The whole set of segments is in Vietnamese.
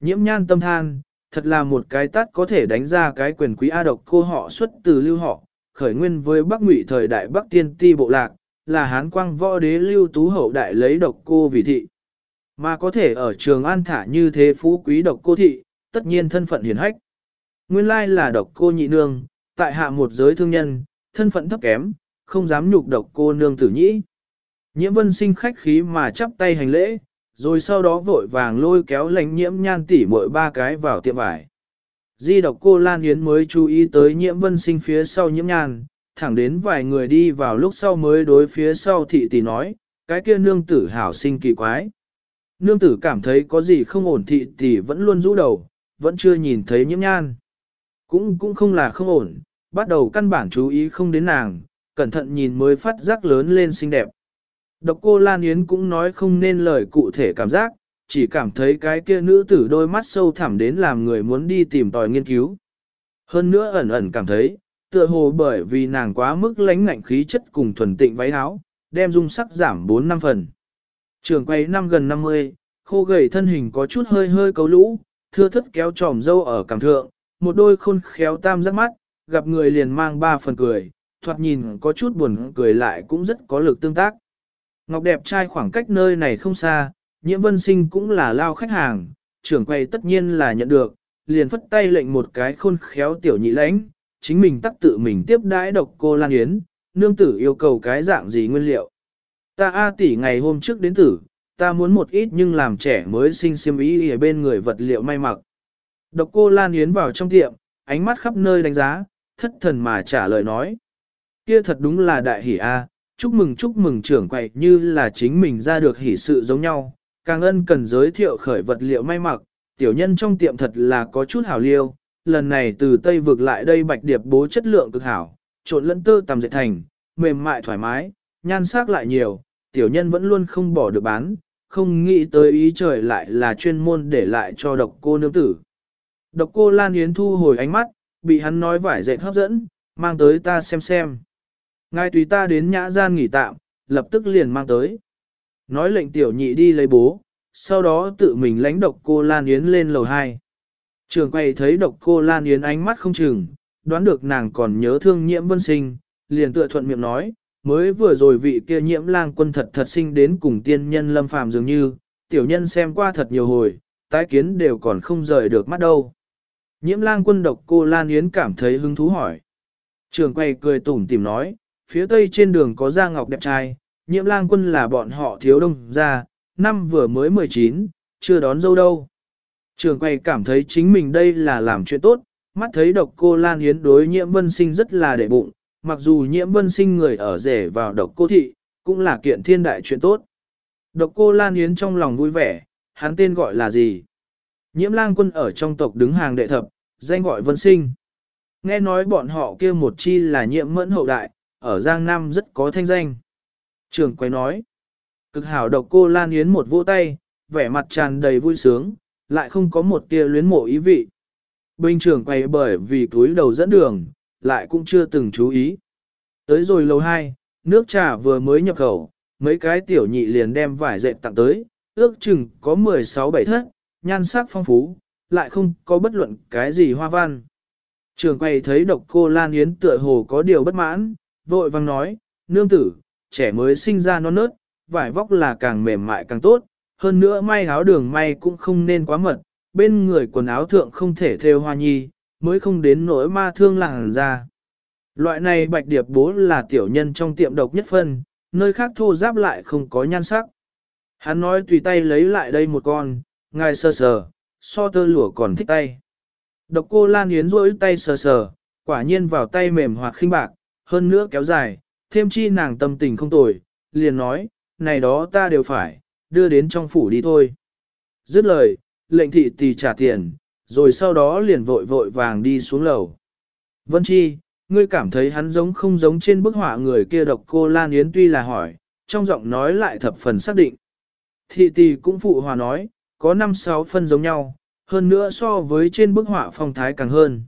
Nhiễm nhan tâm than, thật là một cái tát có thể đánh ra cái quyền quý A độc cô họ xuất từ lưu họ, khởi nguyên với Bắc Ngụy thời đại Bắc Tiên Ti bộ lạc, là Hán Quang võ đế lưu tú hậu đại lấy độc cô vì thị. Mà có thể ở trường an thả như thế phú quý độc cô thị, tất nhiên thân phận hiển hách. Nguyên lai là độc cô nhị nương, tại hạ một giới thương nhân, thân phận thấp kém, không dám nhục độc cô nương tử nhĩ. Nhiễm vân sinh khách khí mà chắp tay hành lễ, rồi sau đó vội vàng lôi kéo lánh nhiễm nhan tỉ mỗi ba cái vào tiệm vải. Di độc cô Lan Yến mới chú ý tới nhiễm vân sinh phía sau nhiễm nhan, thẳng đến vài người đi vào lúc sau mới đối phía sau thị tỷ nói, cái kia nương tử hảo sinh kỳ quái. Nương tử cảm thấy có gì không ổn thị tỷ vẫn luôn rũ đầu, vẫn chưa nhìn thấy nhiễm nhan. Cũng cũng không là không ổn, bắt đầu căn bản chú ý không đến nàng, cẩn thận nhìn mới phát giác lớn lên xinh đẹp. Độc cô Lan Yến cũng nói không nên lời cụ thể cảm giác, chỉ cảm thấy cái kia nữ tử đôi mắt sâu thẳm đến làm người muốn đi tìm tòi nghiên cứu. Hơn nữa ẩn ẩn cảm thấy, tựa hồ bởi vì nàng quá mức lánh ngạnh khí chất cùng thuần tịnh váy áo, đem dung sắc giảm 4 năm phần. Trường quay năm gần 50, khô gầy thân hình có chút hơi hơi cấu lũ, thưa thất kéo tròm dâu ở cảm thượng, một đôi khôn khéo tam giác mắt, gặp người liền mang ba phần cười, thoạt nhìn có chút buồn cười lại cũng rất có lực tương tác. Ngọc đẹp trai khoảng cách nơi này không xa, nhiễm vân sinh cũng là lao khách hàng, trưởng quay tất nhiên là nhận được, liền phất tay lệnh một cái khôn khéo tiểu nhị lãnh, chính mình tắc tự mình tiếp đãi độc cô Lan Yến, nương tử yêu cầu cái dạng gì nguyên liệu. Ta A tỷ ngày hôm trước đến tử, ta muốn một ít nhưng làm trẻ mới sinh xiêm ý ở bên người vật liệu may mặc. Độc cô Lan Yến vào trong tiệm, ánh mắt khắp nơi đánh giá, thất thần mà trả lời nói. Kia thật đúng là đại hỷ A, chúc mừng chúc mừng trưởng quậy như là chính mình ra được hỷ sự giống nhau. Càng ân cần giới thiệu khởi vật liệu may mặc, tiểu nhân trong tiệm thật là có chút hảo liêu, lần này từ Tây vực lại đây bạch điệp bố chất lượng cực hảo, trộn lẫn tơ tầm dệt thành, mềm mại thoải mái, nhan sắc lại nhiều, tiểu nhân vẫn luôn không bỏ được bán, không nghĩ tới ý trời lại là chuyên môn để lại cho độc cô nương tử. Độc cô Lan Yến thu hồi ánh mắt, bị hắn nói vải dệt hấp dẫn, mang tới ta xem xem. Ngài tùy ta đến nhã gian nghỉ tạm, lập tức liền mang tới. Nói lệnh tiểu nhị đi lấy bố, sau đó tự mình lãnh độc cô Lan Yến lên lầu 2. Trường quay thấy độc cô Lan Yến ánh mắt không chừng, đoán được nàng còn nhớ thương nhiễm vân sinh, liền tựa thuận miệng nói, mới vừa rồi vị kia nhiễm lang quân thật thật sinh đến cùng tiên nhân lâm phàm dường như, tiểu nhân xem qua thật nhiều hồi, tái kiến đều còn không rời được mắt đâu. Nhiễm lang quân độc cô Lan Yến cảm thấy hứng thú hỏi. Trường quay cười tủm tìm nói, phía tây trên đường có Gia Ngọc đẹp trai, nhiễm lang quân là bọn họ thiếu đông ra, năm vừa mới 19, chưa đón dâu đâu. Trường quay cảm thấy chính mình đây là làm chuyện tốt, mắt thấy độc cô Lan Yến đối nhiễm vân sinh rất là để bụng, mặc dù nhiễm vân sinh người ở rể vào độc cô thị, cũng là kiện thiên đại chuyện tốt. Độc cô Lan Yến trong lòng vui vẻ, hắn tên gọi là gì? Nhiễm lang quân ở trong tộc đứng hàng đệ thập, danh gọi vân sinh. Nghe nói bọn họ kia một chi là nhiễm mẫn hậu đại, ở Giang Nam rất có thanh danh. Trường quay nói, cực hảo độc cô Lan Yến một vỗ tay, vẻ mặt tràn đầy vui sướng, lại không có một tia luyến mộ ý vị. Bình trưởng quay bởi vì túi đầu dẫn đường, lại cũng chưa từng chú ý. Tới rồi lầu 2, nước trà vừa mới nhập khẩu, mấy cái tiểu nhị liền đem vải dệt tặng tới, ước chừng có 16 bảy thất, nhan sắc phong phú, lại không có bất luận cái gì hoa văn. Trường quay thấy độc cô Lan Yến tựa hồ có điều bất mãn, vội vang nói, nương tử, trẻ mới sinh ra non nớt, vải vóc là càng mềm mại càng tốt, hơn nữa may áo đường may cũng không nên quá mật, bên người quần áo thượng không thể thêu hoa nhi, mới không đến nỗi ma thương làng ra. Loại này bạch điệp bố là tiểu nhân trong tiệm độc nhất phân, nơi khác thô giáp lại không có nhan sắc. Hắn nói tùy tay lấy lại đây một con, ngài sờ sờ, so tơ lụa còn thích tay. Độc cô Lan Yến rỗi tay sờ sờ, quả nhiên vào tay mềm hoạt khinh bạc, hơn nữa kéo dài, thêm chi nàng tâm tình không tồi, liền nói, này đó ta đều phải, đưa đến trong phủ đi thôi. Dứt lời, lệnh thị tỷ trả tiền, rồi sau đó liền vội vội vàng đi xuống lầu. Vân Chi, ngươi cảm thấy hắn giống không giống trên bức họa người kia độc cô Lan Yến tuy là hỏi, trong giọng nói lại thập phần xác định. Thị tỷ cũng phụ hòa nói, có 5-6 phân giống nhau, hơn nữa so với trên bức họa phong thái càng hơn.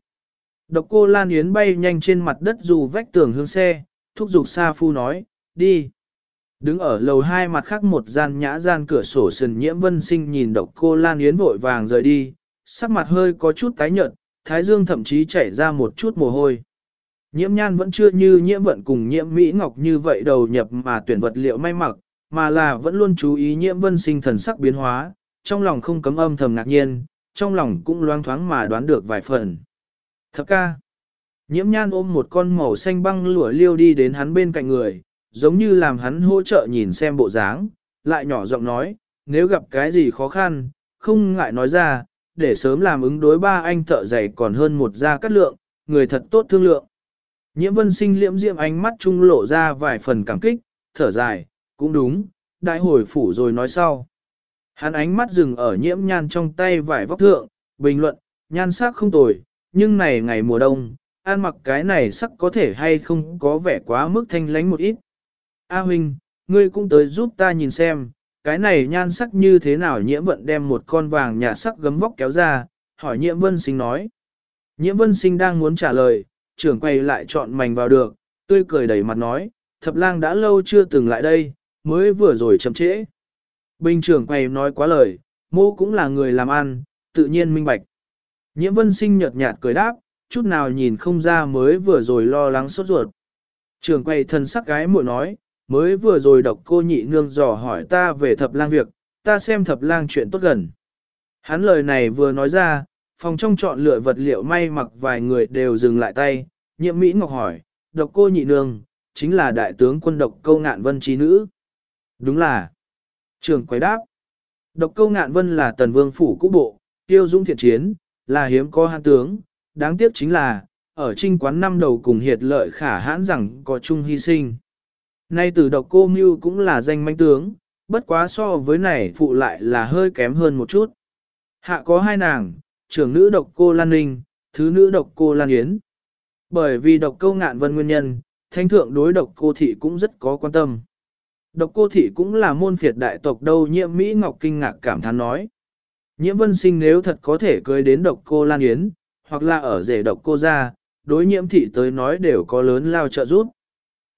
Độc cô Lan Yến bay nhanh trên mặt đất dù vách tường hướng xe, thúc giục Sa Phu nói, đi. Đứng ở lầu hai mặt khác một gian nhã gian cửa sổ sườn nhiễm vân sinh nhìn độc cô Lan Yến vội vàng rời đi, sắc mặt hơi có chút tái nhợt, thái dương thậm chí chảy ra một chút mồ hôi. Nhiễm nhan vẫn chưa như nhiễm vận cùng nhiễm Mỹ Ngọc như vậy đầu nhập mà tuyển vật liệu may mặc, mà là vẫn luôn chú ý nhiễm vân sinh thần sắc biến hóa, trong lòng không cấm âm thầm ngạc nhiên, trong lòng cũng loang thoáng mà đoán được vài phần. Thập ca. Nhiễm nhan ôm một con màu xanh băng lụa liêu đi đến hắn bên cạnh người, giống như làm hắn hỗ trợ nhìn xem bộ dáng, lại nhỏ giọng nói, nếu gặp cái gì khó khăn, không ngại nói ra, để sớm làm ứng đối ba anh thợ giày còn hơn một gia cắt lượng, người thật tốt thương lượng. Nhiễm vân sinh liễm diễm ánh mắt trung lộ ra vài phần cảm kích, thở dài, cũng đúng, đại hồi phủ rồi nói sau. Hắn ánh mắt dừng ở nhiễm nhan trong tay vải vóc thượng, bình luận, nhan sắc không tồi, nhưng này ngày mùa đông, ăn mặc cái này sắc có thể hay không có vẻ quá mức thanh lánh một ít. A huynh, ngươi cũng tới giúp ta nhìn xem, cái này nhan sắc như thế nào nhiễm vận đem một con vàng nhà sắc gấm vóc kéo ra, hỏi nhiễm vân sinh nói. Nhiễm vân sinh đang muốn trả lời, trưởng quay lại chọn mảnh vào được, tươi cười đầy mặt nói, thập lang đã lâu chưa từng lại đây, mới vừa rồi chậm trễ. Bình trưởng quay nói quá lời, mô cũng là người làm ăn, tự nhiên minh bạch. Nhiễm vân sinh nhợt nhạt cười đáp, chút nào nhìn không ra mới vừa rồi lo lắng sốt ruột. Trường quay thân sắc gái muội nói, mới vừa rồi độc cô nhị nương dò hỏi ta về thập lang việc, ta xem thập lang chuyện tốt gần. Hắn lời này vừa nói ra, phòng trong chọn lựa vật liệu may mặc vài người đều dừng lại tay, nhiệm Mỹ Ngọc hỏi, độc cô nhị nương, chính là đại tướng quân độc câu ngạn vân trí nữ. Đúng là. Trường quay đáp. Độc câu ngạn vân là tần vương phủ cũ bộ, tiêu dung thiện chiến, là hiếm có hãn tướng, đáng tiếc chính là, ở trinh quán năm đầu cùng hiệt lợi khả hãn rằng có chung hy sinh. Nay từ độc cô mưu cũng là danh manh tướng, bất quá so với này phụ lại là hơi kém hơn một chút. Hạ có hai nàng, trưởng nữ độc cô Lan Ninh, thứ nữ độc cô Lan Yến. Bởi vì độc câu ngạn vân nguyên nhân, thanh thượng đối độc cô thị cũng rất có quan tâm. Độc cô thị cũng là môn phiệt đại tộc đâu nhiễm Mỹ Ngọc kinh ngạc cảm thán nói. Nhiễm vân sinh nếu thật có thể cưới đến độc cô Lan Yến, hoặc là ở rể độc cô ra, đối nhiễm thị tới nói đều có lớn lao trợ giúp.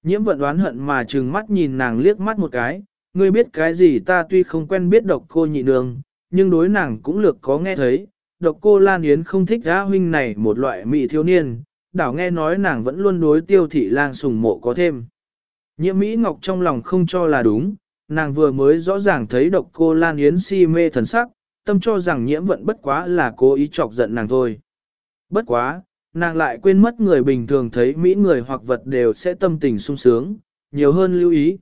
Nhiễm vận đoán hận mà trừng mắt nhìn nàng liếc mắt một cái, ngươi biết cái gì ta tuy không quen biết độc cô nhị nương, nhưng đối nàng cũng lược có nghe thấy, độc cô Lan Yến không thích gã huynh này một loại mỹ thiếu niên, đảo nghe nói nàng vẫn luôn đối tiêu thị lang sùng mộ có thêm. Nhiễm Mỹ Ngọc trong lòng không cho là đúng, nàng vừa mới rõ ràng thấy độc cô Lan Yến si mê thần sắc, tâm cho rằng nhiễm vận bất quá là cố ý chọc giận nàng thôi. Bất quá, nàng lại quên mất người bình thường thấy Mỹ người hoặc vật đều sẽ tâm tình sung sướng, nhiều hơn lưu ý.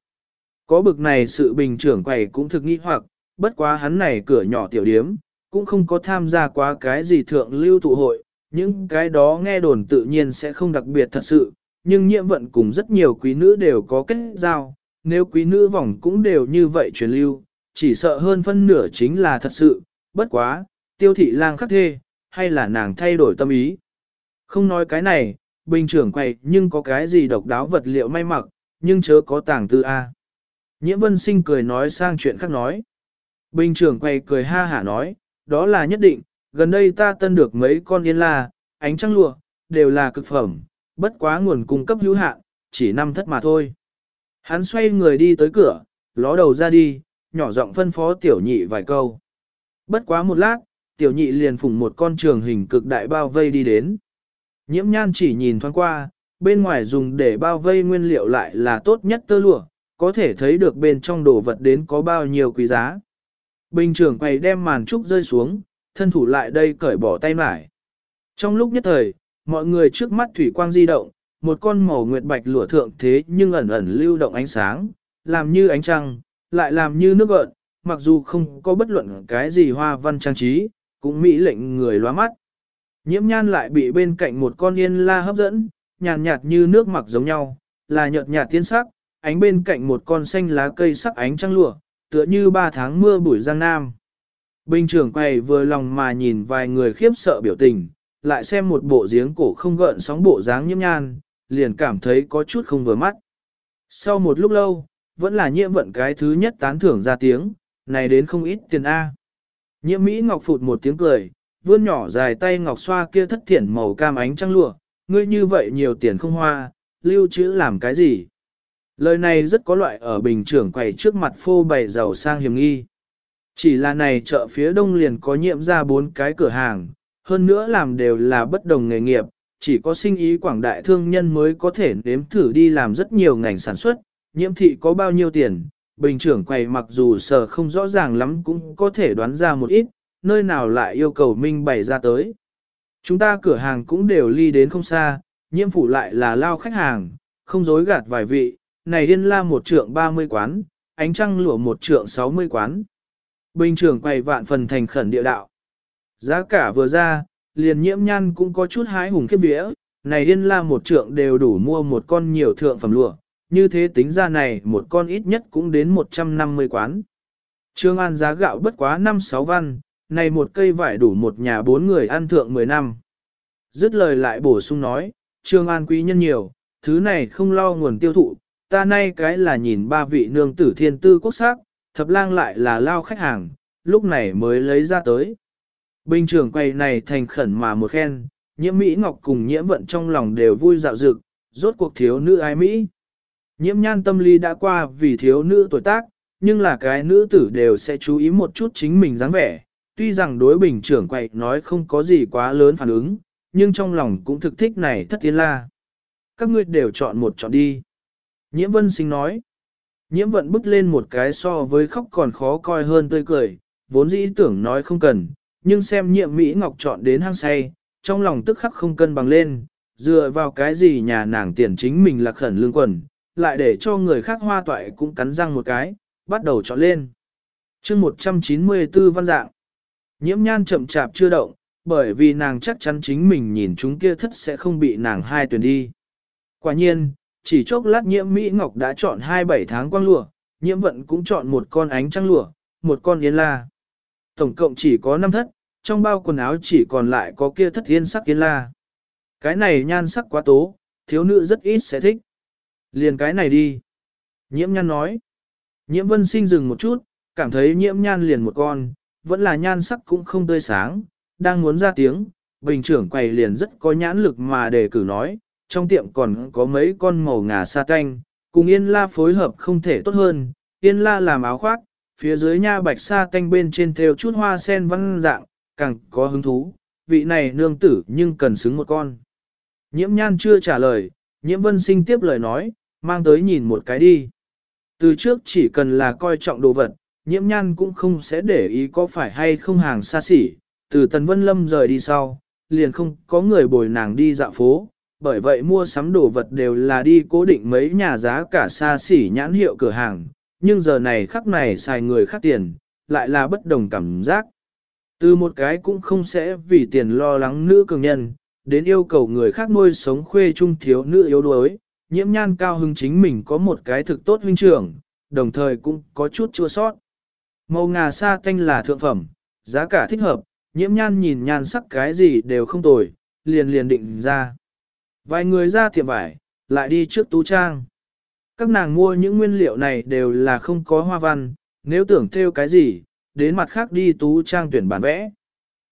Có bực này sự bình trưởng quầy cũng thực nghĩ hoặc, bất quá hắn này cửa nhỏ tiểu điếm, cũng không có tham gia quá cái gì thượng lưu tụ hội, những cái đó nghe đồn tự nhiên sẽ không đặc biệt thật sự, nhưng nhiệm vận cùng rất nhiều quý nữ đều có kết giao, nếu quý nữ vòng cũng đều như vậy truyền lưu, chỉ sợ hơn phân nửa chính là thật sự, bất quá, tiêu thị lang khắc thê, hay là nàng thay đổi tâm ý. Không nói cái này, bình trưởng quậy nhưng có cái gì độc đáo vật liệu may mặc, nhưng chớ có tàng tư A. Nhiễm vân sinh cười nói sang chuyện khác nói. Bình trưởng quay cười ha hả nói, đó là nhất định, gần đây ta tân được mấy con yên la, ánh trăng lụa, đều là cực phẩm, bất quá nguồn cung cấp hữu hạn, chỉ năm thất mà thôi. Hắn xoay người đi tới cửa, ló đầu ra đi, nhỏ giọng phân phó tiểu nhị vài câu. Bất quá một lát, tiểu nhị liền phủng một con trường hình cực đại bao vây đi đến. Nhiễm nhan chỉ nhìn thoáng qua, bên ngoài dùng để bao vây nguyên liệu lại là tốt nhất tơ lụa, có thể thấy được bên trong đồ vật đến có bao nhiêu quý giá. Bình trưởng quầy đem màn trúc rơi xuống, thân thủ lại đây cởi bỏ tay mải. Trong lúc nhất thời, mọi người trước mắt thủy quang di động, một con màu nguyệt bạch lụa thượng thế nhưng ẩn ẩn lưu động ánh sáng, làm như ánh trăng, lại làm như nước gợn, mặc dù không có bất luận cái gì hoa văn trang trí, cũng mỹ lệnh người loa mắt. Nhiễm nhan lại bị bên cạnh một con yên la hấp dẫn, nhàn nhạt như nước mặc giống nhau, là nhợt nhạt tiên sắc, ánh bên cạnh một con xanh lá cây sắc ánh trăng lụa, tựa như ba tháng mưa buổi giang nam. Bình trưởng quầy vừa lòng mà nhìn vài người khiếp sợ biểu tình, lại xem một bộ giếng cổ không gợn sóng bộ dáng nhiễm nhan, liền cảm thấy có chút không vừa mắt. Sau một lúc lâu, vẫn là nhiễm vận cái thứ nhất tán thưởng ra tiếng, này đến không ít tiền A. Nhiễm Mỹ Ngọc phụt một tiếng cười, vươn nhỏ dài tay ngọc xoa kia thất thiển màu cam ánh trăng lụa, ngươi như vậy nhiều tiền không hoa, lưu trữ làm cái gì? Lời này rất có loại ở bình trưởng quầy trước mặt phô bày giàu sang hiểm nghi. Chỉ là này chợ phía đông liền có nhiệm ra bốn cái cửa hàng, hơn nữa làm đều là bất đồng nghề nghiệp, chỉ có sinh ý quảng đại thương nhân mới có thể nếm thử đi làm rất nhiều ngành sản xuất, nhiễm thị có bao nhiêu tiền, bình trưởng quầy mặc dù sở không rõ ràng lắm cũng có thể đoán ra một ít, nơi nào lại yêu cầu minh bày ra tới. Chúng ta cửa hàng cũng đều ly đến không xa, nhiễm phủ lại là lao khách hàng, không dối gạt vài vị, này điên la một trượng 30 quán, ánh trăng lụa một trượng 60 quán. Bình trưởng quầy vạn phần thành khẩn địa đạo. Giá cả vừa ra, liền nhiễm nhan cũng có chút hái hùng khiếp vía, này điên la một trượng đều đủ mua một con nhiều thượng phẩm lụa, như thế tính ra này một con ít nhất cũng đến 150 quán. Trương An giá gạo bất quá 5-6 văn, này một cây vải đủ một nhà bốn người ăn thượng 10 năm. Dứt lời lại bổ sung nói, Trương An quý nhân nhiều, thứ này không lo nguồn tiêu thụ, ta nay cái là nhìn ba vị nương tử thiên tư quốc sắc, thập lang lại là lao khách hàng, lúc này mới lấy ra tới. Bình trưởng quầy này thành khẩn mà một khen, nhiễm Mỹ Ngọc cùng nhiễm vận trong lòng đều vui dạo dực, rốt cuộc thiếu nữ ai Mỹ. Nhiễm nhan tâm lý đã qua vì thiếu nữ tuổi tác, nhưng là cái nữ tử đều sẽ chú ý một chút chính mình dáng vẻ. Tuy rằng đối bình trưởng quậy nói không có gì quá lớn phản ứng, nhưng trong lòng cũng thực thích này thất tiên la. Các ngươi đều chọn một chọn đi. Nhiễm vân sinh nói. Nhiễm vận bứt lên một cái so với khóc còn khó coi hơn tươi cười, vốn dĩ tưởng nói không cần, nhưng xem nhiệm Mỹ Ngọc chọn đến hang say, trong lòng tức khắc không cân bằng lên, dựa vào cái gì nhà nàng tiền chính mình là khẩn lương quần, lại để cho người khác hoa toại cũng cắn răng một cái, bắt đầu chọn lên. chương 194 văn dạng, nhiễm nhan chậm chạp chưa động, bởi vì nàng chắc chắn chính mình nhìn chúng kia thất sẽ không bị nàng hai tuyển đi. Quả nhiên, chỉ chốc lát nhiễm Mỹ Ngọc đã chọn 27 tháng quang lụa, nhiễm vận cũng chọn một con ánh trăng lụa, một con yến la. Tổng cộng chỉ có 5 thất, trong bao quần áo chỉ còn lại có kia thất yên sắc yến la. Cái này nhan sắc quá tố, thiếu nữ rất ít sẽ thích. Liền cái này đi. Nhiễm nhan nói. Nhiễm vân sinh dừng một chút, cảm thấy nhiễm nhan liền một con, vẫn là nhan sắc cũng không tươi sáng, đang muốn ra tiếng, bình trưởng quầy liền rất có nhãn lực mà đề cử nói, trong tiệm còn có mấy con màu ngà sa tanh, cùng yên la phối hợp không thể tốt hơn, yên la làm áo khoác, phía dưới nha bạch sa tanh bên trên theo chút hoa sen văn dạng, càng có hứng thú, vị này nương tử nhưng cần xứng một con. Nhiễm nhan chưa trả lời, nhiễm vân sinh tiếp lời nói, mang tới nhìn một cái đi. Từ trước chỉ cần là coi trọng đồ vật, nhiễm nhan cũng không sẽ để ý có phải hay không hàng xa xỉ, từ Tần Vân Lâm rời đi sau, liền không có người bồi nàng đi dạo phố, bởi vậy mua sắm đồ vật đều là đi cố định mấy nhà giá cả xa xỉ nhãn hiệu cửa hàng, nhưng giờ này khắc này xài người khác tiền, lại là bất đồng cảm giác. Từ một cái cũng không sẽ vì tiền lo lắng nữ cường nhân, đến yêu cầu người khác nuôi sống khuê trung thiếu nữ yếu đuối, nhiễm nhan cao hứng chính mình có một cái thực tốt huynh trưởng, đồng thời cũng có chút chua sót. Màu ngà sa tanh là thượng phẩm, giá cả thích hợp, nhiễm nhan nhìn nhan sắc cái gì đều không tồi, liền liền định ra. Vài người ra tiệm vải, lại đi trước tú trang. Các nàng mua những nguyên liệu này đều là không có hoa văn, nếu tưởng theo cái gì, đến mặt khác đi tú trang tuyển bản vẽ.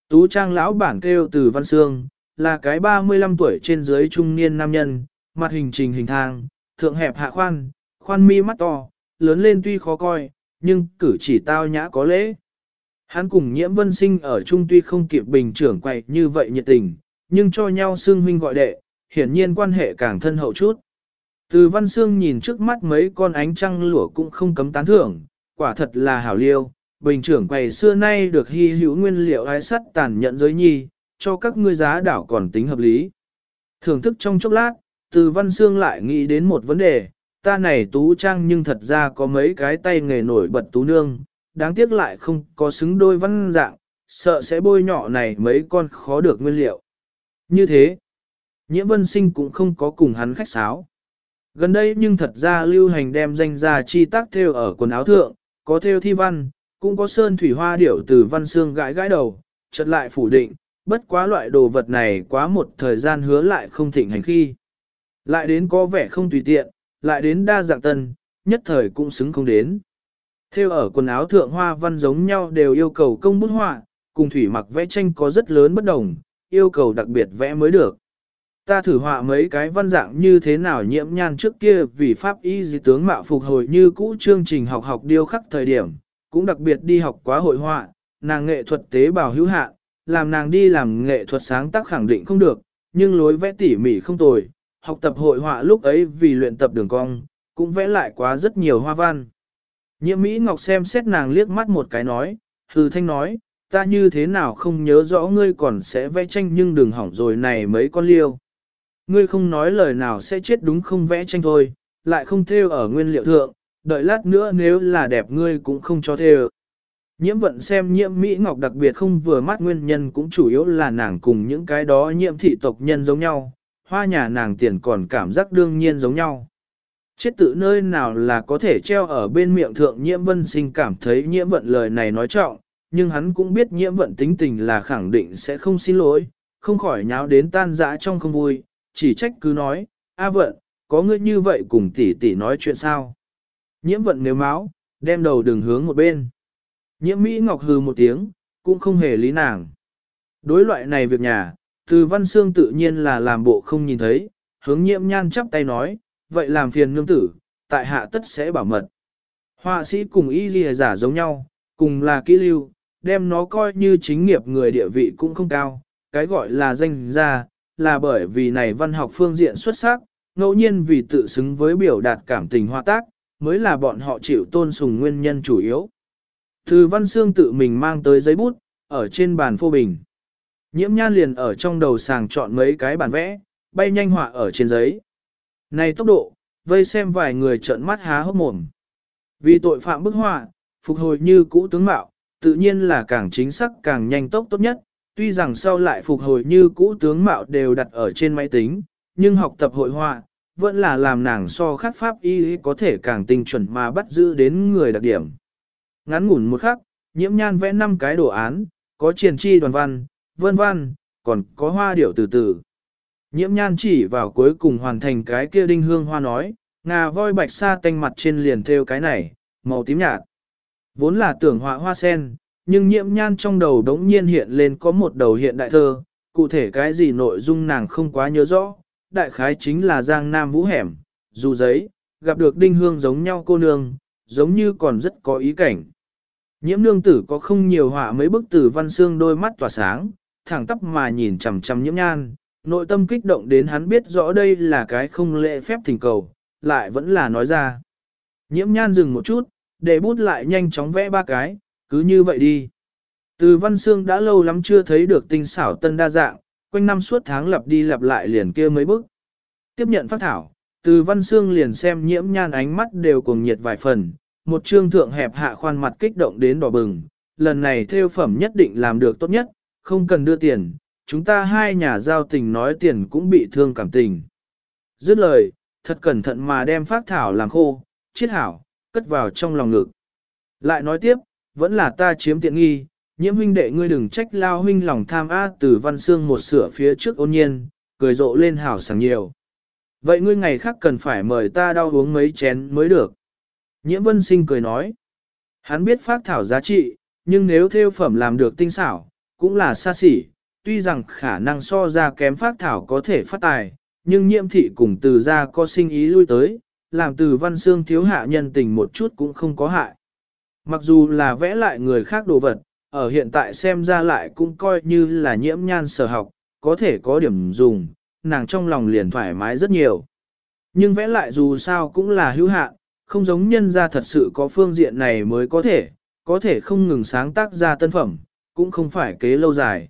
Tú trang lão bản kêu từ văn xương, là cái 35 tuổi trên dưới trung niên nam nhân, mặt hình trình hình thang, thượng hẹp hạ khoan, khoan mi mắt to, lớn lên tuy khó coi, nhưng cử chỉ tao nhã có lễ. Hắn cùng nhiễm vân sinh ở chung tuy không kịp bình trưởng quậy như vậy nhiệt tình, nhưng cho nhau xưng huynh gọi đệ, hiển nhiên quan hệ càng thân hậu chút. Từ văn xương nhìn trước mắt mấy con ánh trăng lụa cũng không cấm tán thưởng, quả thật là hảo liêu, bình trưởng quầy xưa nay được hy hữu nguyên liệu ái sắt tàn nhận giới nhi, cho các ngươi giá đảo còn tính hợp lý. Thưởng thức trong chốc lát, từ văn xương lại nghĩ đến một vấn đề, ta này tú trang nhưng thật ra có mấy cái tay nghề nổi bật tú nương, đáng tiếc lại không có xứng đôi văn dạng, sợ sẽ bôi nhọ này mấy con khó được nguyên liệu. Như thế, nhiễm vân sinh cũng không có cùng hắn khách sáo. Gần đây nhưng thật ra lưu hành đem danh ra chi tác theo ở quần áo thượng, có theo thi văn, cũng có sơn thủy hoa điểu từ văn xương gãi gãi đầu, chợt lại phủ định, bất quá loại đồ vật này quá một thời gian hứa lại không thịnh hành khi. Lại đến có vẻ không tùy tiện, lại đến đa dạng tân, nhất thời cũng xứng không đến. Theo ở quần áo thượng hoa văn giống nhau đều yêu cầu công bút họa, cùng thủy mặc vẽ tranh có rất lớn bất đồng, yêu cầu đặc biệt vẽ mới được. Ta thử họa mấy cái văn dạng như thế nào nhiễm nhan trước kia vì pháp y di tướng mạo phục hồi như cũ chương trình học học điêu khắc thời điểm, cũng đặc biệt đi học quá hội họa, nàng nghệ thuật tế bào hữu hạn, làm nàng đi làm nghệ thuật sáng tác khẳng định không được, nhưng lối vẽ tỉ mỉ không tồi, học tập hội họa lúc ấy vì luyện tập đường cong, cũng vẽ lại quá rất nhiều hoa văn. Nhiễm Mỹ Ngọc xem xét nàng liếc mắt một cái nói, hừ thanh nói, ta như thế nào không nhớ rõ ngươi còn sẽ vẽ tranh nhưng đừng hỏng rồi này mấy con liêu. Ngươi không nói lời nào sẽ chết đúng không vẽ tranh thôi, lại không theo ở nguyên liệu thượng, đợi lát nữa nếu là đẹp ngươi cũng không cho theo. Nhiễm vận xem nhiễm Mỹ Ngọc đặc biệt không vừa mắt nguyên nhân cũng chủ yếu là nàng cùng những cái đó nhiễm thị tộc nhân giống nhau, hoa nhà nàng tiền còn cảm giác đương nhiên giống nhau. Chết tự nơi nào là có thể treo ở bên miệng thượng nhiễm vân sinh cảm thấy nhiễm vận lời này nói trọng, nhưng hắn cũng biết nhiễm vận tính tình là khẳng định sẽ không xin lỗi, không khỏi nháo đến tan dã trong không vui, chỉ trách cứ nói, a vận, có ngươi như vậy cùng tỷ tỷ nói chuyện sao. Nhiễm vận nếu máu, đem đầu đường hướng một bên. Nhiễm Mỹ Ngọc hừ một tiếng, cũng không hề lý nàng. Đối loại này việc nhà, từ văn xương tự nhiên là làm bộ không nhìn thấy, hướng nhiễm nhan chắp tay nói, vậy làm phiền nương tử, tại hạ tất sẽ bảo mật. Họa sĩ cùng y ghi giả giống nhau, cùng là kỹ lưu, đem nó coi như chính nghiệp người địa vị cũng không cao, cái gọi là danh gia, là bởi vì này văn học phương diện xuất sắc, ngẫu nhiên vì tự xứng với biểu đạt cảm tình hoa tác, mới là bọn họ chịu tôn sùng nguyên nhân chủ yếu. Từ văn xương tự mình mang tới giấy bút, ở trên bàn phô bình. Nhiễm nhan liền ở trong đầu sàng chọn mấy cái bản vẽ, bay nhanh họa ở trên giấy. Này tốc độ, vây xem vài người trợn mắt há hốc mồm. Vì tội phạm bức họa, phục hồi như cũ tướng mạo, tự nhiên là càng chính xác càng nhanh tốc tốt nhất, tuy rằng sau lại phục hồi như cũ tướng mạo đều đặt ở trên máy tính, nhưng học tập hội họa, vẫn là làm nàng so khắc pháp y có thể càng tinh chuẩn mà bắt giữ đến người đặc điểm. Ngắn ngủn một khắc, nhiễm nhan vẽ năm cái đồ án, có triển chi đoàn văn, vân vân còn có hoa điểu từ từ. Nhiễm nhan chỉ vào cuối cùng hoàn thành cái kia đinh hương hoa nói, ngà voi bạch sa tanh mặt trên liền theo cái này, màu tím nhạt. Vốn là tưởng họa hoa sen, nhưng nhiễm nhan trong đầu đống nhiên hiện lên có một đầu hiện đại thơ, cụ thể cái gì nội dung nàng không quá nhớ rõ, đại khái chính là Giang Nam Vũ Hẻm, dù giấy, gặp được đinh hương giống nhau cô nương, giống như còn rất có ý cảnh. Nhiễm nương tử có không nhiều họa mấy bức tử văn xương đôi mắt tỏa sáng, thẳng tắp mà nhìn chằm chằm nhiễm nhan, nội tâm kích động đến hắn biết rõ đây là cái không lệ phép thỉnh cầu, lại vẫn là nói ra. Nhiễm nhan dừng một chút, để bút lại nhanh chóng vẽ ba cái, cứ như vậy đi. Từ văn xương đã lâu lắm chưa thấy được tinh xảo tân đa dạng, quanh năm suốt tháng lặp đi lặp lại liền kia mấy bức. Tiếp nhận phát thảo, từ văn xương liền xem nhiễm nhan ánh mắt đều cùng nhiệt vài phần, một trương thượng hẹp hạ khoan mặt kích động đến đỏ bừng, lần này theo phẩm nhất định làm được tốt nhất, không cần đưa tiền, chúng ta hai nhà giao tình nói tiền cũng bị thương cảm tình. Dứt lời, thật cẩn thận mà đem phát thảo làm khô, chiết hảo, cất vào trong lòng ngực. Lại nói tiếp, vẫn là ta chiếm tiện nghi, nhiễm huynh đệ ngươi đừng trách lao huynh lòng tham á từ văn xương một sửa phía trước ôn nhiên, cười rộ lên hảo sảng nhiều. Vậy ngươi ngày khác cần phải mời ta đau uống mấy chén mới được. Nhiễm vân sinh cười nói, hắn biết phát thảo giá trị, nhưng nếu theo phẩm làm được tinh xảo, cũng là xa xỉ, tuy rằng khả năng so ra kém phát thảo có thể phát tài, nhưng nhiễm thị cùng từ ra có sinh ý lui tới, làm từ văn xương thiếu hạ nhân tình một chút cũng không có hại. Mặc dù là vẽ lại người khác đồ vật, ở hiện tại xem ra lại cũng coi như là nhiễm nhan sở học, có thể có điểm dùng, nàng trong lòng liền thoải mái rất nhiều. Nhưng vẽ lại dù sao cũng là hữu hạn, không giống nhân ra thật sự có phương diện này mới có thể, có thể không ngừng sáng tác ra tân phẩm, cũng không phải kế lâu dài.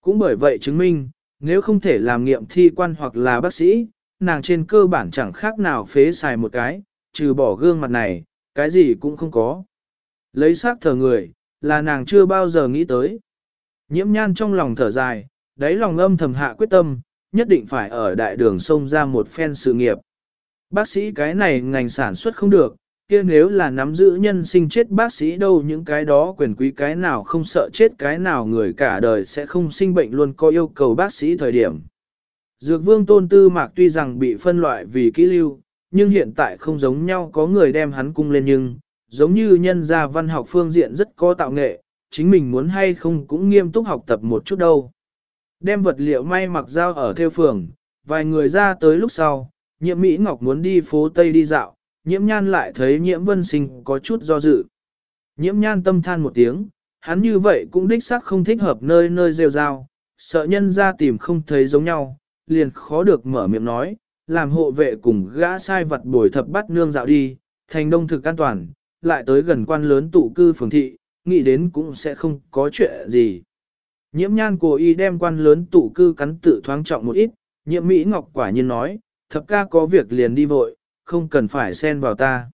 Cũng bởi vậy chứng minh, nếu không thể làm nghiệm thi quan hoặc là bác sĩ, nàng trên cơ bản chẳng khác nào phế xài một cái, trừ bỏ gương mặt này, cái gì cũng không có. Lấy xác thờ người, là nàng chưa bao giờ nghĩ tới. Nhiễm nhan trong lòng thở dài, đáy lòng âm thầm hạ quyết tâm, nhất định phải ở đại đường sông ra một phen sự nghiệp. Bác sĩ cái này ngành sản xuất không được, kia nếu là nắm giữ nhân sinh chết bác sĩ đâu những cái đó quyền quý cái nào không sợ chết cái nào người cả đời sẽ không sinh bệnh luôn có yêu cầu bác sĩ thời điểm. Dược vương tôn tư mạc tuy rằng bị phân loại vì kỹ lưu, nhưng hiện tại không giống nhau có người đem hắn cung lên nhưng, giống như nhân gia văn học phương diện rất có tạo nghệ, chính mình muốn hay không cũng nghiêm túc học tập một chút đâu. Đem vật liệu may mặc giao ở theo phường, vài người ra tới lúc sau, nhiệm Mỹ Ngọc muốn đi phố Tây đi dạo, nhiễm nhan lại thấy nhiễm vân sinh có chút do dự. Nhiễm nhan tâm than một tiếng, hắn như vậy cũng đích xác không thích hợp nơi nơi rêu rao, sợ nhân ra tìm không thấy giống nhau, liền khó được mở miệng nói, làm hộ vệ cùng gã sai vật bồi thập bắt nương dạo đi, thành đông thực an toàn, lại tới gần quan lớn tụ cư phường thị, nghĩ đến cũng sẽ không có chuyện gì. Nhiễm nhan cố ý đem quan lớn tụ cư cắn tự thoáng trọng một ít, nhiễm Mỹ Ngọc quả nhiên nói, thập ca có việc liền đi vội, không cần phải xen vào ta.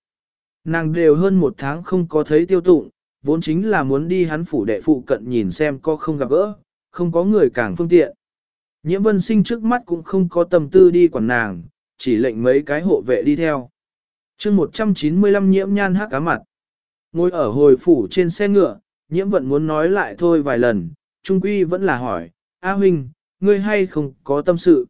Nàng đều hơn một tháng không có thấy tiêu tụng, vốn chính là muốn đi hắn phủ đệ phụ cận nhìn xem có không gặp gỡ, không có người càng phương tiện. Nhiễm vân sinh trước mắt cũng không có tâm tư đi quản nàng, chỉ lệnh mấy cái hộ vệ đi theo. chương 195 nhiễm nhan hắc cá mặt. Ngồi ở hồi phủ trên xe ngựa, nhiễm vận muốn nói lại thôi vài lần, trung quy vẫn là hỏi, A huynh, ngươi hay không có tâm sự.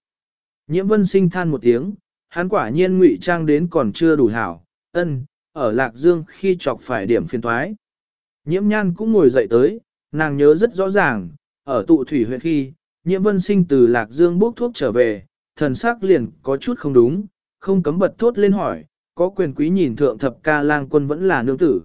Nhiễm vân sinh than một tiếng, hắn quả nhiên ngụy trang đến còn chưa đủ hảo, ân, ở Lạc Dương khi chọc phải điểm phiên thoái. Nhiễm nhan cũng ngồi dậy tới, nàng nhớ rất rõ ràng, ở tụ thủy huyện khi, nhiễm vân sinh từ Lạc Dương bốc thuốc trở về, thần sắc liền có chút không đúng, không cấm bật thốt lên hỏi, có quyền quý nhìn thượng thập ca lang quân vẫn là nương tử.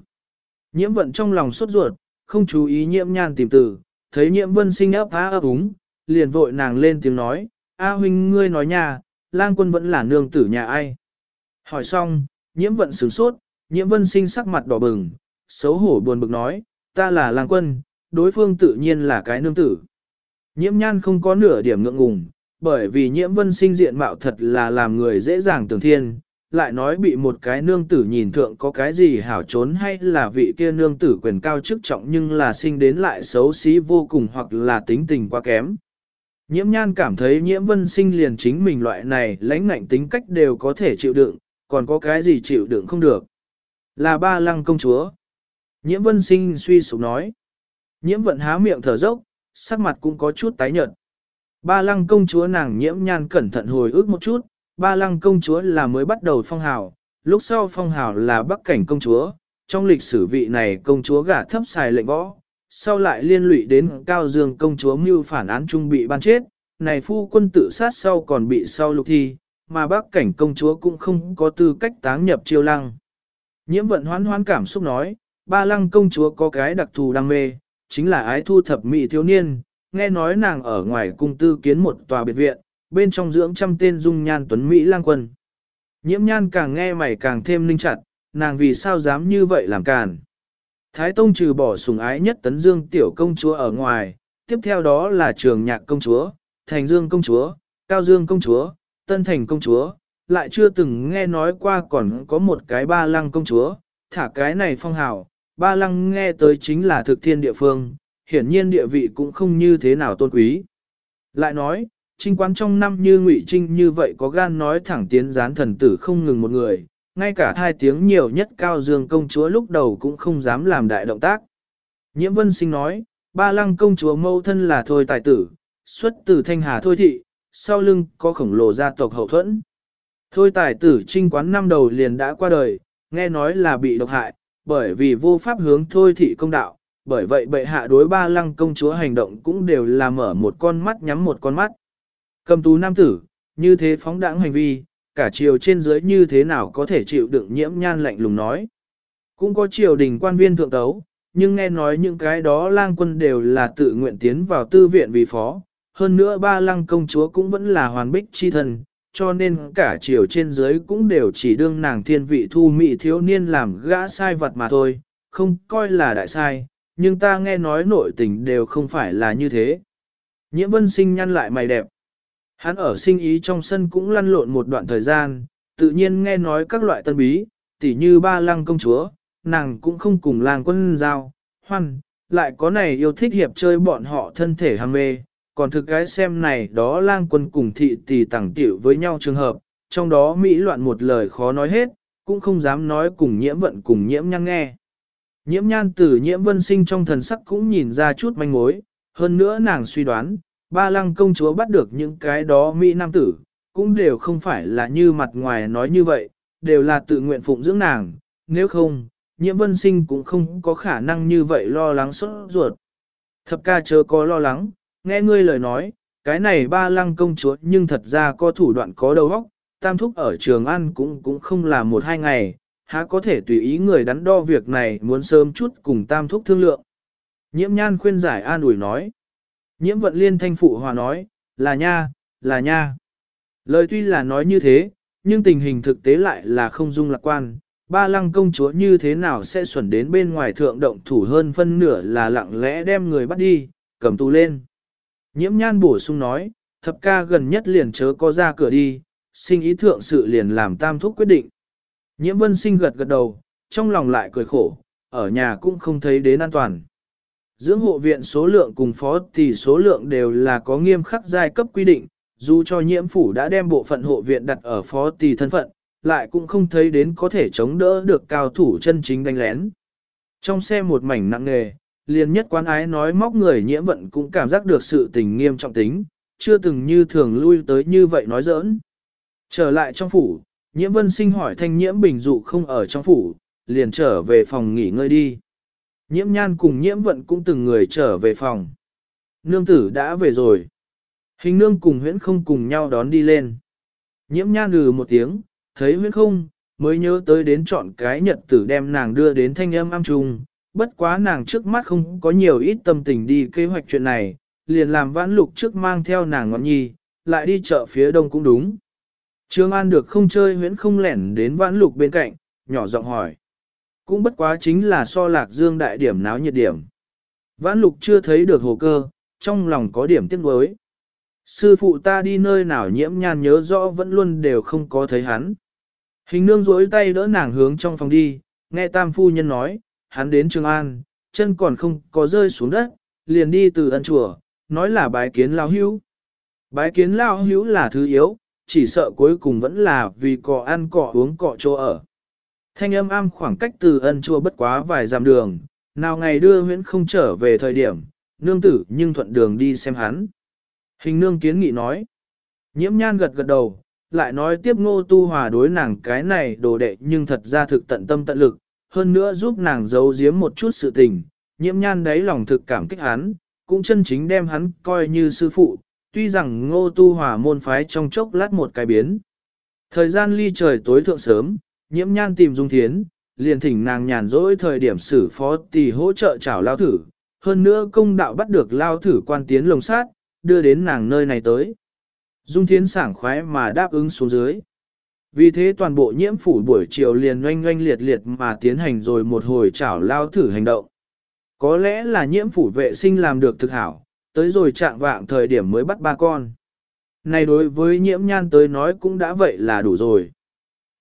Nhiễm vận trong lòng sốt ruột, không chú ý nhiễm nhan tìm từ, thấy nhiễm vân sinh ấp há ấp úng, liền vội nàng lên tiếng nói, A huynh ngươi nói nhà, lang quân vẫn là nương tử nhà ai. Hỏi xong, nhiễm vận sửng sốt, nhiễm vân sinh sắc mặt đỏ bừng, xấu hổ buồn bực nói, ta là lang quân, đối phương tự nhiên là cái nương tử. Nhiễm nhan không có nửa điểm ngượng ngùng, bởi vì nhiễm vân sinh diện mạo thật là làm người dễ dàng tưởng thiên, lại nói bị một cái nương tử nhìn thượng có cái gì hảo trốn hay là vị kia nương tử quyền cao chức trọng nhưng là sinh đến lại xấu xí vô cùng hoặc là tính tình quá kém. Nhiễm nhan cảm thấy nhiễm vân sinh liền chính mình loại này lãnh ngạnh tính cách đều có thể chịu đựng, còn có cái gì chịu đựng không được. Là ba lăng công chúa. Nhiễm vân sinh suy sụp nói. Nhiễm vận há miệng thở dốc, sắc mặt cũng có chút tái nhợt. Ba lăng công chúa nàng nhiễm nhan cẩn thận hồi ức một chút, ba lăng công chúa là mới bắt đầu phong hào, lúc sau phong hào là bắc cảnh công chúa, trong lịch sử vị này công chúa gả thấp xài lệnh võ, sau lại liên lụy đến cao dương công chúa mưu phản án trung bị ban chết, này phu quân tự sát sau còn bị sau lục thi, mà bắc cảnh công chúa cũng không có tư cách táng nhập chiêu lăng. Nhiễm vận hoán hoán cảm xúc nói, ba lăng công chúa có cái đặc thù đam mê, chính là ái thu thập mỹ thiếu niên, nghe nói nàng ở ngoài cung tư kiến một tòa biệt viện, bên trong dưỡng trăm tên dung nhan tuấn Mỹ lang quân. Nhiễm nhan càng nghe mày càng thêm linh chặt, nàng vì sao dám như vậy làm càn. Thái Tông trừ bỏ sủng ái nhất tấn dương tiểu công chúa ở ngoài, tiếp theo đó là trường nhạc công chúa, thành dương công chúa, cao dương công chúa, tân thành công chúa, lại chưa từng nghe nói qua còn có một cái ba lăng công chúa, thả cái này phong hào, ba lăng nghe tới chính là thực thiên địa phương, hiển nhiên địa vị cũng không như thế nào tôn quý. Lại nói, trinh quán trong năm như ngụy trinh như vậy có gan nói thẳng tiến gián thần tử không ngừng một người, ngay cả hai tiếng nhiều nhất cao dương công chúa lúc đầu cũng không dám làm đại động tác. Nhiễm vân sinh nói, ba lăng công chúa mâu thân là thôi tài tử, xuất từ thanh hà thôi thị, sau lưng có khổng lồ gia tộc hậu thuẫn. Thôi tài tử trinh quán năm đầu liền đã qua đời, nghe nói là bị độc hại, bởi vì vô pháp hướng thôi thị công đạo, bởi vậy bệ hạ đối ba lăng công chúa hành động cũng đều là mở một con mắt nhắm một con mắt. Cầm tú nam tử, như thế phóng đãng hành vi, cả triều trên dưới như thế nào có thể chịu đựng nhiễm nhan lạnh lùng nói. Cũng có triều đình quan viên thượng tấu, nhưng nghe nói những cái đó lang quân đều là tự nguyện tiến vào tư viện vì phó, hơn nữa ba lăng công chúa cũng vẫn là hoàn bích chi thần, cho nên cả triều trên dưới cũng đều chỉ đương nàng thiên vị thu mị thiếu niên làm gã sai vật mà thôi, không coi là đại sai, nhưng ta nghe nói nội tình đều không phải là như thế. Nhiễm vân sinh nhăn lại mày đẹp. Hắn ở sinh ý trong sân cũng lăn lộn một đoạn thời gian, tự nhiên nghe nói các loại tân bí, tỉ như ba lăng công chúa, nàng cũng không cùng làng quân giao, hoan, lại có này yêu thích hiệp chơi bọn họ thân thể ham mê, còn thực cái xem này đó lang quân cùng thị tỷ tẳng tiểu với nhau trường hợp, trong đó Mỹ loạn một lời khó nói hết, cũng không dám nói cùng nhiễm vận cùng nhiễm nhăn nghe. Nhiễm nhan tử nhiễm vân sinh trong thần sắc cũng nhìn ra chút manh mối, hơn nữa nàng suy đoán, ba lăng công chúa bắt được những cái đó Mỹ nam tử, cũng đều không phải là như mặt ngoài nói như vậy, đều là tự nguyện phụng dưỡng nàng, nếu không, nhiễm vân sinh cũng không có khả năng như vậy lo lắng sốt ruột. Thập ca chớ có lo lắng, nghe ngươi lời nói, cái này ba lăng công chúa nhưng thật ra có thủ đoạn có đầu óc, tam thúc ở trường ăn cũng cũng không là một hai ngày, há có thể tùy ý người đắn đo việc này muốn sớm chút cùng tam thúc thương lượng. Nhiễm nhan khuyên giải an ủi nói. Nhiễm vận liên thanh phụ hòa nói, là nha, là nha. Lời tuy là nói như thế, nhưng tình hình thực tế lại là không dung lạc quan. Ba lăng công chúa như thế nào sẽ xuẩn đến bên ngoài thượng động thủ hơn phân nửa là lặng lẽ đem người bắt đi, cầm tù lên. Nhiễm nhan bổ sung nói, thập ca gần nhất liền chớ có ra cửa đi, sinh ý thượng sự liền làm tam thúc quyết định. Nhiễm vân sinh gật gật đầu, trong lòng lại cười khổ, ở nhà cũng không thấy đến an toàn. Dưỡng hộ viện số lượng cùng phó thì số lượng đều là có nghiêm khắc giai cấp quy định, dù cho nhiễm phủ đã đem bộ phận hộ viện đặt ở phó thì thân phận, lại cũng không thấy đến có thể chống đỡ được cao thủ chân chính đánh lén. Trong xe một mảnh nặng nề, liền nhất quán ái nói móc người nhiễm vận cũng cảm giác được sự tình nghiêm trọng tính, chưa từng như thường lui tới như vậy nói giỡn. Trở lại trong phủ, nhiễm vân sinh hỏi thanh nhiễm bình dụ không ở trong phủ, liền trở về phòng nghỉ ngơi đi. Nhiễm nhan cùng nhiễm vận cũng từng người trở về phòng. Nương tử đã về rồi. Hình nương cùng huyễn không cùng nhau đón đi lên. Nhiễm nhan lừ một tiếng, thấy huyễn không, mới nhớ tới đến chọn cái nhật tử đem nàng đưa đến thanh âm am trung. Bất quá nàng trước mắt không có nhiều ít tâm tình đi kế hoạch chuyện này, liền làm vãn lục trước mang theo nàng ngọn nhi, lại đi chợ phía đông cũng đúng. Trương An được không chơi huyễn không lẻn đến vãn lục bên cạnh, nhỏ giọng hỏi. Cũng bất quá chính là so lạc dương đại điểm náo nhiệt điểm. Vãn lục chưa thấy được hồ cơ, trong lòng có điểm tiếc nuối. Sư phụ ta đi nơi nào nhiễm nhan nhớ rõ vẫn luôn đều không có thấy hắn. Hình nương rối tay đỡ nàng hướng trong phòng đi, nghe tam phu nhân nói, hắn đến Trường An, chân còn không có rơi xuống đất, liền đi từ ân chùa, nói là bái kiến lao hữu. Bái kiến lao hữu là thứ yếu, chỉ sợ cuối cùng vẫn là vì cọ ăn cọ uống cọ chỗ ở. Thanh âm am khoảng cách từ ân chùa bất quá vài dặm đường, nào ngày đưa huyễn không trở về thời điểm, nương tử nhưng thuận đường đi xem hắn. Hình nương kiến nghị nói. Nhiễm nhan gật gật đầu, lại nói tiếp ngô tu hòa đối nàng cái này đồ đệ nhưng thật ra thực tận tâm tận lực, hơn nữa giúp nàng giấu giếm một chút sự tình. Nhiễm nhan đấy lòng thực cảm kích hắn, cũng chân chính đem hắn coi như sư phụ, tuy rằng ngô tu hòa môn phái trong chốc lát một cái biến. Thời gian ly trời tối thượng sớm, nhiễm nhan tìm dung thiến, liền thỉnh nàng nhàn rỗi thời điểm xử phó tỷ hỗ trợ chảo lao thử, hơn nữa công đạo bắt được lao thử quan tiến lồng sát, đưa đến nàng nơi này tới. Dung Thiến sảng khoái mà đáp ứng xuống dưới. Vì thế toàn bộ nhiễm phủ buổi chiều liền oanh oanh liệt liệt mà tiến hành rồi một hồi chảo lao thử hành động. Có lẽ là nhiễm phủ vệ sinh làm được thực hảo, tới rồi trạng vạng thời điểm mới bắt ba con. Này đối với nhiễm nhan tới nói cũng đã vậy là đủ rồi.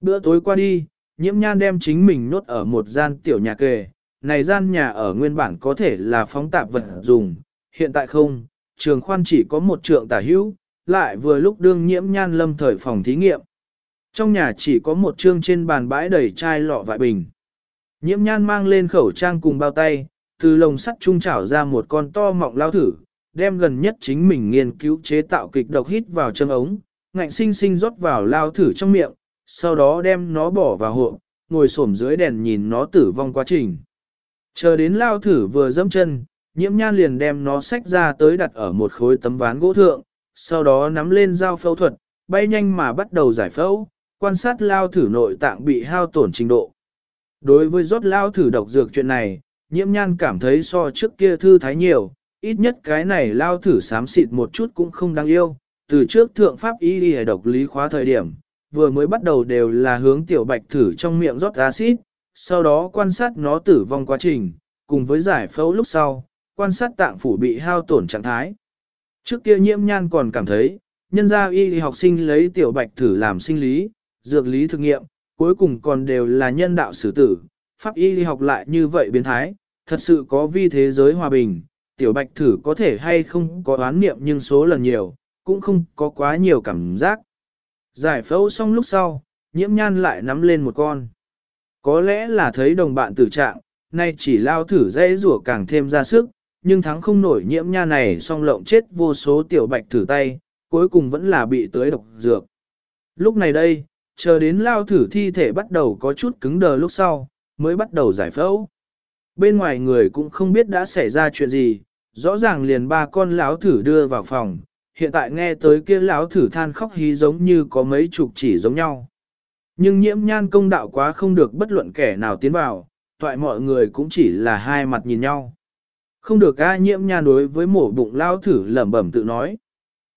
Bữa tối qua đi, nhiễm nhan đem chính mình nốt ở một gian tiểu nhà kề. Này gian nhà ở nguyên bản có thể là phóng tạp vật dùng, hiện tại không, trường khoan chỉ có một trượng tả hữu, lại vừa lúc đương nhiễm nhan lâm thời phòng thí nghiệm. Trong nhà chỉ có một trương trên bàn bãi đầy chai lọ vại bình. Nhiễm nhan mang lên khẩu trang cùng bao tay, từ lồng sắt trung chảo ra một con to mọng lao thử, đem gần nhất chính mình nghiên cứu chế tạo kịch độc hít vào chân ống, ngạnh sinh sinh rót vào lao thử trong miệng, sau đó đem nó bỏ vào hộp, ngồi xổm dưới đèn nhìn nó tử vong quá trình. Chờ đến lao thử vừa dẫm chân, nhiễm nhan liền đem nó xách ra tới đặt ở một khối tấm ván gỗ thượng, sau đó nắm lên dao phẫu thuật, bay nhanh mà bắt đầu giải phẫu, quan sát lao thử nội tạng bị hao tổn trình độ. Đối với rốt lao thử độc dược chuyện này, nhiễm nhan cảm thấy so trước kia thư thái nhiều, ít nhất cái này lao thử xám xịt một chút cũng không đáng yêu, từ trước thượng pháp y y độc lý khóa thời điểm, vừa mới bắt đầu đều là hướng tiểu bạch thử trong miệng rót axit, sau đó quan sát nó tử vong quá trình, cùng với giải phẫu lúc sau, quan sát tạng phủ bị hao tổn trạng thái. Trước kia nhiễm nhan còn cảm thấy, nhân gia y học sinh lấy tiểu bạch thử làm sinh lý, dược lý thực nghiệm, cuối cùng còn đều là nhân đạo xử tử, pháp y học lại như vậy biến thái, thật sự có vi thế giới hòa bình, tiểu bạch thử có thể hay không có oán niệm nhưng số lần nhiều, cũng không có quá nhiều cảm giác. Giải phẫu xong lúc sau, nhiễm nhan lại nắm lên một con. Có lẽ là thấy đồng bạn tử trạng, nay chỉ lao thử dây rủa càng thêm ra sức, nhưng thắng không nổi nhiễm nha này song lộng chết vô số tiểu bạch thử tay, cuối cùng vẫn là bị tưới độc dược. Lúc này đây, chờ đến lao thử thi thể bắt đầu có chút cứng đờ lúc sau, mới bắt đầu giải phẫu. Bên ngoài người cũng không biết đã xảy ra chuyện gì, rõ ràng liền ba con lão thử đưa vào phòng, hiện tại nghe tới kia lão thử than khóc hí giống như có mấy chục chỉ giống nhau. Nhưng nhiễm nhan công đạo quá không được bất luận kẻ nào tiến vào, toại mọi người cũng chỉ là hai mặt nhìn nhau. Không được ca nhiễm nhan đối với mổ bụng lao thử lẩm bẩm tự nói.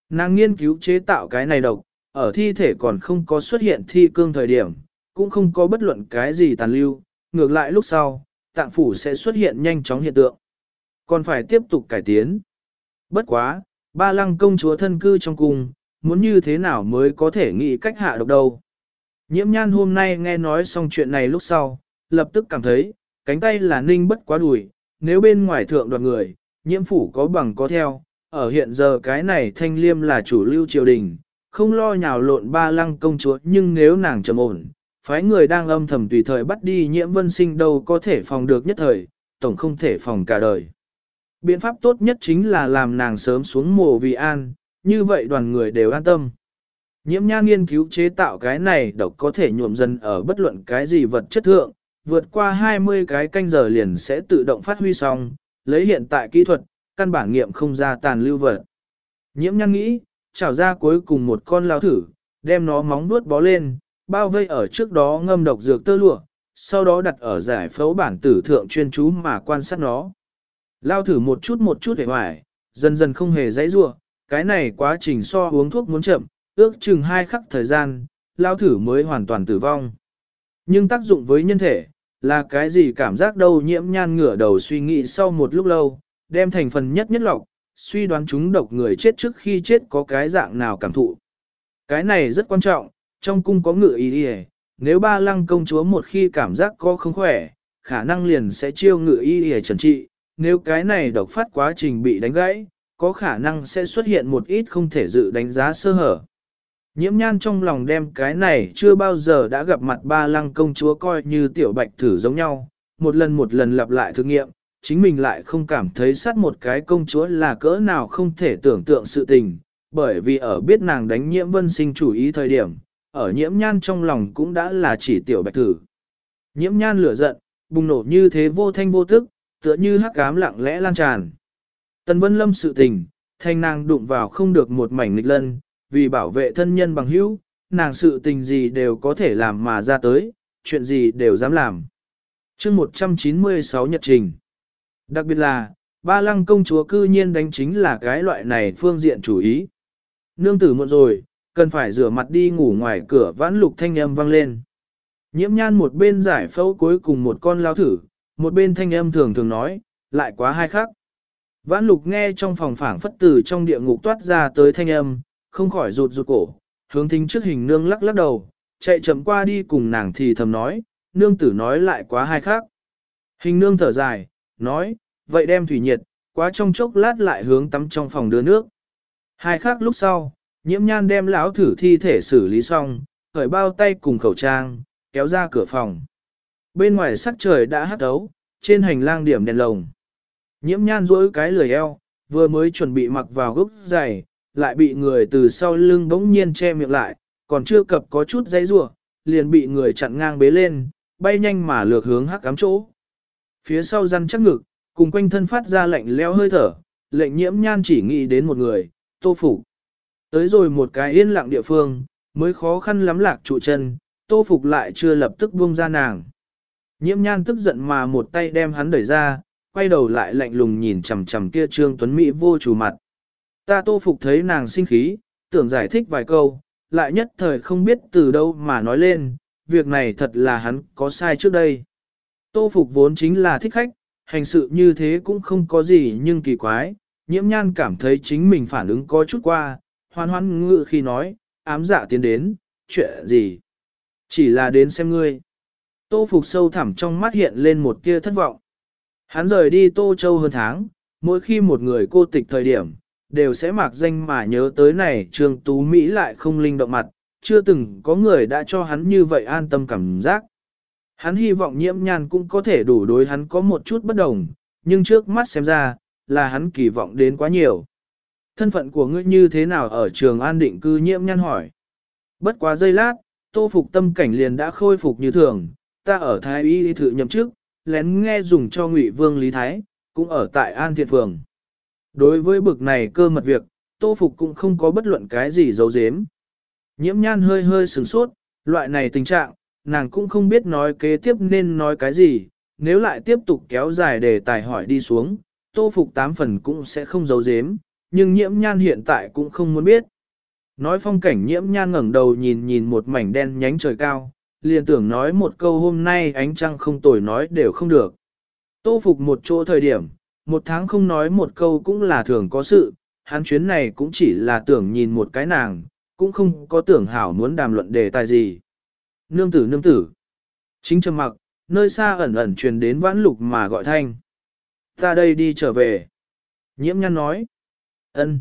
Nàng nghiên cứu chế tạo cái này độc, ở thi thể còn không có xuất hiện thi cương thời điểm, cũng không có bất luận cái gì tàn lưu, ngược lại lúc sau, tạng phủ sẽ xuất hiện nhanh chóng hiện tượng. Còn phải tiếp tục cải tiến. Bất quá, ba lăng công chúa thân cư trong cung, muốn như thế nào mới có thể nghĩ cách hạ độc đâu. Nhiễm nhan hôm nay nghe nói xong chuyện này lúc sau, lập tức cảm thấy, cánh tay là ninh bất quá đùi, nếu bên ngoài thượng đoạt người, nhiễm phủ có bằng có theo, ở hiện giờ cái này thanh liêm là chủ lưu triều đình, không lo nhào lộn ba lăng công chúa nhưng nếu nàng trầm ổn, phái người đang âm thầm tùy thời bắt đi nhiễm vân sinh đâu có thể phòng được nhất thời, tổng không thể phòng cả đời. Biện pháp tốt nhất chính là làm nàng sớm xuống mồ vì an, như vậy đoàn người đều an tâm. Nhiễm nha nghiên cứu chế tạo cái này độc có thể nhuộm dần ở bất luận cái gì vật chất thượng, vượt qua 20 cái canh giờ liền sẽ tự động phát huy xong, lấy hiện tại kỹ thuật, căn bản nghiệm không ra tàn lưu vật. Nhiễm nhăn nghĩ, trảo ra cuối cùng một con lao thử, đem nó móng vuốt bó lên, bao vây ở trước đó ngâm độc dược tơ lụa, sau đó đặt ở giải phẫu bản tử thượng chuyên chú mà quan sát nó. Lao thử một chút một chút hề hoài, dần dần không hề dãy ruộng, cái này quá trình so uống thuốc muốn chậm, ước chừng hai khắc thời gian, lao thử mới hoàn toàn tử vong. Nhưng tác dụng với nhân thể, là cái gì cảm giác đâu nhiễm nhan ngửa đầu suy nghĩ sau một lúc lâu, đem thành phần nhất nhất lọc, suy đoán chúng độc người chết trước khi chết có cái dạng nào cảm thụ. Cái này rất quan trọng, trong cung có ngựa ý đi nếu ba lăng công chúa một khi cảm giác có không khỏe, khả năng liền sẽ chiêu ngựa y để trần trị, nếu cái này độc phát quá trình bị đánh gãy, có khả năng sẽ xuất hiện một ít không thể dự đánh giá sơ hở. Nhiễm nhan trong lòng đem cái này chưa bao giờ đã gặp mặt ba lăng công chúa coi như tiểu bạch thử giống nhau, một lần một lần lặp lại thử nghiệm, chính mình lại không cảm thấy sát một cái công chúa là cỡ nào không thể tưởng tượng sự tình, bởi vì ở biết nàng đánh nhiễm vân sinh chủ ý thời điểm, ở nhiễm nhan trong lòng cũng đã là chỉ tiểu bạch thử. Nhiễm nhan lửa giận, bùng nổ như thế vô thanh vô tức, tựa như hắc ám lặng lẽ lan tràn. Tần Vân Lâm sự tình, thanh nàng đụng vào không được một mảnh nghịch lân, vì bảo vệ thân nhân bằng hữu, nàng sự tình gì đều có thể làm mà ra tới, chuyện gì đều dám làm. chương 196 nhật trình. Đặc biệt là, ba lăng công chúa cư nhiên đánh chính là cái loại này phương diện chủ ý. Nương tử muộn rồi, cần phải rửa mặt đi ngủ ngoài cửa vãn lục thanh âm vang lên. Nhiễm nhan một bên giải phẫu cuối cùng một con lao thử, một bên thanh âm thường thường nói, lại quá hai khắc. Vãn lục nghe trong phòng phảng phất tử trong địa ngục toát ra tới thanh âm, không khỏi rụt rụt cổ, hướng thính trước hình nương lắc lắc đầu, chạy chậm qua đi cùng nàng thì thầm nói, nương tử nói lại quá hai khác. Hình nương thở dài, nói, vậy đem thủy nhiệt, quá trong chốc lát lại hướng tắm trong phòng đưa nước. Hai khắc lúc sau, nhiễm nhan đem lão thử thi thể xử lý xong, khởi bao tay cùng khẩu trang, kéo ra cửa phòng. Bên ngoài sắc trời đã hắt ấu, trên hành lang điểm đèn lồng. Nhiễm nhan rỗi cái lười eo, vừa mới chuẩn bị mặc vào gốc giày, lại bị người từ sau lưng bỗng nhiên che miệng lại, còn chưa cập có chút dây rủa liền bị người chặn ngang bế lên, bay nhanh mà lược hướng hắc cám chỗ. Phía sau răn chắc ngực, cùng quanh thân phát ra lạnh leo hơi thở, lệnh nhiễm nhan chỉ nghĩ đến một người, tô phục. Tới rồi một cái yên lặng địa phương, mới khó khăn lắm lạc trụ chân, tô phục lại chưa lập tức buông ra nàng. Nhiễm nhan tức giận mà một tay đem hắn đẩy ra, quay đầu lại lạnh lùng nhìn chằm chằm kia trương tuấn Mỹ vô chủ mặt. Ta tô phục thấy nàng sinh khí, tưởng giải thích vài câu, lại nhất thời không biết từ đâu mà nói lên, việc này thật là hắn có sai trước đây. Tô phục vốn chính là thích khách, hành sự như thế cũng không có gì nhưng kỳ quái, nhiễm nhan cảm thấy chính mình phản ứng có chút qua, hoan hoan ngự khi nói, ám dạ tiến đến, chuyện gì? Chỉ là đến xem ngươi. Tô phục sâu thẳm trong mắt hiện lên một tia thất vọng. Hắn rời đi Tô Châu hơn tháng, mỗi khi một người cô tịch thời điểm, đều sẽ mặc danh mà nhớ tới này Trương Tú Mỹ lại không linh động mặt, chưa từng có người đã cho hắn như vậy an tâm cảm giác. Hắn hy vọng nhiễm nhan cũng có thể đủ đối hắn có một chút bất đồng, nhưng trước mắt xem ra, là hắn kỳ vọng đến quá nhiều. Thân phận của ngươi như thế nào ở trường an định cư nhiễm nhan hỏi. Bất quá giây lát, tô phục tâm cảnh liền đã khôi phục như thường, ta ở Thái Y thự nhậm chức, lén nghe dùng cho ngụy vương Lý Thái, cũng ở tại An Thiện Phường. Đối với bực này cơ mật việc, Tô Phục cũng không có bất luận cái gì giấu giếm. Nhiễm nhan hơi hơi sửng sốt, Loại này tình trạng, nàng cũng không biết nói kế tiếp nên nói cái gì, nếu lại tiếp tục kéo dài đề tài hỏi đi xuống, tô phục tám phần cũng sẽ không giấu giếm, nhưng nhiễm nhan hiện tại cũng không muốn biết. Nói phong cảnh nhiễm nhan ngẩng đầu nhìn nhìn một mảnh đen nhánh trời cao, liền tưởng nói một câu hôm nay ánh trăng không tồi nói đều không được. Tô phục một chỗ thời điểm, một tháng không nói một câu cũng là thường có sự, hắn chuyến này cũng chỉ là tưởng nhìn một cái nàng, cũng không có tưởng hảo muốn đàm luận đề tài gì. Nương tử nương tử. Chính trầm mặc, nơi xa ẩn ẩn truyền đến vãn lục mà gọi thanh. Ta đây đi trở về. Nhiễm nhan nói. ân.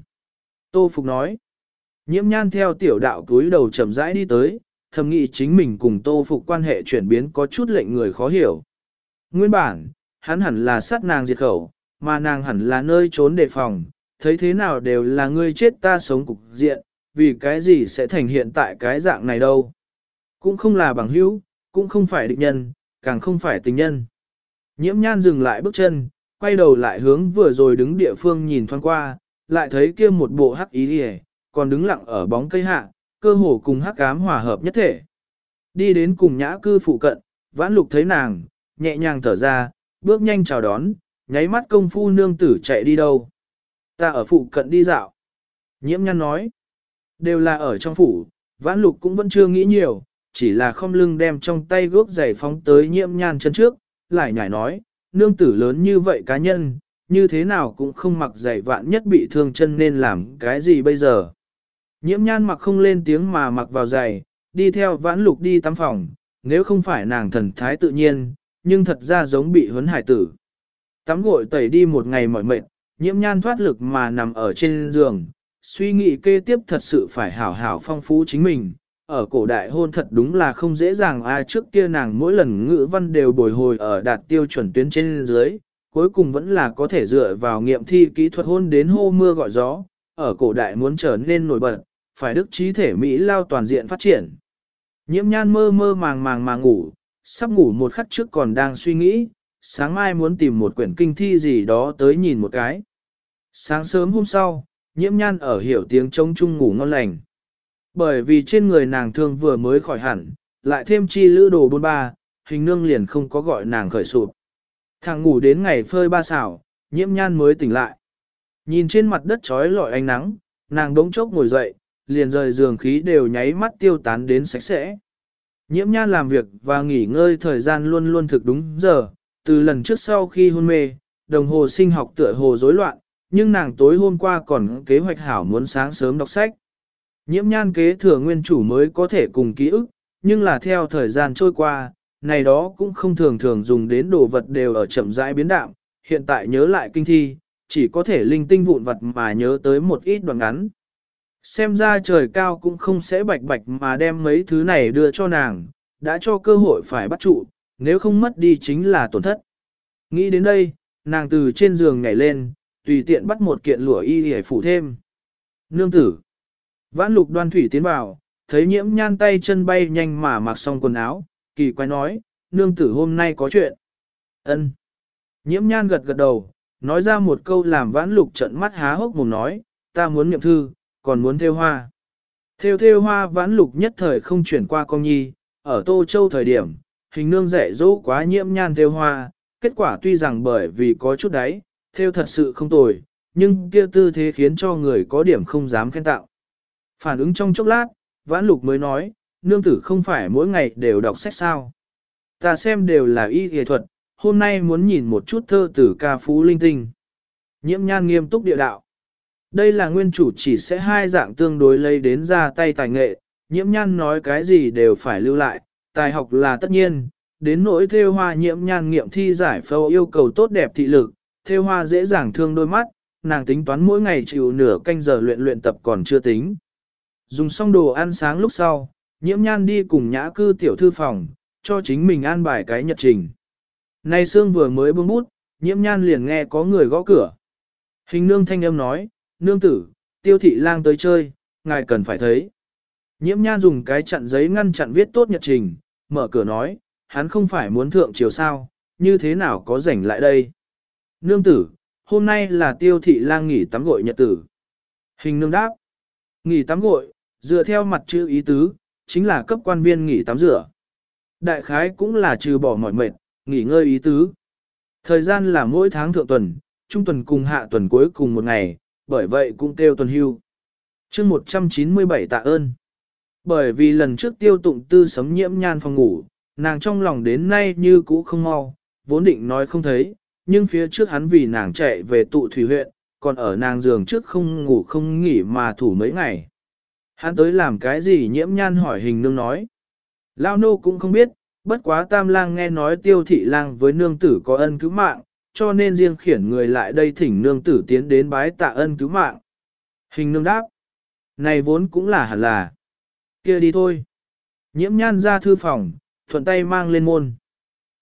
Tô Phục nói. Nhiễm nhan theo tiểu đạo túi đầu chậm rãi đi tới, thầm nghĩ chính mình cùng Tô Phục quan hệ chuyển biến có chút lệnh người khó hiểu. Nguyên bản, hắn hẳn là sát nàng diệt khẩu, mà nàng hẳn là nơi trốn đề phòng, thấy thế nào đều là ngươi chết ta sống cục diện, vì cái gì sẽ thành hiện tại cái dạng này đâu. Cũng không là bằng hữu, cũng không phải địch nhân, càng không phải tình nhân. Nhiễm nhan dừng lại bước chân, quay đầu lại hướng vừa rồi đứng địa phương nhìn thoáng qua, lại thấy kia một bộ hắc ý hề, còn đứng lặng ở bóng cây hạ, cơ hồ cùng hắc ám hòa hợp nhất thể. Đi đến cùng nhã cư phụ cận, vãn lục thấy nàng, nhẹ nhàng thở ra, bước nhanh chào đón, nháy mắt công phu nương tử chạy đi đâu. Ta ở phụ cận đi dạo. Nhiễm nhăn nói, đều là ở trong phủ, vãn lục cũng vẫn chưa nghĩ nhiều, chỉ là không lưng đem trong tay gốc giày phóng tới nhiễm nhan chân trước, lại nhảy nói, nương tử lớn như vậy cá nhân, như thế nào cũng không mặc giày vạn nhất bị thương chân nên làm cái gì bây giờ. Nhiễm nhan mặc không lên tiếng mà mặc vào giày, đi theo vãn lục đi tắm phòng, nếu không phải nàng thần thái tự nhiên, nhưng thật ra giống bị huấn hải tử. Tắm gội tẩy đi một ngày mỏi mệt, nhiễm nhan thoát lực mà nằm ở trên giường, suy nghĩ kê tiếp thật sự phải hảo hảo phong phú chính mình. Ở cổ đại hôn thật đúng là không dễ dàng ai trước kia nàng mỗi lần ngữ văn đều bồi hồi ở đạt tiêu chuẩn tuyến trên dưới, cuối cùng vẫn là có thể dựa vào nghiệm thi kỹ thuật hôn đến hô mưa gọi gió, ở cổ đại muốn trở nên nổi bật, phải đức trí thể Mỹ lao toàn diện phát triển. Nhiễm nhan mơ mơ màng màng mà ngủ, sắp ngủ một khắc trước còn đang suy nghĩ, sáng mai muốn tìm một quyển kinh thi gì đó tới nhìn một cái. Sáng sớm hôm sau, nhiễm nhan ở hiểu tiếng trống chung ngủ ngon lành. Bởi vì trên người nàng thương vừa mới khỏi hẳn, lại thêm chi lữ đồ bôn ba, hình nương liền không có gọi nàng khởi sụp. Thằng ngủ đến ngày phơi ba xảo, nhiễm nhan mới tỉnh lại. Nhìn trên mặt đất trói lọi ánh nắng, nàng đống chốc ngồi dậy, liền rời giường khí đều nháy mắt tiêu tán đến sạch sẽ. Nhiễm nhan làm việc và nghỉ ngơi thời gian luôn luôn thực đúng giờ, từ lần trước sau khi hôn mê, đồng hồ sinh học tựa hồ rối loạn, nhưng nàng tối hôm qua còn kế hoạch hảo muốn sáng sớm đọc sách. Nhiễm nhan kế thừa nguyên chủ mới có thể cùng ký ức, nhưng là theo thời gian trôi qua, này đó cũng không thường thường dùng đến đồ vật đều ở chậm rãi biến đạm, hiện tại nhớ lại kinh thi, chỉ có thể linh tinh vụn vật mà nhớ tới một ít đoạn ngắn. Xem ra trời cao cũng không sẽ bạch bạch mà đem mấy thứ này đưa cho nàng, đã cho cơ hội phải bắt trụ, nếu không mất đi chính là tổn thất. Nghĩ đến đây, nàng từ trên giường nhảy lên, tùy tiện bắt một kiện lụa y để phủ thêm. Nương tử. Vãn lục đoan thủy tiến vào, thấy nhiễm nhan tay chân bay nhanh mà mặc xong quần áo, kỳ quái nói, nương tử hôm nay có chuyện. ân Nhiễm nhan gật gật đầu, nói ra một câu làm vãn lục trận mắt há hốc mồm nói, ta muốn nhậm thư, còn muốn theo hoa. Theo theo hoa vãn lục nhất thời không chuyển qua con nhi, ở Tô Châu thời điểm, hình nương dạy dỗ quá nhiễm nhan theo hoa, kết quả tuy rằng bởi vì có chút đấy, theo thật sự không tồi, nhưng kia tư thế khiến cho người có điểm không dám khen tạo. Phản ứng trong chốc lát, vãn lục mới nói, nương tử không phải mỗi ngày đều đọc sách sao. Ta xem đều là y nghệ thuật, hôm nay muốn nhìn một chút thơ tử ca phú linh tinh. Nhiễm nhan nghiêm túc địa đạo. Đây là nguyên chủ chỉ sẽ hai dạng tương đối lấy đến ra tay tài nghệ, nhiễm nhan nói cái gì đều phải lưu lại, tài học là tất nhiên, đến nỗi theo hoa nhiễm nhan nghiệm thi giải phẫu yêu cầu tốt đẹp thị lực, theo hoa dễ dàng thương đôi mắt, nàng tính toán mỗi ngày chịu nửa canh giờ luyện luyện tập còn chưa tính. Dùng xong đồ ăn sáng lúc sau, nhiễm nhan đi cùng nhã cư tiểu thư phòng, cho chính mình an bài cái nhật trình. Nay Sương vừa mới bưng bút, nhiễm nhan liền nghe có người gõ cửa. Hình nương thanh âm nói, nương tử, tiêu thị lang tới chơi, ngài cần phải thấy. Nhiễm nhan dùng cái chặn giấy ngăn chặn viết tốt nhật trình, mở cửa nói, hắn không phải muốn thượng chiều sao, như thế nào có rảnh lại đây. Nương tử, hôm nay là tiêu thị lang nghỉ tắm gội nhật tử. Hình nương đáp, nghỉ tắm gội, dựa theo mặt chữ ý tứ, chính là cấp quan viên nghỉ tắm rửa. Đại khái cũng là trừ bỏ mỏi mệt, nghỉ ngơi ý tứ. Thời gian là mỗi tháng thượng tuần, trung tuần cùng hạ tuần cuối cùng một ngày, bởi vậy cũng kêu tuần hưu. chương 197 tạ ơn. Bởi vì lần trước tiêu tụng tư sấm nhiễm nhan phòng ngủ, nàng trong lòng đến nay như cũ không mau, vốn định nói không thấy, nhưng phía trước hắn vì nàng chạy về tụ thủy huyện, còn ở nàng giường trước không ngủ không nghỉ mà thủ mấy ngày. Hắn tới làm cái gì nhiễm nhan hỏi hình nương nói. Lao nô cũng không biết, bất quá tam lang nghe nói tiêu thị lang với nương tử có ân cứu mạng, cho nên riêng khiển người lại đây thỉnh nương tử tiến đến bái tạ ân cứu mạng. Hình nương đáp. Này vốn cũng là hẳn là. kia đi thôi. Nhiễm nhan ra thư phòng, thuận tay mang lên môn.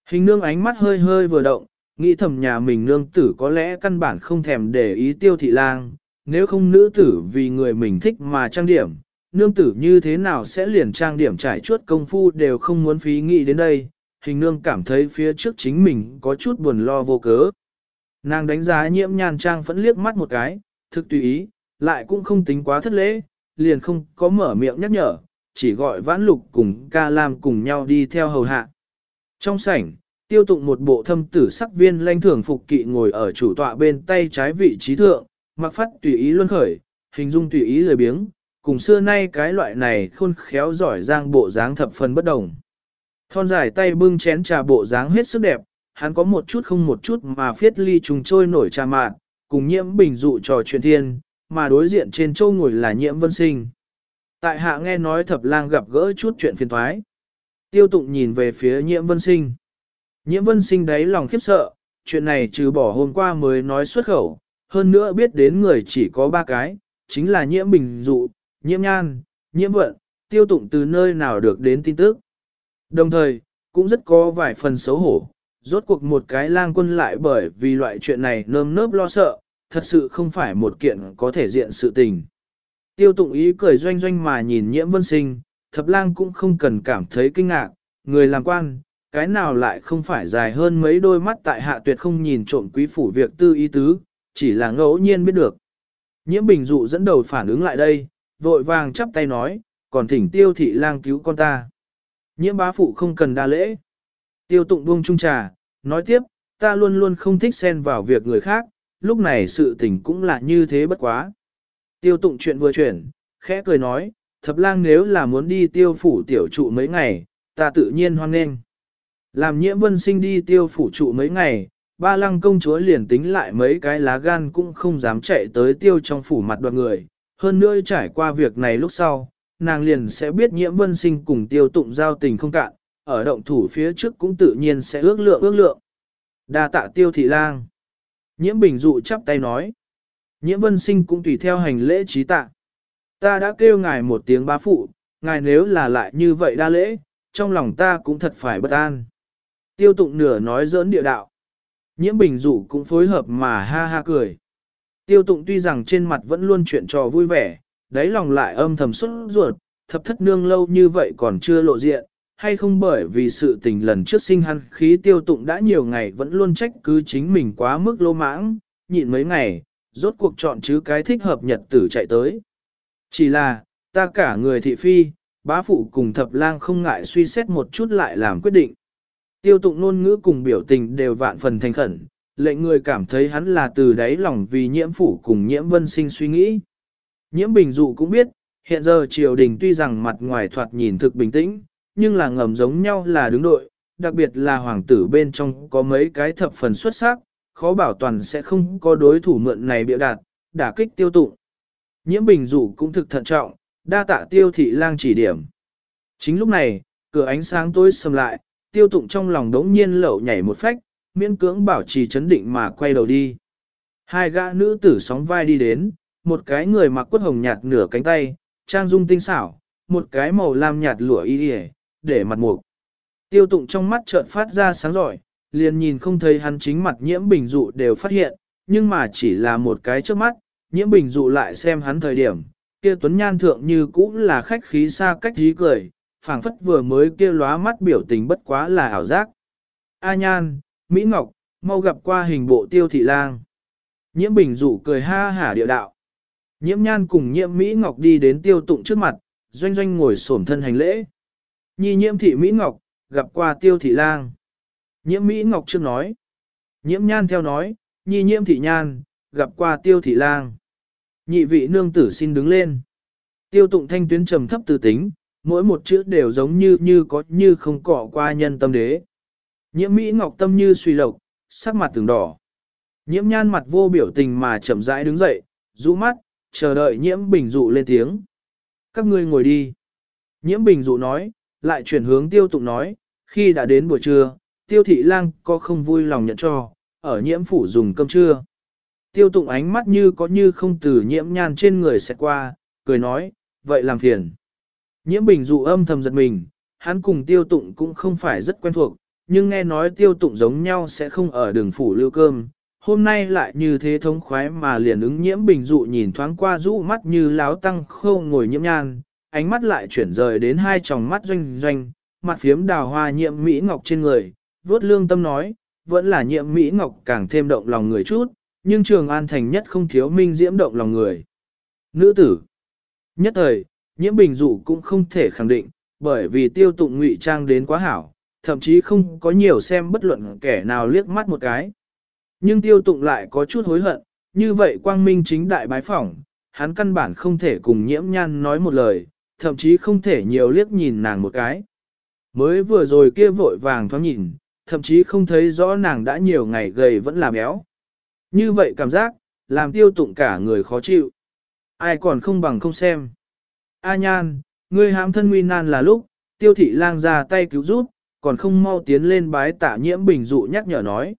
Hình nương ánh mắt hơi hơi vừa động, nghĩ thầm nhà mình nương tử có lẽ căn bản không thèm để ý tiêu thị lang, nếu không nữ tử vì người mình thích mà trang điểm, nương tử như thế nào sẽ liền trang điểm trải chuốt công phu đều không muốn phí nghĩ đến đây, hình nương cảm thấy phía trước chính mình có chút buồn lo vô cớ. Nàng đánh giá nhiễm nhàn trang vẫn liếc mắt một cái, thực tùy ý, lại cũng không tính quá thất lễ, liền không có mở miệng nhắc nhở, chỉ gọi vãn lục cùng ca lam cùng nhau đi theo hầu hạ. Trong sảnh, tiêu tụng một bộ thâm tử sắc viên lanh thường phục kỵ ngồi ở chủ tọa bên tay trái vị trí thượng, mặc phát tùy ý luân khởi, hình dung tùy ý lười biếng, cùng xưa nay cái loại này khôn khéo giỏi giang bộ dáng thập phần bất đồng. Thon dài tay bưng chén trà bộ dáng hết sức đẹp, hắn có một chút không một chút mà phiết ly trùng trôi nổi trà mạn, cùng nhiễm bình dụ trò chuyện thiên, mà đối diện trên châu ngồi là nhiễm vân sinh. Tại hạ nghe nói thập lang gặp gỡ chút chuyện phiền thoái. Tiêu tụng nhìn về phía nhiễm vân sinh. Nhiễm vân sinh đáy lòng khiếp sợ, chuyện này trừ bỏ hôm qua mới nói xuất khẩu, hơn nữa biết đến người chỉ có ba cái, chính là nhiễm bình dụ, nhiễm nhan, nhiễm vận, tiêu tụng từ nơi nào được đến tin tức. Đồng thời, cũng rất có vài phần xấu hổ, rốt cuộc một cái lang quân lại bởi vì loại chuyện này nơm nớp lo sợ, thật sự không phải một kiện có thể diện sự tình. Tiêu tụng ý cười doanh doanh mà nhìn nhiễm vân sinh, thập lang cũng không cần cảm thấy kinh ngạc, người làm quan, cái nào lại không phải dài hơn mấy đôi mắt tại hạ tuyệt không nhìn trộm quý phủ việc tư ý tứ, chỉ là ngẫu nhiên biết được. Nhiễm bình dụ dẫn đầu phản ứng lại đây, vội vàng chắp tay nói, còn thỉnh tiêu thị lang cứu con ta. Nhiễm bá phụ không cần đa lễ. Tiêu tụng buông trung trà, nói tiếp, ta luôn luôn không thích xen vào việc người khác, lúc này sự tình cũng là như thế bất quá. Tiêu tụng chuyện vừa chuyển, khẽ cười nói, thập lang nếu là muốn đi tiêu phủ tiểu trụ mấy ngày, ta tự nhiên hoan nghênh. Làm nhiễm vân sinh đi tiêu phủ trụ mấy ngày, ba lăng công chúa liền tính lại mấy cái lá gan cũng không dám chạy tới tiêu trong phủ mặt đoàn người. Hơn nữa trải qua việc này lúc sau, nàng liền sẽ biết nhiễm vân sinh cùng tiêu tụng giao tình không cạn, ở động thủ phía trước cũng tự nhiên sẽ ước lượng ước lượng. đa tạ tiêu thị lang. Nhiễm bình dụ chắp tay nói. Nhiễm vân sinh cũng tùy theo hành lễ trí tạ. Ta đã kêu ngài một tiếng bá phụ, ngài nếu là lại như vậy đa lễ, trong lòng ta cũng thật phải bất an. Tiêu tụng nửa nói giỡn địa đạo. Nhiễm bình dụ cũng phối hợp mà ha ha cười. Tiêu tụng tuy rằng trên mặt vẫn luôn chuyện trò vui vẻ, đáy lòng lại âm thầm xuất ruột, thập thất nương lâu như vậy còn chưa lộ diện, hay không bởi vì sự tình lần trước sinh hắn khí tiêu tụng đã nhiều ngày vẫn luôn trách cứ chính mình quá mức lô mãng, nhịn mấy ngày, rốt cuộc chọn chứ cái thích hợp nhật tử chạy tới. Chỉ là, ta cả người thị phi, bá phụ cùng thập lang không ngại suy xét một chút lại làm quyết định. Tiêu tụng ngôn ngữ cùng biểu tình đều vạn phần thành khẩn, lệnh người cảm thấy hắn là từ đáy lòng vì nhiễm phủ cùng nhiễm vân sinh suy nghĩ. Nhiễm bình dụ cũng biết, hiện giờ triều đình tuy rằng mặt ngoài thoạt nhìn thực bình tĩnh, nhưng là ngầm giống nhau là đứng đội, đặc biệt là hoàng tử bên trong có mấy cái thập phần xuất sắc, khó bảo toàn sẽ không có đối thủ mượn này bịa đạt, đả kích tiêu tụng. Nhiễm bình dụ cũng thực thận trọng, đa tạ tiêu thị lang chỉ điểm. Chính lúc này, cửa ánh sáng tối sầm lại, tiêu tụng trong lòng đống nhiên lẩu nhảy một phách, miễn cưỡng bảo trì chấn định mà quay đầu đi. Hai gã nữ tử sóng vai đi đến, một cái người mặc quất hồng nhạt nửa cánh tay, trang dung tinh xảo, một cái màu lam nhạt lụa y y, để mặt mục. Tiêu tụng trong mắt chợt phát ra sáng giỏi, liền nhìn không thấy hắn chính mặt nhiễm bình dụ đều phát hiện, nhưng mà chỉ là một cái trước mắt, nhiễm bình dụ lại xem hắn thời điểm, kia tuấn nhan thượng như cũng là khách khí xa cách dí cười, phảng phất vừa mới kia lóa mắt biểu tình bất quá là ảo giác. A nhan, Mỹ Ngọc, mau gặp qua hình bộ tiêu thị lang. Nhiễm bình dụ cười ha hả địa đạo. Nhiễm nhan cùng nhiễm Mỹ Ngọc đi đến tiêu tụng trước mặt, doanh doanh ngồi xổm thân hành lễ. Nhi nhiễm thị Mỹ Ngọc, gặp qua tiêu thị lang. Nhiễm Mỹ Ngọc chưa nói. Nhiễm nhan theo nói, nhi nhiễm thị nhan, gặp qua tiêu thị lang. Nhị vị nương tử xin đứng lên. Tiêu tụng thanh tuyến trầm thấp từ tính, mỗi một chữ đều giống như như có như không cọ qua nhân tâm đế. Nhiễm Mỹ Ngọc tâm như suy lộc, sắc mặt từng đỏ. Nhiễm nhan mặt vô biểu tình mà chậm rãi đứng dậy, rũ mắt, chờ đợi nhiễm bình dụ lên tiếng. Các ngươi ngồi đi. Nhiễm bình dụ nói, lại chuyển hướng tiêu tụng nói, khi đã đến buổi trưa, tiêu thị lang có không vui lòng nhận cho, ở nhiễm phủ dùng cơm trưa. Tiêu tụng ánh mắt như có như không từ nhiễm nhan trên người sẽ qua, cười nói, vậy làm phiền. Nhiễm bình dụ âm thầm giật mình, hắn cùng tiêu tụng cũng không phải rất quen thuộc, nhưng nghe nói tiêu tụng giống nhau sẽ không ở đường phủ lưu cơm. Hôm nay lại như thế thống khoái mà liền ứng nhiễm bình dụ nhìn thoáng qua rũ mắt như láo tăng khâu ngồi nhiễm nhan, ánh mắt lại chuyển rời đến hai tròng mắt doanh doanh, mặt phiếm đào hoa nhiễm Mỹ Ngọc trên người, vốt lương tâm nói, vẫn là nhiễm Mỹ Ngọc càng thêm động lòng người chút, nhưng trường an thành nhất không thiếu minh diễm động lòng người. Nữ tử Nhất thời, nhiễm bình dụ cũng không thể khẳng định, bởi vì tiêu tụng ngụy trang đến quá hảo, thậm chí không có nhiều xem bất luận kẻ nào liếc mắt một cái. Nhưng tiêu tụng lại có chút hối hận, như vậy quang minh chính đại bái phỏng, hắn căn bản không thể cùng nhiễm nhan nói một lời, thậm chí không thể nhiều liếc nhìn nàng một cái. Mới vừa rồi kia vội vàng thoáng nhìn, thậm chí không thấy rõ nàng đã nhiều ngày gầy vẫn là béo. Như vậy cảm giác, làm tiêu tụng cả người khó chịu. Ai còn không bằng không xem. A nhan, ngươi hãm thân nguy nan là lúc, tiêu thị lang ra tay cứu giúp, còn không mau tiến lên bái tạ nhiễm bình dụ nhắc nhở nói.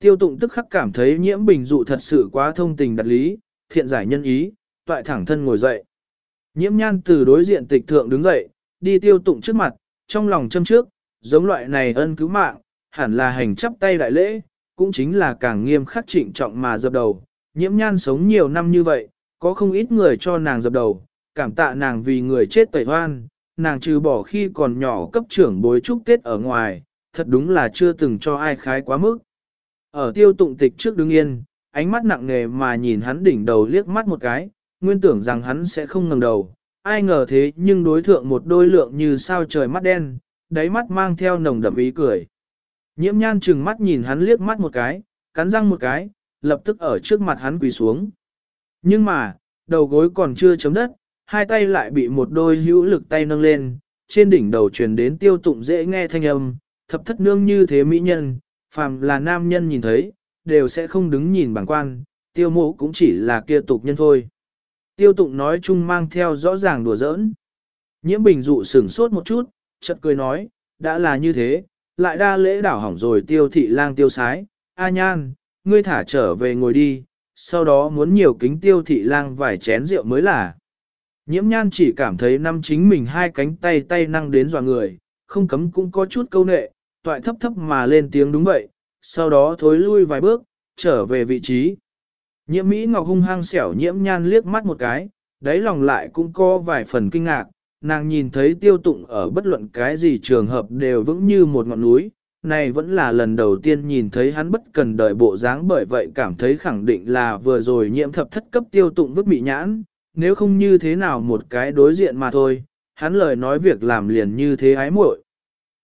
Tiêu tụng tức khắc cảm thấy nhiễm bình dụ thật sự quá thông tình đặt lý, thiện giải nhân ý, toại thẳng thân ngồi dậy. Nhiễm nhan từ đối diện tịch thượng đứng dậy, đi tiêu tụng trước mặt, trong lòng châm trước, giống loại này ân cứu mạng, hẳn là hành chấp tay đại lễ, cũng chính là càng nghiêm khắc trịnh trọng mà dập đầu. Nhiễm nhan sống nhiều năm như vậy, có không ít người cho nàng dập đầu, cảm tạ nàng vì người chết tẩy hoan, nàng trừ bỏ khi còn nhỏ cấp trưởng bối chúc Tết ở ngoài, thật đúng là chưa từng cho ai khái quá mức. Ở tiêu tụng tịch trước đứng yên, ánh mắt nặng nề mà nhìn hắn đỉnh đầu liếc mắt một cái, nguyên tưởng rằng hắn sẽ không ngẩng đầu, ai ngờ thế nhưng đối thượng một đôi lượng như sao trời mắt đen, đáy mắt mang theo nồng đậm ý cười. Nhiễm nhan chừng mắt nhìn hắn liếc mắt một cái, cắn răng một cái, lập tức ở trước mặt hắn quỳ xuống. Nhưng mà, đầu gối còn chưa chấm đất, hai tay lại bị một đôi hữu lực tay nâng lên, trên đỉnh đầu truyền đến tiêu tụng dễ nghe thanh âm, thập thất nương như thế mỹ nhân, phàm là nam nhân nhìn thấy, đều sẽ không đứng nhìn bằng quan, tiêu mộ cũng chỉ là kia tục nhân thôi. Tiêu tụng nói chung mang theo rõ ràng đùa giỡn. Nhiễm bình dụ sửng sốt một chút, chợt cười nói, đã là như thế, lại đa lễ đảo hỏng rồi tiêu thị lang tiêu sái, a nhan, ngươi thả trở về ngồi đi, sau đó muốn nhiều kính tiêu thị lang vài chén rượu mới là. Nhiễm nhan chỉ cảm thấy năm chính mình hai cánh tay tay năng đến dọa người, không cấm cũng có chút câu nệ, toại thấp thấp mà lên tiếng đúng vậy, sau đó thối lui vài bước, trở về vị trí. Nhiễm Mỹ Ngọc hung hăng xẻo nhiễm nhan liếc mắt một cái, đáy lòng lại cũng có vài phần kinh ngạc, nàng nhìn thấy tiêu tụng ở bất luận cái gì trường hợp đều vững như một ngọn núi, này vẫn là lần đầu tiên nhìn thấy hắn bất cần đợi bộ dáng bởi vậy cảm thấy khẳng định là vừa rồi nhiễm thập thất cấp tiêu tụng vứt bị nhãn, nếu không như thế nào một cái đối diện mà thôi, hắn lời nói việc làm liền như thế ái muội.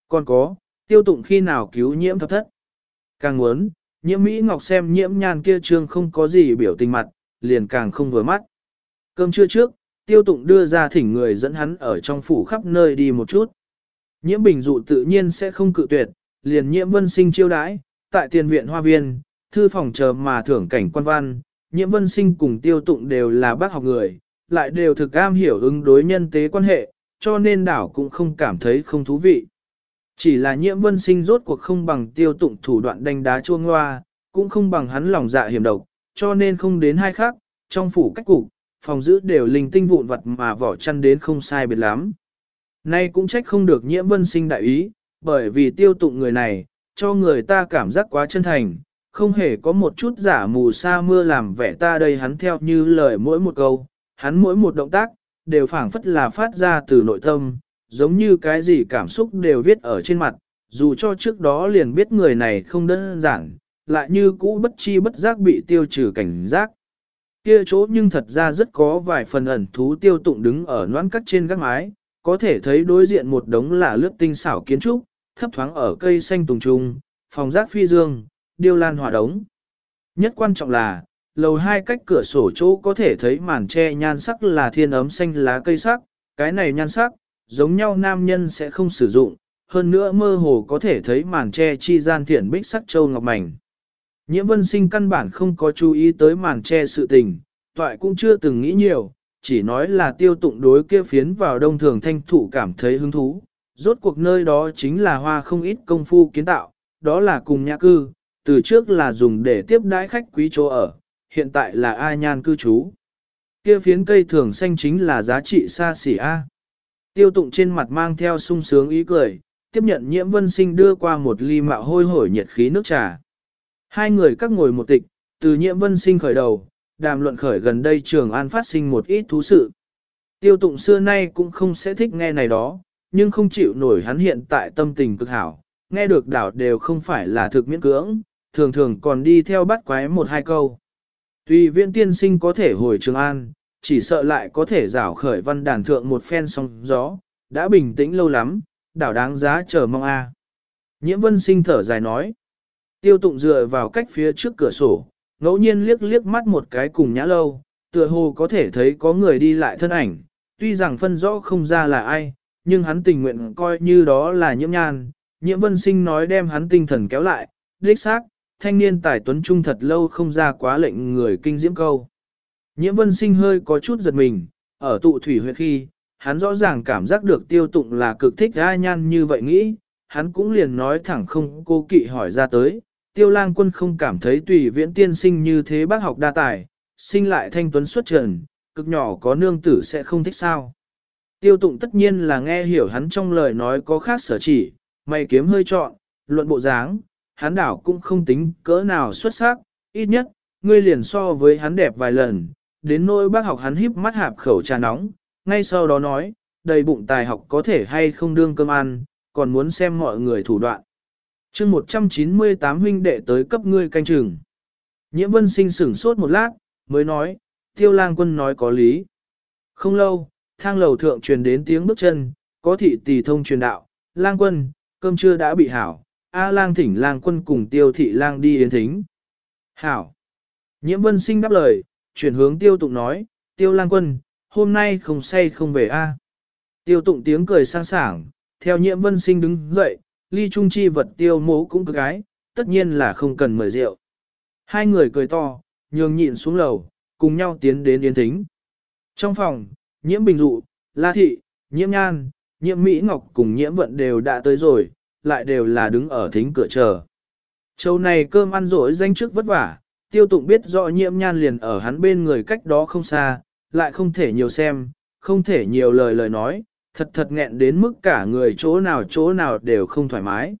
Còn có, tiêu tụng khi nào cứu nhiễm thập thất? Càng muốn, nhiễm Mỹ Ngọc xem nhiễm nhan kia trương không có gì biểu tình mặt, liền càng không vừa mắt. Cơm trưa trước, tiêu tụng đưa ra thỉnh người dẫn hắn ở trong phủ khắp nơi đi một chút. Nhiễm bình dụ tự nhiên sẽ không cự tuyệt, liền nhiễm vân sinh chiêu đãi, tại tiền viện hoa viên, thư phòng chờ mà thưởng cảnh quan văn, nhiễm vân sinh cùng tiêu tụng đều là bác học người, lại đều thực am hiểu ứng đối nhân tế quan hệ, cho nên đảo cũng không cảm thấy không thú vị. Chỉ là nhiễm vân sinh rốt cuộc không bằng tiêu tụng thủ đoạn đánh đá chuông hoa, cũng không bằng hắn lòng dạ hiểm độc, cho nên không đến hai khác, trong phủ cách cục, phòng giữ đều linh tinh vụn vật mà vỏ chăn đến không sai biệt lắm. Nay cũng trách không được nhiễm vân sinh đại ý, bởi vì tiêu tụng người này, cho người ta cảm giác quá chân thành, không hề có một chút giả mù sa mưa làm vẻ ta đây hắn theo như lời mỗi một câu, hắn mỗi một động tác, đều phảng phất là phát ra từ nội tâm, giống như cái gì cảm xúc đều viết ở trên mặt, dù cho trước đó liền biết người này không đơn giản, lại như cũ bất chi bất giác bị tiêu trừ cảnh giác. Kia chỗ nhưng thật ra rất có vài phần ẩn thú tiêu tụng đứng ở noãn cắt trên các mái, có thể thấy đối diện một đống là lướt tinh xảo kiến trúc, thấp thoáng ở cây xanh tùng trung, phòng giác phi dương, điêu lan hỏa đống. Nhất quan trọng là, lầu hai cách cửa sổ chỗ có thể thấy màn tre nhan sắc là thiên ấm xanh lá cây sắc, cái này nhan sắc, giống nhau nam nhân sẽ không sử dụng, hơn nữa mơ hồ có thể thấy màn tre chi gian thiện bích sắc châu ngọc mảnh. Nhiễm vân sinh căn bản không có chú ý tới màn tre sự tình, toại cũng chưa từng nghĩ nhiều, chỉ nói là tiêu tụng đối kia phiến vào đông thường thanh thủ cảm thấy hứng thú. Rốt cuộc nơi đó chính là hoa không ít công phu kiến tạo, đó là cùng nhà cư, từ trước là dùng để tiếp đãi khách quý chỗ ở, hiện tại là A nhan cư trú. Kia phiến cây thường xanh chính là giá trị xa xỉ A. Tiêu tụng trên mặt mang theo sung sướng ý cười, tiếp nhận nhiễm vân sinh đưa qua một ly mạo hôi hổi nhiệt khí nước trà. Hai người các ngồi một tịch, từ nhiễm vân sinh khởi đầu, đàm luận khởi gần đây trường an phát sinh một ít thú sự. Tiêu tụng xưa nay cũng không sẽ thích nghe này đó, nhưng không chịu nổi hắn hiện tại tâm tình cực hảo, nghe được đảo đều không phải là thực miễn cưỡng, thường thường còn đi theo bắt quái một hai câu. Tùy viên tiên sinh có thể hồi Trường An, chỉ sợ lại có thể rảo khởi văn đàn thượng một phen sóng gió, đã bình tĩnh lâu lắm, đảo đáng giá chờ mong a. Nhiễm vân sinh thở dài nói. Tiêu tụng dựa vào cách phía trước cửa sổ, ngẫu nhiên liếc liếc mắt một cái cùng nhã lâu, tựa hồ có thể thấy có người đi lại thân ảnh, tuy rằng phân rõ không ra là ai, nhưng hắn tình nguyện coi như đó là nhiễm nhan, nhiễm vân sinh nói đem hắn tinh thần kéo lại, đích xác, thanh niên tài tuấn trung thật lâu không ra quá lệnh người kinh diễm câu. Nhiễm vân sinh hơi có chút giật mình, ở tụ thủy huyệt khi, hắn rõ ràng cảm giác được tiêu tụng là cực thích ai nhan như vậy nghĩ, hắn cũng liền nói thẳng không cô kỵ hỏi ra tới, tiêu lang quân không cảm thấy tùy viễn tiên sinh như thế bác học đa tài, sinh lại thanh tuấn xuất trần, cực nhỏ có nương tử sẽ không thích sao. Tiêu tụng tất nhiên là nghe hiểu hắn trong lời nói có khác sở chỉ, mày kiếm hơi trọn, luận bộ dáng, hắn đảo cũng không tính cỡ nào xuất sắc, ít nhất, ngươi liền so với hắn đẹp vài lần, đến nỗi bác học hắn híp mắt hạp khẩu trà nóng, ngay sau đó nói, đầy bụng tài học có thể hay không đương cơm ăn, còn muốn xem mọi người thủ đoạn. chương 198 huynh đệ tới cấp ngươi canh chừng. Nhiễm vân sinh sửng sốt một lát, mới nói, tiêu lang quân nói có lý. Không lâu, thang lầu thượng truyền đến tiếng bước chân, có thị tỷ thông truyền đạo, lang quân, cơm trưa đã bị hảo, A lang thỉnh lang quân cùng tiêu thị lang đi yến thính. Hảo. Nhiễm vân sinh đáp lời, chuyển hướng tiêu tụng nói, tiêu lang quân, hôm nay không say không về A. Tiêu tụng tiếng cười sang sảng, theo nhiễm vân sinh đứng dậy, ly trung chi vật tiêu mố cũng cực gái, tất nhiên là không cần mời rượu. Hai người cười to, nhường nhịn xuống lầu, cùng nhau tiến đến yến thính. Trong phòng, nhiễm bình dụ, la thị, nhiễm nhan, nhiễm Mỹ Ngọc cùng nhiễm vận đều đã tới rồi, lại đều là đứng ở thính cửa chờ. Châu này cơm ăn rỗi danh trước vất vả, tiêu tụng biết rõ nhiễm nhan liền ở hắn bên người cách đó không xa, lại không thể nhiều xem, không thể nhiều lời lời nói, thật thật nghẹn đến mức cả người chỗ nào chỗ nào đều không thoải mái.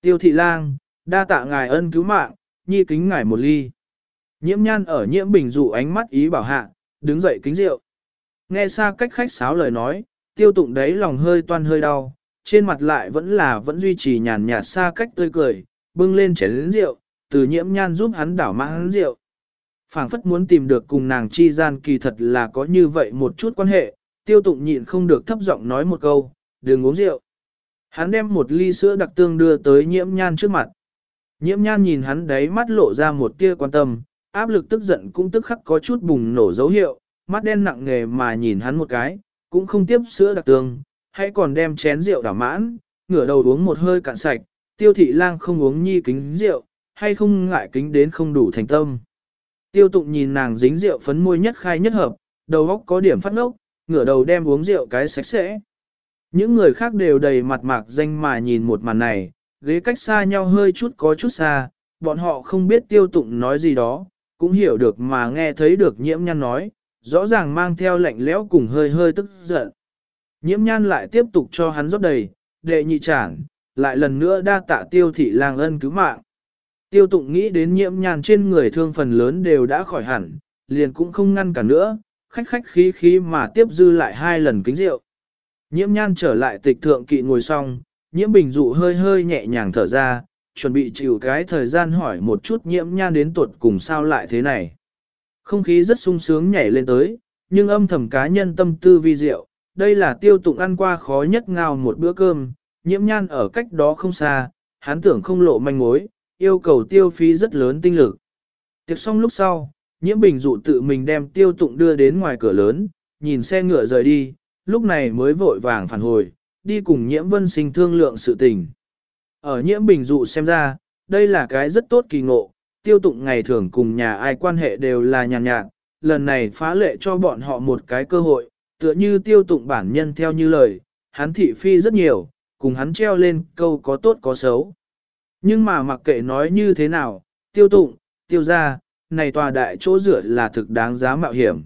Tiêu thị lang, đa tạ ngài ân cứu mạng, nhi kính ngài một ly. Nhiễm nhan ở nhiễm bình dụ ánh mắt ý bảo hạ, đứng dậy kính rượu. Nghe xa cách khách sáo lời nói, tiêu tụng đấy lòng hơi toan hơi đau, trên mặt lại vẫn là vẫn duy trì nhàn nhạt xa cách tươi cười, bưng lên chén rượu, từ nhiễm nhan giúp hắn đảo mang rượu. phảng phất muốn tìm được cùng nàng chi gian kỳ thật là có như vậy một chút quan hệ, tiêu tụng nhịn không được thấp giọng nói một câu, đừng uống rượu. Hắn đem một ly sữa đặc tương đưa tới nhiễm nhan trước mặt. Nhiễm nhan nhìn hắn đấy mắt lộ ra một tia quan tâm, áp lực tức giận cũng tức khắc có chút bùng nổ dấu hiệu, mắt đen nặng nề mà nhìn hắn một cái, cũng không tiếp sữa đặc tương, hãy còn đem chén rượu đảo mãn, ngửa đầu uống một hơi cạn sạch, tiêu thị lang không uống nhi kính rượu, hay không ngại kính đến không đủ thành tâm. Tiêu tụng nhìn nàng dính rượu phấn môi nhất khai nhất hợp, đầu óc có điểm phát ngốc, ngửa đầu đem uống rượu cái sạch sẽ. Những người khác đều đầy mặt mạc danh mà nhìn một màn này, ghế cách xa nhau hơi chút có chút xa, bọn họ không biết tiêu tụng nói gì đó, cũng hiểu được mà nghe thấy được nhiễm nhăn nói, rõ ràng mang theo lạnh lẽo cùng hơi hơi tức giận. Nhiễm nhan lại tiếp tục cho hắn rót đầy, đệ nhị trản, lại lần nữa đa tạ tiêu thị lang ân cứu mạng. Tiêu tụng nghĩ đến nhiễm nhan trên người thương phần lớn đều đã khỏi hẳn, liền cũng không ngăn cả nữa, khách khách khí khí mà tiếp dư lại hai lần kính rượu. Nhiễm nhan trở lại tịch thượng kỵ ngồi xong, nhiễm bình dụ hơi hơi nhẹ nhàng thở ra, chuẩn bị chịu cái thời gian hỏi một chút nhiễm nhan đến tuột cùng sao lại thế này. Không khí rất sung sướng nhảy lên tới, nhưng âm thầm cá nhân tâm tư vi diệu, đây là tiêu tụng ăn qua khó nhất ngao một bữa cơm, nhiễm nhan ở cách đó không xa, hắn tưởng không lộ manh mối, yêu cầu tiêu phí rất lớn tinh lực. Tiệc xong lúc sau, nhiễm bình dụ tự mình đem tiêu tụng đưa đến ngoài cửa lớn, nhìn xe ngựa rời đi, lúc này mới vội vàng phản hồi, đi cùng nhiễm vân sinh thương lượng sự tình. Ở nhiễm bình dụ xem ra, đây là cái rất tốt kỳ ngộ, tiêu tụng ngày thường cùng nhà ai quan hệ đều là nhàn nhạt, lần này phá lệ cho bọn họ một cái cơ hội, tựa như tiêu tụng bản nhân theo như lời, hắn thị phi rất nhiều, cùng hắn treo lên câu có tốt có xấu. Nhưng mà mặc kệ nói như thế nào, tiêu tụng, tiêu ra, này tòa đại chỗ rửa là thực đáng giá mạo hiểm.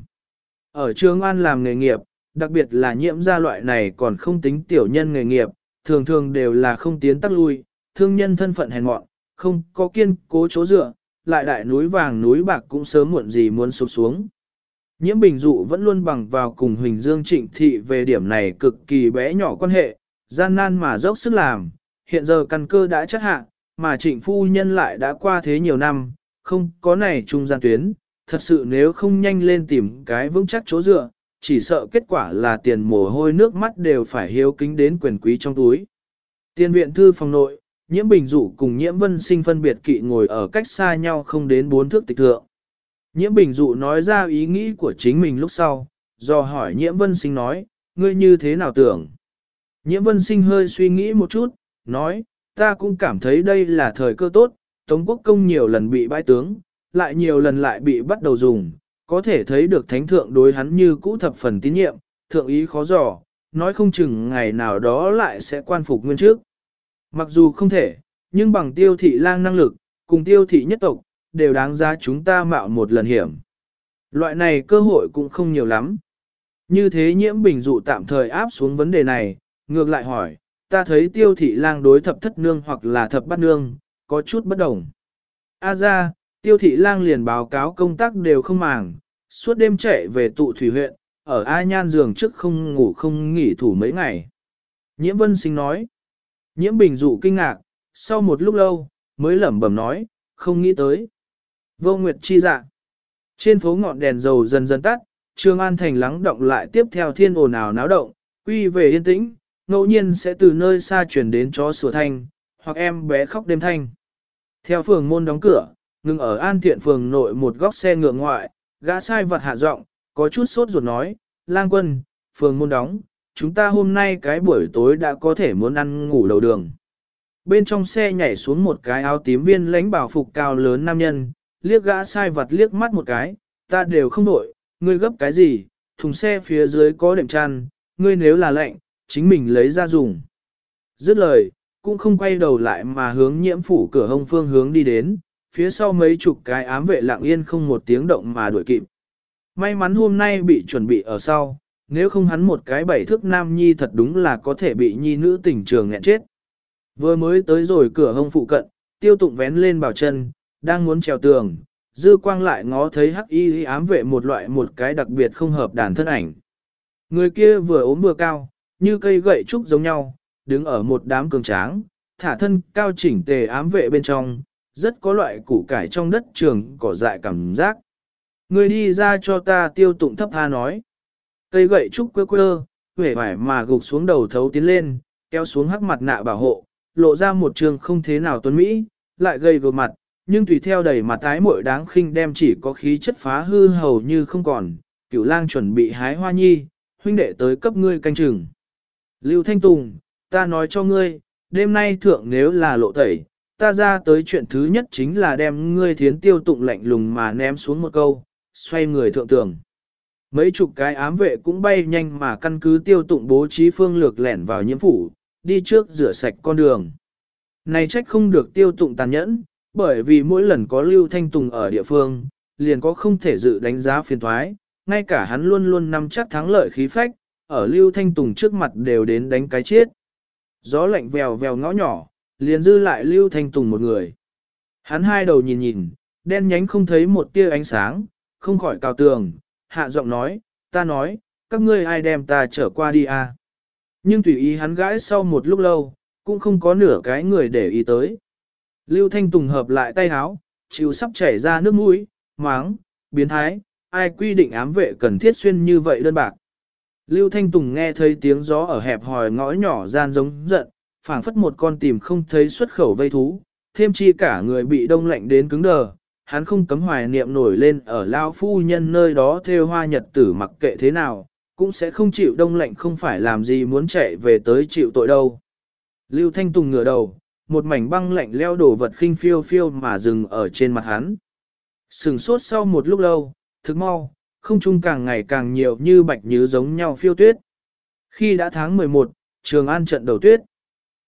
Ở trường an làm nghề nghiệp, đặc biệt là nhiễm gia loại này còn không tính tiểu nhân nghề nghiệp, thường thường đều là không tiến tắc lui, thương nhân thân phận hèn mọn, không có kiên cố chỗ dựa, lại đại núi vàng núi bạc cũng sớm muộn gì muốn sụp xuống. Nhiễm Bình Dụ vẫn luôn bằng vào cùng Huỳnh Dương Trịnh Thị về điểm này cực kỳ bé nhỏ quan hệ, gian nan mà dốc sức làm, hiện giờ căn cơ đã chất hạ, mà trịnh phu nhân lại đã qua thế nhiều năm, không có này trung gian tuyến, thật sự nếu không nhanh lên tìm cái vững chắc chỗ dựa, chỉ sợ kết quả là tiền mồ hôi nước mắt đều phải hiếu kính đến quyền quý trong túi. Tiên viện thư phòng nội, nhiễm bình dụ cùng nhiễm vân sinh phân biệt kỵ ngồi ở cách xa nhau không đến bốn thước tịch thượng. Nhiễm bình dụ nói ra ý nghĩ của chính mình lúc sau, do hỏi nhiễm vân sinh nói, ngươi như thế nào tưởng? Nhiễm vân sinh hơi suy nghĩ một chút, nói, ta cũng cảm thấy đây là thời cơ tốt, Tống quốc công nhiều lần bị bãi tướng, lại nhiều lần lại bị bắt đầu dùng, có thể thấy được thánh thượng đối hắn như cũ thập phần tín nhiệm, thượng ý khó dò, nói không chừng ngày nào đó lại sẽ quan phục nguyên trước. Mặc dù không thể, nhưng bằng tiêu thị lang năng lực, cùng tiêu thị nhất tộc, đều đáng giá chúng ta mạo một lần hiểm. Loại này cơ hội cũng không nhiều lắm. Như thế nhiễm bình dụ tạm thời áp xuống vấn đề này, ngược lại hỏi, ta thấy tiêu thị lang đối thập thất nương hoặc là thập bát nương, có chút bất đồng. A ra, tiêu thị lang liền báo cáo công tác đều không màng, suốt đêm chạy về tụ thủy huyện, ở A Nhan giường trước không ngủ không nghỉ thủ mấy ngày. Nhiễm vân sinh nói, nhiễm bình dụ kinh ngạc, sau một lúc lâu, mới lẩm bẩm nói, không nghĩ tới. Vô Nguyệt chi dạ. Trên phố ngọn đèn dầu dần dần tắt, Trương An Thành lắng động lại tiếp theo thiên ồn ào náo động, quy về yên tĩnh, ngẫu nhiên sẽ từ nơi xa chuyển đến chó sủa thanh, hoặc em bé khóc đêm thanh. Theo phường môn đóng cửa, ngừng ở an thiện phường nội một góc xe ngựa ngoại, gã sai vật hạ giọng, có chút sốt ruột nói, lang quân, phường môn đóng, chúng ta hôm nay cái buổi tối đã có thể muốn ăn ngủ đầu đường. Bên trong xe nhảy xuống một cái áo tím viên lãnh bảo phục cao lớn nam nhân, liếc gã sai vật liếc mắt một cái, ta đều không đổi, ngươi gấp cái gì, thùng xe phía dưới có đệm chăn, ngươi nếu là lạnh, chính mình lấy ra dùng. Dứt lời, cũng không quay đầu lại mà hướng nhiễm phủ cửa hông phương hướng đi đến, phía sau mấy chục cái ám vệ lặng yên không một tiếng động mà đuổi kịp. May mắn hôm nay bị chuẩn bị ở sau, nếu không hắn một cái bảy thước nam nhi thật đúng là có thể bị nhi nữ tình trường nghẹn chết. Vừa mới tới rồi cửa hông phụ cận, tiêu tụng vén lên bảo chân, đang muốn trèo tường, dư quang lại ngó thấy hắc y ám vệ một loại một cái đặc biệt không hợp đàn thân ảnh. Người kia vừa ốm vừa cao, như cây gậy trúc giống nhau, đứng ở một đám cường tráng, thả thân cao chỉnh tề ám vệ bên trong, rất có loại củ cải trong đất trường cỏ dại cảm giác. Người đi ra cho ta tiêu tụng thấp tha nói. Cây gậy trúc quơ quơ, vẻ vải mà gục xuống đầu thấu tiến lên, kéo xuống hắc mặt nạ bảo hộ, lộ ra một trường không thế nào tuấn Mỹ, lại gây gột mặt, nhưng tùy theo đầy mặt tái muội đáng khinh đem chỉ có khí chất phá hư hầu như không còn, cửu lang chuẩn bị hái hoa nhi, huynh đệ tới cấp ngươi canh chừng. Lưu Thanh Tùng, ta nói cho ngươi, đêm nay thượng nếu là lộ tẩy, ta ra tới chuyện thứ nhất chính là đem ngươi thiến tiêu tụng lạnh lùng mà ném xuống một câu, xoay người thượng tường. Mấy chục cái ám vệ cũng bay nhanh mà căn cứ tiêu tụng bố trí phương lược lẻn vào nhiễm phủ, đi trước rửa sạch con đường. Này trách không được tiêu tụng tàn nhẫn, bởi vì mỗi lần có Lưu Thanh Tùng ở địa phương, liền có không thể dự đánh giá phiền thoái, ngay cả hắn luôn luôn nắm chắc thắng lợi khí phách, ở Lưu Thanh Tùng trước mặt đều đến đánh cái chết. Gió lạnh vèo vèo ngõ nhỏ, liền dư lại Lưu Thanh Tùng một người. Hắn hai đầu nhìn nhìn, đen nhánh không thấy một tia ánh sáng, không khỏi cao tường, hạ giọng nói, ta nói, các ngươi ai đem ta trở qua đi à. Nhưng tùy ý hắn gãi sau một lúc lâu, cũng không có nửa cái người để ý tới. Lưu Thanh Tùng hợp lại tay háo, chịu sắp chảy ra nước mũi, máng, biến thái, ai quy định ám vệ cần thiết xuyên như vậy đơn bạc. Lưu Thanh Tùng nghe thấy tiếng gió ở hẹp hòi ngõ nhỏ gian giống giận, phảng phất một con tìm không thấy xuất khẩu vây thú, thêm chi cả người bị đông lạnh đến cứng đờ, hắn không cấm hoài niệm nổi lên ở lao phu nhân nơi đó theo hoa nhật tử mặc kệ thế nào, cũng sẽ không chịu đông lạnh không phải làm gì muốn chạy về tới chịu tội đâu. Lưu Thanh Tùng ngửa đầu, một mảnh băng lạnh leo đổ vật khinh phiêu phiêu mà dừng ở trên mặt hắn. Sừng sốt sau một lúc lâu, thức mau, không trung càng ngày càng nhiều như bạch như giống nhau phiêu tuyết. Khi đã tháng 11, Trường An trận đầu tuyết.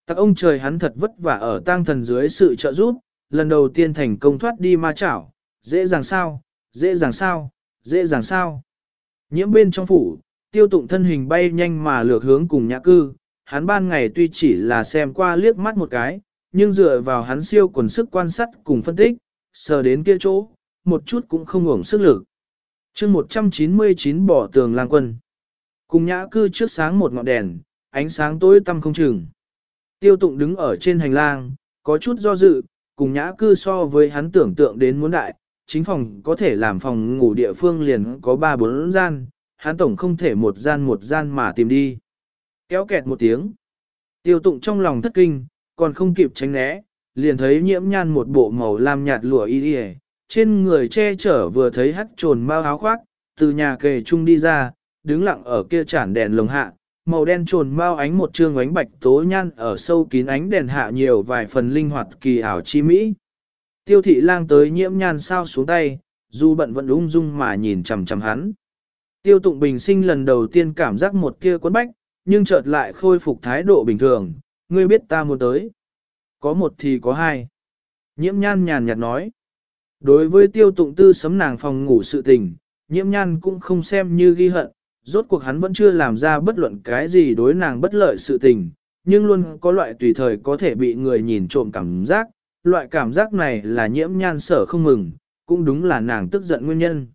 Tặc ông trời hắn thật vất vả ở tang thần dưới sự trợ giúp, lần đầu tiên thành công thoát đi ma chảo, dễ dàng sao, dễ dàng sao, dễ dàng sao. Nhiễm bên trong phủ, tiêu tụng thân hình bay nhanh mà lược hướng cùng nhã cư, hắn ban ngày tuy chỉ là xem qua liếc mắt một cái, nhưng dựa vào hắn siêu quần sức quan sát cùng phân tích, sờ đến kia chỗ, một chút cũng không ngủng sức lực chương 199 bỏ tường lang quân. Cùng nhã cư trước sáng một ngọn đèn, ánh sáng tối tăm không chừng. Tiêu tụng đứng ở trên hành lang, có chút do dự, cùng nhã cư so với hắn tưởng tượng đến muốn đại, chính phòng có thể làm phòng ngủ địa phương liền có 3-4 gian, hắn tổng không thể một gian một gian mà tìm đi. Kéo kẹt một tiếng. Tiêu tụng trong lòng thất kinh, còn không kịp tránh né, liền thấy nhiễm nhan một bộ màu lam nhạt lụa y trên người che chở vừa thấy hắt trồn mau áo khoác, từ nhà kề chung đi ra, đứng lặng ở kia chản đèn lồng hạ, màu đen trồn mau ánh một trương ánh bạch tố nhan ở sâu kín ánh đèn hạ nhiều vài phần linh hoạt kỳ ảo chi mỹ. Tiêu thị lang tới nhiễm nhan sao xuống tay, dù bận vẫn ung dung mà nhìn chằm chằm hắn. Tiêu tụng bình sinh lần đầu tiên cảm giác một kia quấn bách, nhưng chợt lại khôi phục thái độ bình thường, ngươi biết ta muốn tới. Có một thì có hai. Nhiễm nhan nhàn nhạt nói. Đối với tiêu tụng tư sấm nàng phòng ngủ sự tình, nhiễm nhan cũng không xem như ghi hận, rốt cuộc hắn vẫn chưa làm ra bất luận cái gì đối nàng bất lợi sự tình, nhưng luôn có loại tùy thời có thể bị người nhìn trộm cảm giác, loại cảm giác này là nhiễm nhan sở không mừng, cũng đúng là nàng tức giận nguyên nhân.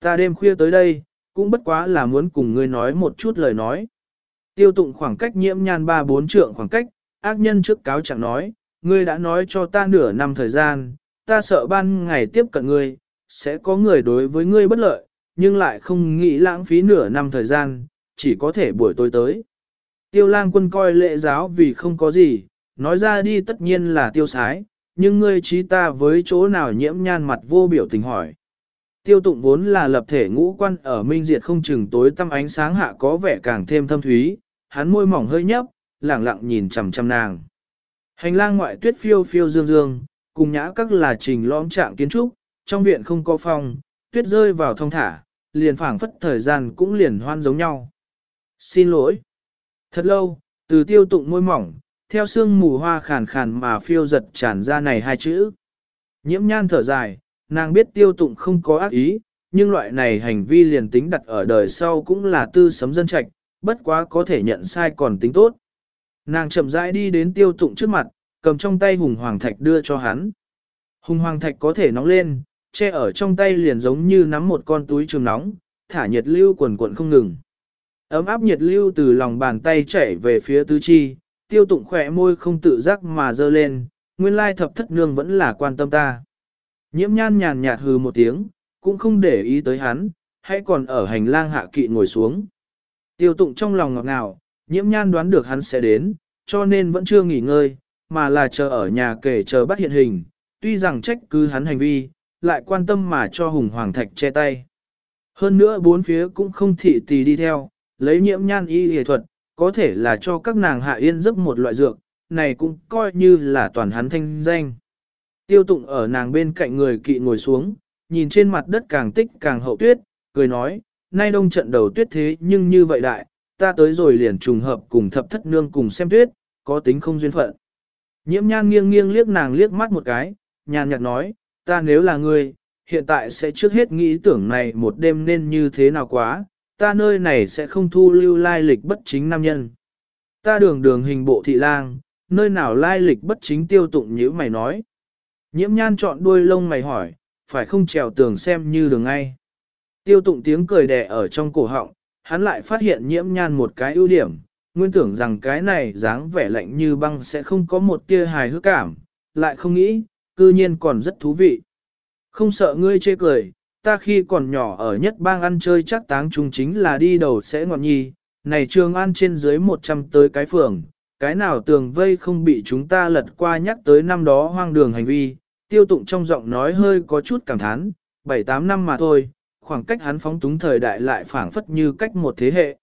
Ta đêm khuya tới đây, cũng bất quá là muốn cùng ngươi nói một chút lời nói. Tiêu tụng khoảng cách nhiễm nhan ba bốn trượng khoảng cách, ác nhân trước cáo chẳng nói, ngươi đã nói cho ta nửa năm thời gian, ta sợ ban ngày tiếp cận ngươi, sẽ có người đối với ngươi bất lợi, nhưng lại không nghĩ lãng phí nửa năm thời gian, chỉ có thể buổi tối tới. Tiêu lang quân coi lệ giáo vì không có gì, nói ra đi tất nhiên là tiêu sái, nhưng ngươi trí ta với chỗ nào nhiễm nhan mặt vô biểu tình hỏi. Tiêu tụng vốn là lập thể ngũ quan ở minh diệt không chừng tối tăm ánh sáng hạ có vẻ càng thêm thâm thúy, hắn môi mỏng hơi nhấp, lẳng lặng nhìn chằm chằm nàng. Hành lang ngoại tuyết phiêu phiêu dương dương, cùng nhã các là trình lõm trạng kiến trúc, trong viện không có phòng, tuyết rơi vào thông thả, liền phảng phất thời gian cũng liền hoan giống nhau. Xin lỗi. Thật lâu, từ tiêu tụng môi mỏng, theo sương mù hoa khàn khàn mà phiêu giật tràn ra này hai chữ. Nhiễm nhan thở dài, nàng biết tiêu tụng không có ác ý, nhưng loại này hành vi liền tính đặt ở đời sau cũng là tư sấm dân trạch, bất quá có thể nhận sai còn tính tốt. Nàng chậm rãi đi đến tiêu tụng trước mặt, cầm trong tay hùng hoàng thạch đưa cho hắn. Hùng hoàng thạch có thể nóng lên, che ở trong tay liền giống như nắm một con túi trường nóng, thả nhiệt lưu quần quần không ngừng. Ấm áp nhiệt lưu từ lòng bàn tay chảy về phía tứ chi, tiêu tụng khỏe môi không tự giác mà dơ lên, nguyên lai thập thất nương vẫn là quan tâm ta. Nhiễm nhan nhàn nhạt hừ một tiếng, cũng không để ý tới hắn, hãy còn ở hành lang hạ kỵ ngồi xuống. Tiêu tụng trong lòng ngọt ngào, nhiễm nhan đoán được hắn sẽ đến, cho nên vẫn chưa nghỉ ngơi, mà là chờ ở nhà kể chờ bắt hiện hình, tuy rằng trách cứ hắn hành vi, lại quan tâm mà cho hùng hoàng thạch che tay. Hơn nữa bốn phía cũng không thị tì đi theo, lấy nhiễm nhan y y thuật, có thể là cho các nàng hạ yên giấc một loại dược, này cũng coi như là toàn hắn thanh danh. Tiêu tụng ở nàng bên cạnh người kỵ ngồi xuống, nhìn trên mặt đất càng tích càng hậu tuyết, cười nói, nay đông trận đầu tuyết thế nhưng như vậy đại, ta tới rồi liền trùng hợp cùng thập thất nương cùng xem tuyết, có tính không duyên phận. Nhiễm nhan nghiêng nghiêng liếc nàng liếc mắt một cái, nhàn nhạt nói, ta nếu là ngươi, hiện tại sẽ trước hết nghĩ tưởng này một đêm nên như thế nào quá, ta nơi này sẽ không thu lưu lai lịch bất chính nam nhân. Ta đường đường hình bộ thị lang, nơi nào lai lịch bất chính tiêu tụng như mày nói. Nhiễm nhan chọn đuôi lông mày hỏi, phải không trèo tường xem như đường ngay. Tiêu tụng tiếng cười đẻ ở trong cổ họng, hắn lại phát hiện nhiễm nhan một cái ưu điểm, nguyên tưởng rằng cái này dáng vẻ lạnh như băng sẽ không có một tia hài hước cảm, lại không nghĩ, cư nhiên còn rất thú vị. Không sợ ngươi chê cười, ta khi còn nhỏ ở nhất bang ăn chơi chắc táng chúng chính là đi đầu sẽ ngọn nhi, này trường an trên dưới 100 tới cái phường, cái nào tường vây không bị chúng ta lật qua nhắc tới năm đó hoang đường hành vi, tiêu tụng trong giọng nói hơi có chút cảm thán, 7-8 năm mà thôi, khoảng cách hắn phóng túng thời đại lại phảng phất như cách một thế hệ.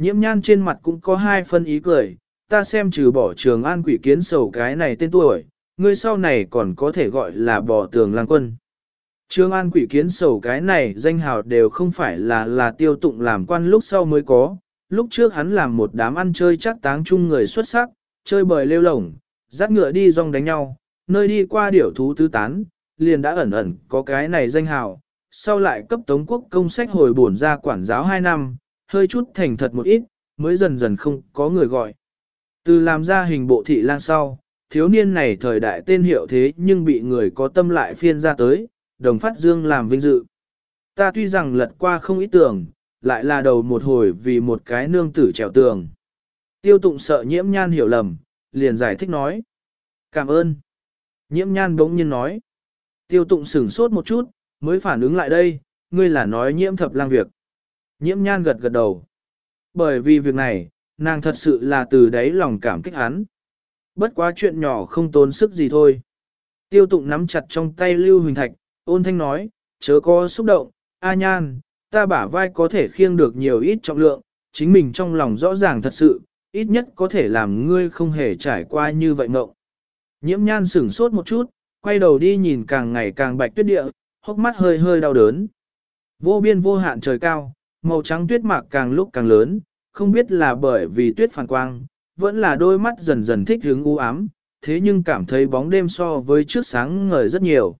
Nhiễm nhan trên mặt cũng có hai phân ý cười, ta xem trừ bỏ trường an quỷ kiến sầu cái này tên tuổi, ngươi sau này còn có thể gọi là bỏ tường lang quân. Trường an quỷ kiến sầu cái này danh hào đều không phải là là tiêu tụng làm quan lúc sau mới có, lúc trước hắn làm một đám ăn chơi chắc táng chung người xuất sắc, chơi bời lêu lổng, dắt ngựa đi rong đánh nhau, nơi đi qua điểu thú tứ tán, liền đã ẩn ẩn có cái này danh hào, sau lại cấp tống quốc công sách hồi bổn ra quản giáo 2 năm, hơi chút thành thật một ít, mới dần dần không có người gọi. Từ làm ra hình bộ thị lang sau, thiếu niên này thời đại tên hiệu thế nhưng bị người có tâm lại phiên ra tới, đồng phát dương làm vinh dự. Ta tuy rằng lật qua không ý tưởng, lại là đầu một hồi vì một cái nương tử trèo tường. Tiêu tụng sợ nhiễm nhan hiểu lầm, liền giải thích nói. Cảm ơn. Nhiễm nhan bỗng nhiên nói. Tiêu tụng sửng sốt một chút, mới phản ứng lại đây, ngươi là nói nhiễm thập lang việc. Nhiễm nhan gật gật đầu. Bởi vì việc này, nàng thật sự là từ đáy lòng cảm kích hắn. Bất quá chuyện nhỏ không tốn sức gì thôi. Tiêu tụng nắm chặt trong tay Lưu Huỳnh Thạch, ôn thanh nói, chớ có xúc động, A nhan, ta bả vai có thể khiêng được nhiều ít trọng lượng, chính mình trong lòng rõ ràng thật sự, ít nhất có thể làm ngươi không hề trải qua như vậy ngộng. Nhiễm nhan sửng sốt một chút, quay đầu đi nhìn càng ngày càng bạch tuyết địa, hốc mắt hơi hơi đau đớn. Vô biên vô hạn trời cao, màu trắng tuyết mạc càng lúc càng lớn, không biết là bởi vì tuyết phản quang, vẫn là đôi mắt dần dần thích hướng u ám, thế nhưng cảm thấy bóng đêm so với trước sáng ngời rất nhiều.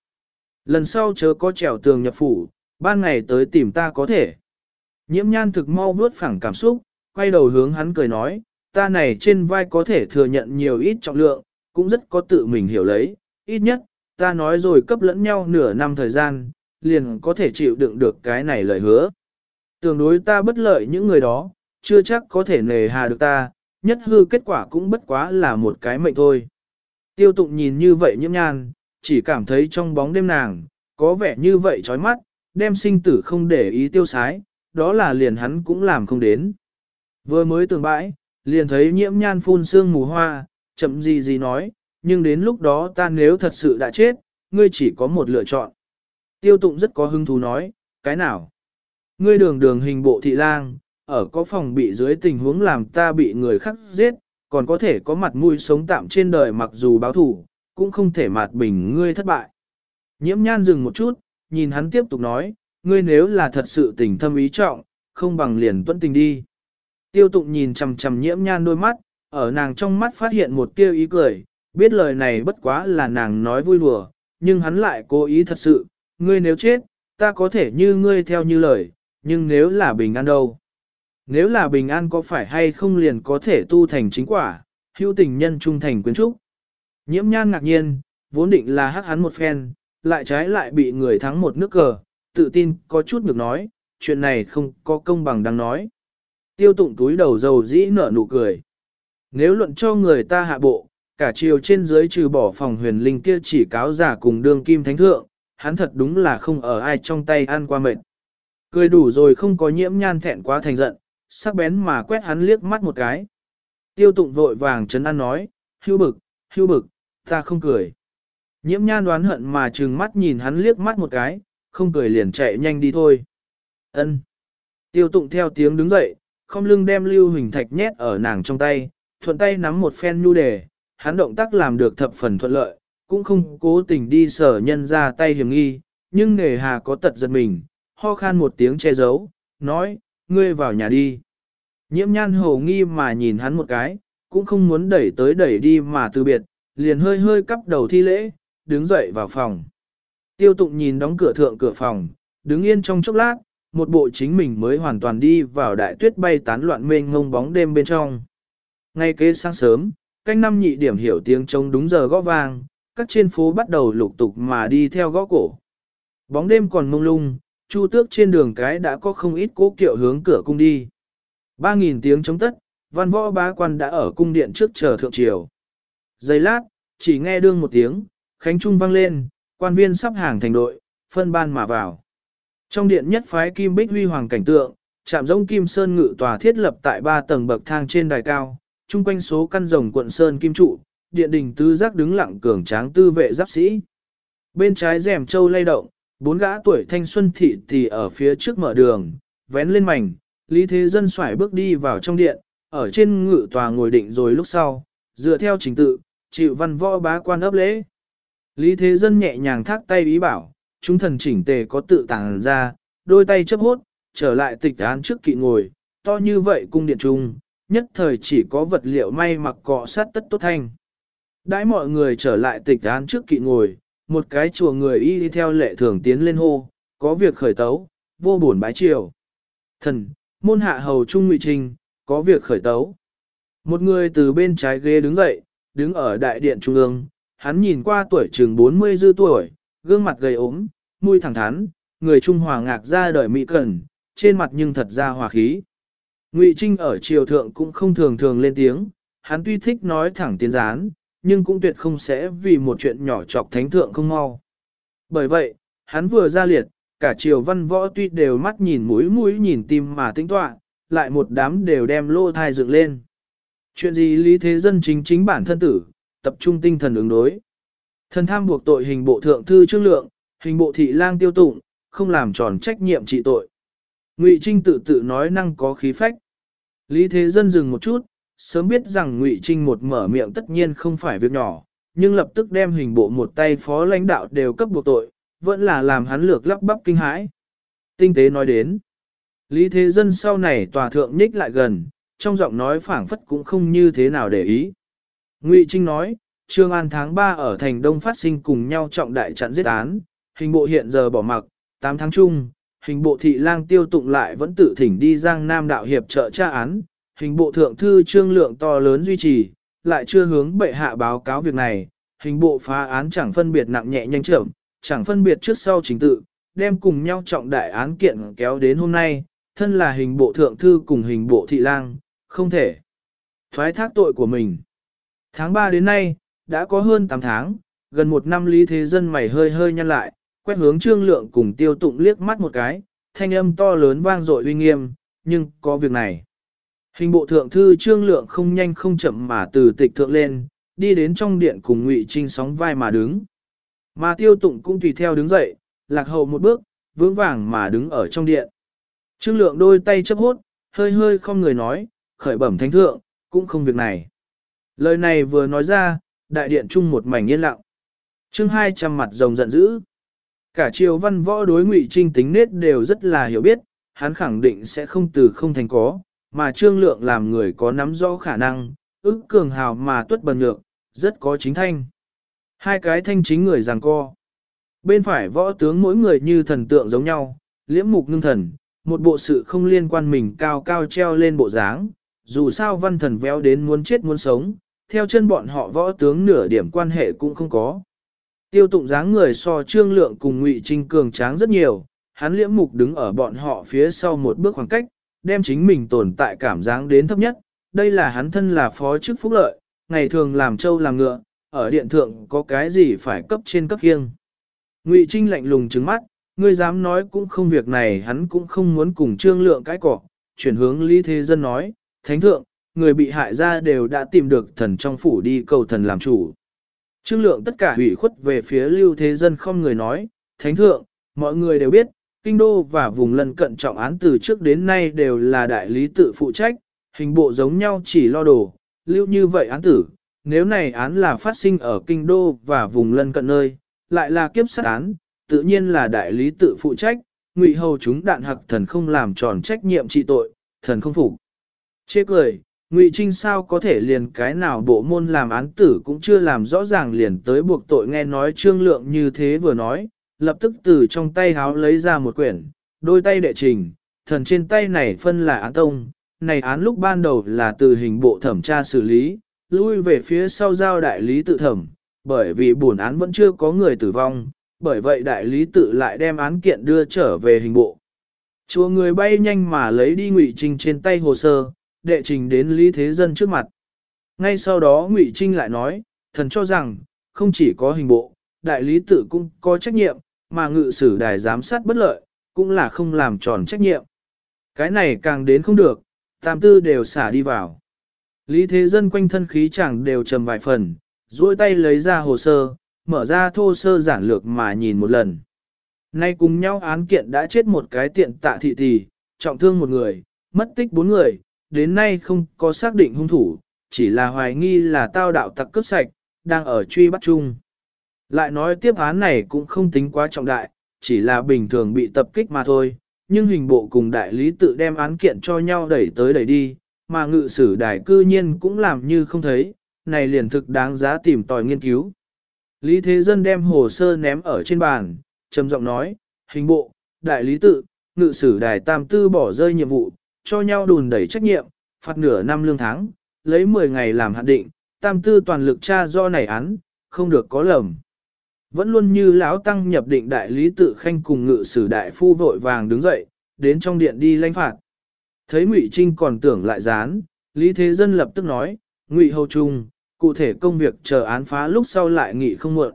Lần sau chớ có trèo tường nhập phủ, ban ngày tới tìm ta có thể. Nhiễm nhan thực mau vướt phẳng cảm xúc, quay đầu hướng hắn cười nói, ta này trên vai có thể thừa nhận nhiều ít trọng lượng, cũng rất có tự mình hiểu lấy, ít nhất, ta nói rồi cấp lẫn nhau nửa năm thời gian, liền có thể chịu đựng được cái này lời hứa. Tưởng đối ta bất lợi những người đó, chưa chắc có thể nề hà được ta, nhất hư kết quả cũng bất quá là một cái mệnh thôi. Tiêu tụng nhìn như vậy nhiễm nhan, chỉ cảm thấy trong bóng đêm nàng, có vẻ như vậy chói mắt, đem sinh tử không để ý tiêu sái, đó là liền hắn cũng làm không đến. Vừa mới tường bãi, liền thấy nhiễm nhan phun sương mù hoa, chậm gì gì nói, nhưng đến lúc đó ta nếu thật sự đã chết, ngươi chỉ có một lựa chọn. Tiêu tụng rất có hứng thú nói, cái nào? Ngươi đường đường hình bộ thị lang, ở có phòng bị dưới tình huống làm ta bị người khác giết, còn có thể có mặt mũi sống tạm trên đời mặc dù báo thủ, cũng không thể mạt bình ngươi thất bại. Nhiễm nhan dừng một chút, nhìn hắn tiếp tục nói, ngươi nếu là thật sự tình thâm ý trọng, không bằng liền tuân tình đi. Tiêu tụng nhìn chằm chằm nhiễm nhan đôi mắt, ở nàng trong mắt phát hiện một tiêu ý cười, biết lời này bất quá là nàng nói vui đùa, nhưng hắn lại cố ý thật sự, ngươi nếu chết, ta có thể như ngươi theo như lời, nhưng nếu là bình an đâu? Nếu là bình an có phải hay không liền có thể tu thành chính quả, hữu tình nhân trung thành quyến trúc. Nhiễm nhan ngạc nhiên, vốn định là hắc hắn một phen, lại trái lại bị người thắng một nước cờ, tự tin có chút ngược nói, chuyện này không có công bằng đang nói. Tiêu tụng túi đầu dầu dĩ nở nụ cười. Nếu luận cho người ta hạ bộ, cả chiều trên dưới trừ bỏ phòng huyền linh kia chỉ cáo giả cùng đương kim thánh thượng, hắn thật đúng là không ở ai trong tay ăn qua mệt. Cười đủ rồi không có nhiễm nhan thẹn quá thành giận, sắc bén mà quét hắn liếc mắt một cái. Tiêu tụng vội vàng chấn an nói, hưu bực, hưu bực, ta không cười. Nhiễm nhan đoán hận mà trừng mắt nhìn hắn liếc mắt một cái, không cười liền chạy nhanh đi thôi. Ân. Tiêu tụng theo tiếng đứng dậy, không lưng đem lưu huỳnh thạch nhét ở nàng trong tay, thuận tay nắm một phen nhu đề, hắn động tác làm được thập phần thuận lợi, cũng không cố tình đi sở nhân ra tay hiểm nghi, nhưng nghề hà có tật giật mình, ho khan một tiếng che giấu, nói, ngươi vào nhà đi. Nhiễm nhan hồ nghi mà nhìn hắn một cái, cũng không muốn đẩy tới đẩy đi mà từ biệt, liền hơi hơi cắp đầu thi lễ, đứng dậy vào phòng. Tiêu tụng nhìn đóng cửa thượng cửa phòng, đứng yên trong chốc lát, một bộ chính mình mới hoàn toàn đi vào đại tuyết bay tán loạn mênh ngông bóng đêm bên trong. Ngay kế sáng sớm, canh năm nhị điểm hiểu tiếng trống đúng giờ gõ vang, các trên phố bắt đầu lục tục mà đi theo gõ cổ. Bóng đêm còn mông lung, chu tước trên đường cái đã có không ít cố kiệu hướng cửa cung đi. Ba nghìn tiếng chống tất, văn võ bá quan đã ở cung điện trước chờ thượng triều. Giây lát, chỉ nghe đương một tiếng, khánh trung vang lên, quan viên sắp hàng thành đội, phân ban mà vào. Trong điện nhất phái kim bích huy hoàng cảnh tượng, trạm giống kim sơn ngự tòa thiết lập tại ba tầng bậc thang trên đài cao, chung quanh số căn rồng quận sơn kim trụ, điện đình tứ giác đứng lặng cường tráng tư vệ giáp sĩ. Bên trái rèm châu lay động, bốn gã tuổi thanh xuân thị tỷ ở phía trước mở đường, vén lên mảnh, Lý Thế Dân xoải bước đi vào trong điện, ở trên ngự tòa ngồi định rồi lúc sau, dựa theo trình tự, chịu văn võ bá quan ấp lễ. Lý Thế Dân nhẹ nhàng thác tay ý bảo, chúng thần chỉnh tề có tự tàng ra, đôi tay chấp hốt, trở lại tịch án trước kỵ ngồi, to như vậy cung điện trung, nhất thời chỉ có vật liệu may mặc cọ sát tất tốt thanh. Đãi mọi người trở lại tịch án trước kỵ ngồi, một cái chùa người y đi theo lệ thường tiến lên hô, có việc khởi tấu, vô buồn bái triều. Thần, môn hạ hầu trung ngụy trình, có việc khởi tấu. Một người từ bên trái ghế đứng dậy, đứng ở đại điện trung ương, hắn nhìn qua tuổi chừng 40 dư tuổi, gương mặt gầy ốm, mũi thẳng thắn, người Trung Hòa ngạc ra đời mỹ cẩn, trên mặt nhưng thật ra hòa khí. Ngụy Trinh ở triều thượng cũng không thường thường lên tiếng, hắn tuy thích nói thẳng tiến gián, nhưng cũng tuyệt không sẽ vì một chuyện nhỏ chọc thánh thượng không mau. Bởi vậy, hắn vừa ra liệt, cả triều văn võ tuy đều mắt nhìn mũi mũi nhìn tim mà tính tọa, lại một đám đều đem lô thai dựng lên. Chuyện gì lý thế dân chính chính bản thân tử, tập trung tinh thần ứng đối. Thần tham buộc tội hình bộ thượng thư trương lượng, hình bộ thị lang tiêu tụng, không làm tròn trách nhiệm trị tội. Ngụy Trinh tự tự nói năng có khí phách. Lý Thế Dân dừng một chút, sớm biết rằng Ngụy Trinh một mở miệng tất nhiên không phải việc nhỏ, nhưng lập tức đem hình bộ một tay phó lãnh đạo đều cấp buộc tội, vẫn là làm hắn lược lắp bắp kinh hãi. Tinh tế nói đến, Lý Thế Dân sau này tòa thượng nhích lại gần, trong giọng nói phảng phất cũng không như thế nào để ý. Ngụy Trinh nói, Trương An tháng 3 ở thành Đông phát sinh cùng nhau trọng đại trận giết án, hình bộ hiện giờ bỏ mặc, 8 tháng chung, hình bộ thị lang tiêu tụng lại vẫn tự thỉnh đi Giang Nam đạo hiệp trợ tra án, hình bộ thượng thư trương lượng to lớn duy trì, lại chưa hướng bệ hạ báo cáo việc này, hình bộ phá án chẳng phân biệt nặng nhẹ nhanh chậm, chẳng phân biệt trước sau chính tự, đem cùng nhau trọng đại án kiện kéo đến hôm nay, thân là hình bộ thượng thư cùng hình bộ thị lang, không thể thoái thác tội của mình. Tháng 3 đến nay, đã có hơn 8 tháng, gần một năm lý thế dân mày hơi hơi nhăn lại, quét hướng trương lượng cùng tiêu tụng liếc mắt một cái, thanh âm to lớn vang dội uy nghiêm, nhưng có việc này. Hình bộ thượng thư trương lượng không nhanh không chậm mà từ tịch thượng lên, đi đến trong điện cùng ngụy trinh sóng vai mà đứng. Mà tiêu tụng cũng tùy theo đứng dậy, lạc hậu một bước, vững vàng mà đứng ở trong điện. Trương lượng đôi tay chấp hốt, hơi hơi không người nói, khởi bẩm thánh thượng, cũng không việc này. Lời này vừa nói ra, đại điện chung một mảnh yên lặng. Trương hai trăm mặt rồng giận dữ. Cả triều văn võ đối ngụy trinh tính nết đều rất là hiểu biết, hắn khẳng định sẽ không từ không thành có, mà trương lượng làm người có nắm rõ khả năng, ức cường hào mà tuất bần nhược, rất có chính thanh. Hai cái thanh chính người giằng co. Bên phải võ tướng mỗi người như thần tượng giống nhau, liễm mục ngưng thần, một bộ sự không liên quan mình cao cao treo lên bộ dáng, dù sao văn thần véo đến muốn chết muốn sống, theo chân bọn họ võ tướng nửa điểm quan hệ cũng không có. Tiêu tụng dáng người so trương lượng cùng ngụy trinh cường tráng rất nhiều, hắn liễm mục đứng ở bọn họ phía sau một bước khoảng cách, đem chính mình tồn tại cảm giác đến thấp nhất. Đây là hắn thân là phó chức phúc lợi, ngày thường làm trâu làm ngựa, ở điện thượng có cái gì phải cấp trên cấp kiêng. Ngụy Trinh lạnh lùng trứng mắt, ngươi dám nói cũng không việc này hắn cũng không muốn cùng trương lượng cái cỏ, chuyển hướng Lý Thế Dân nói, Thánh Thượng, người bị hại ra đều đã tìm được thần trong phủ đi cầu thần làm chủ. Trương lượng tất cả hủy khuất về phía lưu thế dân không người nói, Thánh Thượng, mọi người đều biết, kinh đô và vùng lân cận trọng án từ trước đến nay đều là đại lý tự phụ trách, hình bộ giống nhau chỉ lo đồ, lưu như vậy án tử, nếu này án là phát sinh ở kinh đô và vùng lân cận nơi, lại là kiếp sát án, tự nhiên là đại lý tự phụ trách, ngụy hầu chúng đạn hặc thần không làm tròn trách nhiệm trị tội, thần không phục. Chê cười, ngụy trinh sao có thể liền cái nào bộ môn làm án tử cũng chưa làm rõ ràng liền tới buộc tội nghe nói trương lượng như thế vừa nói, lập tức từ trong tay háo lấy ra một quyển, đôi tay đệ trình, thần trên tay này phân là án tông, này án lúc ban đầu là từ hình bộ thẩm tra xử lý, lui về phía sau giao đại lý tự thẩm, bởi vì buồn án vẫn chưa có người tử vong, bởi vậy đại lý tự lại đem án kiện đưa trở về hình bộ. Chùa người bay nhanh mà lấy đi ngụy trình trên tay hồ sơ, đệ trình đến Lý Thế Dân trước mặt. Ngay sau đó Ngụy Trinh lại nói, thần cho rằng, không chỉ có hình bộ, đại lý tự cũng có trách nhiệm, mà ngự sử đài giám sát bất lợi, cũng là không làm tròn trách nhiệm. Cái này càng đến không được, tam tư đều xả đi vào. Lý thế dân quanh thân khí chẳng đều trầm vài phần, duỗi tay lấy ra hồ sơ, mở ra thô sơ giản lược mà nhìn một lần. Nay cùng nhau án kiện đã chết một cái tiện tạ thị tỷ, trọng thương một người, mất tích bốn người, đến nay không có xác định hung thủ, chỉ là hoài nghi là tao đạo tặc cướp sạch, đang ở truy bắt chung. Lại nói tiếp án này cũng không tính quá trọng đại, chỉ là bình thường bị tập kích mà thôi, nhưng hình bộ cùng đại lý tự đem án kiện cho nhau đẩy tới đẩy đi, mà ngự sử đại cư nhiên cũng làm như không thấy, này liền thực đáng giá tìm tòi nghiên cứu. Lý Thế Dân đem hồ sơ ném ở trên bàn, trầm giọng nói, hình bộ, đại lý tự, ngự sử đài tam tư bỏ rơi nhiệm vụ, cho nhau đùn đẩy trách nhiệm, phạt nửa năm lương tháng, lấy 10 ngày làm hạn định, tam tư toàn lực tra do này án, không được có lầm. Vẫn luôn như lão tăng nhập định đại lý tự khanh cùng ngự sử đại phu vội vàng đứng dậy, đến trong điện đi lãnh phạt. Thấy Ngụy Trinh còn tưởng lại dán, Lý Thế Dân lập tức nói, Ngụy Hầu Trung, cụ thể công việc chờ án phá lúc sau lại nghị không muộn.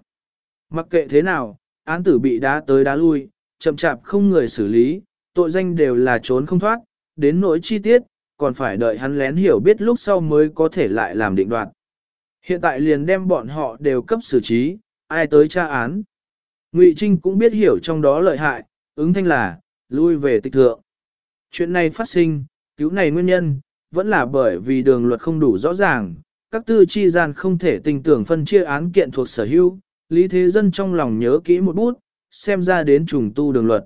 Mặc kệ thế nào, án tử bị đá tới đá lui, chậm chạp không người xử lý, tội danh đều là trốn không thoát, đến nỗi chi tiết, còn phải đợi hắn lén hiểu biết lúc sau mới có thể lại làm định đoạt. Hiện tại liền đem bọn họ đều cấp xử trí, ai tới tra án. Ngụy Trinh cũng biết hiểu trong đó lợi hại, ứng thanh là, lui về tịch thượng. Chuyện này phát sinh, cứu này nguyên nhân, vẫn là bởi vì đường luật không đủ rõ ràng, các tư chi gian không thể tình tưởng phân chia án kiện thuộc sở hữu, lý thế dân trong lòng nhớ kỹ một bút, xem ra đến trùng tu đường luật.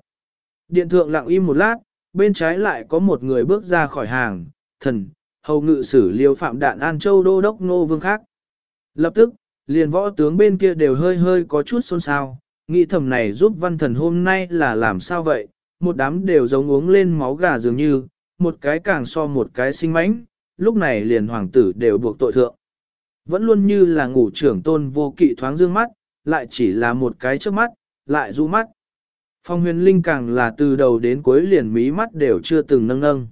Điện thượng lặng im một lát, bên trái lại có một người bước ra khỏi hàng, thần, hầu ngự sử liêu phạm đạn An Châu Đô Đốc Nô Vương khác. Lập tức, liền võ tướng bên kia đều hơi hơi có chút xôn xao, nghĩ thầm này giúp văn thần hôm nay là làm sao vậy, một đám đều giống uống lên máu gà dường như, một cái càng so một cái sinh mánh, lúc này liền hoàng tử đều buộc tội thượng. Vẫn luôn như là ngủ trưởng tôn vô kỵ thoáng dương mắt, lại chỉ là một cái trước mắt, lại du mắt. Phong huyền linh càng là từ đầu đến cuối liền mí mắt đều chưa từng nâng nâng.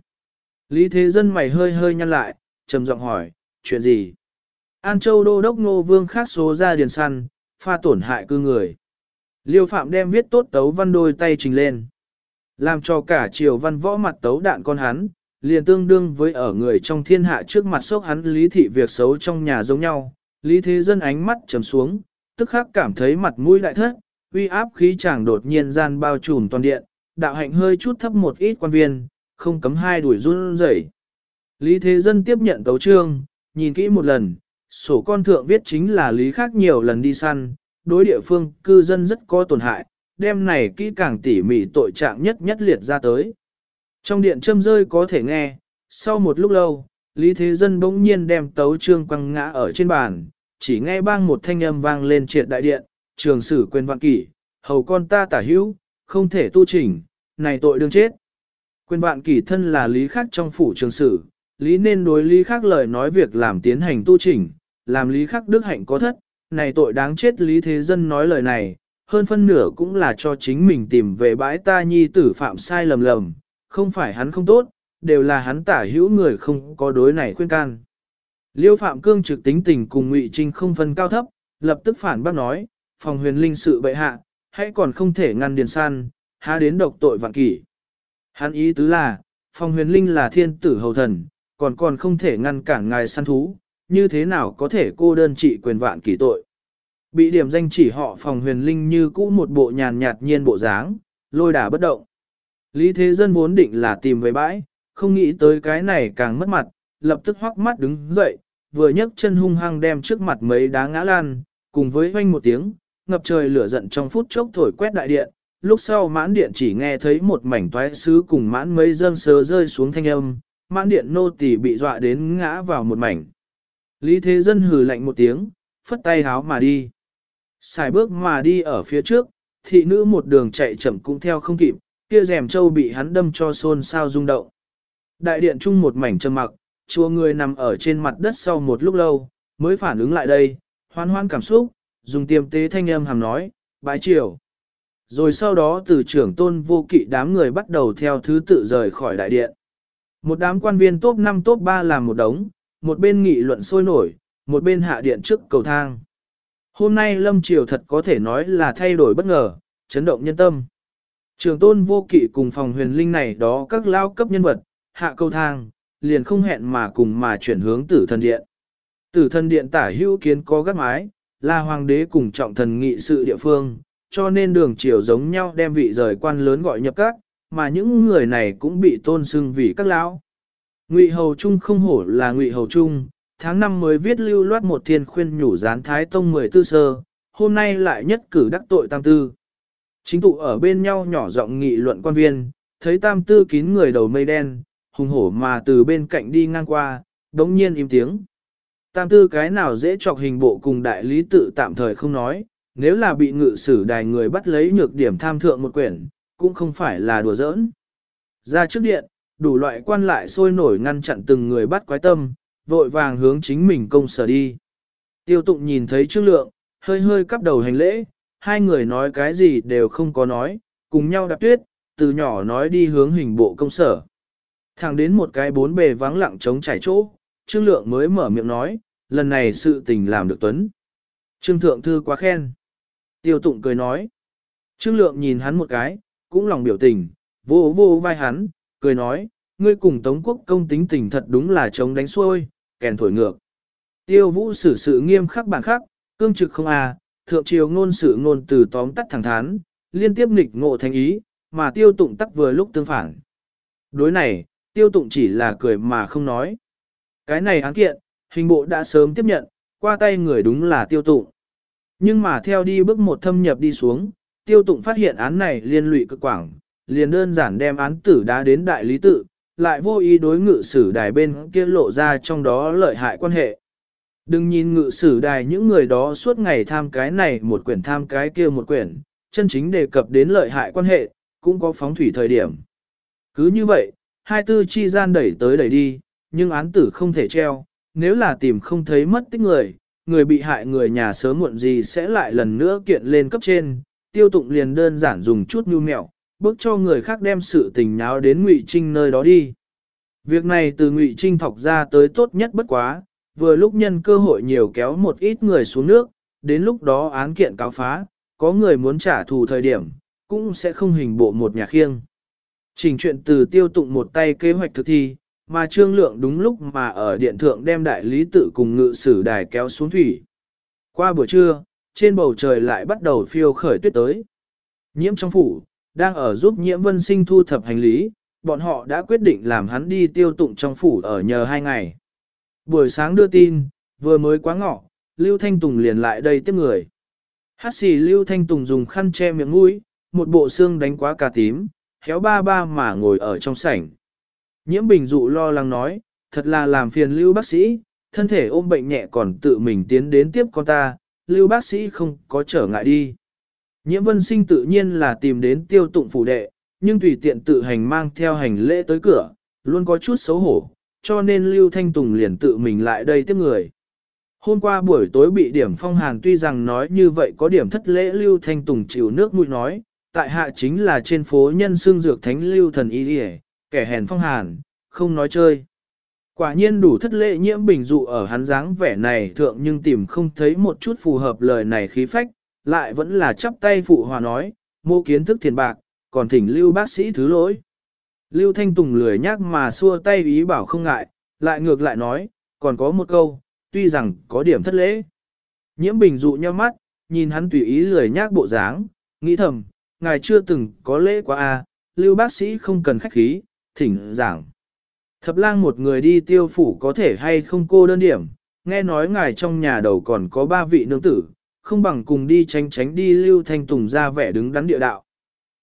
Lý thế dân mày hơi hơi nhăn lại, trầm giọng hỏi, chuyện gì? An Châu Đô Đốc Ngô Vương khác số ra điền săn, pha tổn hại cư người. Liêu Phạm đem viết tốt tấu văn đôi tay trình lên. Làm cho cả triều văn võ mặt tấu đạn con hắn, liền tương đương với ở người trong thiên hạ trước mặt sốc hắn lý thị việc xấu trong nhà giống nhau. Lý thế dân ánh mắt trầm xuống, tức khắc cảm thấy mặt mũi đại thất, uy áp khí chàng đột nhiên gian bao trùm toàn điện, đạo hạnh hơi chút thấp một ít quan viên, không cấm hai đuổi run rẩy. Lý thế dân tiếp nhận tấu trương, nhìn kỹ một lần, sổ con thượng viết chính là lý khác nhiều lần đi săn, đối địa phương cư dân rất có tổn hại, đem này kỹ càng tỉ mỉ tội trạng nhất nhất liệt ra tới. Trong điện châm rơi có thể nghe, sau một lúc lâu, Lý Thế Dân bỗng nhiên đem tấu trương quăng ngã ở trên bàn, chỉ nghe bang một thanh âm vang lên triệt đại điện, trường sử quyền vạn kỷ, hầu con ta tả hữu, không thể tu chỉnh, này tội đương chết. Quyền vạn kỷ thân là lý khác trong phủ trường sử, lý nên đối lý khác lời nói việc làm tiến hành tu chỉnh, làm lý khắc đức hạnh có thất, này tội đáng chết lý thế dân nói lời này, hơn phân nửa cũng là cho chính mình tìm về bãi ta nhi tử phạm sai lầm lầm, không phải hắn không tốt, đều là hắn tả hữu người không có đối này khuyên can. Liêu Phạm Cương trực tính tình cùng Ngụy Trinh không phân cao thấp, lập tức phản bác nói, phòng huyền linh sự bệ hạ, hãy còn không thể ngăn điền san, há đến độc tội vạn kỷ. Hắn ý tứ là, phòng huyền linh là thiên tử hầu thần, còn còn không thể ngăn cản ngài săn thú, như thế nào có thể cô đơn trị quyền vạn kỷ tội. Bị điểm danh chỉ họ phòng huyền linh như cũ một bộ nhàn nhạt nhiên bộ dáng, lôi đả bất động. Lý Thế Dân vốn định là tìm về bãi, không nghĩ tới cái này càng mất mặt, lập tức hoắc mắt đứng dậy, vừa nhấc chân hung hăng đem trước mặt mấy đá ngã lan, cùng với hoanh một tiếng, ngập trời lửa giận trong phút chốc thổi quét đại điện, lúc sau mãn điện chỉ nghe thấy một mảnh toái sứ cùng mãn mấy dâng sớ rơi xuống thanh âm, mãn điện nô tỳ bị dọa đến ngã vào một mảnh. Lý Thế Dân hừ lạnh một tiếng, phất tay háo mà đi. Xài bước mà đi ở phía trước, thị nữ một đường chạy chậm cũng theo không kịp, kia rèm châu bị hắn đâm cho xôn xao rung động. Đại điện chung một mảnh trầm mặc, chùa người nằm ở trên mặt đất sau một lúc lâu, mới phản ứng lại đây, hoan hoan cảm xúc, dùng tiềm tế thanh âm hàm nói, bái chiều. Rồi sau đó từ trưởng tôn vô kỵ đám người bắt đầu theo thứ tự rời khỏi đại điện. Một đám quan viên top 5 top 3 làm một đống, một bên nghị luận sôi nổi, một bên hạ điện trước cầu thang. Hôm nay Lâm Triều thật có thể nói là thay đổi bất ngờ, chấn động nhân tâm. Trường tôn vô kỵ cùng phòng huyền linh này đó các lao cấp nhân vật, hạ cầu thang, liền không hẹn mà cùng mà chuyển hướng tử thần điện. Tử thần điện tả hữu kiến có gác mái, là hoàng đế cùng trọng thần nghị sự địa phương, cho nên đường chiều giống nhau đem vị rời quan lớn gọi nhập các, mà những người này cũng bị tôn xưng vì các lão. Ngụy Hầu Trung không hổ là Ngụy Hầu Trung, tháng năm mới viết lưu loát một thiên khuyên nhủ gián thái tông mười tư sơ, hôm nay lại nhất cử đắc tội tam tư. Chính tụ ở bên nhau nhỏ giọng nghị luận quan viên, thấy tam tư kín người đầu mây đen, hùng hổ mà từ bên cạnh đi ngang qua, đống nhiên im tiếng. Tam tư cái nào dễ chọc hình bộ cùng đại lý tự tạm thời không nói, nếu là bị ngự sử đài người bắt lấy nhược điểm tham thượng một quyển, cũng không phải là đùa giỡn. Ra trước điện, đủ loại quan lại sôi nổi ngăn chặn từng người bắt quái tâm, vội vàng hướng chính mình công sở đi. Tiêu tụng nhìn thấy Trương Lượng, hơi hơi cắp đầu hành lễ, hai người nói cái gì đều không có nói, cùng nhau đạp tuyết, từ nhỏ nói đi hướng hình bộ công sở. Thẳng đến một cái bốn bề vắng lặng trống trải chỗ, Trương Lượng mới mở miệng nói, lần này sự tình làm được tuấn. Trương Thượng Thư quá khen. Tiêu tụng cười nói. Trương Lượng nhìn hắn một cái, cũng lòng biểu tình, vô vô vai hắn, cười nói, ngươi cùng Tống Quốc công tính tình thật đúng là chống đánh xuôi, kèn thổi ngược. Tiêu vũ xử sự nghiêm khắc bản khắc, cương trực không à, thượng triều ngôn sự ngôn từ tóm tắt thẳng thắn, liên tiếp nghịch ngộ thành ý, mà tiêu tụng tắc vừa lúc tương phản. Đối này, tiêu tụng chỉ là cười mà không nói. Cái này án kiện, hình bộ đã sớm tiếp nhận, qua tay người đúng là tiêu tụng. Nhưng mà theo đi bước một thâm nhập đi xuống, tiêu tụng phát hiện án này liên lụy cực quảng, liền đơn giản đem án tử đá đến đại lý tự, lại vô ý đối ngự sử đài bên kia lộ ra trong đó lợi hại quan hệ. Đừng nhìn ngự sử đài những người đó suốt ngày tham cái này một quyển tham cái kia một quyển, chân chính đề cập đến lợi hại quan hệ, cũng có phóng thủy thời điểm. Cứ như vậy, hai tư chi gian đẩy tới đẩy đi, nhưng án tử không thể treo, nếu là tìm không thấy mất tích người, người bị hại người nhà sớm muộn gì sẽ lại lần nữa kiện lên cấp trên, tiêu tụng liền đơn giản dùng chút nhu mẹo, bước cho người khác đem sự tình nháo đến Ngụy Trinh nơi đó đi. Việc này từ Ngụy Trinh thọc ra tới tốt nhất bất quá, vừa lúc nhân cơ hội nhiều kéo một ít người xuống nước, đến lúc đó án kiện cáo phá, có người muốn trả thù thời điểm, cũng sẽ không hình bộ một nhà khiêng. Trình chuyện từ tiêu tụng một tay kế hoạch thực thi, mà trương lượng đúng lúc mà ở điện thượng đem đại lý tự cùng ngự sử đài kéo xuống thủy. Qua buổi trưa, trên bầu trời lại bắt đầu phiêu khởi tuyết tới. Nhiễm trong phủ, đang ở giúp nhiễm vân sinh thu thập hành lý, bọn họ đã quyết định làm hắn đi tiêu tụng trong phủ ở nhờ hai ngày. Buổi sáng đưa tin, vừa mới quá ngọ, Lưu Thanh Tùng liền lại đây tiếp người. Hát xì Lưu Thanh Tùng dùng khăn che miệng mũi, một bộ xương đánh quá cà tím, khéo ba ba mà ngồi ở trong sảnh. Nhiễm Bình Dụ lo lắng nói, thật là làm phiền Lưu bác sĩ, thân thể ôm bệnh nhẹ còn tự mình tiến đến tiếp con ta, Lưu bác sĩ không có trở ngại đi. Nhiễm vân sinh tự nhiên là tìm đến tiêu tụng phủ đệ, nhưng tùy tiện tự hành mang theo hành lễ tới cửa, luôn có chút xấu hổ, cho nên Lưu Thanh Tùng liền tự mình lại đây tiếp người. Hôm qua buổi tối bị điểm phong hàn tuy rằng nói như vậy có điểm thất lễ Lưu Thanh Tùng chịu nước mũi nói, tại hạ chính là trên phố nhân xương dược thánh Lưu thần y Điề, kẻ hèn phong hàn, không nói chơi. Quả nhiên đủ thất lễ nhiễm bình dụ ở hắn dáng vẻ này thượng nhưng tìm không thấy một chút phù hợp lời này khí phách, lại vẫn là chắp tay phụ hòa nói, mô kiến thức thiền bạc, còn thỉnh lưu bác sĩ thứ lỗi. Lưu Thanh Tùng lười nhác mà xua tay ý bảo không ngại, lại ngược lại nói, còn có một câu, tuy rằng có điểm thất lễ. Nhiễm bình dụ nhau mắt, nhìn hắn tùy ý lười nhác bộ dáng, nghĩ thầm, ngài chưa từng có lễ quá à, lưu bác sĩ không cần khách khí, thỉnh giảng. Thập lang một người đi tiêu phủ có thể hay không cô đơn điểm, nghe nói ngài trong nhà đầu còn có ba vị nương tử, không bằng cùng đi tránh tránh đi lưu thanh tùng ra vẻ đứng đắn địa đạo.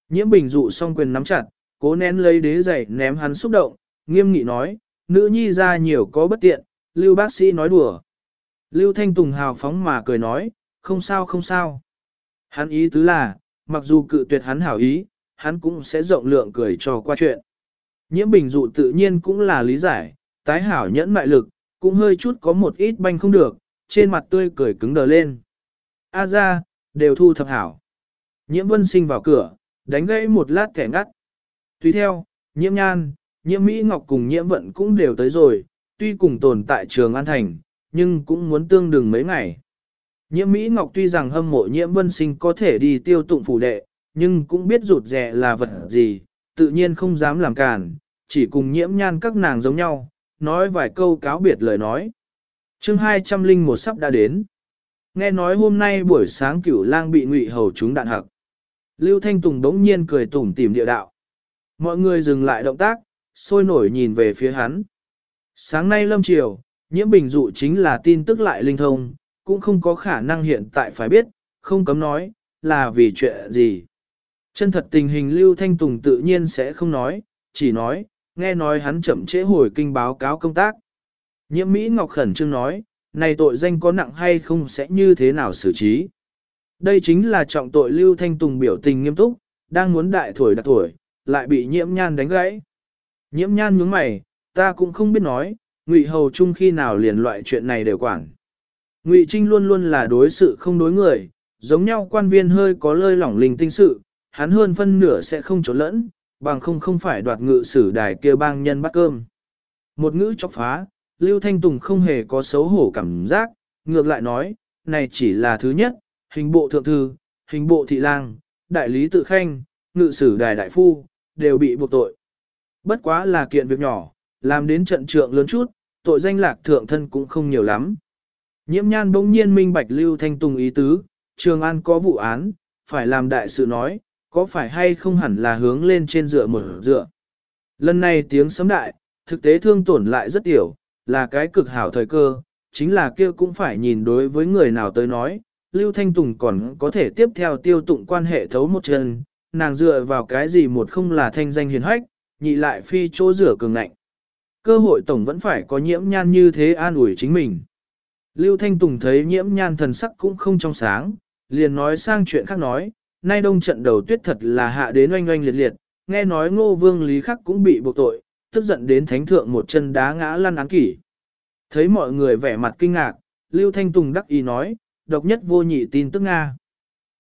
Nhiễm bình dụ song quyền nắm chặt, cố nén lấy đế giày ném hắn xúc động, nghiêm nghị nói, nữ nhi ra nhiều có bất tiện, lưu bác sĩ nói đùa. Lưu thanh tùng hào phóng mà cười nói, không sao không sao. Hắn ý tứ là, mặc dù cự tuyệt hắn hảo ý, hắn cũng sẽ rộng lượng cười cho qua chuyện. Nhiễm bình dụ tự nhiên cũng là lý giải, tái hảo nhẫn mại lực, cũng hơi chút có một ít banh không được, trên mặt tươi cười cứng đờ lên. A ra, đều thu thập hảo. Nhiễm vân sinh vào cửa, đánh gãy một lát kẻ ngắt. Tùy theo, nhiễm nhan, nhiễm Mỹ Ngọc cùng nhiễm vận cũng đều tới rồi, tuy cùng tồn tại trường An Thành, nhưng cũng muốn tương đừng mấy ngày. Nhiễm Mỹ Ngọc tuy rằng hâm mộ nhiễm vân sinh có thể đi tiêu tụng phủ đệ, nhưng cũng biết rụt rè là vật gì, tự nhiên không dám làm cản, chỉ cùng nhiễm nhan các nàng giống nhau, nói vài câu cáo biệt lời nói. chương 201 sắp đã đến. Nghe nói hôm nay buổi sáng cửu lang bị ngụy hầu chúng đạn hặc. Lưu Thanh Tùng đống nhiên cười tủm tỉm địa đạo. Mọi người dừng lại động tác, sôi nổi nhìn về phía hắn. Sáng nay lâm chiều, nhiễm bình dụ chính là tin tức lại linh thông, cũng không có khả năng hiện tại phải biết, không cấm nói, là vì chuyện gì. Chân thật tình hình Lưu Thanh Tùng tự nhiên sẽ không nói, chỉ nói, nghe nói hắn chậm trễ hồi kinh báo cáo công tác. Nhiễm Mỹ Ngọc khẩn trương nói, này tội danh có nặng hay không sẽ như thế nào xử trí. Đây chính là trọng tội Lưu Thanh Tùng biểu tình nghiêm túc, đang muốn đại thổi đặc thổi, lại bị nhiễm nhan đánh gãy. Nhiễm nhan nhướng mày, ta cũng không biết nói, Ngụy Hầu Trung khi nào liền loại chuyện này đều quản. Ngụy Trinh luôn luôn là đối sự không đối người, giống nhau quan viên hơi có lơi lỏng linh tinh sự, hắn hơn phân nửa sẽ không trốn lẫn, bằng không không phải đoạt ngự sử đài kia bang nhân bắt cơm. Một ngữ chọc phá, Lưu Thanh Tùng không hề có xấu hổ cảm giác, ngược lại nói, này chỉ là thứ nhất, hình bộ thượng thư, hình bộ thị lang, đại lý tự khanh, ngự sử đài đại phu, đều bị buộc tội. Bất quá là kiện việc nhỏ, làm đến trận trượng lớn chút, tội danh lạc thượng thân cũng không nhiều lắm. Nhiễm nhan bỗng nhiên minh bạch Lưu Thanh Tùng ý tứ, Trường An có vụ án, phải làm đại sự nói, có phải hay không hẳn là hướng lên trên dựa mở dựa. Lần này tiếng sấm đại, thực tế thương tổn lại rất tiểu, là cái cực hảo thời cơ, chính là kia cũng phải nhìn đối với người nào tới nói, Lưu Thanh Tùng còn có thể tiếp theo tiêu tụng quan hệ thấu một chân, nàng dựa vào cái gì một không là thanh danh hiền hách, nhị lại phi chỗ rửa cường ngạnh. Cơ hội tổng vẫn phải có nhiễm nhan như thế an ủi chính mình. Lưu Thanh Tùng thấy nhiễm nhan thần sắc cũng không trong sáng, liền nói sang chuyện khác nói, nay đông trận đầu tuyết thật là hạ đến oanh oanh liệt liệt, nghe nói ngô vương lý khắc cũng bị buộc tội, tức giận đến thánh thượng một chân đá ngã lăn án kỷ. Thấy mọi người vẻ mặt kinh ngạc, Lưu Thanh Tùng đắc ý nói, độc nhất vô nhị tin tức Nga.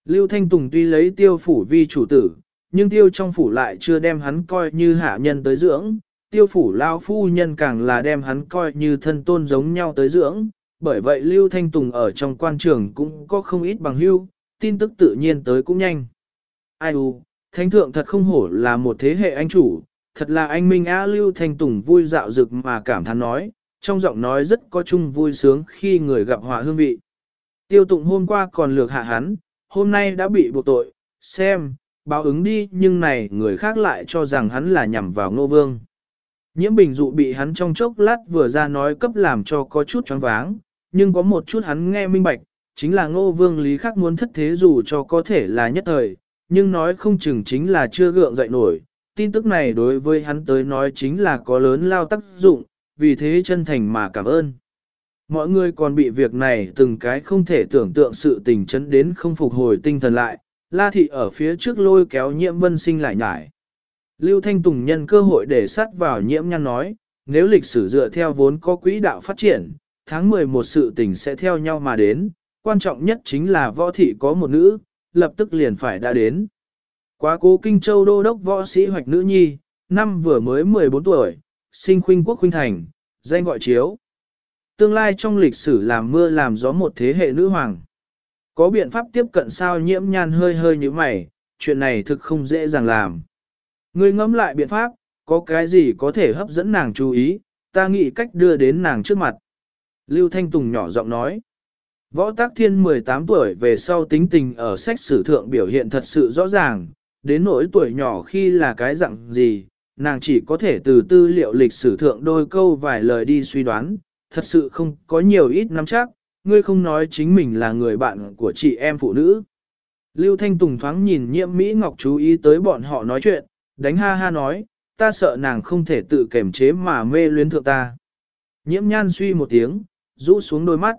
Lưu Thanh Tùng tuy lấy tiêu phủ vi chủ tử, nhưng tiêu trong phủ lại chưa đem hắn coi như hạ nhân tới dưỡng, tiêu phủ lao phu nhân càng là đem hắn coi như thân tôn giống nhau tới dưỡng, bởi vậy Lưu Thanh Tùng ở trong quan trường cũng có không ít bằng hưu, tin tức tự nhiên tới cũng nhanh. Ai u, Thánh Thượng thật không hổ là một thế hệ anh chủ, thật là anh Minh Á Lưu Thanh Tùng vui dạo dực mà cảm thán nói, trong giọng nói rất có chung vui sướng khi người gặp họa hương vị. Tiêu tụng hôm qua còn lược hạ hắn, hôm nay đã bị buộc tội, xem, báo ứng đi nhưng này người khác lại cho rằng hắn là nhằm vào ngô vương. Nhiễm bình dụ bị hắn trong chốc lát vừa ra nói cấp làm cho có chút choáng váng, nhưng có một chút hắn nghe minh bạch, chính là ngô vương lý khắc muốn thất thế dù cho có thể là nhất thời, nhưng nói không chừng chính là chưa gượng dậy nổi. Tin tức này đối với hắn tới nói chính là có lớn lao tác dụng, vì thế chân thành mà cảm ơn. Mọi người còn bị việc này từng cái không thể tưởng tượng sự tình chấn đến không phục hồi tinh thần lại, La Thị ở phía trước lôi kéo nhiễm vân sinh lại nhải. Lưu Thanh Tùng nhân cơ hội để sát vào nhiễm nhăn nói, nếu lịch sử dựa theo vốn có quỹ đạo phát triển, tháng 11 sự tình sẽ theo nhau mà đến, quan trọng nhất chính là võ thị có một nữ, lập tức liền phải đã đến. Quá cố Kinh Châu đô đốc võ sĩ hoạch nữ nhi, năm vừa mới 14 tuổi, sinh khuynh quốc khuynh thành, danh gọi chiếu. Tương lai trong lịch sử làm mưa làm gió một thế hệ nữ hoàng. Có biện pháp tiếp cận sao nhiễm nhan hơi hơi như mày, chuyện này thực không dễ dàng làm. Ngươi ngẫm lại biện pháp, có cái gì có thể hấp dẫn nàng chú ý, ta nghĩ cách đưa đến nàng trước mặt. Lưu Thanh Tùng nhỏ giọng nói. Võ Tác Thiên 18 tuổi về sau tính tình ở sách sử thượng biểu hiện thật sự rõ ràng, đến nỗi tuổi nhỏ khi là cái dạng gì, nàng chỉ có thể từ tư liệu lịch sử thượng đôi câu vài lời đi suy đoán, thật sự không có nhiều ít nắm chắc, ngươi không nói chính mình là người bạn của chị em phụ nữ. Lưu Thanh Tùng thoáng nhìn nhiễm Mỹ Ngọc chú ý tới bọn họ nói chuyện, đánh ha ha nói, ta sợ nàng không thể tự kềm chế mà mê luyến thượng ta. Nhiễm nhan suy một tiếng, rũ xuống đôi mắt.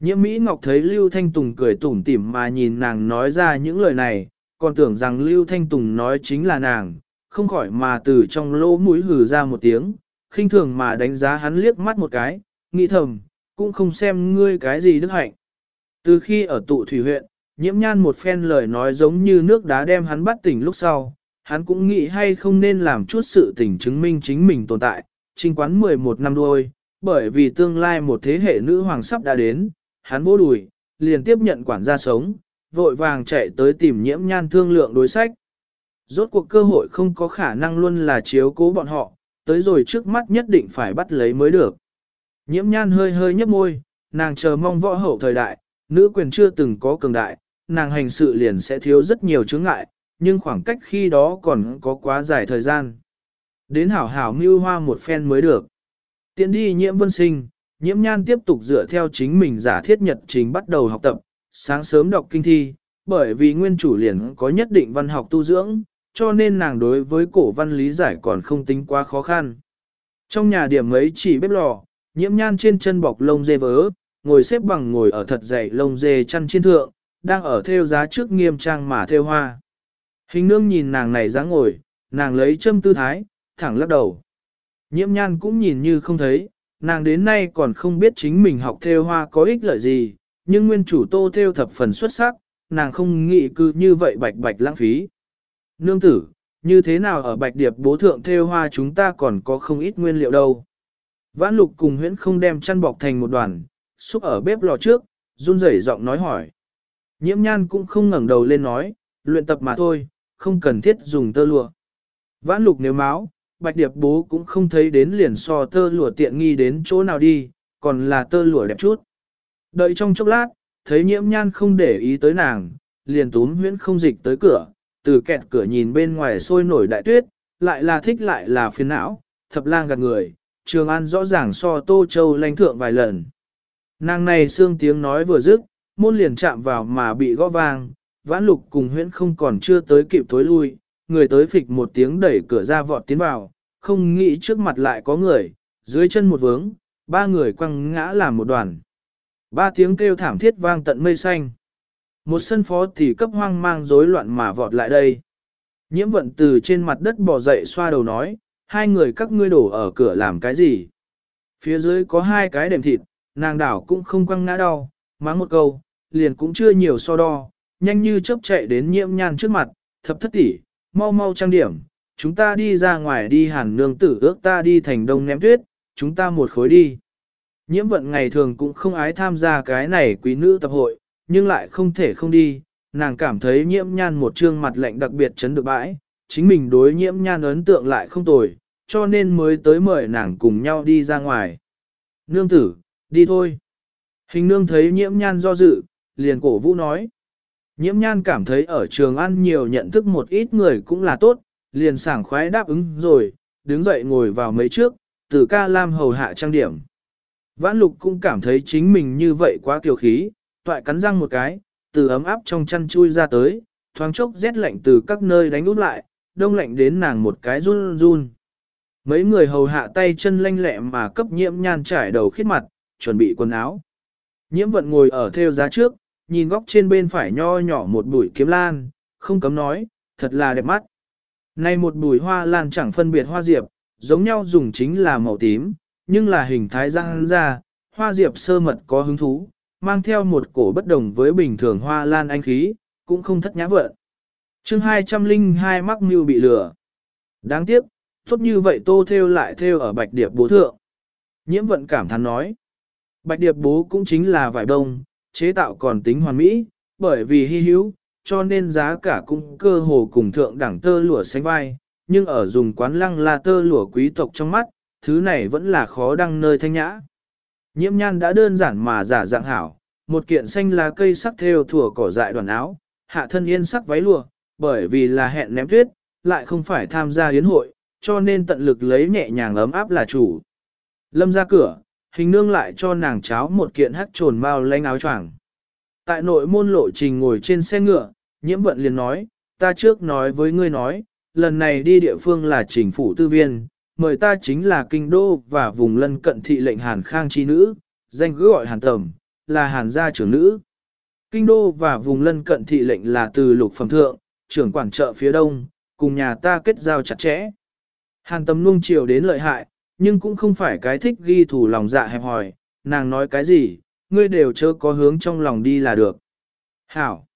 Nhiễm Mỹ Ngọc thấy Lưu Thanh Tùng cười tủm tỉm mà nhìn nàng nói ra những lời này, còn tưởng rằng Lưu Thanh Tùng nói chính là nàng, không khỏi mà từ trong lỗ mũi hừ ra một tiếng, khinh thường mà đánh giá hắn liếc mắt một cái, nghĩ thầm, cũng không xem ngươi cái gì đức hạnh. Từ khi ở tụ thủy huyện, nhiễm nhan một phen lời nói giống như nước đá đem hắn bắt tỉnh lúc sau, hắn cũng nghĩ hay không nên làm chút sự tình chứng minh chính mình tồn tại, trinh quán 11 năm đôi, bởi vì tương lai một thế hệ nữ hoàng sắp đã đến, hắn vô đùi, liền tiếp nhận quản gia sống, vội vàng chạy tới tìm nhiễm nhan thương lượng đối sách. Rốt cuộc cơ hội không có khả năng luôn là chiếu cố bọn họ, tới rồi trước mắt nhất định phải bắt lấy mới được. Nhiễm nhan hơi hơi nhấp môi, nàng chờ mong võ hậu thời đại, nữ quyền chưa từng có cường đại, nàng hành sự liền sẽ thiếu rất nhiều chướng ngại, nhưng khoảng cách khi đó còn có quá dài thời gian. Đến hảo hảo mưu hoa một phen mới được. Tiện đi nhiễm vân sinh, nhiễm nhan tiếp tục dựa theo chính mình giả thiết nhật trình bắt đầu học tập, sáng sớm đọc kinh thi, bởi vì nguyên chủ liền có nhất định văn học tu dưỡng, cho nên nàng đối với cổ văn lý giải còn không tính quá khó khăn. Trong nhà điểm ấy chỉ bếp lò, nhiễm nhan trên chân bọc lông dê vớ, ngồi xếp bằng ngồi ở thật dày lông dê chăn trên thượng, đang ở theo giá trước nghiêm trang mà theo hoa. Hình nương nhìn nàng này dáng ngồi, nàng lấy châm tư thái, thẳng lắc đầu. Nhiễm nhan cũng nhìn như không thấy, nàng đến nay còn không biết chính mình học theo hoa có ích lợi gì, nhưng nguyên chủ tô theo thập phần xuất sắc, nàng không nghĩ cứ như vậy bạch bạch lãng phí. Nương tử, như thế nào ở bạch điệp bố thượng theo hoa chúng ta còn có không ít nguyên liệu đâu. Vãn lục cùng huyễn không đem chăn bọc thành một đoàn, xúc ở bếp lò trước, run rẩy giọng nói hỏi. Nhiễm nhan cũng không ngẩng đầu lên nói, luyện tập mà thôi, không cần thiết dùng tơ lụa. Vãn lục nếu máu, bạch điệp bố cũng không thấy đến liền so tơ lụa tiện nghi đến chỗ nào đi, còn là tơ lụa đẹp chút. Đợi trong chốc lát, thấy nhiễm nhan không để ý tới nàng, liền túm huyễn không dịch tới cửa, từ kẹt cửa nhìn bên ngoài sôi nổi đại tuyết, lại là thích lại là phiền não, thập lang gạt người, trường an rõ ràng so tô châu lãnh thượng vài lần. Nàng này xương tiếng nói vừa dứt, môn liền chạm vào mà bị gõ vang, vãn lục cùng huyễn không còn chưa tới kịp tối lui, người tới phịch một tiếng đẩy cửa ra vọt tiến vào, không nghĩ trước mặt lại có người, dưới chân một vướng, ba người quăng ngã làm một đoàn. Ba tiếng kêu thảm thiết vang tận mây xanh. Một sân phó thì cấp hoang mang rối loạn mà vọt lại đây. Nhiễm vận từ trên mặt đất bò dậy xoa đầu nói, hai người các ngươi đổ ở cửa làm cái gì? Phía dưới có hai cái đệm thịt, nàng đảo cũng không quăng ngã đau, mắng một câu, liền cũng chưa nhiều so đo, nhanh như chớp chạy đến nhiễm nhan trước mặt, thập thất tỷ, mau mau trang điểm, chúng ta đi ra ngoài đi hàn nương tử ước ta đi thành đông ném tuyết, chúng ta một khối đi. Nhiễm vận ngày thường cũng không ái tham gia cái này quý nữ tập hội, nhưng lại không thể không đi, nàng cảm thấy nhiễm nhan một trương mặt lạnh đặc biệt chấn được bãi, chính mình đối nhiễm nhan ấn tượng lại không tồi, cho nên mới tới mời nàng cùng nhau đi ra ngoài. Nương tử, đi thôi. Hình nương thấy nhiễm nhan do dự, liền cổ vũ nói. Nhiễm nhan cảm thấy ở trường ăn nhiều nhận thức một ít người cũng là tốt, liền sảng khoái đáp ứng rồi, đứng dậy ngồi vào mấy trước, từ ca lam hầu hạ trang điểm. Vãn lục cũng cảm thấy chính mình như vậy quá kiều khí, toại cắn răng một cái, từ ấm áp trong chăn chui ra tới, thoáng chốc rét lạnh từ các nơi đánh út lại, đông lạnh đến nàng một cái run run. Mấy người hầu hạ tay chân lanh lẹ mà cấp nhiễm nhan trải đầu khít mặt, chuẩn bị quần áo. Nhiễm vận ngồi ở theo giá trước, nhìn góc trên bên phải nho nhỏ một bụi kiếm lan, không cấm nói, thật là đẹp mắt. Nay một bụi hoa lan chẳng phân biệt hoa diệp, giống nhau dùng chính là màu tím, nhưng là hình thái răng ra, hoa diệp sơ mật có hứng thú, mang theo một cổ bất đồng với bình thường hoa lan anh khí, cũng không thất nhã vợ. chương 202 mắc mưu bị lừa. Đáng tiếc, tốt như vậy tô theo lại theo ở bạch điệp bố thượng. Nhiễm vận cảm thán nói. Bạch điệp bố cũng chính là vải đông, chế tạo còn tính hoàn mỹ, bởi vì hy hữu, cho nên giá cả cũng cơ hồ cùng thượng đẳng tơ lụa sánh vai, nhưng ở dùng quán lăng là tơ lụa quý tộc trong mắt, thứ này vẫn là khó đăng nơi thanh nhã. Nhiễm nhan đã đơn giản mà giả dạng hảo, một kiện xanh lá cây sắc theo thủa cỏ dại đoàn áo, hạ thân yên sắc váy lụa, bởi vì là hẹn ném tuyết, lại không phải tham gia yến hội, cho nên tận lực lấy nhẹ nhàng ấm áp là chủ. Lâm ra cửa, hình nương lại cho nàng cháo một kiện hắc trồn mau lanh áo choàng. Tại nội môn lộ trình ngồi trên xe ngựa, nhiễm vận liền nói, ta trước nói với ngươi nói, lần này đi địa phương là trình phủ tư viên, mời ta chính là kinh đô và vùng lân cận thị lệnh Hàn Khang chi nữ, danh cứ gọi Hàn Tầm, là Hàn gia trưởng nữ. Kinh đô và vùng lân cận thị lệnh là từ lục phẩm thượng, trưởng quản trợ phía đông, cùng nhà ta kết giao chặt chẽ. Hàn Tầm nuông chiều đến lợi hại, nhưng cũng không phải cái thích ghi thủ lòng dạ hẹp hòi, nàng nói cái gì, ngươi đều chớ có hướng trong lòng đi là được. Hảo!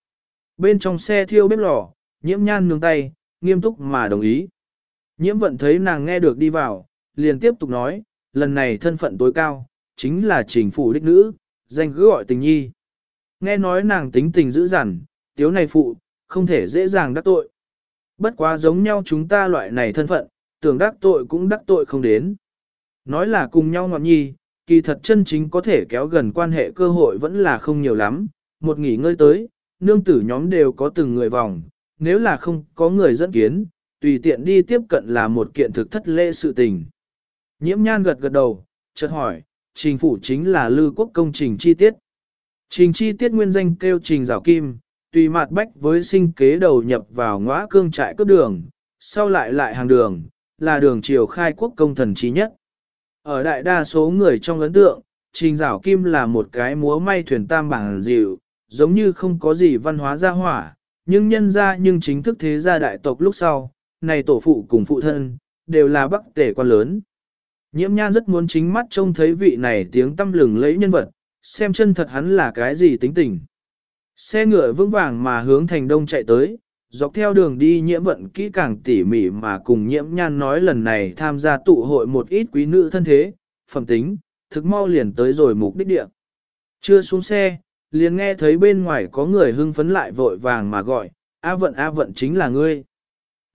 Bên trong xe thiêu bếp lò, nhiễm nhan nương tay, nghiêm túc mà đồng ý. Nhiễm vận thấy nàng nghe được đi vào, liền tiếp tục nói, lần này thân phận tối cao, chính là trình phủ đích nữ, danh cứ gọi tình nhi. Nghe nói nàng tính tình dữ dằn, tiếu này phụ, không thể dễ dàng đắc tội. Bất quá giống nhau chúng ta loại này thân phận, tưởng đắc tội cũng đắc tội không đến. Nói là cùng nhau ngọn nhi, kỳ thật chân chính có thể kéo gần quan hệ cơ hội vẫn là không nhiều lắm, một nghỉ ngơi tới, nương tử nhóm đều có từng người vòng, nếu là không có người dẫn kiến, tùy tiện đi tiếp cận là một kiện thực thất lễ sự tình. Nhiễm nhan gật gật đầu, chợt hỏi, trình phủ chính là lư quốc công trình chi tiết. Trình chi tiết nguyên danh kêu trình rào kim, tùy mặt bách với sinh kế đầu nhập vào ngõ cương trại cướp đường, sau lại lại hàng đường, là đường triều khai quốc công thần trí nhất. Ở đại đa số người trong ấn tượng, trình rào kim là một cái múa may thuyền tam bảng dịu, giống như không có gì văn hóa gia hỏa, nhưng nhân ra nhưng chính thức thế gia đại tộc lúc sau, này tổ phụ cùng phụ thân, đều là bắc tể quan lớn. Nhiễm nhan rất muốn chính mắt trông thấy vị này tiếng tâm lừng lấy nhân vật, xem chân thật hắn là cái gì tính tình. Xe ngựa vững vàng mà hướng thành đông chạy tới, dọc theo đường đi nhiễm vận kỹ càng tỉ mỉ mà cùng nhiễm nhan nói lần này tham gia tụ hội một ít quý nữ thân thế, phẩm tính, thực mau liền tới rồi mục đích địa. Chưa xuống xe, liền nghe thấy bên ngoài có người hưng phấn lại vội vàng mà gọi, A vận A vận chính là ngươi.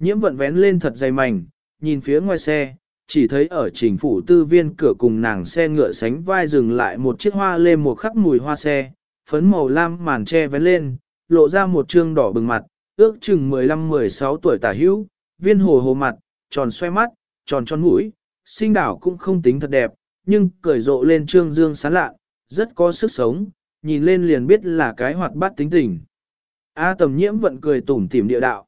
Nhiễm vận vén lên thật dày mảnh, nhìn phía ngoài xe, chỉ thấy ở trình phủ tư viên cửa cùng nàng xe ngựa sánh vai dừng lại một chiếc hoa lê một khắc mùi hoa xe, phấn màu lam màn che vén lên, lộ ra một trương đỏ bừng mặt, ước chừng 15-16 tuổi tả hữu, viên hồ hồ mặt, tròn xoay mắt, tròn tròn mũi, sinh đảo cũng không tính thật đẹp, nhưng cởi rộ lên trương dương sán lạ, rất có sức sống, nhìn lên liền biết là cái hoạt bát tính tình. A tầm nhiễm vận cười tủm tỉm địa đạo.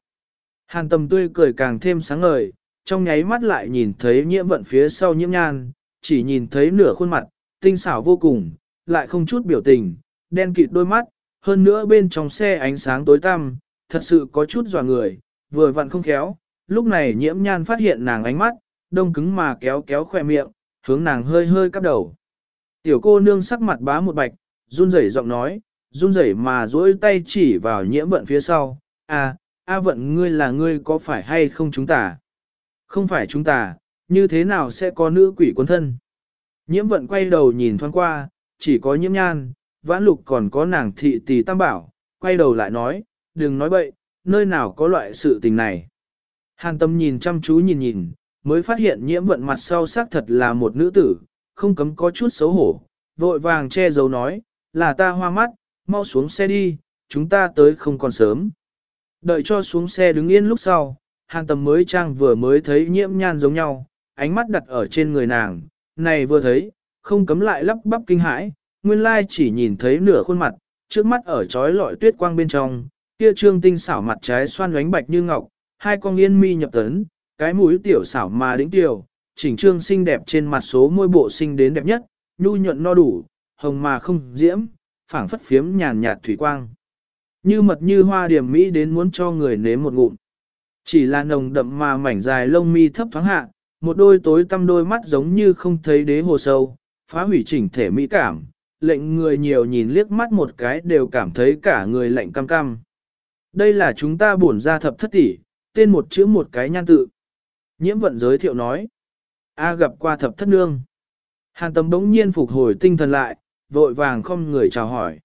Hàn tầm tươi cười càng thêm sáng ngời, trong nháy mắt lại nhìn thấy nhiễm vận phía sau nhiễm nhan, chỉ nhìn thấy nửa khuôn mặt, tinh xảo vô cùng, lại không chút biểu tình, đen kịt đôi mắt, hơn nữa bên trong xe ánh sáng tối tăm, thật sự có chút dò người, vừa vặn không khéo, lúc này nhiễm nhan phát hiện nàng ánh mắt, đông cứng mà kéo kéo khỏe miệng, hướng nàng hơi hơi cắp đầu. Tiểu cô nương sắc mặt bá một bạch, run rẩy giọng nói, run rẩy mà duỗi tay chỉ vào nhiễm vận phía sau, à, A vận ngươi là ngươi có phải hay không chúng ta? Không phải chúng ta, như thế nào sẽ có nữ quỷ quân thân? Nhiễm vận quay đầu nhìn thoáng qua, chỉ có nhiễm nhan, vãn lục còn có nàng thị tỷ tam bảo, quay đầu lại nói, đừng nói bậy, nơi nào có loại sự tình này. Hàn tâm nhìn chăm chú nhìn nhìn, mới phát hiện nhiễm vận mặt sau xác thật là một nữ tử, không cấm có chút xấu hổ, vội vàng che giấu nói, là ta hoa mắt, mau xuống xe đi, chúng ta tới không còn sớm. Đợi cho xuống xe đứng yên lúc sau, hàn tầm mới trang vừa mới thấy nhiễm nhan giống nhau, ánh mắt đặt ở trên người nàng, này vừa thấy, không cấm lại lắp bắp kinh hãi, nguyên lai chỉ nhìn thấy nửa khuôn mặt, trước mắt ở trói lọi tuyết quang bên trong, kia trương tinh xảo mặt trái xoan ánh bạch như ngọc, hai con yên mi nhập tấn, cái mũi tiểu xảo mà đĩnh tiểu, chỉnh trương xinh đẹp trên mặt số môi bộ sinh đến đẹp nhất, nhu nhuận no đủ, hồng mà không diễm, phảng phất phiếm nhàn nhạt thủy quang. Như mật như hoa điểm mỹ đến muốn cho người nếm một ngụm. Chỉ là nồng đậm mà mảnh dài lông mi thấp thoáng hạ, một đôi tối tăm đôi mắt giống như không thấy đế hồ sâu, phá hủy chỉnh thể mỹ cảm, lệnh người nhiều nhìn liếc mắt một cái đều cảm thấy cả người lạnh cam cam. Đây là chúng ta bổn ra thập thất tỷ, tên một chữ một cái nhan tự. Nhiễm vận giới thiệu nói. A gặp qua thập thất nương. Hàn tâm bỗng nhiên phục hồi tinh thần lại, vội vàng không người chào hỏi.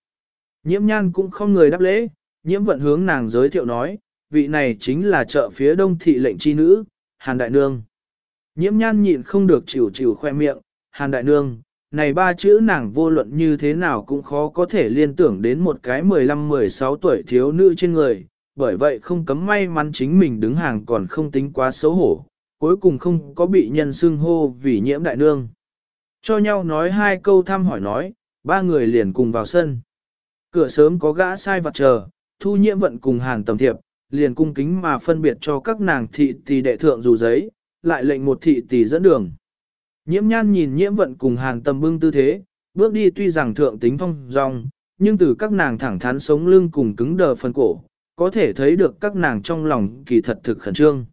Nhiễm nhan cũng không người đáp lễ, nhiễm vận hướng nàng giới thiệu nói, vị này chính là chợ phía đông thị lệnh chi nữ, Hàn Đại Nương. Nhiễm nhan nhịn không được chịu chịu khoe miệng, Hàn Đại Nương, này ba chữ nàng vô luận như thế nào cũng khó có thể liên tưởng đến một cái 15-16 tuổi thiếu nữ trên người, bởi vậy không cấm may mắn chính mình đứng hàng còn không tính quá xấu hổ, cuối cùng không có bị nhân xưng hô vì nhiễm đại nương. Cho nhau nói hai câu thăm hỏi nói, ba người liền cùng vào sân. Cửa sớm có gã sai vặt chờ, thu nhiễm vận cùng hàng tầm thiệp, liền cung kính mà phân biệt cho các nàng thị tỷ đệ thượng dù giấy, lại lệnh một thị tỷ dẫn đường. Nhiễm nhan nhìn nhiễm vận cùng hàng tầm bưng tư thế, bước đi tuy rằng thượng tính phong dong, nhưng từ các nàng thẳng thắn sống lưng cùng cứng đờ phần cổ, có thể thấy được các nàng trong lòng kỳ thật thực khẩn trương.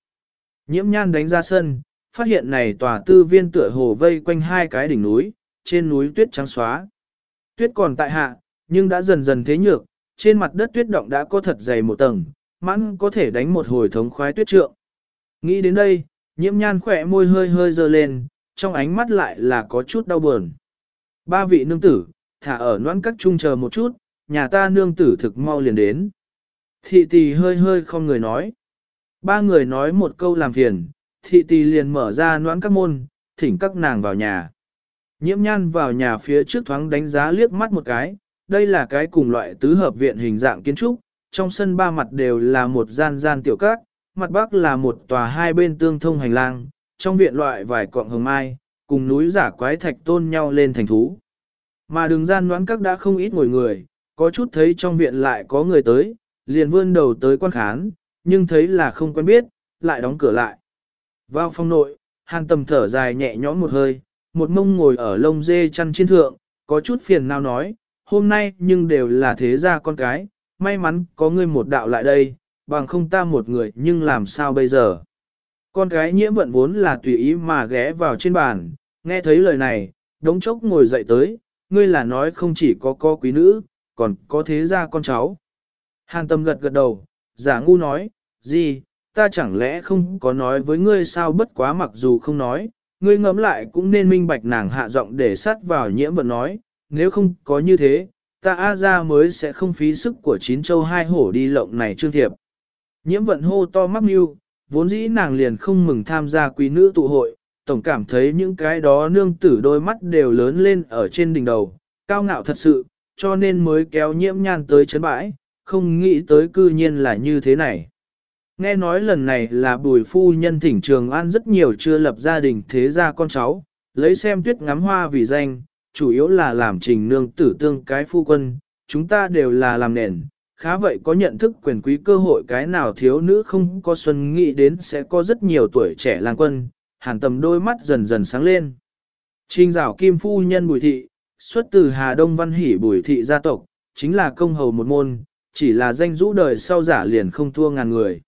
Nhiễm nhan đánh ra sân, phát hiện này tòa tư viên tựa hồ vây quanh hai cái đỉnh núi, trên núi tuyết trắng xóa. Tuyết còn tại hạ, nhưng đã dần dần thế nhược, trên mặt đất tuyết động đã có thật dày một tầng, mãn có thể đánh một hồi thống khoái tuyết trượng. Nghĩ đến đây, nhiễm nhan khỏe môi hơi hơi dơ lên, trong ánh mắt lại là có chút đau buồn. Ba vị nương tử, thả ở noãn các trung chờ một chút, nhà ta nương tử thực mau liền đến. thị tỳ hơi hơi không người nói. Ba người nói một câu làm phiền, thị tỳ liền mở ra noãn các môn, thỉnh các nàng vào nhà. Nhiễm nhan vào nhà phía trước thoáng đánh giá liếc mắt một cái, đây là cái cùng loại tứ hợp viện hình dạng kiến trúc, trong sân ba mặt đều là một gian gian tiểu các, mặt bắc là một tòa hai bên tương thông hành lang, trong viện loại vài cọng hồng mai, cùng núi giả quái thạch tôn nhau lên thành thú. Mà đường gian đoán các đã không ít ngồi người, có chút thấy trong viện lại có người tới, liền vươn đầu tới quan khán, nhưng thấy là không quen biết, lại đóng cửa lại. Vào phòng nội, hàn tầm thở dài nhẹ nhõm một hơi, một mông ngồi ở lông dê chăn trên thượng, có chút phiền nào nói, hôm nay nhưng đều là thế gia con cái, may mắn có ngươi một đạo lại đây, bằng không ta một người nhưng làm sao bây giờ. Con gái nhiễm vận vốn là tùy ý mà ghé vào trên bàn, nghe thấy lời này, đống chốc ngồi dậy tới, ngươi là nói không chỉ có co quý nữ, còn có thế gia con cháu. Hàn tâm gật gật đầu, giả ngu nói, gì, ta chẳng lẽ không có nói với ngươi sao bất quá mặc dù không nói, ngươi ngẫm lại cũng nên minh bạch nàng hạ giọng để sát vào nhiễm vận nói, nếu không có như thế, ta A ra mới sẽ không phí sức của chín châu hai hổ đi lộng này trương thiệp. Nhiễm vận hô to mắc mưu, vốn dĩ nàng liền không mừng tham gia quý nữ tụ hội, tổng cảm thấy những cái đó nương tử đôi mắt đều lớn lên ở trên đỉnh đầu, cao ngạo thật sự, cho nên mới kéo nhiễm nhan tới chấn bãi, không nghĩ tới cư nhiên là như thế này. Nghe nói lần này là bùi phu nhân thỉnh trường an rất nhiều chưa lập gia đình thế gia con cháu, lấy xem tuyết ngắm hoa vì danh, chủ yếu là làm trình nương tử tương cái phu quân, chúng ta đều là làm nền, khá vậy có nhận thức quyền quý cơ hội cái nào thiếu nữ không có xuân nghĩ đến sẽ có rất nhiều tuổi trẻ lang quân, hàn tầm đôi mắt dần dần sáng lên. Trình rảo kim phu nhân bùi thị, xuất từ Hà Đông Văn Hỷ bùi thị gia tộc, chính là công hầu một môn, chỉ là danh rũ đời sau giả liền không thua ngàn người.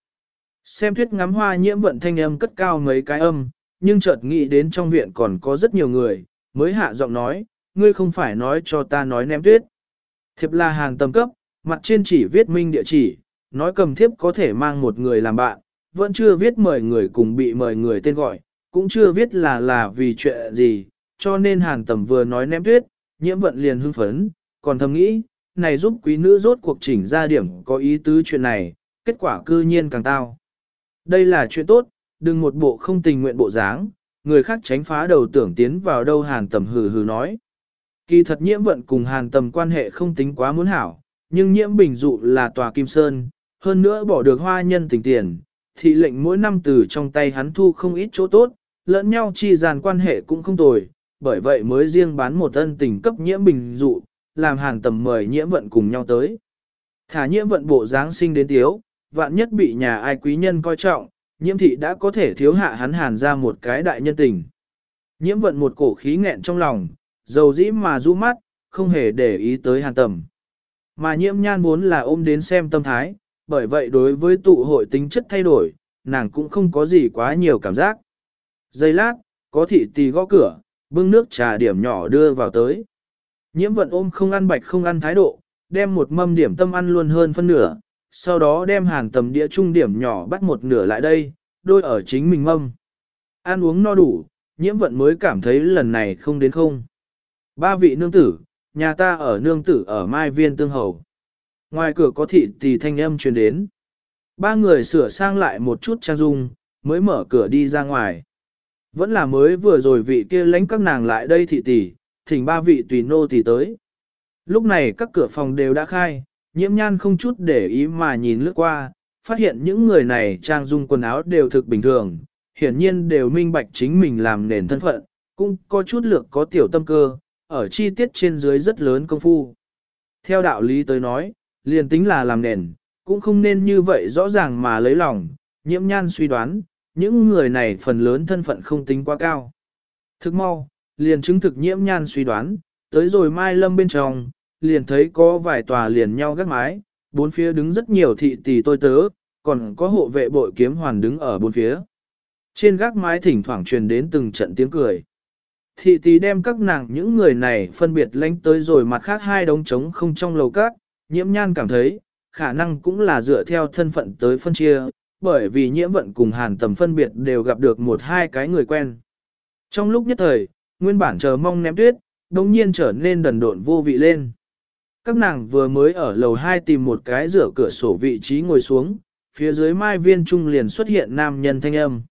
Xem thuyết ngắm hoa nhiễm vận thanh âm cất cao mấy cái âm, nhưng chợt nghĩ đến trong viện còn có rất nhiều người, mới hạ giọng nói, ngươi không phải nói cho ta nói ném tuyết. Thiệp là hàng tầm cấp, mặt trên chỉ viết minh địa chỉ, nói cầm thiếp có thể mang một người làm bạn, vẫn chưa viết mời người cùng bị mời người tên gọi, cũng chưa viết là là vì chuyện gì, cho nên hàng tầm vừa nói ném tuyết, nhiễm vận liền hưng phấn, còn thầm nghĩ, này giúp quý nữ rốt cuộc chỉnh ra điểm có ý tứ chuyện này, kết quả cư nhiên càng tao. Đây là chuyện tốt, đừng một bộ không tình nguyện bộ dáng, người khác tránh phá đầu tưởng tiến vào đâu hàn tầm hừ hừ nói. Kỳ thật nhiễm vận cùng hàn tầm quan hệ không tính quá muốn hảo, nhưng nhiễm bình dụ là tòa kim sơn, hơn nữa bỏ được hoa nhân tình tiền, thị lệnh mỗi năm từ trong tay hắn thu không ít chỗ tốt, lẫn nhau chi dàn quan hệ cũng không tồi, bởi vậy mới riêng bán một ân tình cấp nhiễm bình dụ, làm hàn tầm mời nhiễm vận cùng nhau tới. Thả nhiễm vận bộ dáng sinh đến tiếu, vạn nhất bị nhà ai quý nhân coi trọng, nhiễm thị đã có thể thiếu hạ hắn hàn ra một cái đại nhân tình. Nhiễm vận một cổ khí nghẹn trong lòng, dầu dĩ mà rũ mắt, không hề để ý tới hàn tầm. Mà nhiễm nhan muốn là ôm đến xem tâm thái, bởi vậy đối với tụ hội tính chất thay đổi, nàng cũng không có gì quá nhiều cảm giác. Giây lát, có thị tì gõ cửa, bưng nước trà điểm nhỏ đưa vào tới. Nhiễm vận ôm không ăn bạch không ăn thái độ, đem một mâm điểm tâm ăn luôn hơn phân nửa, sau đó đem hàn tầm đĩa trung điểm nhỏ bắt một nửa lại đây, đôi ở chính mình mâm. Ăn uống no đủ, nhiễm vận mới cảm thấy lần này không đến không. Ba vị nương tử, nhà ta ở nương tử ở Mai Viên Tương Hầu. Ngoài cửa có thị tỷ thanh âm truyền đến. Ba người sửa sang lại một chút trang dung, mới mở cửa đi ra ngoài. Vẫn là mới vừa rồi vị kia lánh các nàng lại đây thị tỷ, thỉnh ba vị tùy nô tỷ tới. Lúc này các cửa phòng đều đã khai, nhiễm nhan không chút để ý mà nhìn lướt qua, phát hiện những người này trang dung quần áo đều thực bình thường, hiển nhiên đều minh bạch chính mình làm nền thân phận, cũng có chút lược có tiểu tâm cơ, ở chi tiết trên dưới rất lớn công phu. Theo đạo lý tới nói, liền tính là làm nền, cũng không nên như vậy rõ ràng mà lấy lòng, nhiễm nhan suy đoán, những người này phần lớn thân phận không tính quá cao. Thức mau, liền chứng thực nhiễm nhan suy đoán, tới rồi mai lâm bên trong, liền thấy có vài tòa liền nhau gác mái, bốn phía đứng rất nhiều thị tỷ tôi tớ, còn có hộ vệ bội kiếm hoàn đứng ở bốn phía. Trên gác mái thỉnh thoảng truyền đến từng trận tiếng cười. Thị tỷ đem các nàng những người này phân biệt lánh tới rồi mặt khác hai đống trống không trong lầu các, nhiễm nhan cảm thấy, khả năng cũng là dựa theo thân phận tới phân chia, bởi vì nhiễm vận cùng hàn tầm phân biệt đều gặp được một hai cái người quen. Trong lúc nhất thời, nguyên bản chờ mong ném tuyết, đồng nhiên trở nên đần độn vô vị lên. Các nàng vừa mới ở lầu 2 tìm một cái rửa cửa sổ vị trí ngồi xuống, phía dưới mai viên trung liền xuất hiện nam nhân thanh âm.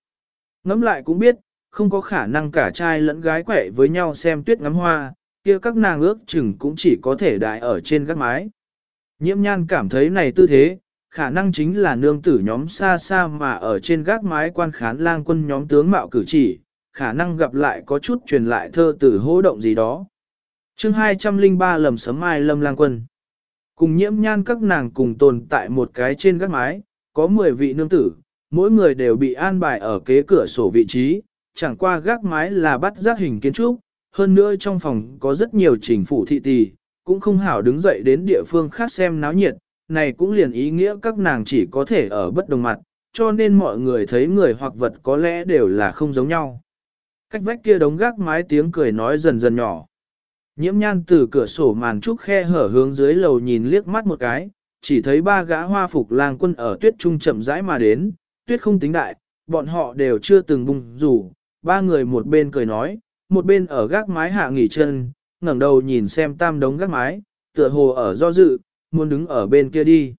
Ngắm lại cũng biết, không có khả năng cả trai lẫn gái quẻ với nhau xem tuyết ngắm hoa, kia các nàng ước chừng cũng chỉ có thể đại ở trên các mái. Nhiễm nhan cảm thấy này tư thế, khả năng chính là nương tử nhóm xa xa mà ở trên gác mái quan khán lang quân nhóm tướng mạo cử chỉ, khả năng gặp lại có chút truyền lại thơ tử hô động gì đó. chương 203 lầm sấm mai lâm lang quân. Cùng nhiễm nhan các nàng cùng tồn tại một cái trên gác mái, có 10 vị nương tử, mỗi người đều bị an bài ở kế cửa sổ vị trí, chẳng qua gác mái là bắt giác hình kiến trúc, hơn nữa trong phòng có rất nhiều chỉnh phủ thị tỷ, cũng không hảo đứng dậy đến địa phương khác xem náo nhiệt, này cũng liền ý nghĩa các nàng chỉ có thể ở bất đồng mặt, cho nên mọi người thấy người hoặc vật có lẽ đều là không giống nhau. Cách vách kia đống gác mái tiếng cười nói dần dần nhỏ. Nhiễm nhan từ cửa sổ màn trúc khe hở hướng dưới lầu nhìn liếc mắt một cái, chỉ thấy ba gã hoa phục lang quân ở tuyết trung chậm rãi mà đến, tuyết không tính đại, bọn họ đều chưa từng bung rủ, ba người một bên cười nói, một bên ở gác mái hạ nghỉ chân, ngẩng đầu nhìn xem tam đống gác mái, tựa hồ ở do dự, muốn đứng ở bên kia đi.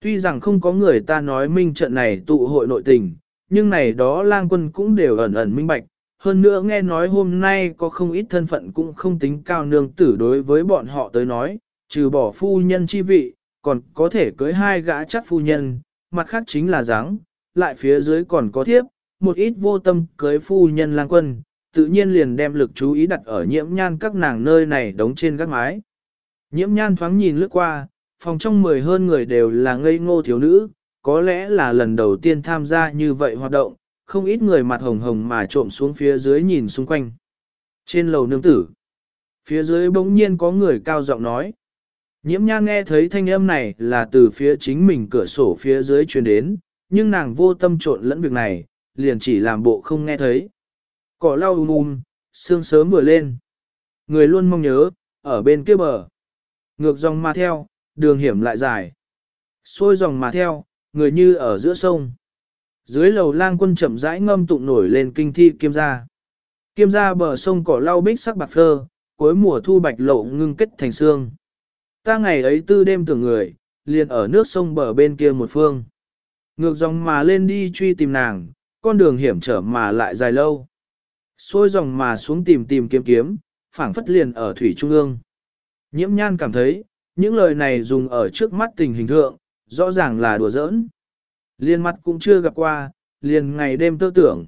Tuy rằng không có người ta nói minh trận này tụ hội nội tình, nhưng này đó lang quân cũng đều ẩn ẩn minh bạch. Hơn nữa nghe nói hôm nay có không ít thân phận cũng không tính cao nương tử đối với bọn họ tới nói, trừ bỏ phu nhân chi vị, còn có thể cưới hai gã chắc phu nhân, mặt khác chính là dáng, lại phía dưới còn có thiếp, một ít vô tâm cưới phu nhân lang quân, tự nhiên liền đem lực chú ý đặt ở nhiễm nhan các nàng nơi này đóng trên các mái. Nhiễm nhan thoáng nhìn lướt qua, phòng trong mười hơn người đều là ngây ngô thiếu nữ, có lẽ là lần đầu tiên tham gia như vậy hoạt động, không ít người mặt hồng hồng mà trộm xuống phía dưới nhìn xung quanh. Trên lầu nương tử, phía dưới bỗng nhiên có người cao giọng nói. Nhiễm nhan nghe thấy thanh âm này là từ phía chính mình cửa sổ phía dưới truyền đến, nhưng nàng vô tâm trộn lẫn việc này, liền chỉ làm bộ không nghe thấy. Cỏ lau um um, sương sớm vừa lên. Người luôn mong nhớ, ở bên kia bờ. Ngược dòng mà theo, đường hiểm lại dài. Xôi dòng mà theo, người như ở giữa sông. Dưới lầu lang quân chậm rãi ngâm tụng nổi lên kinh thi kiêm gia. Kiêm gia bờ sông cỏ lau bích sắc bạc phơ, cuối mùa thu bạch lộ ngưng kết thành xương. Ta ngày ấy tư đêm tưởng người, liền ở nước sông bờ bên kia một phương. Ngược dòng mà lên đi truy tìm nàng, con đường hiểm trở mà lại dài lâu. Xôi dòng mà xuống tìm tìm kiếm kiếm, phảng phất liền ở thủy trung ương. Nhiễm nhan cảm thấy, những lời này dùng ở trước mắt tình hình thượng, rõ ràng là đùa giỡn. Liên mặt cũng chưa gặp qua, liền ngày đêm tơ tưởng.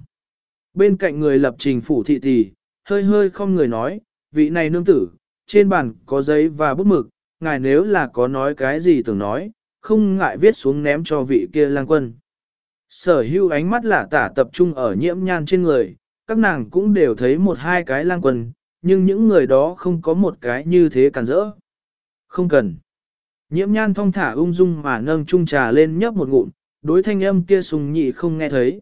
Bên cạnh người lập trình phủ thị tỷ, hơi hơi không người nói, vị này nương tử, trên bàn có giấy và bút mực, ngài nếu là có nói cái gì tưởng nói, không ngại viết xuống ném cho vị kia lang quân. Sở hưu ánh mắt lạ tả tập trung ở nhiễm nhan trên người, các nàng cũng đều thấy một hai cái lang quân, nhưng những người đó không có một cái như thế cản rỡ. Không cần. Nhiễm nhan thong thả ung dung mà nâng chung trà lên nhấp một ngụm, đối thanh âm kia sùng nhị không nghe thấy.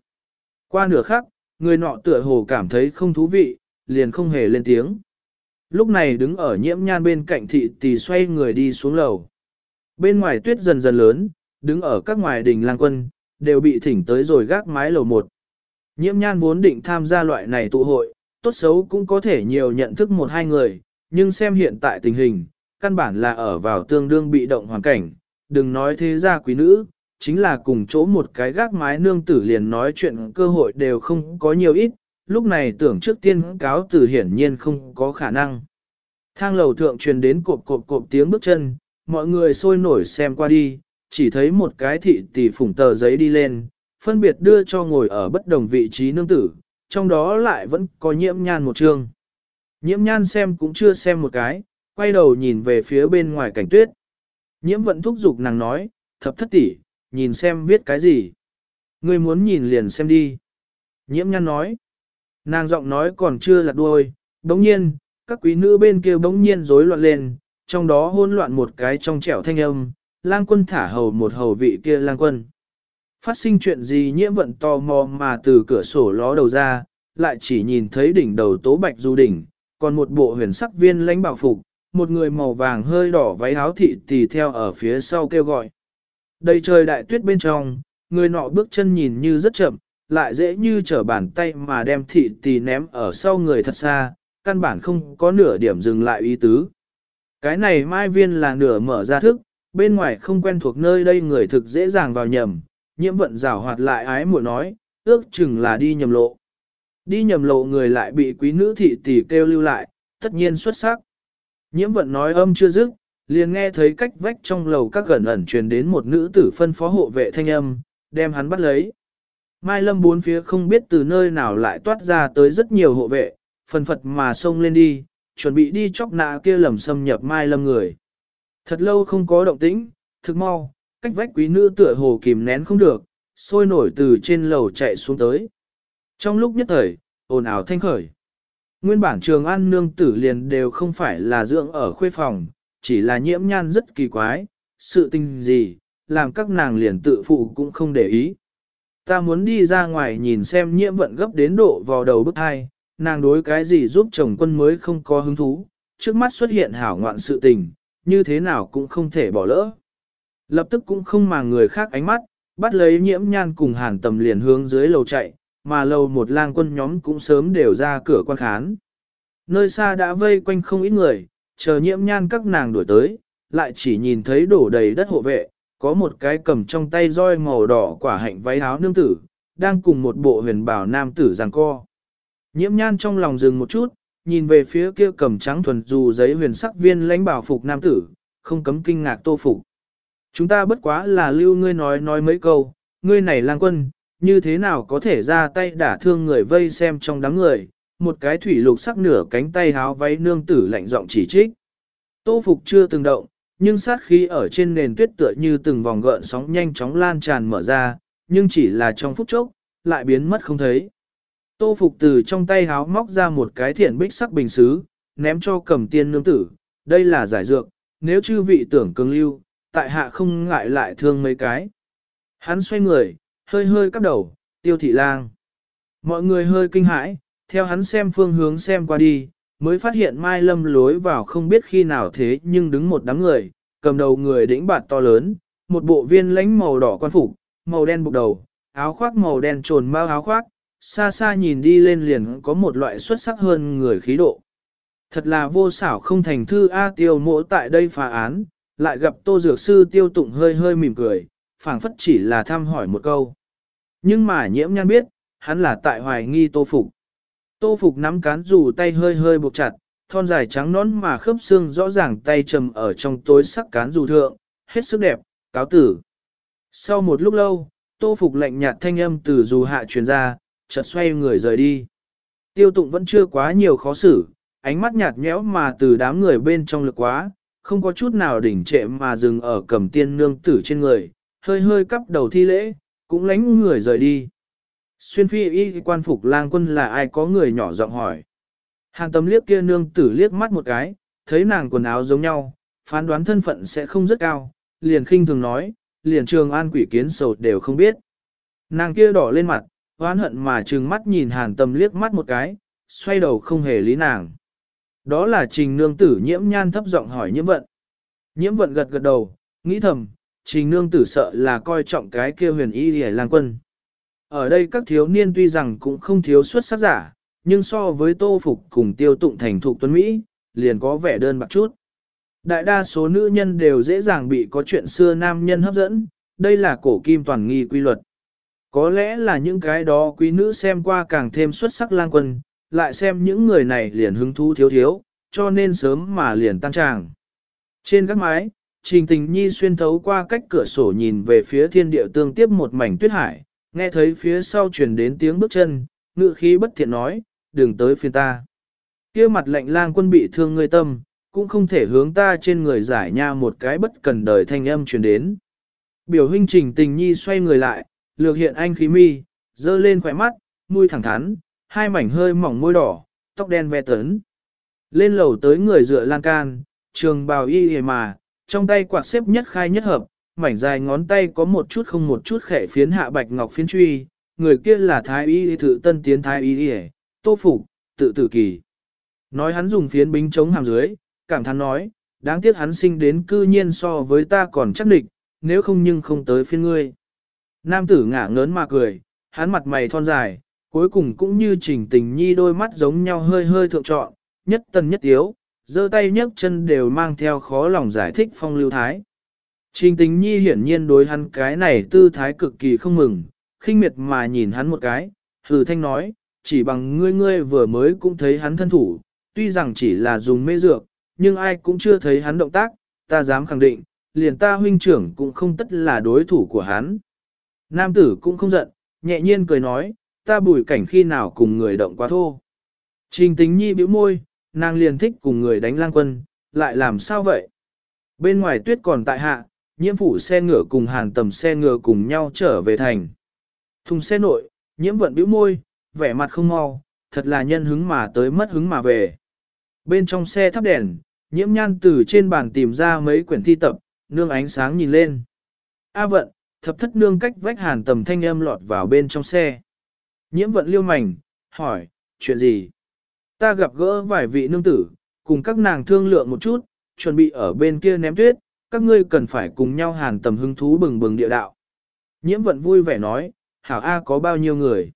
Qua nửa khắc, người nọ tựa hồ cảm thấy không thú vị, liền không hề lên tiếng. Lúc này đứng ở nhiễm nhan bên cạnh thị tỷ xoay người đi xuống lầu. Bên ngoài tuyết dần dần lớn, đứng ở các ngoài đình lang quân, đều bị thỉnh tới rồi gác mái lầu một. Nhiễm nhan vốn định tham gia loại này tụ hội, tốt xấu cũng có thể nhiều nhận thức một hai người, nhưng xem hiện tại tình hình, căn bản là ở vào tương đương bị động hoàn cảnh, đừng nói thế gia quý nữ, chính là cùng chỗ một cái gác mái nương tử liền nói chuyện cơ hội đều không có nhiều ít, lúc này tưởng trước tiên cáo từ hiển nhiên không có khả năng. Thang lầu thượng truyền đến cộp cộp cộp tiếng bước chân, mọi người sôi nổi xem qua đi, chỉ thấy một cái thị tỷ phủng tờ giấy đi lên, phân biệt đưa cho ngồi ở bất đồng vị trí nương tử, trong đó lại vẫn có nhiễm nhan một chương. Nhiễm nhan xem cũng chưa xem một cái, quay đầu nhìn về phía bên ngoài cảnh tuyết. Nhiễm vận thúc giục nàng nói, thập thất tỷ, nhìn xem viết cái gì. Ngươi muốn nhìn liền xem đi. Nhiễm nhan nói, nàng giọng nói còn chưa là đuôi, bỗng nhiên, các quý nữ bên kia bỗng nhiên rối loạn lên, trong đó hỗn loạn một cái trong trẻo thanh âm, lang quân thả hầu một hầu vị kia lang quân. Phát sinh chuyện gì nhiễm vận to mò mà từ cửa sổ ló đầu ra, lại chỉ nhìn thấy đỉnh đầu tố bạch du đỉnh, còn một bộ huyền sắc viên lãnh bảo phục, một người màu vàng hơi đỏ váy áo thị tì theo ở phía sau kêu gọi. Đầy trời đại tuyết bên trong, người nọ bước chân nhìn như rất chậm, lại dễ như trở bàn tay mà đem thị tì ném ở sau người thật xa, căn bản không có nửa điểm dừng lại ý tứ. Cái này mai viên là nửa mở ra thức, bên ngoài không quen thuộc nơi đây người thực dễ dàng vào nhầm, nhiễm vận rào hoạt lại ái muội nói, ước chừng là đi nhầm lộ. Đi nhầm lộ người lại bị quý nữ thị tỷ kêu lưu lại, tất nhiên xuất sắc. Nhiễm vận nói âm chưa dứt, liền nghe thấy cách vách trong lầu các gần ẩn truyền đến một nữ tử phân phó hộ vệ thanh âm, đem hắn bắt lấy. Mai lâm bốn phía không biết từ nơi nào lại toát ra tới rất nhiều hộ vệ, phần phật mà xông lên đi, chuẩn bị đi chóc nạ kia lầm xâm nhập mai lâm người. Thật lâu không có động tĩnh, thực mau, cách vách quý nữ tựa hồ kìm nén không được, sôi nổi từ trên lầu chạy xuống tới. Trong lúc nhất thời, ồn ào thanh khởi. Nguyên bản trường an nương tử liền đều không phải là dưỡng ở khuê phòng, chỉ là nhiễm nhan rất kỳ quái, sự tình gì, làm các nàng liền tự phụ cũng không để ý. Ta muốn đi ra ngoài nhìn xem nhiễm vận gấp đến độ vào đầu bức hai, nàng đối cái gì giúp chồng quân mới không có hứng thú, trước mắt xuất hiện hảo ngoạn sự tình, như thế nào cũng không thể bỏ lỡ. Lập tức cũng không mà người khác ánh mắt, bắt lấy nhiễm nhan cùng hàn tầm liền hướng dưới lầu chạy, mà lầu một lang quân nhóm cũng sớm đều ra cửa quan khán. Nơi xa đã vây quanh không ít người, chờ nhiễm nhan các nàng đuổi tới, lại chỉ nhìn thấy đổ đầy đất hộ vệ, có một cái cầm trong tay roi màu đỏ quả hạnh váy áo nương tử, đang cùng một bộ huyền bảo nam tử giằng co. Nhiễm nhan trong lòng dừng một chút, nhìn về phía kia cầm trắng thuần dù giấy huyền sắc viên lãnh bảo phục nam tử, không cấm kinh ngạc tô phục. Chúng ta bất quá là lưu ngươi nói nói mấy câu, ngươi này lang quân, như thế nào có thể ra tay đả thương người vây xem trong đám người, một cái thủy lục sắc nửa cánh tay háo váy nương tử lạnh giọng chỉ trích. Tô phục chưa từng động, nhưng sát khí ở trên nền tuyết tựa như từng vòng gợn sóng nhanh chóng lan tràn mở ra, nhưng chỉ là trong phút chốc, lại biến mất không thấy. Tô Phục từ trong tay háo móc ra một cái thiện bích sắc bình xứ, ném cho cầm tiên nương tử, đây là giải dược, nếu chư vị tưởng cường lưu, tại hạ không ngại lại thương mấy cái. Hắn xoay người, hơi hơi cắp đầu, tiêu thị lang. Mọi người hơi kinh hãi, theo hắn xem phương hướng xem qua đi, mới phát hiện Mai Lâm lối vào không biết khi nào thế nhưng đứng một đám người, cầm đầu người đĩnh bạt to lớn, một bộ viên lãnh màu đỏ quan phục, màu đen buộc đầu, áo khoác màu đen trồn mau áo khoác, xa xa nhìn đi lên liền có một loại xuất sắc hơn người khí độ. Thật là vô xảo không thành thư A tiêu mộ tại đây phá án, lại gặp tô dược sư tiêu tụng hơi hơi mỉm cười, phảng phất chỉ là thăm hỏi một câu. Nhưng mà nhiễm nhan biết, hắn là tại hoài nghi tô phục. Tô phục nắm cán dù tay hơi hơi buộc chặt, thon dài trắng nón mà khớp xương rõ ràng tay trầm ở trong tối sắc cán dù thượng, hết sức đẹp, cáo tử. Sau một lúc lâu, tô phục lạnh nhạt thanh âm từ dù hạ truyền ra, chợt xoay người rời đi. Tiêu tụng vẫn chưa quá nhiều khó xử, ánh mắt nhạt nhẽo mà từ đám người bên trong lực quá, không có chút nào đỉnh trệ mà dừng ở cầm tiên nương tử trên người, hơi hơi cắp đầu thi lễ, cũng lánh người rời đi. Xuyên phi y quan phục lang quân là ai có người nhỏ giọng hỏi. Hàng tấm liếc kia nương tử liếc mắt một cái, thấy nàng quần áo giống nhau, phán đoán thân phận sẽ không rất cao, liền khinh thường nói, liền trường an quỷ kiến sầu đều không biết. Nàng kia đỏ lên mặt, oán hận mà trừng mắt nhìn hàn tâm liếc mắt một cái, xoay đầu không hề lý nàng. Đó là trình nương tử nhiễm nhan thấp giọng hỏi nhiễm vận. Nhiễm vận gật gật đầu, nghĩ thầm, trình nương tử sợ là coi trọng cái kia huyền y hề lang quân. Ở đây các thiếu niên tuy rằng cũng không thiếu xuất sắc giả, nhưng so với tô phục cùng tiêu tụng thành thục tuấn Mỹ, liền có vẻ đơn bạc chút. Đại đa số nữ nhân đều dễ dàng bị có chuyện xưa nam nhân hấp dẫn, đây là cổ kim toàn nghi quy luật. Có lẽ là những cái đó quý nữ xem qua càng thêm xuất sắc lang quân, lại xem những người này liền hứng thú thiếu thiếu, cho nên sớm mà liền tăng tràng. Trên các mái, Trình Tình Nhi xuyên thấu qua cách cửa sổ nhìn về phía thiên địa tương tiếp một mảnh tuyết hải, nghe thấy phía sau truyền đến tiếng bước chân, ngự khí bất thiện nói, đừng tới phiên ta. kia mặt lạnh lang quân bị thương ngươi tâm, cũng không thể hướng ta trên người giải nha một cái bất cần đời thanh âm truyền đến. Biểu huynh Trình Tình Nhi xoay người lại, lược hiện anh khí mi, dơ lên khỏe mắt, môi thẳng thắn, hai mảnh hơi mỏng môi đỏ, tóc đen ve tấn. Lên lầu tới người dựa lan can, trường bào y hề mà, trong tay quạt xếp nhất khai nhất hợp, mảnh dài ngón tay có một chút không một chút khẽ phiến hạ bạch ngọc phiến truy, người kia là thái y thự tân tiến thái y hề, tô phục, tự tử kỳ. Nói hắn dùng phiến bính chống hàm dưới, cảm thán nói, đáng tiếc hắn sinh đến cư nhiên so với ta còn chắc địch, nếu không nhưng không tới phiên ngươi. Nam tử ngả ngớn mà cười, hắn mặt mày thon dài, cuối cùng cũng như trình tình nhi đôi mắt giống nhau hơi hơi thượng trọn, nhất tần nhất tiếu, giơ tay nhấc chân đều mang theo khó lòng giải thích phong lưu thái. Trình tình nhi hiển nhiên đối hắn cái này tư thái cực kỳ không mừng, khinh miệt mà nhìn hắn một cái, hừ thanh nói, chỉ bằng ngươi ngươi vừa mới cũng thấy hắn thân thủ, tuy rằng chỉ là dùng mê dược, nhưng ai cũng chưa thấy hắn động tác, ta dám khẳng định, liền ta huynh trưởng cũng không tất là đối thủ của hắn. Nam tử cũng không giận, nhẹ nhiên cười nói, ta bùi cảnh khi nào cùng người động quá thô. Trình tính nhi bĩu môi, nàng liền thích cùng người đánh lang quân, lại làm sao vậy? Bên ngoài tuyết còn tại hạ, nhiễm phủ xe ngựa cùng hàn tầm xe ngựa cùng nhau trở về thành. Thùng xe nội, nhiễm vận bĩu môi, vẻ mặt không mau, thật là nhân hứng mà tới mất hứng mà về. Bên trong xe thắp đèn, nhiễm nhan từ trên bàn tìm ra mấy quyển thi tập, nương ánh sáng nhìn lên. A vận, thập thất nương cách vách hàn tầm thanh âm lọt vào bên trong xe. Nhiễm vận liêu mảnh, hỏi, chuyện gì? Ta gặp gỡ vài vị nương tử, cùng các nàng thương lượng một chút, chuẩn bị ở bên kia ném tuyết, các ngươi cần phải cùng nhau hàn tầm hứng thú bừng bừng địa đạo. Nhiễm vận vui vẻ nói, hảo A có bao nhiêu người?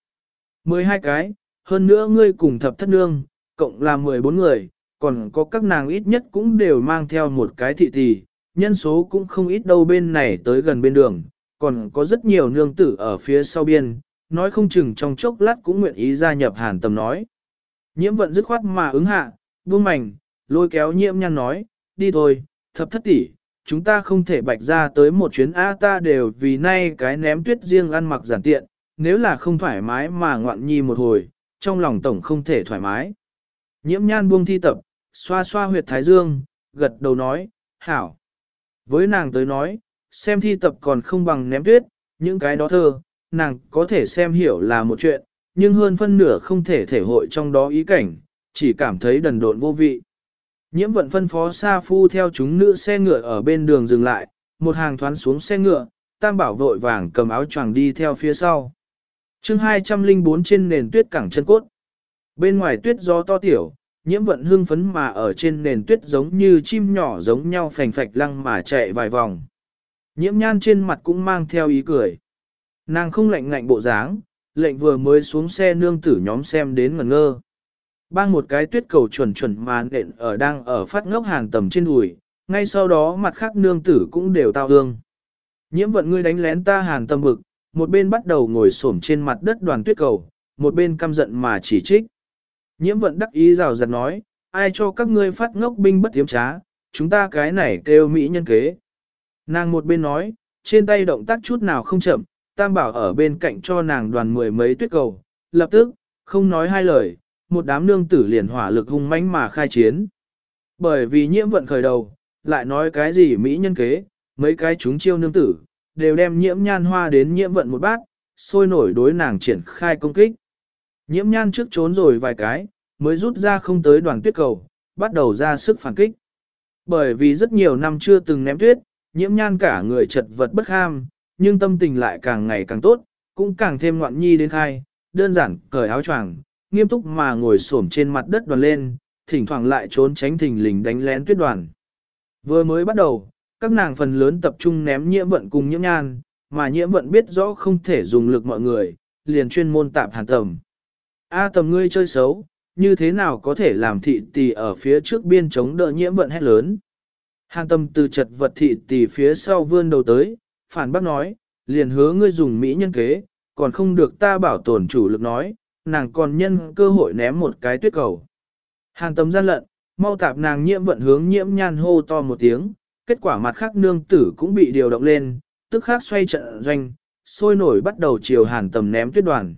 12 cái, hơn nữa ngươi cùng thập thất nương, cộng là 14 người, còn có các nàng ít nhất cũng đều mang theo một cái thị tỷ, nhân số cũng không ít đâu bên này tới gần bên đường, còn có rất nhiều nương tử ở phía sau biên, nói không chừng trong chốc lát cũng nguyện ý gia nhập hàn tầm nói. Nhiễm vận dứt khoát mà ứng hạ, buông mảnh, lôi kéo nhiễm nhăn nói, đi thôi, thập thất tỷ, chúng ta không thể bạch ra tới một chuyến A ta đều vì nay cái ném tuyết riêng ăn mặc giản tiện, nếu là không thoải mái mà ngoạn nhi một hồi, trong lòng tổng không thể thoải mái. Nhiễm nhan buông thi tập, xoa xoa huyệt thái dương, gật đầu nói, hảo. Với nàng tới nói, xem thi tập còn không bằng ném tuyết, những cái đó thơ, nàng có thể xem hiểu là một chuyện, nhưng hơn phân nửa không thể thể hội trong đó ý cảnh, chỉ cảm thấy đần độn vô vị. Nhiễm vận phân phó Sa Phu theo chúng nữ xe ngựa ở bên đường dừng lại, một hàng thoán xuống xe ngựa, tam bảo vội vàng cầm áo choàng đi theo phía sau. chương 204 trên nền tuyết cẳng chân cốt. Bên ngoài tuyết gió to tiểu, nhiễm vận hương phấn mà ở trên nền tuyết giống như chim nhỏ giống nhau phành phạch lăng mà chạy vài vòng. Nhiễm nhan trên mặt cũng mang theo ý cười. Nàng không lạnh ngạnh bộ dáng, lệnh vừa mới xuống xe nương tử nhóm xem đến ngẩn ngơ. Bang một cái tuyết cầu chuẩn chuẩn mà nện ở đang ở phát ngốc hàng tầm trên đùi, ngay sau đó mặt khác nương tử cũng đều tao hương. Nhiễm vận ngươi đánh lén ta hàng tâm bực, một bên bắt đầu ngồi xổm trên mặt đất đoàn tuyết cầu, một bên căm giận mà chỉ trích. Nhiễm vận đắc ý rào rạt nói, ai cho các ngươi phát ngốc binh bất tiếm trá, chúng ta cái này kêu mỹ nhân kế. Nàng một bên nói, trên tay động tác chút nào không chậm, tam bảo ở bên cạnh cho nàng đoàn mười mấy tuyết cầu, lập tức, không nói hai lời, một đám nương tử liền hỏa lực hung mãnh mà khai chiến. Bởi vì nhiễm vận khởi đầu, lại nói cái gì mỹ nhân kế, mấy cái chúng chiêu nương tử, đều đem nhiễm nhan hoa đến nhiễm vận một bát, sôi nổi đối nàng triển khai công kích. Nhiễm nhan trước trốn rồi vài cái, mới rút ra không tới đoàn tuyết cầu, bắt đầu ra sức phản kích. Bởi vì rất nhiều năm chưa từng ném tuyết, nhiễm nhan cả người chật vật bất ham, nhưng tâm tình lại càng ngày càng tốt, cũng càng thêm ngoạn nhi đến khai, đơn giản cởi áo choàng, nghiêm túc mà ngồi xổm trên mặt đất đoàn lên, thỉnh thoảng lại trốn tránh thình lình đánh lén tuyết đoàn. Vừa mới bắt đầu, các nàng phần lớn tập trung ném nhiễm vận cùng nhiễm nhan, mà nhiễm vận biết rõ không thể dùng lực mọi người, liền chuyên môn tạp hàn tầm. A tầm ngươi chơi xấu, như thế nào có thể làm thị tỷ ở phía trước biên chống đỡ nhiễm vận hét lớn. Hàn tâm từ chật vật thị tỷ phía sau vươn đầu tới, phản bác nói, liền hứa ngươi dùng mỹ nhân kế, còn không được ta bảo tồn chủ lực nói, nàng còn nhân cơ hội ném một cái tuyết cầu. Hàn tâm gian lận, mau tạp nàng nhiễm vận hướng nhiễm nhan hô to một tiếng, kết quả mặt khác nương tử cũng bị điều động lên, tức khác xoay trận doanh, sôi nổi bắt đầu chiều hàn tầm ném tuyết đoàn.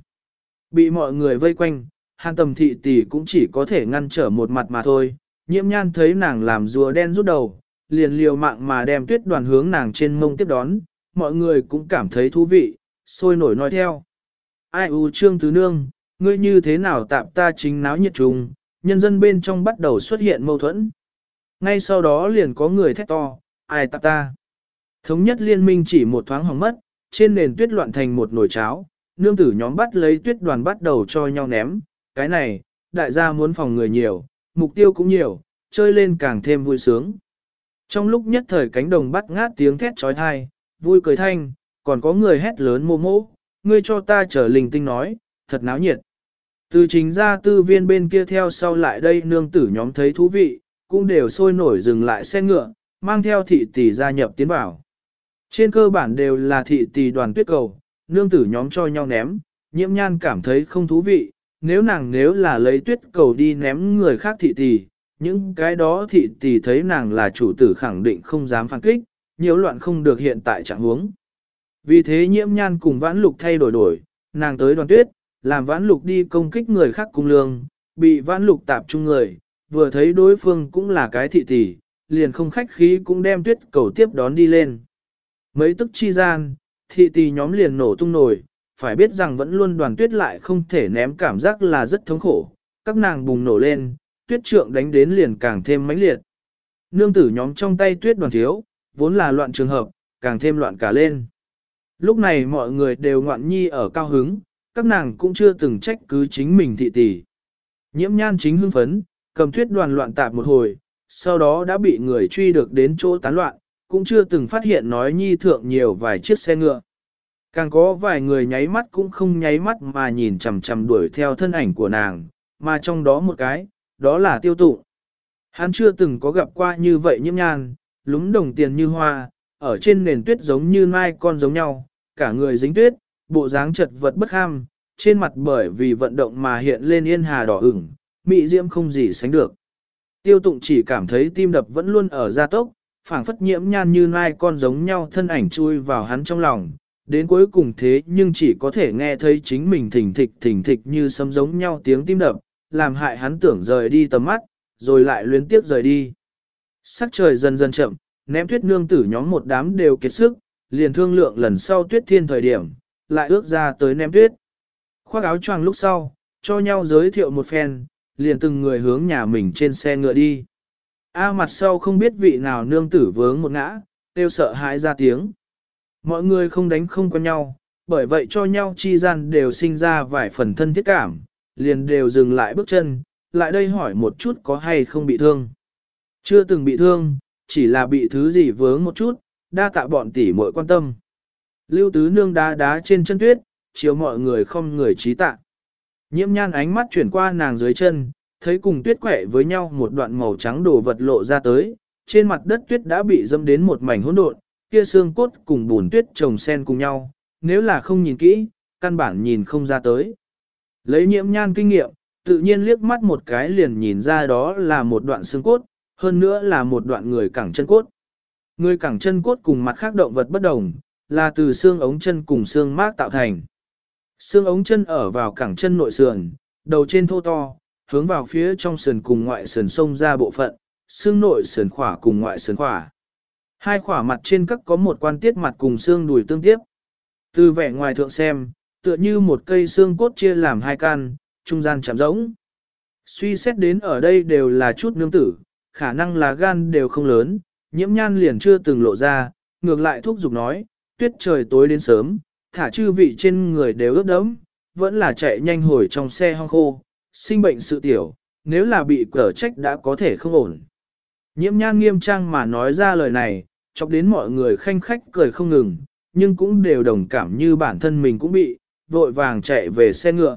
Bị mọi người vây quanh, hàn tầm thị tỷ cũng chỉ có thể ngăn trở một mặt mà thôi, nhiễm nhan thấy nàng làm rùa đen rút đầu, liền liều mạng mà đem tuyết đoàn hướng nàng trên mông tiếp đón, mọi người cũng cảm thấy thú vị, sôi nổi nói theo. Ai u trương tứ nương, ngươi như thế nào tạm ta chính náo nhiệt trùng, nhân dân bên trong bắt đầu xuất hiện mâu thuẫn. Ngay sau đó liền có người thét to, ai tạp ta. Thống nhất liên minh chỉ một thoáng hỏng mất, trên nền tuyết loạn thành một nồi cháo, nương tử nhóm bắt lấy tuyết đoàn bắt đầu cho nhau ném. Cái này, đại gia muốn phòng người nhiều, mục tiêu cũng nhiều, chơi lên càng thêm vui sướng. Trong lúc nhất thời cánh đồng bắt ngát tiếng thét trói thai, vui cười thanh, còn có người hét lớn mô mô, ngươi cho ta trở linh tinh nói, thật náo nhiệt. Từ chính ra tư viên bên kia theo sau lại đây nương tử nhóm thấy thú vị, cũng đều sôi nổi dừng lại xe ngựa, mang theo thị tỷ gia nhập tiến vào. Trên cơ bản đều là thị tỷ đoàn tuyết cầu, nương tử nhóm cho nhau ném, nhiễm nhan cảm thấy không thú vị, nếu nàng nếu là lấy tuyết cầu đi ném người khác thị tỷ, những cái đó thị tỷ thấy nàng là chủ tử khẳng định không dám phản kích, nhiễu loạn không được hiện tại trạng huống. Vì thế nhiễm nhan cùng vãn lục thay đổi đổi, nàng tới đoàn tuyết, làm vãn lục đi công kích người khác cung lương, bị vãn lục tạp trung người, vừa thấy đối phương cũng là cái thị tỷ, liền không khách khí cũng đem tuyết cầu tiếp đón đi lên. Mấy tức chi gian, thị tỷ nhóm liền nổ tung nổi, phải biết rằng vẫn luôn đoàn tuyết lại không thể ném cảm giác là rất thống khổ, các nàng bùng nổ lên, tuyết trượng đánh đến liền càng thêm mãnh liệt. Nương tử nhóm trong tay tuyết đoàn thiếu, vốn là loạn trường hợp, càng thêm loạn cả lên. Lúc này mọi người đều ngoạn nhi ở cao hứng, các nàng cũng chưa từng trách cứ chính mình thị tỷ. Nhiễm nhan chính hưng phấn, cầm tuyết đoàn loạn tạp một hồi, sau đó đã bị người truy được đến chỗ tán loạn, cũng chưa từng phát hiện nói nhi thượng nhiều vài chiếc xe ngựa. Càng có vài người nháy mắt cũng không nháy mắt mà nhìn chằm chằm đuổi theo thân ảnh của nàng, mà trong đó một cái, đó là tiêu tụ. Hắn chưa từng có gặp qua như vậy nhiễm nhan, lúng đồng tiền như hoa, ở trên nền tuyết giống như mai con giống nhau, cả người dính tuyết, bộ dáng chật vật bất ham, trên mặt bởi vì vận động mà hiện lên yên hà đỏ ửng, mị diễm không gì sánh được. Tiêu tụng chỉ cảm thấy tim đập vẫn luôn ở gia tốc, phảng phất nhiễm nhan như mai con giống nhau thân ảnh chui vào hắn trong lòng, đến cuối cùng thế nhưng chỉ có thể nghe thấy chính mình thỉnh thịch thỉnh thịch như sấm giống nhau tiếng tim đập, làm hại hắn tưởng rời đi tầm mắt, rồi lại luyến tiếp rời đi. Sắc trời dần dần chậm, ném tuyết nương tử nhóm một đám đều kiệt sức, liền thương lượng lần sau tuyết thiên thời điểm, lại ước ra tới ném tuyết. Khoác áo choàng lúc sau, cho nhau giới thiệu một phen, liền từng người hướng nhà mình trên xe ngựa đi. A mặt sau không biết vị nào nương tử vướng một ngã, tiêu sợ hãi ra tiếng. Mọi người không đánh không quen nhau, bởi vậy cho nhau chi gian đều sinh ra vài phần thân thiết cảm, liền đều dừng lại bước chân, lại đây hỏi một chút có hay không bị thương. Chưa từng bị thương, chỉ là bị thứ gì vướng một chút, đa tạ bọn tỷ muội quan tâm. Lưu tứ nương đá đá trên chân tuyết, chiếu mọi người không người trí tạ. Nhiễm nhan ánh mắt chuyển qua nàng dưới chân, thấy cùng tuyết quẻ với nhau một đoạn màu trắng đồ vật lộ ra tới, trên mặt đất tuyết đã bị dâm đến một mảnh hỗn độn, kia xương cốt cùng bùn tuyết trồng sen cùng nhau, nếu là không nhìn kỹ, căn bản nhìn không ra tới. Lấy nhiễm nhan kinh nghiệm, tự nhiên liếc mắt một cái liền nhìn ra đó là một đoạn xương cốt, hơn nữa là một đoạn người cẳng chân cốt. Người cẳng chân cốt cùng mặt khác động vật bất đồng, là từ xương ống chân cùng xương mác tạo thành. Xương ống chân ở vào cẳng chân nội sườn, đầu trên thô to, hướng vào phía trong sườn cùng ngoại sườn sông ra bộ phận, xương nội sườn khỏa cùng ngoại sườn khỏa. Hai khỏa mặt trên các có một quan tiết mặt cùng xương đùi tương tiếp. Từ vẻ ngoài thượng xem, tựa như một cây xương cốt chia làm hai căn, trung gian chạm rỗng. Suy xét đến ở đây đều là chút nương tử, khả năng là gan đều không lớn, nhiễm nhan liền chưa từng lộ ra, ngược lại thúc giục nói, tuyết trời tối đến sớm, thả chư vị trên người đều ướt đẫm, vẫn là chạy nhanh hồi trong xe hong khô, sinh bệnh sự tiểu, nếu là bị cở trách đã có thể không ổn. Nhiễm nhan nghiêm trang mà nói ra lời này, chọc đến mọi người khanh khách cười không ngừng, nhưng cũng đều đồng cảm như bản thân mình cũng bị, vội vàng chạy về xe ngựa.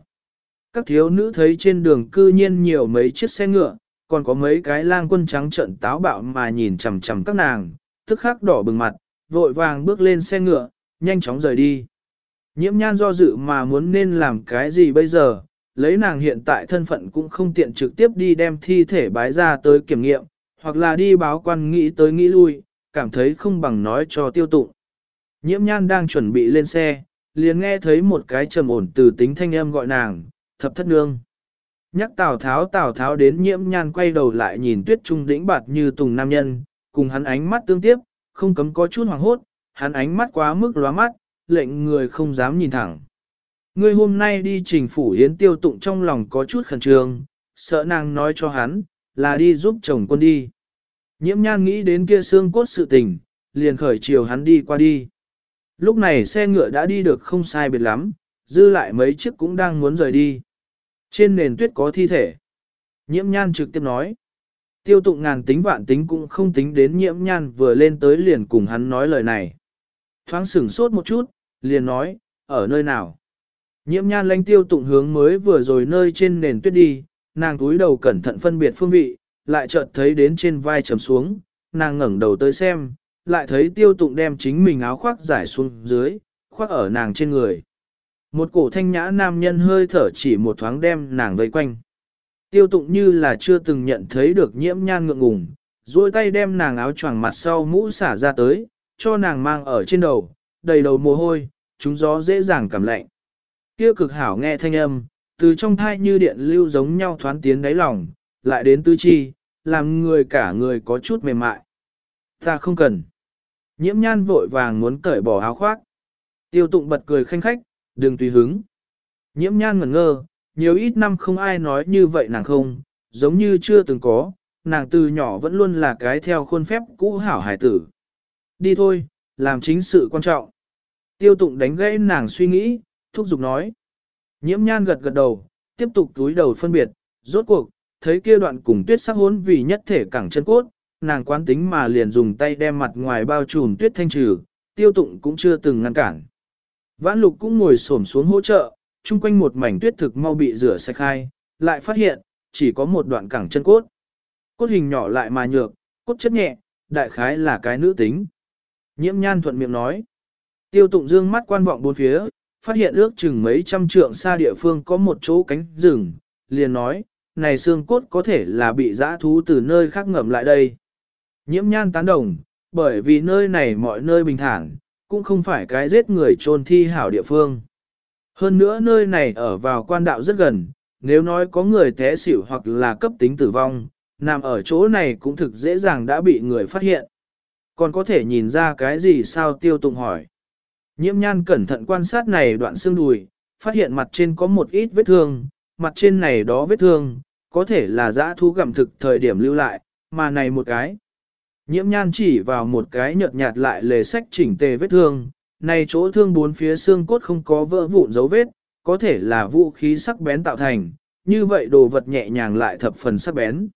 Các thiếu nữ thấy trên đường cư nhiên nhiều mấy chiếc xe ngựa, còn có mấy cái lang quân trắng trợn táo bạo mà nhìn chằm chằm các nàng, tức khắc đỏ bừng mặt, vội vàng bước lên xe ngựa, nhanh chóng rời đi. Nhiễm nhan do dự mà muốn nên làm cái gì bây giờ, lấy nàng hiện tại thân phận cũng không tiện trực tiếp đi đem thi thể bái ra tới kiểm nghiệm, hoặc là đi báo quan nghĩ tới nghĩ lui, cảm thấy không bằng nói cho tiêu tụng. Nhiễm nhan đang chuẩn bị lên xe, liền nghe thấy một cái trầm ổn từ tính thanh âm gọi nàng, thập thất nương. Nhắc Tào Tháo Tào Tháo đến nhiễm nhan quay đầu lại nhìn tuyết trung đĩnh bạt như tùng nam nhân, cùng hắn ánh mắt tương tiếp, không cấm có chút hoàng hốt, hắn ánh mắt quá mức lóa mắt, lệnh người không dám nhìn thẳng. Người hôm nay đi trình phủ hiến tiêu tụng trong lòng có chút khẩn trương, sợ nàng nói cho hắn, là đi giúp chồng quân đi. Nhiễm nhan nghĩ đến kia xương cốt sự tình, liền khởi chiều hắn đi qua đi. Lúc này xe ngựa đã đi được không sai biệt lắm, dư lại mấy chiếc cũng đang muốn rời đi. Trên nền tuyết có thi thể. Nhiễm nhan trực tiếp nói. Tiêu tụng ngàn tính vạn tính cũng không tính đến nhiễm nhan vừa lên tới liền cùng hắn nói lời này. Thoáng sửng sốt một chút, liền nói, ở nơi nào. Nhiễm nhan lanh tiêu tụng hướng mới vừa rồi nơi trên nền tuyết đi, nàng túi đầu cẩn thận phân biệt phương vị, lại chợt thấy đến trên vai trầm xuống, nàng ngẩng đầu tới xem, lại thấy tiêu tụng đem chính mình áo khoác giải xuống dưới, khoác ở nàng trên người. Một cổ thanh nhã nam nhân hơi thở chỉ một thoáng đem nàng vây quanh. Tiêu tụng như là chưa từng nhận thấy được nhiễm nhan ngượng ngùng, duỗi tay đem nàng áo choàng mặt sau mũ xả ra tới, cho nàng mang ở trên đầu, đầy đầu mồ hôi, chúng gió dễ dàng cảm lạnh. Kia cực hảo nghe thanh âm, từ trong thai như điện lưu giống nhau thoán tiến đáy lòng, lại đến tư chi, làm người cả người có chút mềm mại. Ta không cần. Nhiễm nhan vội vàng muốn cởi bỏ áo khoác. Tiêu tụng bật cười khanh khách, đừng tùy hứng. Nhiễm nhan ngẩn ngơ, nhiều ít năm không ai nói như vậy nàng không, giống như chưa từng có, nàng từ nhỏ vẫn luôn là cái theo khuôn phép cũ hảo hải tử. Đi thôi, làm chính sự quan trọng. Tiêu tụng đánh gãy nàng suy nghĩ, thúc giục nói. Nhiễm nhan gật gật đầu, tiếp tục túi đầu phân biệt, rốt cuộc, thấy kia đoạn cùng tuyết sắc hốn vì nhất thể cẳng chân cốt, nàng quán tính mà liền dùng tay đem mặt ngoài bao trùm tuyết thanh trừ, tiêu tụng cũng chưa từng ngăn cản. Vãn lục cũng ngồi xổm xuống hỗ trợ, chung quanh một mảnh tuyết thực mau bị rửa sạch khai, lại phát hiện, chỉ có một đoạn cẳng chân cốt. Cốt hình nhỏ lại mà nhược, cốt chất nhẹ, đại khái là cái nữ tính. Nhiễm nhan thuận miệng nói. Tiêu tụng dương mắt quan vọng bốn phía, phát hiện ước chừng mấy trăm trượng xa địa phương có một chỗ cánh rừng, liền nói, này xương cốt có thể là bị dã thú từ nơi khác ngầm lại đây. Nhiễm nhan tán đồng, bởi vì nơi này mọi nơi bình thản, cũng không phải cái giết người trôn thi hảo địa phương. Hơn nữa nơi này ở vào quan đạo rất gần, nếu nói có người té xỉu hoặc là cấp tính tử vong, nằm ở chỗ này cũng thực dễ dàng đã bị người phát hiện. Còn có thể nhìn ra cái gì sao tiêu tụng hỏi. Nhiễm nhan cẩn thận quan sát này đoạn xương đùi, phát hiện mặt trên có một ít vết thương, mặt trên này đó vết thương, có thể là dã thú gặm thực thời điểm lưu lại, mà này một cái. Nhiễm nhan chỉ vào một cái nhợt nhạt lại lề sách chỉnh tề vết thương, này chỗ thương bốn phía xương cốt không có vỡ vụn dấu vết, có thể là vũ khí sắc bén tạo thành, như vậy đồ vật nhẹ nhàng lại thập phần sắc bén.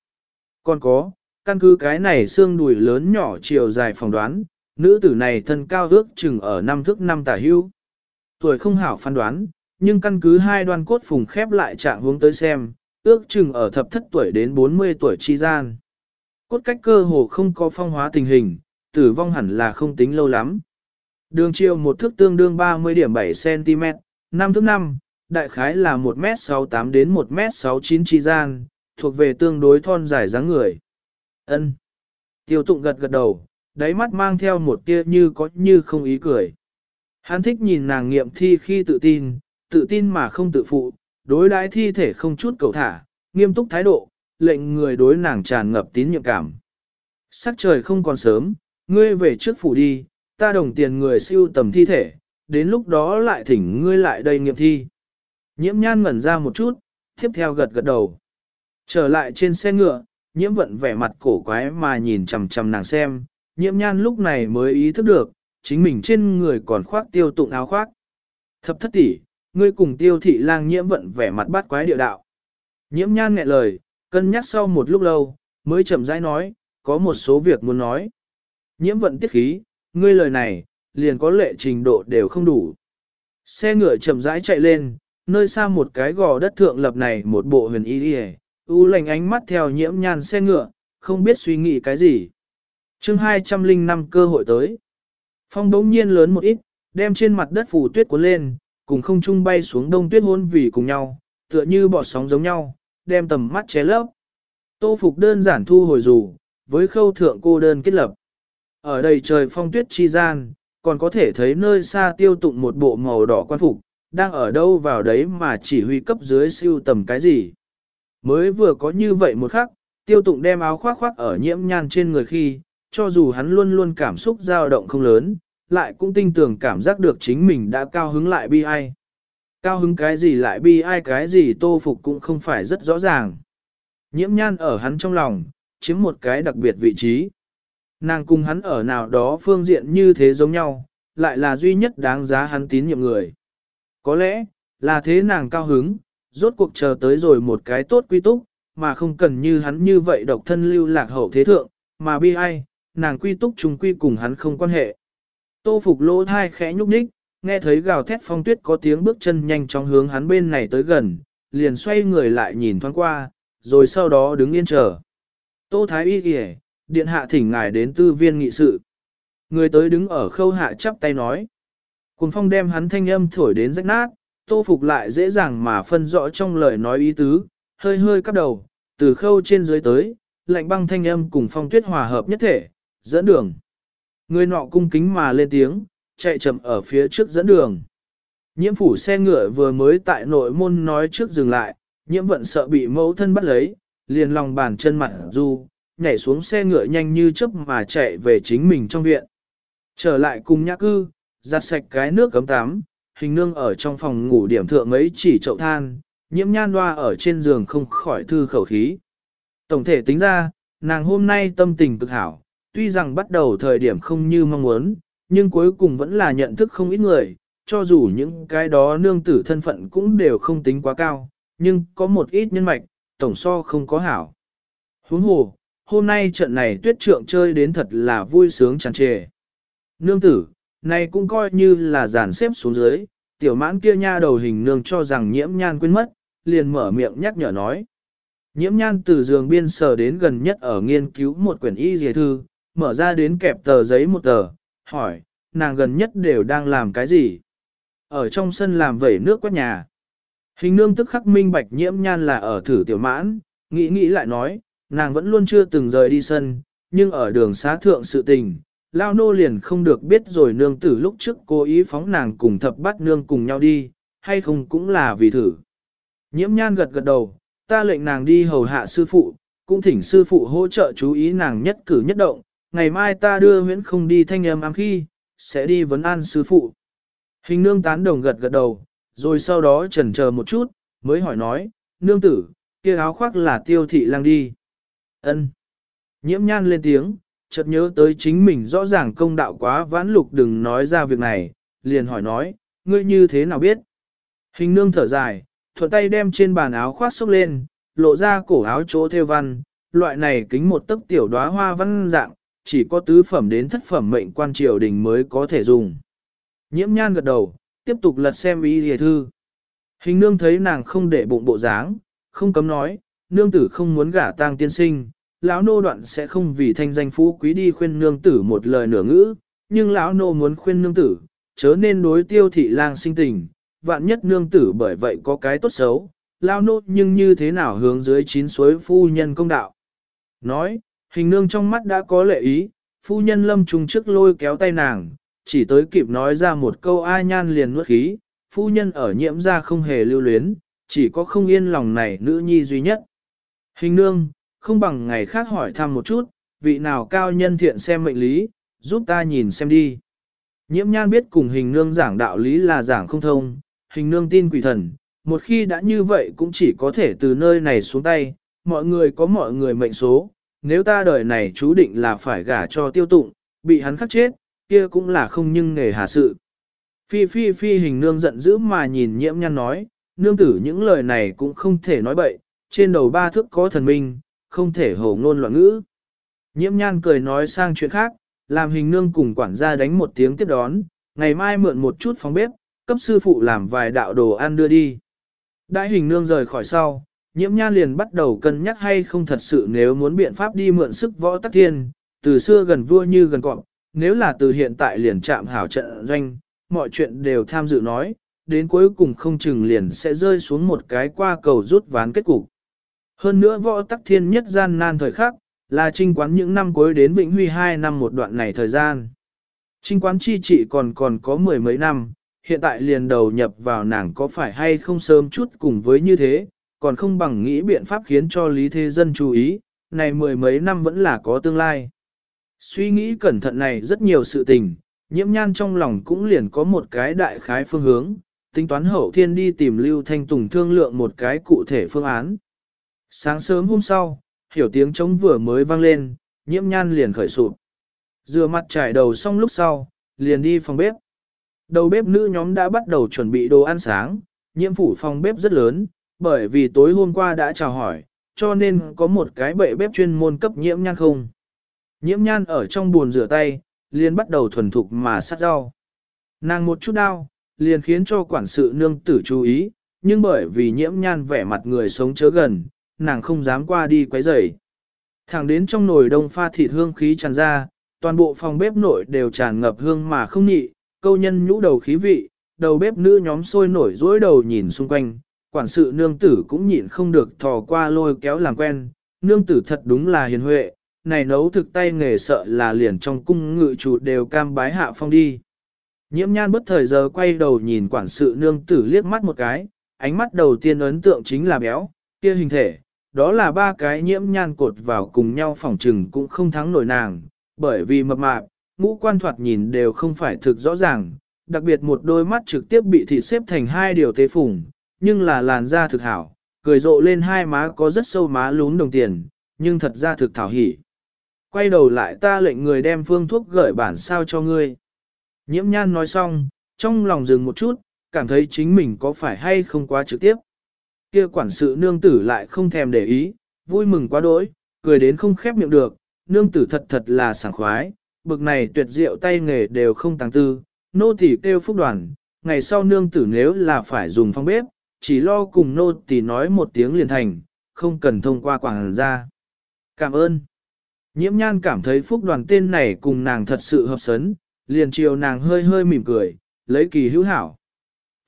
Còn có, căn cứ cái này xương đùi lớn nhỏ chiều dài phỏng đoán, nữ tử này thân cao ước chừng ở năm thước năm tả hưu. Tuổi không hảo phán đoán, nhưng căn cứ hai đoan cốt phùng khép lại trạng hướng tới xem, ước chừng ở thập thất tuổi đến 40 tuổi chi gian. Cốt cách cơ hồ không có phong hóa tình hình, tử vong hẳn là không tính lâu lắm. Đường chiều một thước tương đương 30 điểm 7 cm, năm thước 5, đại khái là 1m68 đến 1m69 chi gian, thuộc về tương đối thon dài dáng người. Ân. Tiêu tụng gật gật đầu, đáy mắt mang theo một tia như có như không ý cười. Hắn thích nhìn nàng nghiệm thi khi tự tin, tự tin mà không tự phụ, đối đãi thi thể không chút cầu thả, nghiêm túc thái độ, lệnh người đối nàng tràn ngập tín nhiệm cảm. Sắc trời không còn sớm, ngươi về trước phủ đi, ta đồng tiền người siêu tầm thi thể, đến lúc đó lại thỉnh ngươi lại đây nghiệm thi. Nhiễm nhan ngẩn ra một chút, tiếp theo gật gật đầu. Trở lại trên xe ngựa, nhiễm vận vẻ mặt cổ quái mà nhìn chằm chằm nàng xem, nhiễm nhan lúc này mới ý thức được, chính mình trên người còn khoác tiêu tụng áo khoác. Thập thất tỷ, ngươi cùng tiêu thị lang nhiễm vận vẻ mặt bắt quái địa đạo. Nhiễm nhan nghẹn lời, cân nhắc sau một lúc lâu, mới chậm rãi nói, có một số việc muốn nói. Nhiễm vận tiết khí, ngươi lời này, liền có lệ trình độ đều không đủ. Xe ngựa chậm rãi chạy lên, nơi xa một cái gò đất thượng lập này một bộ huyền y đi u lành ánh mắt theo nhiễm nhan xe ngựa, không biết suy nghĩ cái gì. chương 205 cơ hội tới. Phong bỗng nhiên lớn một ít, đem trên mặt đất phủ tuyết cuốn lên, cùng không trung bay xuống đông tuyết hôn vì cùng nhau, tựa như bọt sóng giống nhau, đem tầm mắt ché lấp. Tô phục đơn giản thu hồi dù, với khâu thượng cô đơn kết lập. Ở đây trời phong tuyết chi gian, còn có thể thấy nơi xa tiêu tụng một bộ màu đỏ quan phục, đang ở đâu vào đấy mà chỉ huy cấp dưới siêu tầm cái gì. Mới vừa có như vậy một khắc, tiêu tụng đem áo khoác khoác ở nhiễm nhan trên người khi, cho dù hắn luôn luôn cảm xúc dao động không lớn, lại cũng tinh tường cảm giác được chính mình đã cao hứng lại bi ai. Cao hứng cái gì lại bi ai cái gì tô phục cũng không phải rất rõ ràng. Nhiễm nhan ở hắn trong lòng, chiếm một cái đặc biệt vị trí. Nàng cùng hắn ở nào đó phương diện như thế giống nhau, lại là duy nhất đáng giá hắn tín nhiệm người. Có lẽ, là thế nàng cao hứng, rốt cuộc chờ tới rồi một cái tốt quy túc, mà không cần như hắn như vậy độc thân lưu lạc hậu thế thượng, mà bi ai, nàng quy túc trùng quy cùng hắn không quan hệ. Tô phục lỗ thai khẽ nhúc nhích, nghe thấy gào thét phong tuyết có tiếng bước chân nhanh chóng hướng hắn bên này tới gần, liền xoay người lại nhìn thoáng qua, rồi sau đó đứng yên chờ. Tô Thái Y kìa, điện hạ thỉnh ngài đến tư viên nghị sự. Người tới đứng ở khâu hạ chắp tay nói. Cùng phong đem hắn thanh âm thổi đến rách nát, tô phục lại dễ dàng mà phân rõ trong lời nói ý tứ, hơi hơi cắp đầu, từ khâu trên dưới tới, lạnh băng thanh âm cùng phong tuyết hòa hợp nhất thể, dẫn đường. Người nọ cung kính mà lên tiếng, chạy chậm ở phía trước dẫn đường. Nhiễm phủ xe ngựa vừa mới tại nội môn nói trước dừng lại, nhiễm vận sợ bị mẫu thân bắt lấy, liền lòng bàn chân mặt du, nhảy xuống xe ngựa nhanh như chớp mà chạy về chính mình trong viện. Trở lại cùng nhã cư, giặt sạch cái nước cấm tắm, hình nương ở trong phòng ngủ điểm thượng mấy chỉ chậu than, nhiễm nhan loa ở trên giường không khỏi thư khẩu khí. Tổng thể tính ra, nàng hôm nay tâm tình cực hảo, tuy rằng bắt đầu thời điểm không như mong muốn, nhưng cuối cùng vẫn là nhận thức không ít người, cho dù những cái đó nương tử thân phận cũng đều không tính quá cao, nhưng có một ít nhân mạch, tổng so không có hảo. Huống hồ, hôm nay trận này tuyết trượng chơi đến thật là vui sướng tràn trề. Nương tử, này cũng coi như là giàn xếp xuống dưới, tiểu mãn kia nha đầu hình nương cho rằng nhiễm nhan quên mất, liền mở miệng nhắc nhở nói. Nhiễm nhan từ giường biên sờ đến gần nhất ở nghiên cứu một quyển y dề thư, mở ra đến kẹp tờ giấy một tờ, hỏi, nàng gần nhất đều đang làm cái gì? Ở trong sân làm vẩy nước quét nhà. Hình nương tức khắc minh bạch nhiễm nhan là ở thử tiểu mãn, nghĩ nghĩ lại nói, nàng vẫn luôn chưa từng rời đi sân, nhưng ở đường xá thượng sự tình, lao nô liền không được biết rồi nương tử lúc trước cố ý phóng nàng cùng thập bắt nương cùng nhau đi, hay không cũng là vì thử. Nhiễm nhan gật gật đầu, ta lệnh nàng đi hầu hạ sư phụ, cũng thỉnh sư phụ hỗ trợ chú ý nàng nhất cử nhất động, ngày mai ta đưa huyễn không đi thanh âm ám khi, sẽ đi vấn an sư phụ. Hình nương tán đồng gật gật đầu, rồi sau đó chần chờ một chút, mới hỏi nói, nương tử, kia áo khoác là tiêu thị lang đi. ân Nhiễm nhan lên tiếng, chợt nhớ tới chính mình rõ ràng công đạo quá vãn lục đừng nói ra việc này, liền hỏi nói, ngươi như thế nào biết? Hình nương thở dài, thuận tay đem trên bàn áo khoác xốc lên, lộ ra cổ áo chỗ theo văn, loại này kính một tấc tiểu đóa hoa văn dạng, chỉ có tứ phẩm đến thất phẩm mệnh quan triều đình mới có thể dùng. Nhiễm nhan gật đầu, tiếp tục lật xem ý hề thư. Hình nương thấy nàng không để bụng bộ dáng, không cấm nói, nương tử không muốn gả tang tiên sinh, lão nô đoạn sẽ không vì thanh danh phú quý đi khuyên nương tử một lời nửa ngữ, nhưng lão nô muốn khuyên nương tử, chớ nên đối tiêu thị lang sinh tình, vạn nhất nương tử bởi vậy có cái tốt xấu, lão nô nhưng như thế nào hướng dưới chín suối phu nhân công đạo. Nói, hình nương trong mắt đã có lệ ý, phu nhân lâm trùng trước lôi kéo tay nàng, chỉ tới kịp nói ra một câu ai nhan liền nuốt khí, phu nhân ở nhiễm ra không hề lưu luyến, chỉ có không yên lòng này nữ nhi duy nhất. Hình nương, không bằng ngày khác hỏi thăm một chút, vị nào cao nhân thiện xem mệnh lý, giúp ta nhìn xem đi. Nhiễm nhan biết cùng hình nương giảng đạo lý là giảng không thông, hình nương tin quỷ thần, một khi đã như vậy cũng chỉ có thể từ nơi này xuống tay, mọi người có mọi người mệnh số, nếu ta đời này chú định là phải gả cho tiêu tụng, bị hắn khắc chết, kia cũng là không nhưng nghề hà sự. Phi phi phi hình nương giận dữ mà nhìn nhiễm nhăn nói, nương tử những lời này cũng không thể nói bậy, trên đầu ba thước có thần minh, không thể hồ ngôn loạn ngữ. Nhiễm nhan cười nói sang chuyện khác, làm hình nương cùng quản gia đánh một tiếng tiếp đón, ngày mai mượn một chút phòng bếp, cấp sư phụ làm vài đạo đồ ăn đưa đi. Đại hình nương rời khỏi sau, nhiễm nha liền bắt đầu cân nhắc hay không thật sự nếu muốn biện pháp đi mượn sức võ tắc thiên, từ xưa gần vua như gần cọp, nếu là từ hiện tại liền chạm hảo trận doanh, mọi chuyện đều tham dự nói, đến cuối cùng không chừng liền sẽ rơi xuống một cái qua cầu rút ván kết cục. Hơn nữa võ tắc thiên nhất gian nan thời khắc, là trinh quán những năm cuối đến Vĩnh Huy 2 năm một đoạn này thời gian. Trinh quán chi trị còn còn có mười mấy năm, hiện tại liền đầu nhập vào nàng có phải hay không sớm chút cùng với như thế, còn không bằng nghĩ biện pháp khiến cho Lý Thế Dân chú ý, này mười mấy năm vẫn là có tương lai. Suy nghĩ cẩn thận này rất nhiều sự tình, nhiễm nhan trong lòng cũng liền có một cái đại khái phương hướng, tính toán hậu thiên đi tìm Lưu Thanh Tùng thương lượng một cái cụ thể phương án. Sáng sớm hôm sau, hiểu tiếng trống vừa mới vang lên, nhiễm nhan liền khởi sụp. Rửa mặt trải đầu xong lúc sau, liền đi phòng bếp. Đầu bếp nữ nhóm đã bắt đầu chuẩn bị đồ ăn sáng, nhiễm phủ phòng bếp rất lớn, bởi vì tối hôm qua đã chào hỏi, cho nên có một cái bệ bếp chuyên môn cấp nhiễm nhan không. Nhiễm nhan ở trong buồn rửa tay, liền bắt đầu thuần thục mà sát rau. Nàng một chút đau, liền khiến cho quản sự nương tử chú ý, nhưng bởi vì nhiễm nhan vẻ mặt người sống chớ gần, nàng không dám qua đi quấy rầy. Thẳng đến trong nồi đông pha thịt hương khí tràn ra, toàn bộ phòng bếp nội đều tràn ngập hương mà không nhị, câu nhân nhũ đầu khí vị, đầu bếp nữ nhóm sôi nổi dối đầu nhìn xung quanh, quản sự nương tử cũng nhịn không được thò qua lôi kéo làm quen, nương tử thật đúng là hiền huệ, này nấu thực tay nghề sợ là liền trong cung ngự chủ đều cam bái hạ phong đi. Nhiễm nhan bất thời giờ quay đầu nhìn quản sự nương tử liếc mắt một cái, ánh mắt đầu tiên ấn tượng chính là béo, kia hình thể, đó là ba cái nhiễm nhan cột vào cùng nhau phòng trừng cũng không thắng nổi nàng, bởi vì mập mạp, ngũ quan thoạt nhìn đều không phải thực rõ ràng, đặc biệt một đôi mắt trực tiếp bị thịt xếp thành hai điều tế phủng, nhưng là làn da thực hảo, cười rộ lên hai má có rất sâu má lún đồng tiền, nhưng thật ra thực thảo hỉ. Quay đầu lại ta lệnh người đem phương thuốc gửi bản sao cho ngươi. Nhiễm nhan nói xong, trong lòng dừng một chút, cảm thấy chính mình có phải hay không quá trực tiếp. Kia quản sự nương tử lại không thèm để ý, vui mừng quá đỗi, cười đến không khép miệng được, nương tử thật thật là sảng khoái, bực này tuyệt diệu tay nghề đều không tăng tư, nô tỳ kêu phúc đoàn, ngày sau nương tử nếu là phải dùng phong bếp, chỉ lo cùng nô tỳ nói một tiếng liền thành, không cần thông qua quảng ra. Cảm ơn. Nhiễm nhan cảm thấy phúc đoàn tên này cùng nàng thật sự hợp sấn, liền chiều nàng hơi hơi mỉm cười, lấy kỳ hữu hảo.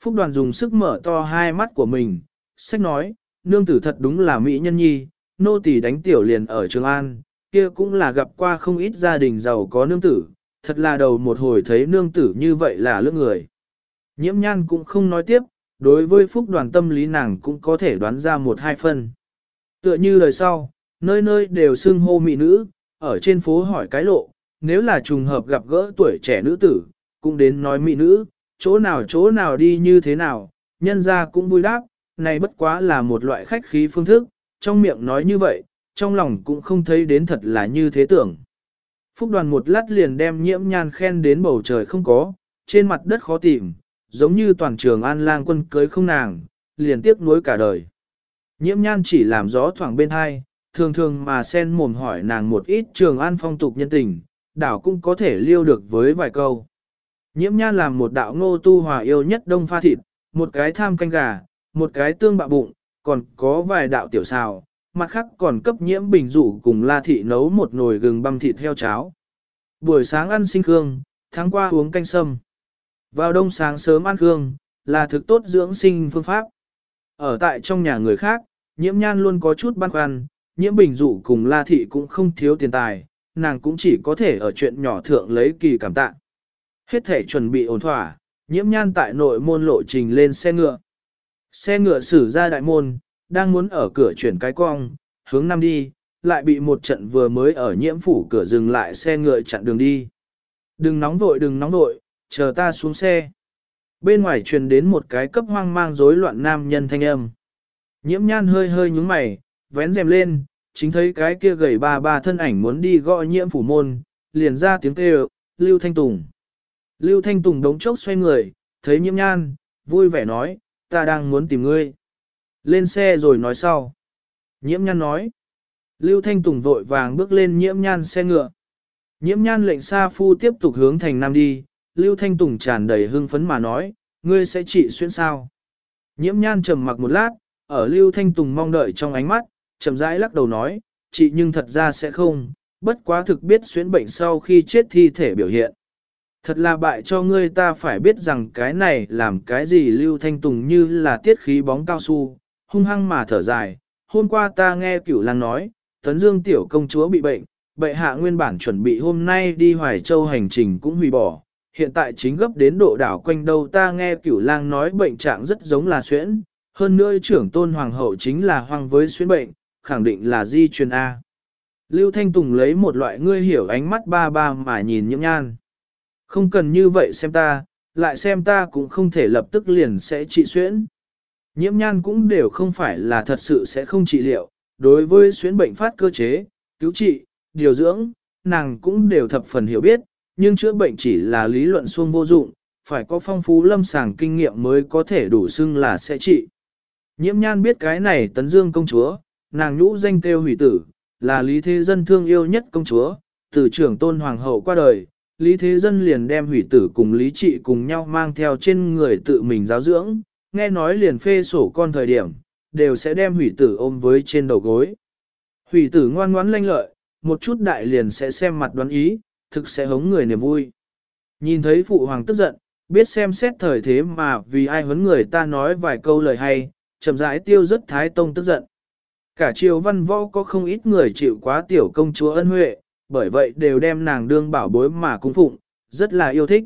Phúc đoàn dùng sức mở to hai mắt của mình, sách nói, nương tử thật đúng là mỹ nhân nhi, nô tỳ đánh tiểu liền ở Trường An, kia cũng là gặp qua không ít gia đình giàu có nương tử, thật là đầu một hồi thấy nương tử như vậy là lương người. Nhiễm nhan cũng không nói tiếp, đối với phúc đoàn tâm lý nàng cũng có thể đoán ra một hai phân. Tựa như lời sau, nơi nơi đều xưng hô mỹ nữ, ở trên phố hỏi cái lộ, nếu là trùng hợp gặp gỡ tuổi trẻ nữ tử, cũng đến nói mỹ nữ, chỗ nào chỗ nào đi như thế nào, nhân ra cũng vui đáp, này bất quá là một loại khách khí phương thức, trong miệng nói như vậy, trong lòng cũng không thấy đến thật là như thế tưởng. Phúc đoàn một lát liền đem nhiễm nhan khen đến bầu trời không có, trên mặt đất khó tìm, giống như toàn trường an lang quân cưới không nàng, liền tiếc nuối cả đời. Nhiễm nhan chỉ làm gió thoảng bên hai, thường thường mà sen mồm hỏi nàng một ít trường an phong tục nhân tình, đảo cũng có thể liêu được với vài câu. Nhiễm nhan làm một đạo ngô tu hòa yêu nhất đông pha thịt, một cái tham canh gà, một cái tương bạ bụng, còn có vài đạo tiểu xào, mặt khác còn cấp nhiễm bình dụ cùng la thị nấu một nồi gừng băm thịt heo cháo. Buổi sáng ăn sinh khương, tháng qua uống canh sâm. Vào đông sáng sớm ăn cương là thực tốt dưỡng sinh phương pháp. Ở tại trong nhà người khác, nhiễm nhan luôn có chút băn khoăn, nhiễm bình dụ cùng la thị cũng không thiếu tiền tài, nàng cũng chỉ có thể ở chuyện nhỏ thượng lấy kỳ cảm tạ. Hết thể chuẩn bị ổn thỏa, nhiễm nhan tại nội môn lộ trình lên xe ngựa. Xe ngựa xử ra đại môn, đang muốn ở cửa chuyển cái cong, hướng nam đi, lại bị một trận vừa mới ở nhiễm phủ cửa dừng lại xe ngựa chặn đường đi. Đừng nóng vội đừng nóng vội, chờ ta xuống xe. Bên ngoài truyền đến một cái cấp hoang mang rối loạn nam nhân thanh âm. Nhiễm nhan hơi hơi nhúng mày, vén rèm lên, chính thấy cái kia gầy ba ba thân ảnh muốn đi gọi nhiễm phủ môn, liền ra tiếng kêu, Lưu Thanh Tùng. Lưu Thanh Tùng đống chốc xoay người, thấy nhiễm nhan, vui vẻ nói, ta đang muốn tìm ngươi. Lên xe rồi nói sau. Nhiễm nhan nói. Lưu Thanh Tùng vội vàng bước lên nhiễm nhan xe ngựa. Nhiễm nhan lệnh xa Phu tiếp tục hướng thành Nam đi, Lưu Thanh Tùng tràn đầy hưng phấn mà nói, ngươi sẽ trị xuyên sao. Nhiễm nhan trầm mặc một lát, ở Lưu Thanh Tùng mong đợi trong ánh mắt, chậm rãi lắc đầu nói, chị nhưng thật ra sẽ không, bất quá thực biết xuyên bệnh sau khi chết thi thể biểu hiện. Thật là bại cho ngươi ta phải biết rằng cái này làm cái gì Lưu Thanh Tùng như là tiết khí bóng cao su, hung hăng mà thở dài. Hôm qua ta nghe cửu lang nói, Tấn Dương tiểu công chúa bị bệnh, bệ hạ nguyên bản chuẩn bị hôm nay đi Hoài Châu hành trình cũng hủy bỏ. Hiện tại chính gấp đến độ đảo quanh đâu ta nghe cửu lang nói bệnh trạng rất giống là xuyễn, hơn nữa trưởng tôn hoàng hậu chính là hoang với xuyễn bệnh, khẳng định là di truyền A. Lưu Thanh Tùng lấy một loại ngươi hiểu ánh mắt ba ba mà nhìn nhiễm nhan. Không cần như vậy xem ta, lại xem ta cũng không thể lập tức liền sẽ trị xuyễn. Nhiễm nhan cũng đều không phải là thật sự sẽ không trị liệu, đối với xuyễn bệnh phát cơ chế, cứu trị, điều dưỡng, nàng cũng đều thập phần hiểu biết, nhưng chữa bệnh chỉ là lý luận xuông vô dụng, phải có phong phú lâm sàng kinh nghiệm mới có thể đủ xưng là sẽ trị. Nhiễm nhan biết cái này tấn dương công chúa, nàng nhũ danh kêu hủy tử, là lý thế dân thương yêu nhất công chúa, từ trưởng tôn hoàng hậu qua đời, lý thế dân liền đem hủy tử cùng lý trị cùng nhau mang theo trên người tự mình giáo dưỡng, nghe nói liền phê sổ con thời điểm, đều sẽ đem hủy tử ôm với trên đầu gối. Hủy tử ngoan ngoãn lanh lợi, một chút đại liền sẽ xem mặt đoán ý, thực sẽ hống người niềm vui. Nhìn thấy phụ hoàng tức giận, biết xem xét thời thế mà vì ai huấn người ta nói vài câu lời hay, chậm rãi tiêu rất thái tông tức giận. Cả triều văn võ có không ít người chịu quá tiểu công chúa ân huệ, bởi vậy đều đem nàng đương bảo bối mà cung phụng, rất là yêu thích.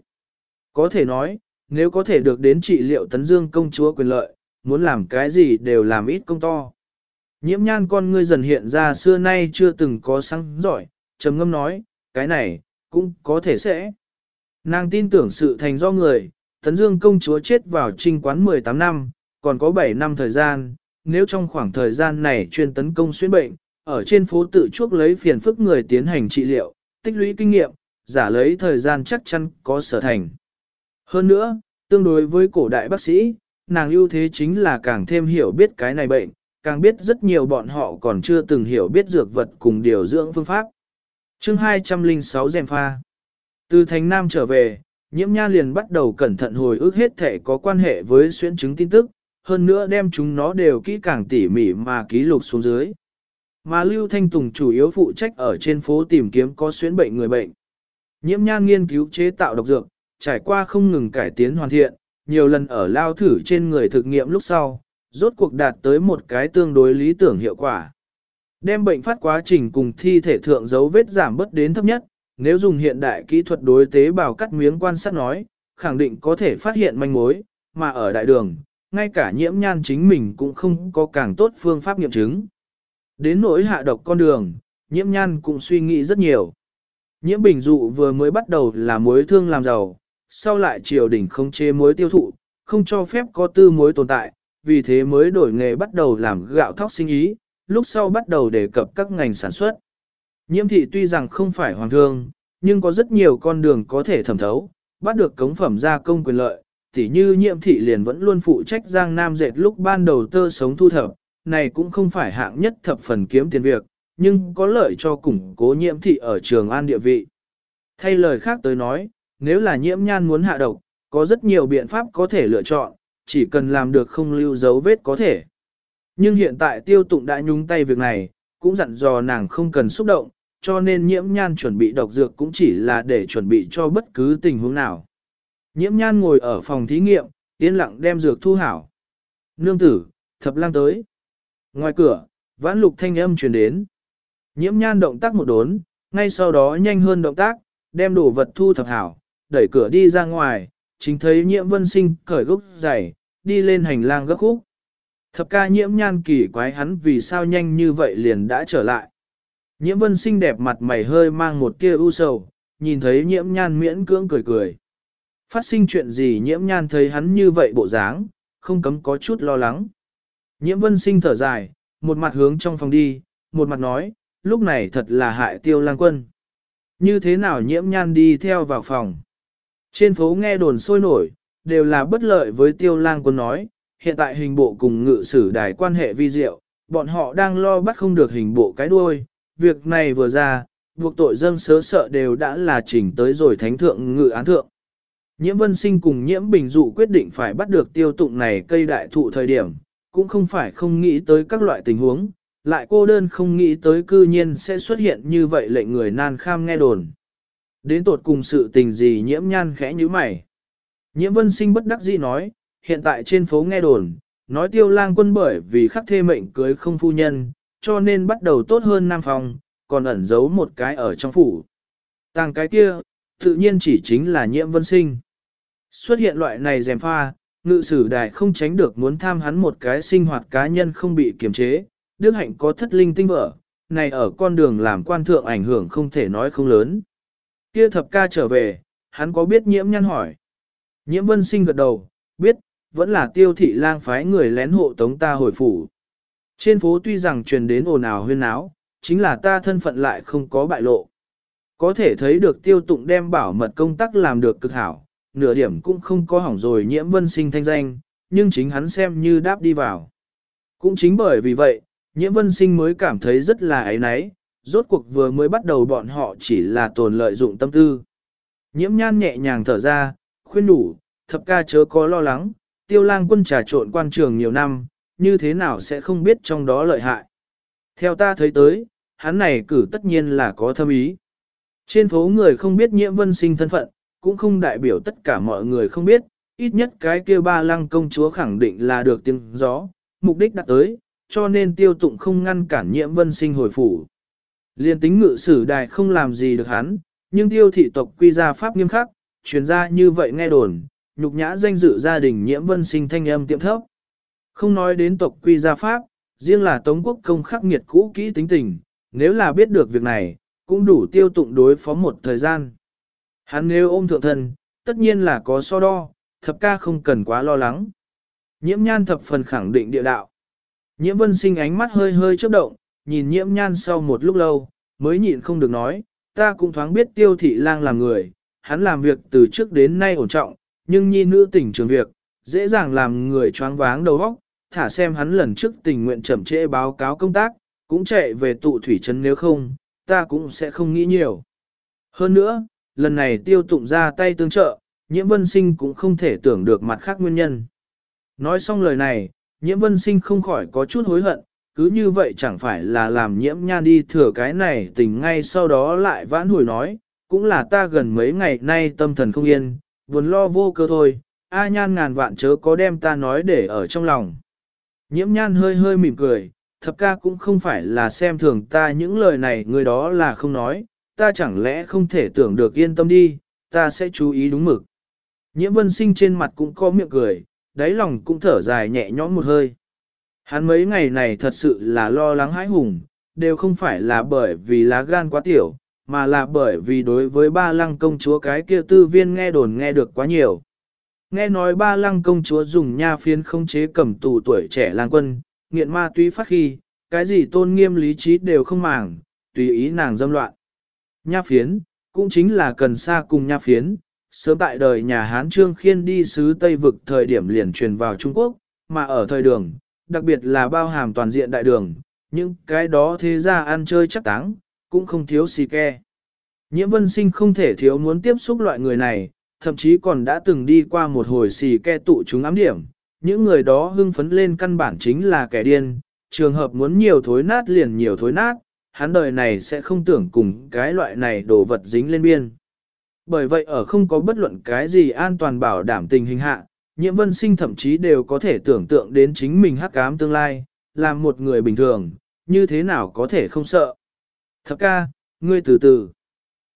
Có thể nói, nếu có thể được đến trị liệu tấn dương công chúa quyền lợi, muốn làm cái gì đều làm ít công to. Nhiễm nhan con ngươi dần hiện ra xưa nay chưa từng có sáng giỏi, trầm ngâm nói, cái này, cũng có thể sẽ. Nàng tin tưởng sự thành do người, tấn dương công chúa chết vào trinh quán 18 năm, còn có 7 năm thời gian, nếu trong khoảng thời gian này chuyên tấn công xuyên bệnh, ở trên phố tự chuốc lấy phiền phức người tiến hành trị liệu, tích lũy kinh nghiệm, giả lấy thời gian chắc chắn có sở thành. Hơn nữa, tương đối với cổ đại bác sĩ, nàng ưu thế chính là càng thêm hiểu biết cái này bệnh, càng biết rất nhiều bọn họ còn chưa từng hiểu biết dược vật cùng điều dưỡng phương pháp chương 206 dèm Pha Từ thành Nam trở về, nhiễm nha liền bắt đầu cẩn thận hồi ức hết thể có quan hệ với xuyên chứng tin tức, hơn nữa đem chúng nó đều kỹ càng tỉ mỉ mà ký lục xuống dưới. Mà Lưu Thanh Tùng chủ yếu phụ trách ở trên phố tìm kiếm có xuyên bệnh người bệnh. Nhiễm nhan nghiên cứu chế tạo độc dược, trải qua không ngừng cải tiến hoàn thiện, nhiều lần ở lao thử trên người thực nghiệm lúc sau, rốt cuộc đạt tới một cái tương đối lý tưởng hiệu quả. Đem bệnh phát quá trình cùng thi thể thượng dấu vết giảm bớt đến thấp nhất, nếu dùng hiện đại kỹ thuật đối tế bào cắt miếng quan sát nói, khẳng định có thể phát hiện manh mối, mà ở đại đường, ngay cả nhiễm nhan chính mình cũng không có càng tốt phương pháp nghiệm chứng. Đến nỗi hạ độc con đường, nhiễm nhan cũng suy nghĩ rất nhiều. Nhiễm bình dụ vừa mới bắt đầu là mối thương làm giàu, sau lại triều đình không chế mối tiêu thụ, không cho phép có tư mối tồn tại, vì thế mới đổi nghề bắt đầu làm gạo thóc sinh ý, lúc sau bắt đầu đề cập các ngành sản xuất. Nhiễm thị tuy rằng không phải hoàng thương, nhưng có rất nhiều con đường có thể thẩm thấu, bắt được cống phẩm gia công quyền lợi, tỉ như nhiễm thị liền vẫn luôn phụ trách giang nam dệt lúc ban đầu tơ sống thu thập, này cũng không phải hạng nhất thập phần kiếm tiền việc, nhưng có lợi cho củng cố nhiễm thị ở trường an địa vị. Thay lời khác tới nói, nếu là nhiễm nhan muốn hạ độc, có rất nhiều biện pháp có thể lựa chọn, chỉ cần làm được không lưu dấu vết có thể. Nhưng hiện tại tiêu tụng đã nhúng tay việc này, cũng dặn dò nàng không cần xúc động, cho nên nhiễm nhan chuẩn bị độc dược cũng chỉ là để chuẩn bị cho bất cứ tình huống nào. Nhiễm nhan ngồi ở phòng thí nghiệm, yên lặng đem dược thu hảo. Nương tử, thập lang tới. Ngoài cửa, vãn lục thanh âm truyền đến. Nhiễm nhan động tác một đốn, ngay sau đó nhanh hơn động tác, đem đồ vật thu thập hảo, đẩy cửa đi ra ngoài, chính thấy nhiễm vân sinh cởi gốc giày, đi lên hành lang gấp khúc. Thập ca nhiễm nhan kỳ quái hắn vì sao nhanh như vậy liền đã trở lại. Nhiễm vân xinh đẹp mặt mày hơi mang một tia u sầu, nhìn thấy nhiễm nhan miễn cưỡng cười cười. Phát sinh chuyện gì nhiễm nhan thấy hắn như vậy bộ dáng, không cấm có chút lo lắng. Nhiễm vân sinh thở dài, một mặt hướng trong phòng đi, một mặt nói, lúc này thật là hại tiêu lang quân. Như thế nào nhiễm nhan đi theo vào phòng. Trên phố nghe đồn sôi nổi, đều là bất lợi với tiêu lang quân nói, hiện tại hình bộ cùng ngự sử đài quan hệ vi diệu, bọn họ đang lo bắt không được hình bộ cái đuôi, việc này vừa ra, buộc tội dân sớ sợ đều đã là chỉnh tới rồi thánh thượng ngự án thượng. Nhiễm vân sinh cùng nhiễm bình dụ quyết định phải bắt được tiêu tụng này cây đại thụ thời điểm, cũng không phải không nghĩ tới các loại tình huống, lại cô đơn không nghĩ tới cư nhiên sẽ xuất hiện như vậy lệnh người nan kham nghe đồn. Đến tột cùng sự tình gì nhiễm nhan khẽ như mày. Nhiễm vân sinh bất đắc dĩ nói, hiện tại trên phố nghe đồn, nói tiêu lang quân bởi vì khắc thê mệnh cưới không phu nhân, cho nên bắt đầu tốt hơn nam phòng, còn ẩn giấu một cái ở trong phủ. Tàng cái kia, tự nhiên chỉ chính là nhiễm vân sinh. Xuất hiện loại này dèm pha, ngự sử đài không tránh được muốn tham hắn một cái sinh hoạt cá nhân không bị kiềm chế, đức hạnh có thất linh tinh vợ, này ở con đường làm quan thượng ảnh hưởng không thể nói không lớn. Kia thập ca trở về, hắn có biết nhiễm nhăn hỏi. Nhiễm vân sinh gật đầu, biết, vẫn là tiêu thị lang phái người lén hộ tống ta hồi phủ. Trên phố tuy rằng truyền đến ồn ào huyên náo, chính là ta thân phận lại không có bại lộ. Có thể thấy được tiêu tụng đem bảo mật công tác làm được cực hảo, nửa điểm cũng không có hỏng rồi nhiễm vân sinh thanh danh, nhưng chính hắn xem như đáp đi vào. Cũng chính bởi vì vậy, nhiễm vân sinh mới cảm thấy rất là ấy náy, rốt cuộc vừa mới bắt đầu bọn họ chỉ là tồn lợi dụng tâm tư. Nhiễm nhan nhẹ nhàng thở ra, khuyên đủ, thập ca chớ có lo lắng, tiêu lang quân trà trộn quan trường nhiều năm, như thế nào sẽ không biết trong đó lợi hại. Theo ta thấy tới, hắn này cử tất nhiên là có thâm ý. Trên phố người không biết nhiễm vân sinh thân phận, cũng không đại biểu tất cả mọi người không biết, ít nhất cái kia ba lăng công chúa khẳng định là được tiếng gió, mục đích đặt tới, cho nên tiêu tụng không ngăn cản nhiễm vân sinh hồi phủ. Liên tính ngự sử đài không làm gì được hắn, nhưng tiêu thị tộc quy ra pháp nghiêm khắc, truyền ra như vậy nghe đồn, nhục nhã danh dự gia đình nhiễm vân sinh thanh âm tiệm thấp. Không nói đến tộc quy gia pháp, riêng là Tống quốc công khắc nghiệt cũ kỹ tính tình, nếu là biết được việc này, cũng đủ tiêu tụng đối phó một thời gian. Hắn nếu ôm thượng thân, tất nhiên là có so đo, thập ca không cần quá lo lắng. Nhiễm nhan thập phần khẳng định địa đạo. Nhiễm vân sinh ánh mắt hơi hơi chớp động, nhìn nhiễm nhan sau một lúc lâu, mới nhịn không được nói, ta cũng thoáng biết tiêu thị lang là người, hắn làm việc từ trước đến nay ổn trọng, nhưng nhi nữ tỉnh trường việc, dễ dàng làm người choáng váng đầu óc, thả xem hắn lần trước tình nguyện chậm trễ báo cáo công tác, cũng chạy về tụ thủy trấn nếu không, ta cũng sẽ không nghĩ nhiều. Hơn nữa, lần này tiêu tụng ra tay tương trợ, nhiễm vân sinh cũng không thể tưởng được mặt khác nguyên nhân. Nói xong lời này, nhiễm vân sinh không khỏi có chút hối hận, cứ như vậy chẳng phải là làm nhiễm nhan đi thừa cái này tình ngay sau đó lại vãn hồi nói, cũng là ta gần mấy ngày nay tâm thần không yên, buồn lo vô cơ thôi, a nhan ngàn vạn chớ có đem ta nói để ở trong lòng. Nhiễm nhan hơi hơi mỉm cười, thập ca cũng không phải là xem thường ta những lời này người đó là không nói, ta chẳng lẽ không thể tưởng được yên tâm đi, ta sẽ chú ý đúng mực. Nhiễm vân sinh trên mặt cũng có miệng cười, đáy lòng cũng thở dài nhẹ nhõm một hơi. Hắn mấy ngày này thật sự là lo lắng hãi hùng, đều không phải là bởi vì lá gan quá tiểu, mà là bởi vì đối với ba lăng công chúa cái kia tư viên nghe đồn nghe được quá nhiều. Nghe nói ba lăng công chúa dùng nha phiến không chế cầm tù tuổi trẻ lang quân, nghiện ma túy phát khi, cái gì tôn nghiêm lý trí đều không màng, tùy ý nàng dâm loạn. Nha phiến, cũng chính là cần xa cùng nha phiến, sớm tại đời nhà Hán Trương Khiên đi sứ Tây Vực thời điểm liền truyền vào Trung Quốc, mà ở thời đường, đặc biệt là bao hàm toàn diện đại đường, những cái đó thế ra ăn chơi chắc táng, cũng không thiếu xì ke. Nhiễm vân sinh không thể thiếu muốn tiếp xúc loại người này, thậm chí còn đã từng đi qua một hồi xì ke tụ chúng ám điểm. Những người đó hưng phấn lên căn bản chính là kẻ điên, trường hợp muốn nhiều thối nát liền nhiều thối nát, hắn đời này sẽ không tưởng cùng cái loại này đồ vật dính lên biên. Bởi vậy ở không có bất luận cái gì an toàn bảo đảm tình hình hạ, nhiễm vân sinh thậm chí đều có thể tưởng tượng đến chính mình hắc ám tương lai, làm một người bình thường, như thế nào có thể không sợ. Thập ca, ngươi từ từ.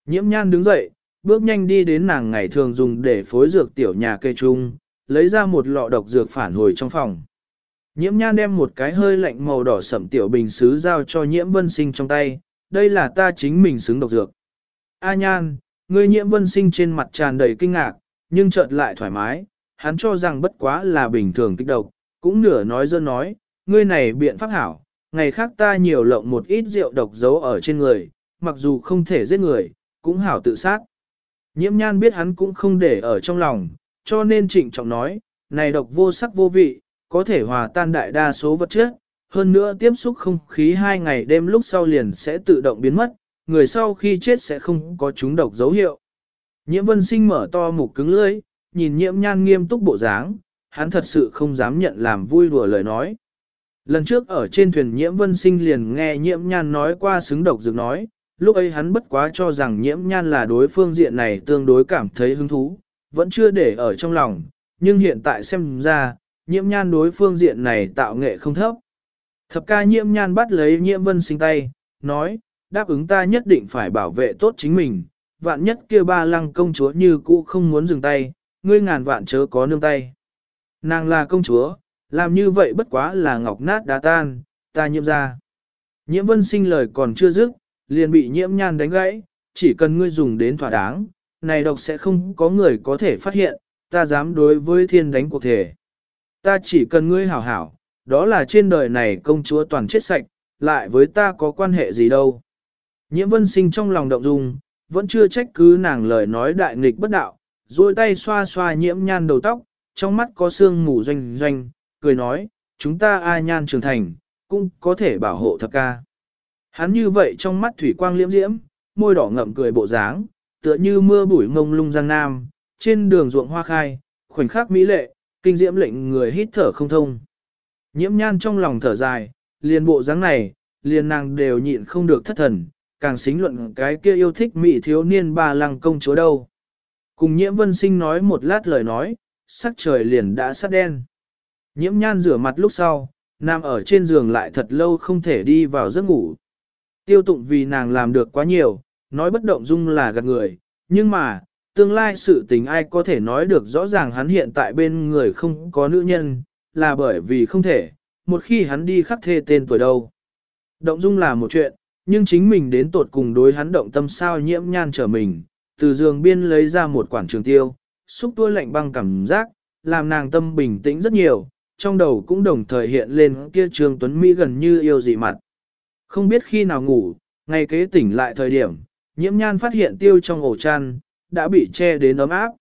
Nhiễm nhan đứng dậy, bước nhanh đi đến nàng ngày thường dùng để phối dược tiểu nhà cây trung, lấy ra một lọ độc dược phản hồi trong phòng. Nhiễm nhan đem một cái hơi lạnh màu đỏ sẩm tiểu bình xứ giao cho nhiễm vân sinh trong tay, đây là ta chính mình xứng độc dược. A nhan, ngươi nhiễm vân sinh trên mặt tràn đầy kinh ngạc, nhưng chợt lại thoải mái, hắn cho rằng bất quá là bình thường kích độc, cũng nửa nói dân nói, ngươi này biện pháp hảo, ngày khác ta nhiều lộng một ít rượu độc giấu ở trên người, mặc dù không thể giết người, cũng hảo tự sát. Nhiễm nhan biết hắn cũng không để ở trong lòng, cho nên trịnh trọng nói, này độc vô sắc vô vị, có thể hòa tan đại đa số vật chất, hơn nữa tiếp xúc không khí hai ngày đêm lúc sau liền sẽ tự động biến mất, người sau khi chết sẽ không có chúng độc dấu hiệu. Nhiễm vân sinh mở to mục cứng lưỡi, nhìn nhiễm nhan nghiêm túc bộ dáng, hắn thật sự không dám nhận làm vui đùa lời nói. Lần trước ở trên thuyền nhiễm vân sinh liền nghe nhiễm nhan nói qua xứng độc dược nói, lúc ấy hắn bất quá cho rằng nhiễm nhan là đối phương diện này tương đối cảm thấy hứng thú, vẫn chưa để ở trong lòng, nhưng hiện tại xem ra, nhiễm nhan đối phương diện này tạo nghệ không thấp. Thập ca nhiễm nhan bắt lấy nhiễm vân sinh tay, nói, đáp ứng ta nhất định phải bảo vệ tốt chính mình, vạn nhất kia ba lăng công chúa như cũ không muốn dừng tay, ngươi ngàn vạn chớ có nương tay. Nàng là công chúa, làm như vậy bất quá là ngọc nát đá tan, ta nhiễm ra. Nhiễm vân sinh lời còn chưa dứt, liền bị nhiễm nhan đánh gãy, chỉ cần ngươi dùng đến thỏa đáng, này độc sẽ không có người có thể phát hiện, ta dám đối với thiên đánh cuộc thể. Ta chỉ cần ngươi hảo hảo, đó là trên đời này công chúa toàn chết sạch, lại với ta có quan hệ gì đâu. Nhiễm vân sinh trong lòng động dung, vẫn chưa trách cứ nàng lời nói đại nghịch bất đạo, duỗi tay xoa xoa nhiễm nhan đầu tóc, trong mắt có sương mù doanh doanh, cười nói, chúng ta ai nhan trưởng thành, cũng có thể bảo hộ thập ca. Hắn như vậy trong mắt thủy quang liễm diễm, môi đỏ ngậm cười bộ dáng, tựa như mưa bụi ngông lung giang nam, trên đường ruộng hoa khai, khoảnh khắc mỹ lệ, kinh diễm lệnh người hít thở không thông. Nhiễm nhan trong lòng thở dài, liền bộ dáng này, liền nàng đều nhịn không được thất thần, càng xính luận cái kia yêu thích mỹ thiếu niên ba lăng công chúa đâu. Cùng nhiễm vân sinh nói một lát lời nói, sắc trời liền đã sắt đen. Nhiễm nhan rửa mặt lúc sau, nằm ở trên giường lại thật lâu không thể đi vào giấc ngủ. Tiêu tụng vì nàng làm được quá nhiều, nói bất động dung là gạt người, nhưng mà, tương lai sự tình ai có thể nói được rõ ràng hắn hiện tại bên người không có nữ nhân, là bởi vì không thể, một khi hắn đi khắc thê tên tuổi đâu. Động dung là một chuyện, nhưng chính mình đến tột cùng đối hắn động tâm sao nhiễm nhan trở mình, từ giường biên lấy ra một quản trường tiêu, xúc tua lạnh băng cảm giác, làm nàng tâm bình tĩnh rất nhiều, trong đầu cũng đồng thời hiện lên kia trường tuấn Mỹ gần như yêu dị mặt. Không biết khi nào ngủ, ngày kế tỉnh lại thời điểm, nhiễm nhan phát hiện tiêu trong ổ chăn, đã bị che đến ấm áp.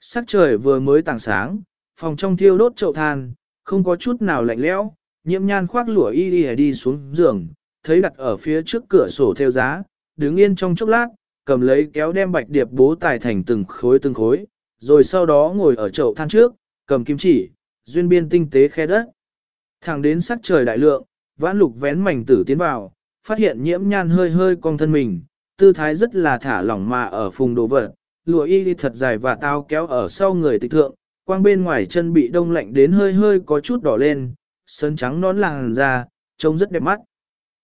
Sắc trời vừa mới tảng sáng, phòng trong thiêu đốt chậu than, không có chút nào lạnh lẽo, nhiễm nhan khoác lụa y đi, đi xuống giường, thấy đặt ở phía trước cửa sổ theo giá, đứng yên trong chốc lát, cầm lấy kéo đem bạch điệp bố tài thành từng khối từng khối, rồi sau đó ngồi ở chậu than trước, cầm kim chỉ, duyên biên tinh tế khe đất. Thẳng đến sắc trời đại lượng, vãn lục vén mảnh tử tiến vào, phát hiện nhiễm nhan hơi hơi cong thân mình, tư thái rất là thả lỏng mà ở phùng đồ vật, lụa y thật dài và tao kéo ở sau người tịch thượng, quang bên ngoài chân bị đông lạnh đến hơi hơi có chút đỏ lên, sơn trắng nón làng ra, trông rất đẹp mắt.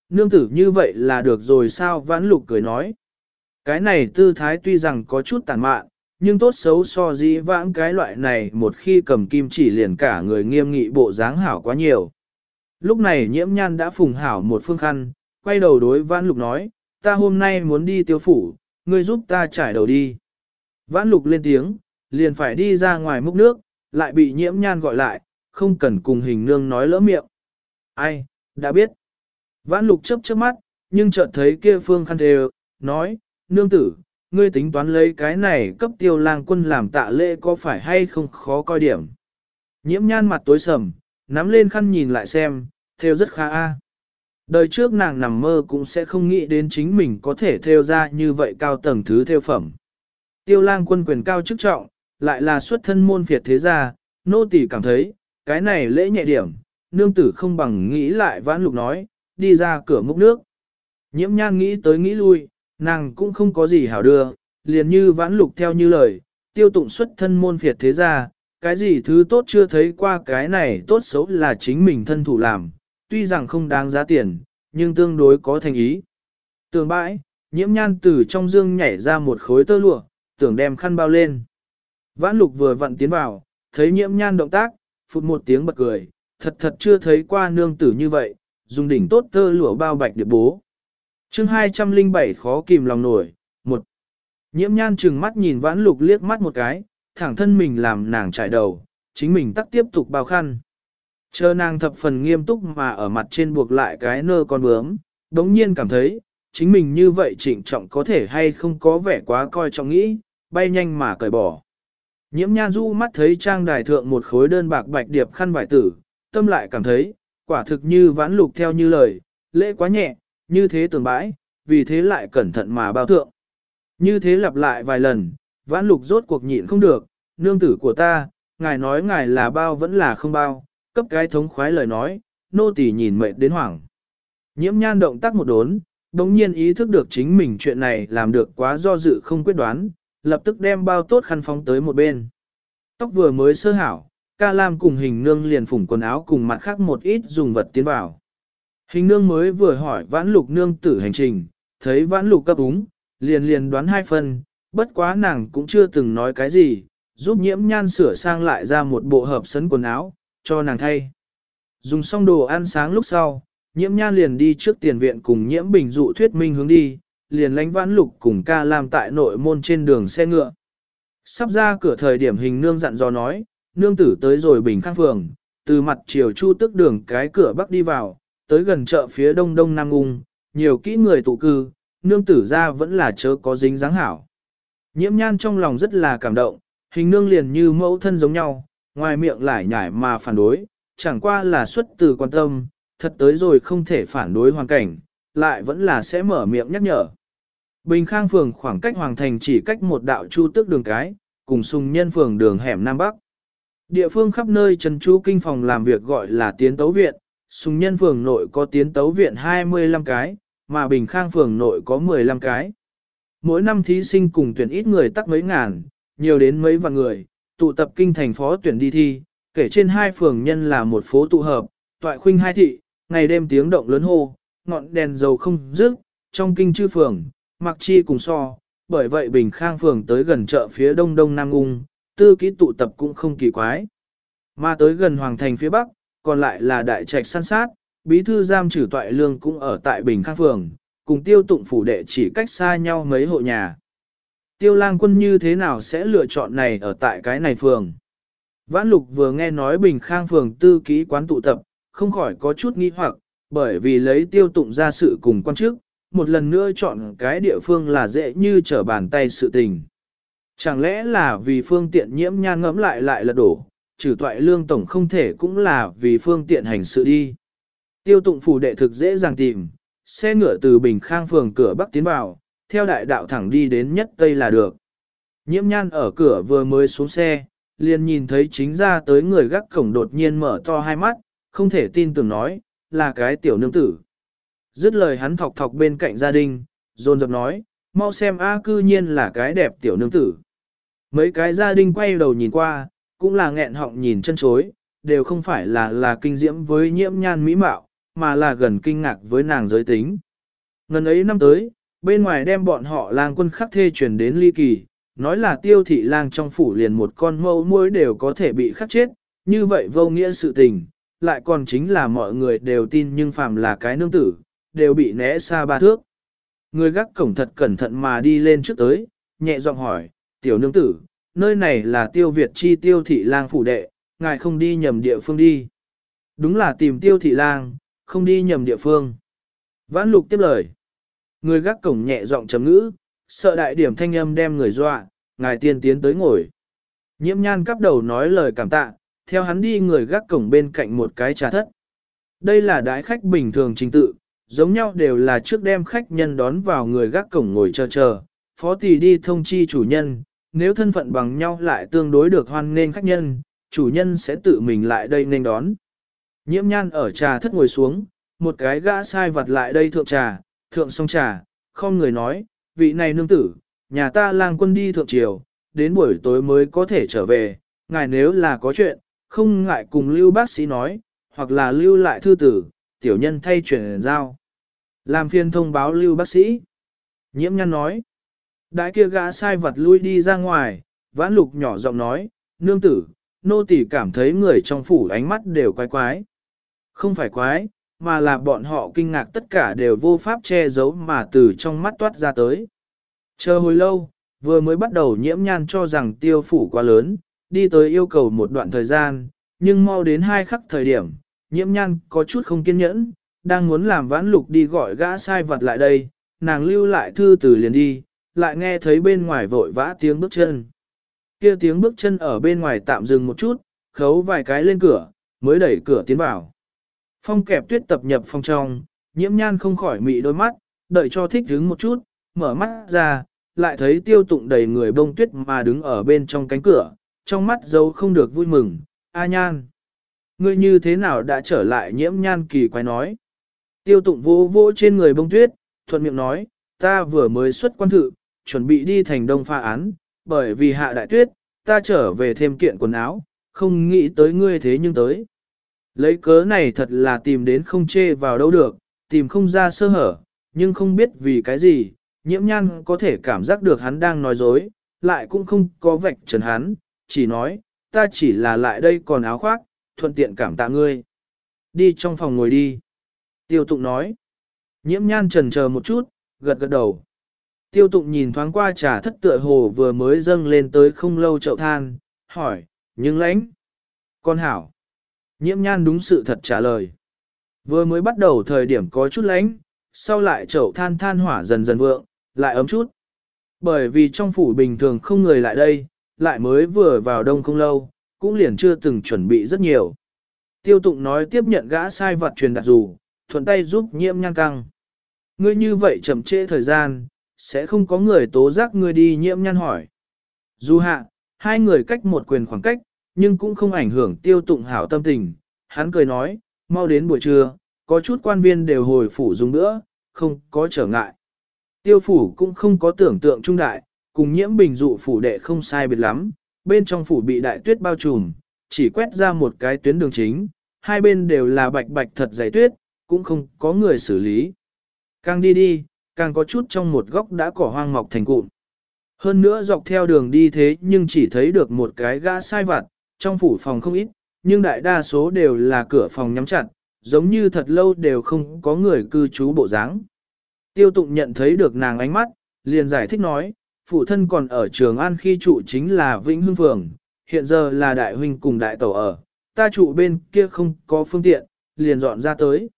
Nương tử như vậy là được rồi sao vãn lục cười nói. Cái này tư thái tuy rằng có chút tàn mạn, nhưng tốt xấu so dĩ vãng cái loại này một khi cầm kim chỉ liền cả người nghiêm nghị bộ dáng hảo quá nhiều. Lúc này nhiễm nhan đã phùng hảo một phương khăn, quay đầu đối vãn lục nói, ta hôm nay muốn đi tiêu phủ, ngươi giúp ta trải đầu đi. Vãn lục lên tiếng, liền phải đi ra ngoài múc nước, lại bị nhiễm nhan gọi lại, không cần cùng hình nương nói lỡ miệng. Ai, đã biết. Vãn lục chấp chớp mắt, nhưng chợt thấy kia phương khăn đều, nói, nương tử, ngươi tính toán lấy cái này cấp tiêu lang quân làm tạ lễ có phải hay không khó coi điểm. Nhiễm nhan mặt tối sầm, nắm lên khăn nhìn lại xem, theo rất khá a. Đời trước nàng nằm mơ cũng sẽ không nghĩ đến chính mình có thể theo ra như vậy cao tầng thứ theo phẩm. Tiêu lang quân quyền cao chức trọng, lại là xuất thân môn phiệt thế gia, nô tỳ cảm thấy, cái này lễ nhẹ điểm, nương tử không bằng nghĩ lại vãn lục nói, đi ra cửa múc nước. Nhiễm nhan nghĩ tới nghĩ lui, nàng cũng không có gì hảo đưa, liền như vãn lục theo như lời, tiêu tụng xuất thân môn phiệt thế gia, cái gì thứ tốt chưa thấy qua cái này tốt xấu là chính mình thân thủ làm, tuy rằng không đáng giá tiền, nhưng tương đối có thành ý. Tường bãi, nhiễm nhan từ trong dương nhảy ra một khối tơ lụa, tưởng đem khăn bao lên. Vãn lục vừa vặn tiến vào, thấy nhiễm nhan động tác, phụt một tiếng bật cười, thật thật chưa thấy qua nương tử như vậy, dùng đỉnh tốt tơ lụa bao bạch điệp bố chương 207 khó kìm lòng nổi, một Nhiễm nhan chừng mắt nhìn vãn lục liếc mắt một cái, thẳng thân mình làm nàng trải đầu, chính mình tắt tiếp tục bao khăn. Chờ nàng thập phần nghiêm túc mà ở mặt trên buộc lại cái nơ con bướm, đống nhiên cảm thấy, chính mình như vậy trịnh trọng có thể hay không có vẻ quá coi trọng nghĩ, bay nhanh mà cởi bỏ. Nhiễm nhan du mắt thấy trang đài thượng một khối đơn bạc bạch điệp khăn vải tử, tâm lại cảm thấy, quả thực như vãn lục theo như lời, lễ quá nhẹ, như thế tường bãi, vì thế lại cẩn thận mà bao thượng. Như thế lặp lại vài lần, vãn lục rốt cuộc nhịn không được, nương tử của ta, ngài nói ngài là bao vẫn là không bao, cấp cái thống khoái lời nói, nô tỳ nhìn mệt đến hoảng. Nhiễm nhan động tác một đốn, đồng nhiên ý thức được chính mình chuyện này làm được quá do dự không quyết đoán, lập tức đem bao tốt khăn phóng tới một bên. Tóc vừa mới sơ hảo, ca lam cùng hình nương liền phủng quần áo cùng mặt khác một ít dùng vật tiến vào. Hình nương mới vừa hỏi vãn lục nương tử hành trình, thấy vãn lục cấp úng, liền liền đoán hai phần, bất quá nàng cũng chưa từng nói cái gì, giúp nhiễm nhan sửa sang lại ra một bộ hợp sấn quần áo, cho nàng thay. Dùng xong đồ ăn sáng lúc sau, nhiễm nhan liền đi trước tiền viện cùng nhiễm bình dụ thuyết minh hướng đi, liền lánh vãn lục cùng ca làm tại nội môn trên đường xe ngựa. Sắp ra cửa thời điểm hình nương dặn dò nói, nương tử tới rồi bình khang phường, từ mặt chiều chu tức đường cái cửa bắc đi vào, tới gần chợ phía đông đông nam ngung, nhiều kỹ người tụ cư, nương tử ra vẫn là chớ có dính dáng hảo. Nhiễm nhan trong lòng rất là cảm động, hình nương liền như mẫu thân giống nhau, ngoài miệng lại nhải mà phản đối, chẳng qua là xuất từ quan tâm, thật tới rồi không thể phản đối hoàn cảnh, lại vẫn là sẽ mở miệng nhắc nhở. Bình Khang phường khoảng cách Hoàng Thành chỉ cách một đạo chu tước đường cái, cùng sùng nhân phường đường hẻm Nam Bắc. Địa phương khắp nơi Trần Chu Kinh phòng làm việc gọi là tiến tấu viện, Sùng nhân phường nội có tiến tấu viện 25 cái, mà Bình Khang phường nội có 15 cái. Mỗi năm thí sinh cùng tuyển ít người tắc mấy ngàn, nhiều đến mấy vạn người, tụ tập kinh thành phó tuyển đi thi, kể trên hai phường nhân là một phố tụ hợp, toại khuynh hai thị, ngày đêm tiếng động lớn hô, ngọn đèn dầu không dứt, trong kinh chư phường, mặc chi cùng so, bởi vậy Bình Khang phường tới gần chợ phía đông đông Nam Ngung, tư ký tụ tập cũng không kỳ quái. Mà tới gần Hoàng Thành phía Bắc, còn lại là đại trạch săn sát, bí thư giam trừ toại lương cũng ở tại Bình Khang phường, cùng tiêu tụng phủ đệ chỉ cách xa nhau mấy hộ nhà. Tiêu lang quân như thế nào sẽ lựa chọn này ở tại cái này phường? Vãn lục vừa nghe nói Bình Khang phường tư ký quán tụ tập, không khỏi có chút nghi hoặc, bởi vì lấy tiêu tụng ra sự cùng quan chức, một lần nữa chọn cái địa phương là dễ như trở bàn tay sự tình. Chẳng lẽ là vì phương tiện nhiễm nhan ngẫm lại lại là đổ, trừ toại lương tổng không thể cũng là vì phương tiện hành sự đi. Tiêu tụng phủ đệ thực dễ dàng tìm, xe ngựa từ Bình Khang phường cửa bắc tiến vào, theo đại đạo thẳng đi đến nhất tây là được. Nhiễm nhan ở cửa vừa mới xuống xe, liền nhìn thấy chính ra tới người gác cổng đột nhiên mở to hai mắt, không thể tin tưởng nói, là cái tiểu nương tử. Dứt lời hắn thọc thọc bên cạnh gia đình, dồn dập nói, mau xem a cư nhiên là cái đẹp tiểu nương tử. Mấy cái gia đình quay đầu nhìn qua, cũng là nghẹn họng nhìn chân chối, đều không phải là là kinh diễm với nhiễm nhan mỹ mạo, mà là gần kinh ngạc với nàng giới tính. Ngần ấy năm tới, bên ngoài đem bọn họ lang quân khắc thê truyền đến ly kỳ, nói là tiêu thị lang trong phủ liền một con mâu muối đều có thể bị khắc chết, như vậy vô nghĩa sự tình, lại còn chính là mọi người đều tin nhưng phàm là cái nương tử, đều bị né xa ba thước. Người gác cổng thật cẩn thận mà đi lên trước tới, nhẹ giọng hỏi, tiểu nương tử, nơi này là tiêu Việt chi tiêu thị lang phủ đệ, ngài không đi nhầm địa phương đi. Đúng là tìm tiêu thị lang, không đi nhầm địa phương. Vãn lục tiếp lời. Người gác cổng nhẹ giọng chấm ngữ, sợ đại điểm thanh âm đem người dọa, ngài tiên tiến tới ngồi. Nhiễm nhan cắp đầu nói lời cảm tạ, theo hắn đi người gác cổng bên cạnh một cái trà thất. Đây là đái khách bình thường trình tự, giống nhau đều là trước đem khách nhân đón vào người gác cổng ngồi chờ chờ, phó tỷ đi thông chi chủ nhân, nếu thân phận bằng nhau lại tương đối được hoan nên khách nhân, chủ nhân sẽ tự mình lại đây nên đón. Nhiễm nhan ở trà thất ngồi xuống, một cái gã sai vặt lại đây thượng trà, thượng xong trà, không người nói, vị này nương tử, nhà ta lang quân đi thượng triều, đến buổi tối mới có thể trở về, ngài nếu là có chuyện, không ngại cùng lưu bác sĩ nói, hoặc là lưu lại thư tử, tiểu nhân thay chuyển giao. Làm phiên thông báo lưu bác sĩ. Nhiễm nhan nói, đãi kia gã sai vật lui đi ra ngoài, vãn lục nhỏ giọng nói, nương tử, nô tỳ cảm thấy người trong phủ ánh mắt đều quái quái. Không phải quái, mà là bọn họ kinh ngạc tất cả đều vô pháp che giấu mà từ trong mắt toát ra tới. Chờ hồi lâu, vừa mới bắt đầu nhiễm nhan cho rằng tiêu phủ quá lớn, đi tới yêu cầu một đoạn thời gian, nhưng mau đến hai khắc thời điểm, nhiễm nhan có chút không kiên nhẫn, đang muốn làm vãn lục đi gọi gã sai vật lại đây, nàng lưu lại thư từ liền đi, lại nghe thấy bên ngoài vội vã tiếng bước chân. kia tiếng bước chân ở bên ngoài tạm dừng một chút, khấu vài cái lên cửa, mới đẩy cửa tiến vào. Phong kẹp tuyết tập nhập phòng trong, nhiễm nhan không khỏi mị đôi mắt, đợi cho thích đứng một chút, mở mắt ra, lại thấy tiêu tụng đầy người bông tuyết mà đứng ở bên trong cánh cửa, trong mắt dấu không được vui mừng, A nhan. Ngươi như thế nào đã trở lại nhiễm nhan kỳ quái nói. Tiêu tụng vô vô trên người bông tuyết, thuận miệng nói, ta vừa mới xuất quan thự, chuẩn bị đi thành đông pha án, bởi vì hạ đại tuyết, ta trở về thêm kiện quần áo, không nghĩ tới ngươi thế nhưng tới. Lấy cớ này thật là tìm đến không chê vào đâu được, tìm không ra sơ hở, nhưng không biết vì cái gì, nhiễm nhan có thể cảm giác được hắn đang nói dối, lại cũng không có vạch trần hắn, chỉ nói, ta chỉ là lại đây còn áo khoác, thuận tiện cảm tạ ngươi. Đi trong phòng ngồi đi. Tiêu tụng nói. Nhiễm nhan trần chờ một chút, gật gật đầu. Tiêu tụng nhìn thoáng qua trà thất tựa hồ vừa mới dâng lên tới không lâu chậu than, hỏi, nhưng lãnh. Con hảo. Nhiễm nhan đúng sự thật trả lời. Vừa mới bắt đầu thời điểm có chút lãnh, sau lại chậu than than hỏa dần dần vượng, lại ấm chút. Bởi vì trong phủ bình thường không người lại đây, lại mới vừa vào đông không lâu, cũng liền chưa từng chuẩn bị rất nhiều. Tiêu tụng nói tiếp nhận gã sai vật truyền đạt dù, thuận tay giúp nhiễm nhan căng. Ngươi như vậy chậm trễ thời gian, sẽ không có người tố giác ngươi đi nhiễm nhan hỏi. Dù hạ, hai người cách một quyền khoảng cách, nhưng cũng không ảnh hưởng tiêu tụng hảo tâm tình. Hắn cười nói, mau đến buổi trưa, có chút quan viên đều hồi phủ dùng nữa, không có trở ngại. Tiêu phủ cũng không có tưởng tượng trung đại, cùng nhiễm bình dụ phủ đệ không sai biệt lắm, bên trong phủ bị đại tuyết bao trùm, chỉ quét ra một cái tuyến đường chính, hai bên đều là bạch bạch thật dày tuyết, cũng không có người xử lý. Càng đi đi, càng có chút trong một góc đã cỏ hoang mọc thành cụm. Hơn nữa dọc theo đường đi thế nhưng chỉ thấy được một cái gã sai vặt, trong phủ phòng không ít, nhưng đại đa số đều là cửa phòng nhắm chặt, giống như thật lâu đều không có người cư trú bộ dáng. Tiêu tụng nhận thấy được nàng ánh mắt, liền giải thích nói, phụ thân còn ở trường An khi trụ chính là Vĩnh Hưng Phường, hiện giờ là đại huynh cùng đại tẩu ở, ta trụ bên kia không có phương tiện, liền dọn ra tới.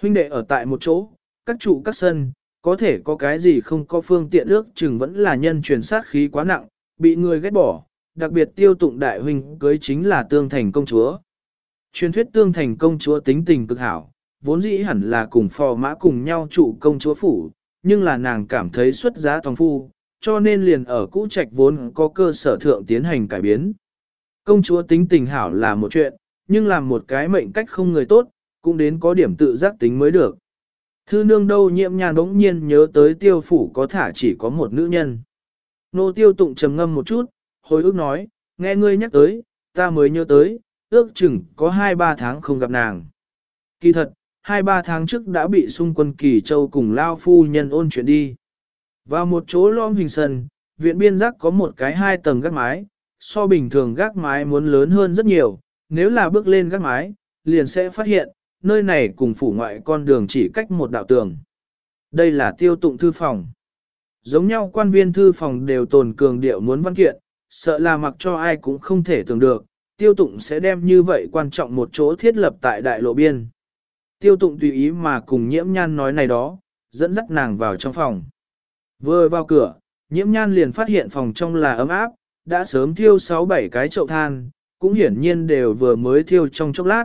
Huynh đệ ở tại một chỗ, các trụ các sân, có thể có cái gì không có phương tiện ước chừng vẫn là nhân truyền sát khí quá nặng, bị người ghét bỏ, đặc biệt tiêu tụng đại huynh cưới chính là tương thành công chúa. Truyền thuyết tương thành công chúa tính tình cực hảo, vốn dĩ hẳn là cùng phò mã cùng nhau trụ công chúa phủ, nhưng là nàng cảm thấy xuất giá toàn phu, cho nên liền ở cũ trạch vốn có cơ sở thượng tiến hành cải biến. Công chúa tính tình hảo là một chuyện, nhưng làm một cái mệnh cách không người tốt, cũng đến có điểm tự giác tính mới được. Thư nương đâu nhiễm nhàn bỗng nhiên nhớ tới tiêu phủ có thả chỉ có một nữ nhân. Nô tiêu tụng trầm ngâm một chút, hồi ước nói, nghe ngươi nhắc tới, ta mới nhớ tới, ước chừng có 2-3 tháng không gặp nàng. Kỳ thật, 2-3 tháng trước đã bị xung quân kỳ châu cùng lao phu nhân ôn chuyện đi. Vào một chỗ lom hình sân, viện biên giác có một cái hai tầng gác mái, so bình thường gác mái muốn lớn hơn rất nhiều, nếu là bước lên gác mái, liền sẽ phát hiện, nơi này cùng phủ ngoại con đường chỉ cách một đạo tường. Đây là tiêu tụng thư phòng. Giống nhau quan viên thư phòng đều tồn cường điệu muốn văn kiện, sợ là mặc cho ai cũng không thể tưởng được, tiêu tụng sẽ đem như vậy quan trọng một chỗ thiết lập tại đại lộ biên. Tiêu tụng tùy ý mà cùng nhiễm nhan nói này đó, dẫn dắt nàng vào trong phòng. Vừa vào cửa, nhiễm nhan liền phát hiện phòng trong là ấm áp, đã sớm thiêu 6-7 cái chậu than, cũng hiển nhiên đều vừa mới thiêu trong chốc lát.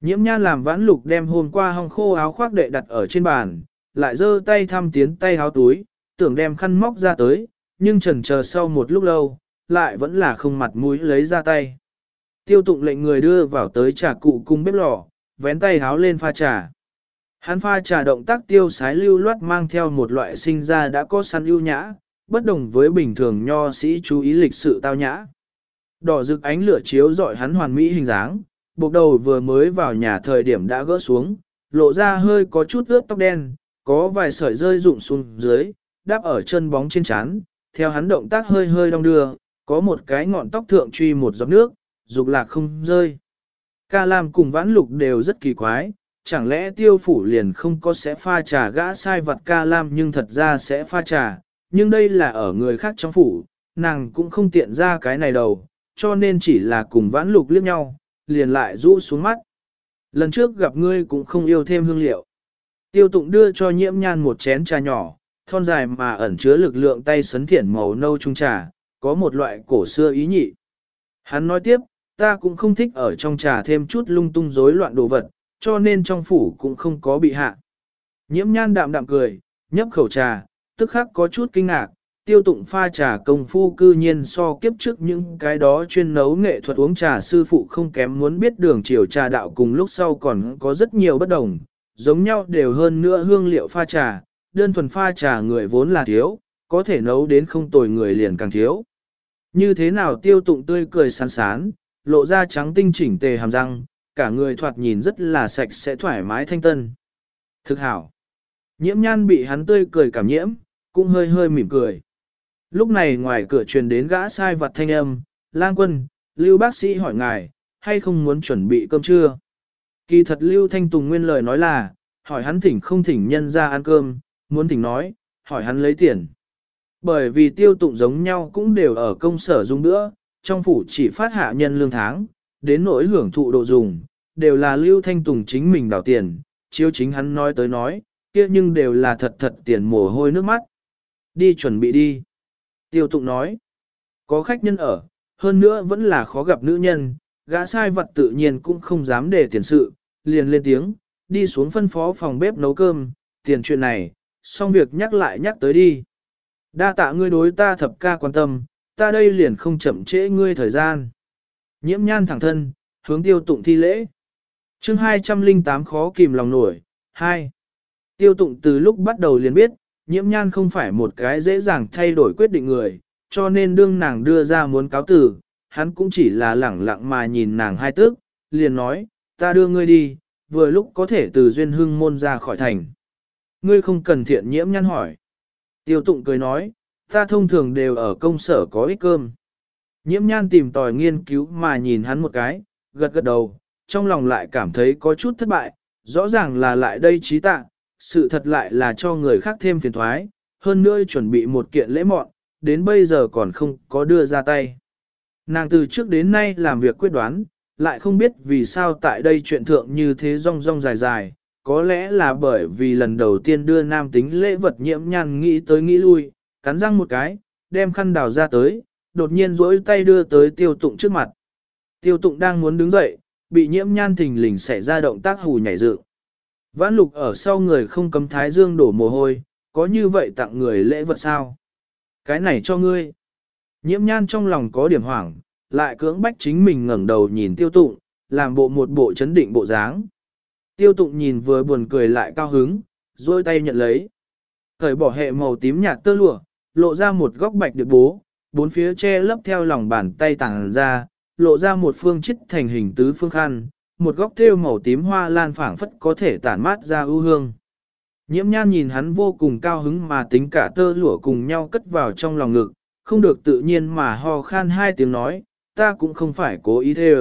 Nhiễm nhan làm vãn lục đem hôm qua hong khô áo khoác đệ đặt ở trên bàn, lại giơ tay thăm tiến tay áo túi, tưởng đem khăn móc ra tới, nhưng trần chờ sau một lúc lâu, lại vẫn là không mặt mũi lấy ra tay. Tiêu tụng lệnh người đưa vào tới trà cụ cung bếp lò, vén tay háo lên pha trà. Hắn pha trà động tác tiêu sái lưu loát mang theo một loại sinh ra đã có săn ưu nhã, bất đồng với bình thường nho sĩ chú ý lịch sự tao nhã. Đỏ rực ánh lửa chiếu dọi hắn hoàn mỹ hình dáng, buộc đầu vừa mới vào nhà thời điểm đã gỡ xuống, lộ ra hơi có chút ướt tóc đen, có vài sợi rơi rụng xuống dưới, đáp ở chân bóng trên chán, theo hắn động tác hơi hơi đong đưa, có một cái ngọn tóc thượng truy một giọt nước, dục lạc không rơi. Ca Lam cùng vãn lục đều rất kỳ quái, chẳng lẽ tiêu phủ liền không có sẽ pha trà gã sai vật Ca Lam nhưng thật ra sẽ pha trà, nhưng đây là ở người khác trong phủ, nàng cũng không tiện ra cái này đâu, cho nên chỉ là cùng vãn lục liếc nhau, liền lại rũ xuống mắt. Lần trước gặp ngươi cũng không yêu thêm hương liệu. Tiêu tụng đưa cho nhiễm nhan một chén trà nhỏ, thon dài mà ẩn chứa lực lượng tay sấn thiển màu nâu trung trà, có một loại cổ xưa ý nhị. Hắn nói tiếp, ta cũng không thích ở trong trà thêm chút lung tung rối loạn đồ vật, cho nên trong phủ cũng không có bị hạ. Nhiễm nhan đạm đạm cười, nhấp khẩu trà, tức khắc có chút kinh ngạc, tiêu tụng pha trà công phu cư nhiên so kiếp trước những cái đó chuyên nấu nghệ thuật uống trà sư phụ không kém muốn biết đường chiều trà đạo cùng lúc sau còn có rất nhiều bất đồng, giống nhau đều hơn nữa hương liệu pha trà, đơn thuần pha trà người vốn là thiếu, có thể nấu đến không tồi người liền càng thiếu. Như thế nào tiêu tụng tươi cười sán sán, lộ ra trắng tinh chỉnh tề hàm răng, cả người thoạt nhìn rất là sạch sẽ thoải mái thanh tân. Thực hảo. Nhiễm nhan bị hắn tươi cười cảm nhiễm, cũng hơi hơi mỉm cười. Lúc này ngoài cửa truyền đến gã sai vật thanh âm, lang quân, lưu bác sĩ hỏi ngài, hay không muốn chuẩn bị cơm trưa? Kỳ thật lưu thanh tùng nguyên lời nói là, hỏi hắn thỉnh không thỉnh nhân ra ăn cơm, muốn thỉnh nói, hỏi hắn lấy tiền. Bởi vì tiêu tụng giống nhau cũng đều ở công sở dùng nữa, trong phủ chỉ phát hạ nhân lương tháng, đến nỗi hưởng thụ độ dùng, đều là lưu thanh tùng chính mình đảo tiền, chiếu chính hắn nói tới nói, kia nhưng đều là thật thật tiền mồ hôi nước mắt. Đi chuẩn bị đi. Tiêu tụng nói, có khách nhân ở, hơn nữa vẫn là khó gặp nữ nhân, gã sai vật tự nhiên cũng không dám để tiền sự, liền lên tiếng, đi xuống phân phó phòng bếp nấu cơm, tiền chuyện này, xong việc nhắc lại nhắc tới đi. Đa tạ ngươi đối ta thập ca quan tâm, ta đây liền không chậm trễ ngươi thời gian. Nhiễm nhan thẳng thân, hướng tiêu tụng thi lễ. chương 208 khó kìm lòng nổi, 2. Tiêu tụng từ lúc bắt đầu liền biết, nhiễm nhan không phải một cái dễ dàng thay đổi quyết định người, cho nên đương nàng đưa ra muốn cáo tử, hắn cũng chỉ là lẳng lặng mà nhìn nàng hai tức, liền nói, ta đưa ngươi đi, vừa lúc có thể từ duyên hưng môn ra khỏi thành. Ngươi không cần thiện nhiễm nhan hỏi. Tiêu tụng cười nói, ta thông thường đều ở công sở có ít cơm. Nhiễm nhan tìm tòi nghiên cứu mà nhìn hắn một cái, gật gật đầu, trong lòng lại cảm thấy có chút thất bại, rõ ràng là lại đây trí tạ, sự thật lại là cho người khác thêm phiền thoái, hơn nữa chuẩn bị một kiện lễ mọn, đến bây giờ còn không có đưa ra tay. Nàng từ trước đến nay làm việc quyết đoán, lại không biết vì sao tại đây chuyện thượng như thế rong rong dài dài, có lẽ là bởi vì lần đầu tiên đưa nam tính lễ vật nhiễm nhan nghĩ tới nghĩ lui, cắn răng một cái, đem khăn đào ra tới, đột nhiên rỗi tay đưa tới tiêu tụng trước mặt. Tiêu tụng đang muốn đứng dậy, bị nhiễm nhan thình lình xảy ra động tác hù nhảy dựng. Vãn lục ở sau người không cấm thái dương đổ mồ hôi, có như vậy tặng người lễ vật sao? Cái này cho ngươi. Nhiễm nhan trong lòng có điểm hoảng, lại cưỡng bách chính mình ngẩng đầu nhìn tiêu tụng, làm bộ một bộ chấn định bộ dáng. Tiêu tụng nhìn vừa buồn cười lại cao hứng, dôi tay nhận lấy. Thời bỏ hệ màu tím nhạt tơ lụa, lộ ra một góc bạch địa bố, bốn phía che lấp theo lòng bàn tay tàng ra, lộ ra một phương chích thành hình tứ phương khăn, một góc thêu màu tím hoa lan phảng phất có thể tản mát ra ưu hương. Nhiễm nhan nhìn hắn vô cùng cao hứng mà tính cả tơ lụa cùng nhau cất vào trong lòng ngực, không được tự nhiên mà ho khan hai tiếng nói, ta cũng không phải cố ý thế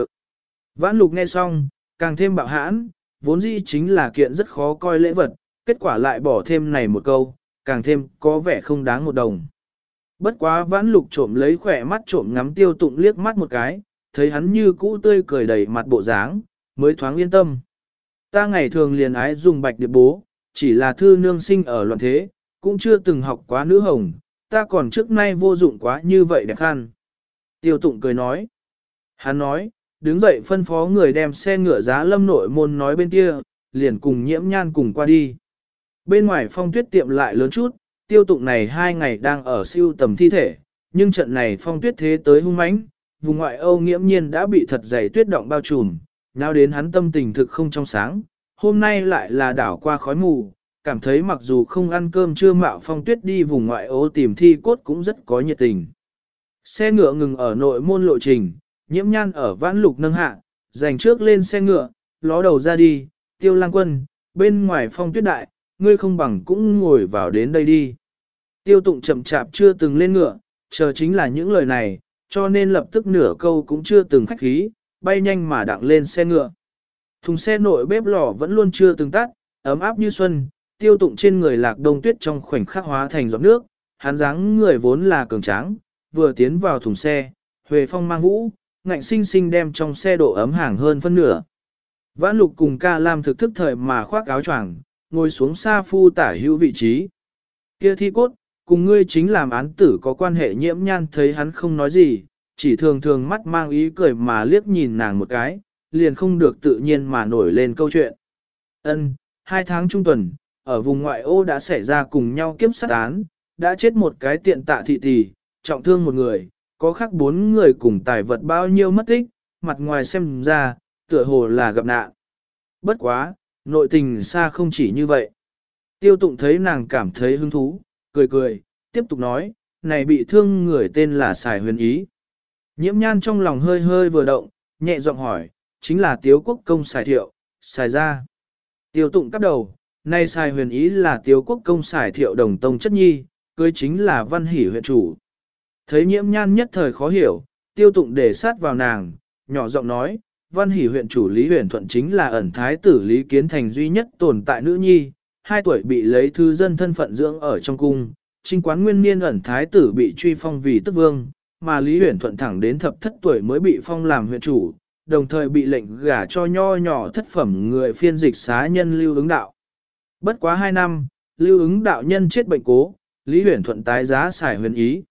Vãn lục nghe xong, càng thêm bạo hãn, vốn dĩ chính là kiện rất khó coi lễ vật, kết quả lại bỏ thêm này một câu, càng thêm có vẻ không đáng một đồng. Bất quá vãn lục trộm lấy khỏe mắt trộm ngắm tiêu tụng liếc mắt một cái, thấy hắn như cũ tươi cười đầy mặt bộ dáng, mới thoáng yên tâm. Ta ngày thường liền ái dùng bạch điệp bố, chỉ là thư nương sinh ở loạn thế, cũng chưa từng học quá nữ hồng, ta còn trước nay vô dụng quá như vậy đẹp khăn. Tiêu tụng cười nói. Hắn nói, đứng dậy phân phó người đem xe ngựa giá lâm nội môn nói bên kia, liền cùng nhiễm nhan cùng qua đi. Bên ngoài phong tuyết tiệm lại lớn chút, tiêu tụng này hai ngày đang ở siêu tầm thi thể, nhưng trận này phong tuyết thế tới hung mãnh, vùng ngoại Âu nghiễm nhiên đã bị thật dày tuyết động bao trùm, nào đến hắn tâm tình thực không trong sáng, hôm nay lại là đảo qua khói mù, cảm thấy mặc dù không ăn cơm chưa mạo phong tuyết đi vùng ngoại ô tìm thi cốt cũng rất có nhiệt tình. Xe ngựa ngừng ở nội môn lộ trình, nhiễm nhan ở vãn lục nâng hạ, dành trước lên xe ngựa, ló đầu ra đi, tiêu lang quân, bên ngoài phong tuyết đại, ngươi không bằng cũng ngồi vào đến đây đi. Tiêu tụng chậm chạp chưa từng lên ngựa, chờ chính là những lời này, cho nên lập tức nửa câu cũng chưa từng khách khí, bay nhanh mà đặng lên xe ngựa. Thùng xe nội bếp lò vẫn luôn chưa từng tắt, ấm áp như xuân, tiêu tụng trên người lạc đông tuyết trong khoảnh khắc hóa thành giọt nước, hắn dáng người vốn là cường tráng, vừa tiến vào thùng xe, Huệ Phong mang vũ, ngạnh sinh sinh đem trong xe độ ấm hàng hơn phân nửa. Vãn lục cùng ca lam thực thức thời mà khoác áo choàng, ngồi xuống xa phu tả hữu vị trí. Kia thi cốt, cùng ngươi chính làm án tử có quan hệ nhiễm nhan thấy hắn không nói gì, chỉ thường thường mắt mang ý cười mà liếc nhìn nàng một cái, liền không được tự nhiên mà nổi lên câu chuyện. Ân, hai tháng trung tuần, ở vùng ngoại ô đã xảy ra cùng nhau kiếp sát án, đã chết một cái tiện tạ thị tỷ, trọng thương một người, có khác bốn người cùng tài vật bao nhiêu mất tích, mặt ngoài xem ra, tựa hồ là gặp nạn. Bất quá, nội tình xa không chỉ như vậy. Tiêu tụng thấy nàng cảm thấy hứng thú, cười cười, tiếp tục nói, này bị thương người tên là Sài Huyền Ý. Nhiễm nhan trong lòng hơi hơi vừa động, nhẹ giọng hỏi, chính là tiếu quốc công xài Thiệu, xài ra. Tiêu tụng cắp đầu, nay xài Huyền Ý là tiếu quốc công xài Thiệu đồng tông chất nhi, cưới chính là văn hỷ huyện chủ. Thấy nhiễm nhan nhất thời khó hiểu, tiêu tụng để sát vào nàng, nhỏ giọng nói, văn hỷ huyện chủ Lý huyền thuận chính là ẩn thái tử Lý Kiến Thành duy nhất tồn tại nữ nhi, hai tuổi bị lấy thư dân thân phận dưỡng ở trong cung, trinh quán nguyên niên ẩn thái tử bị truy phong vì tức vương, mà Lý huyền thuận thẳng đến thập thất tuổi mới bị phong làm huyện chủ, đồng thời bị lệnh gả cho nho nhỏ thất phẩm người phiên dịch xá nhân lưu ứng đạo. Bất quá hai năm, lưu ứng đạo nhân chết bệnh cố, Lý huyền thuận tái giá xài huyền ý.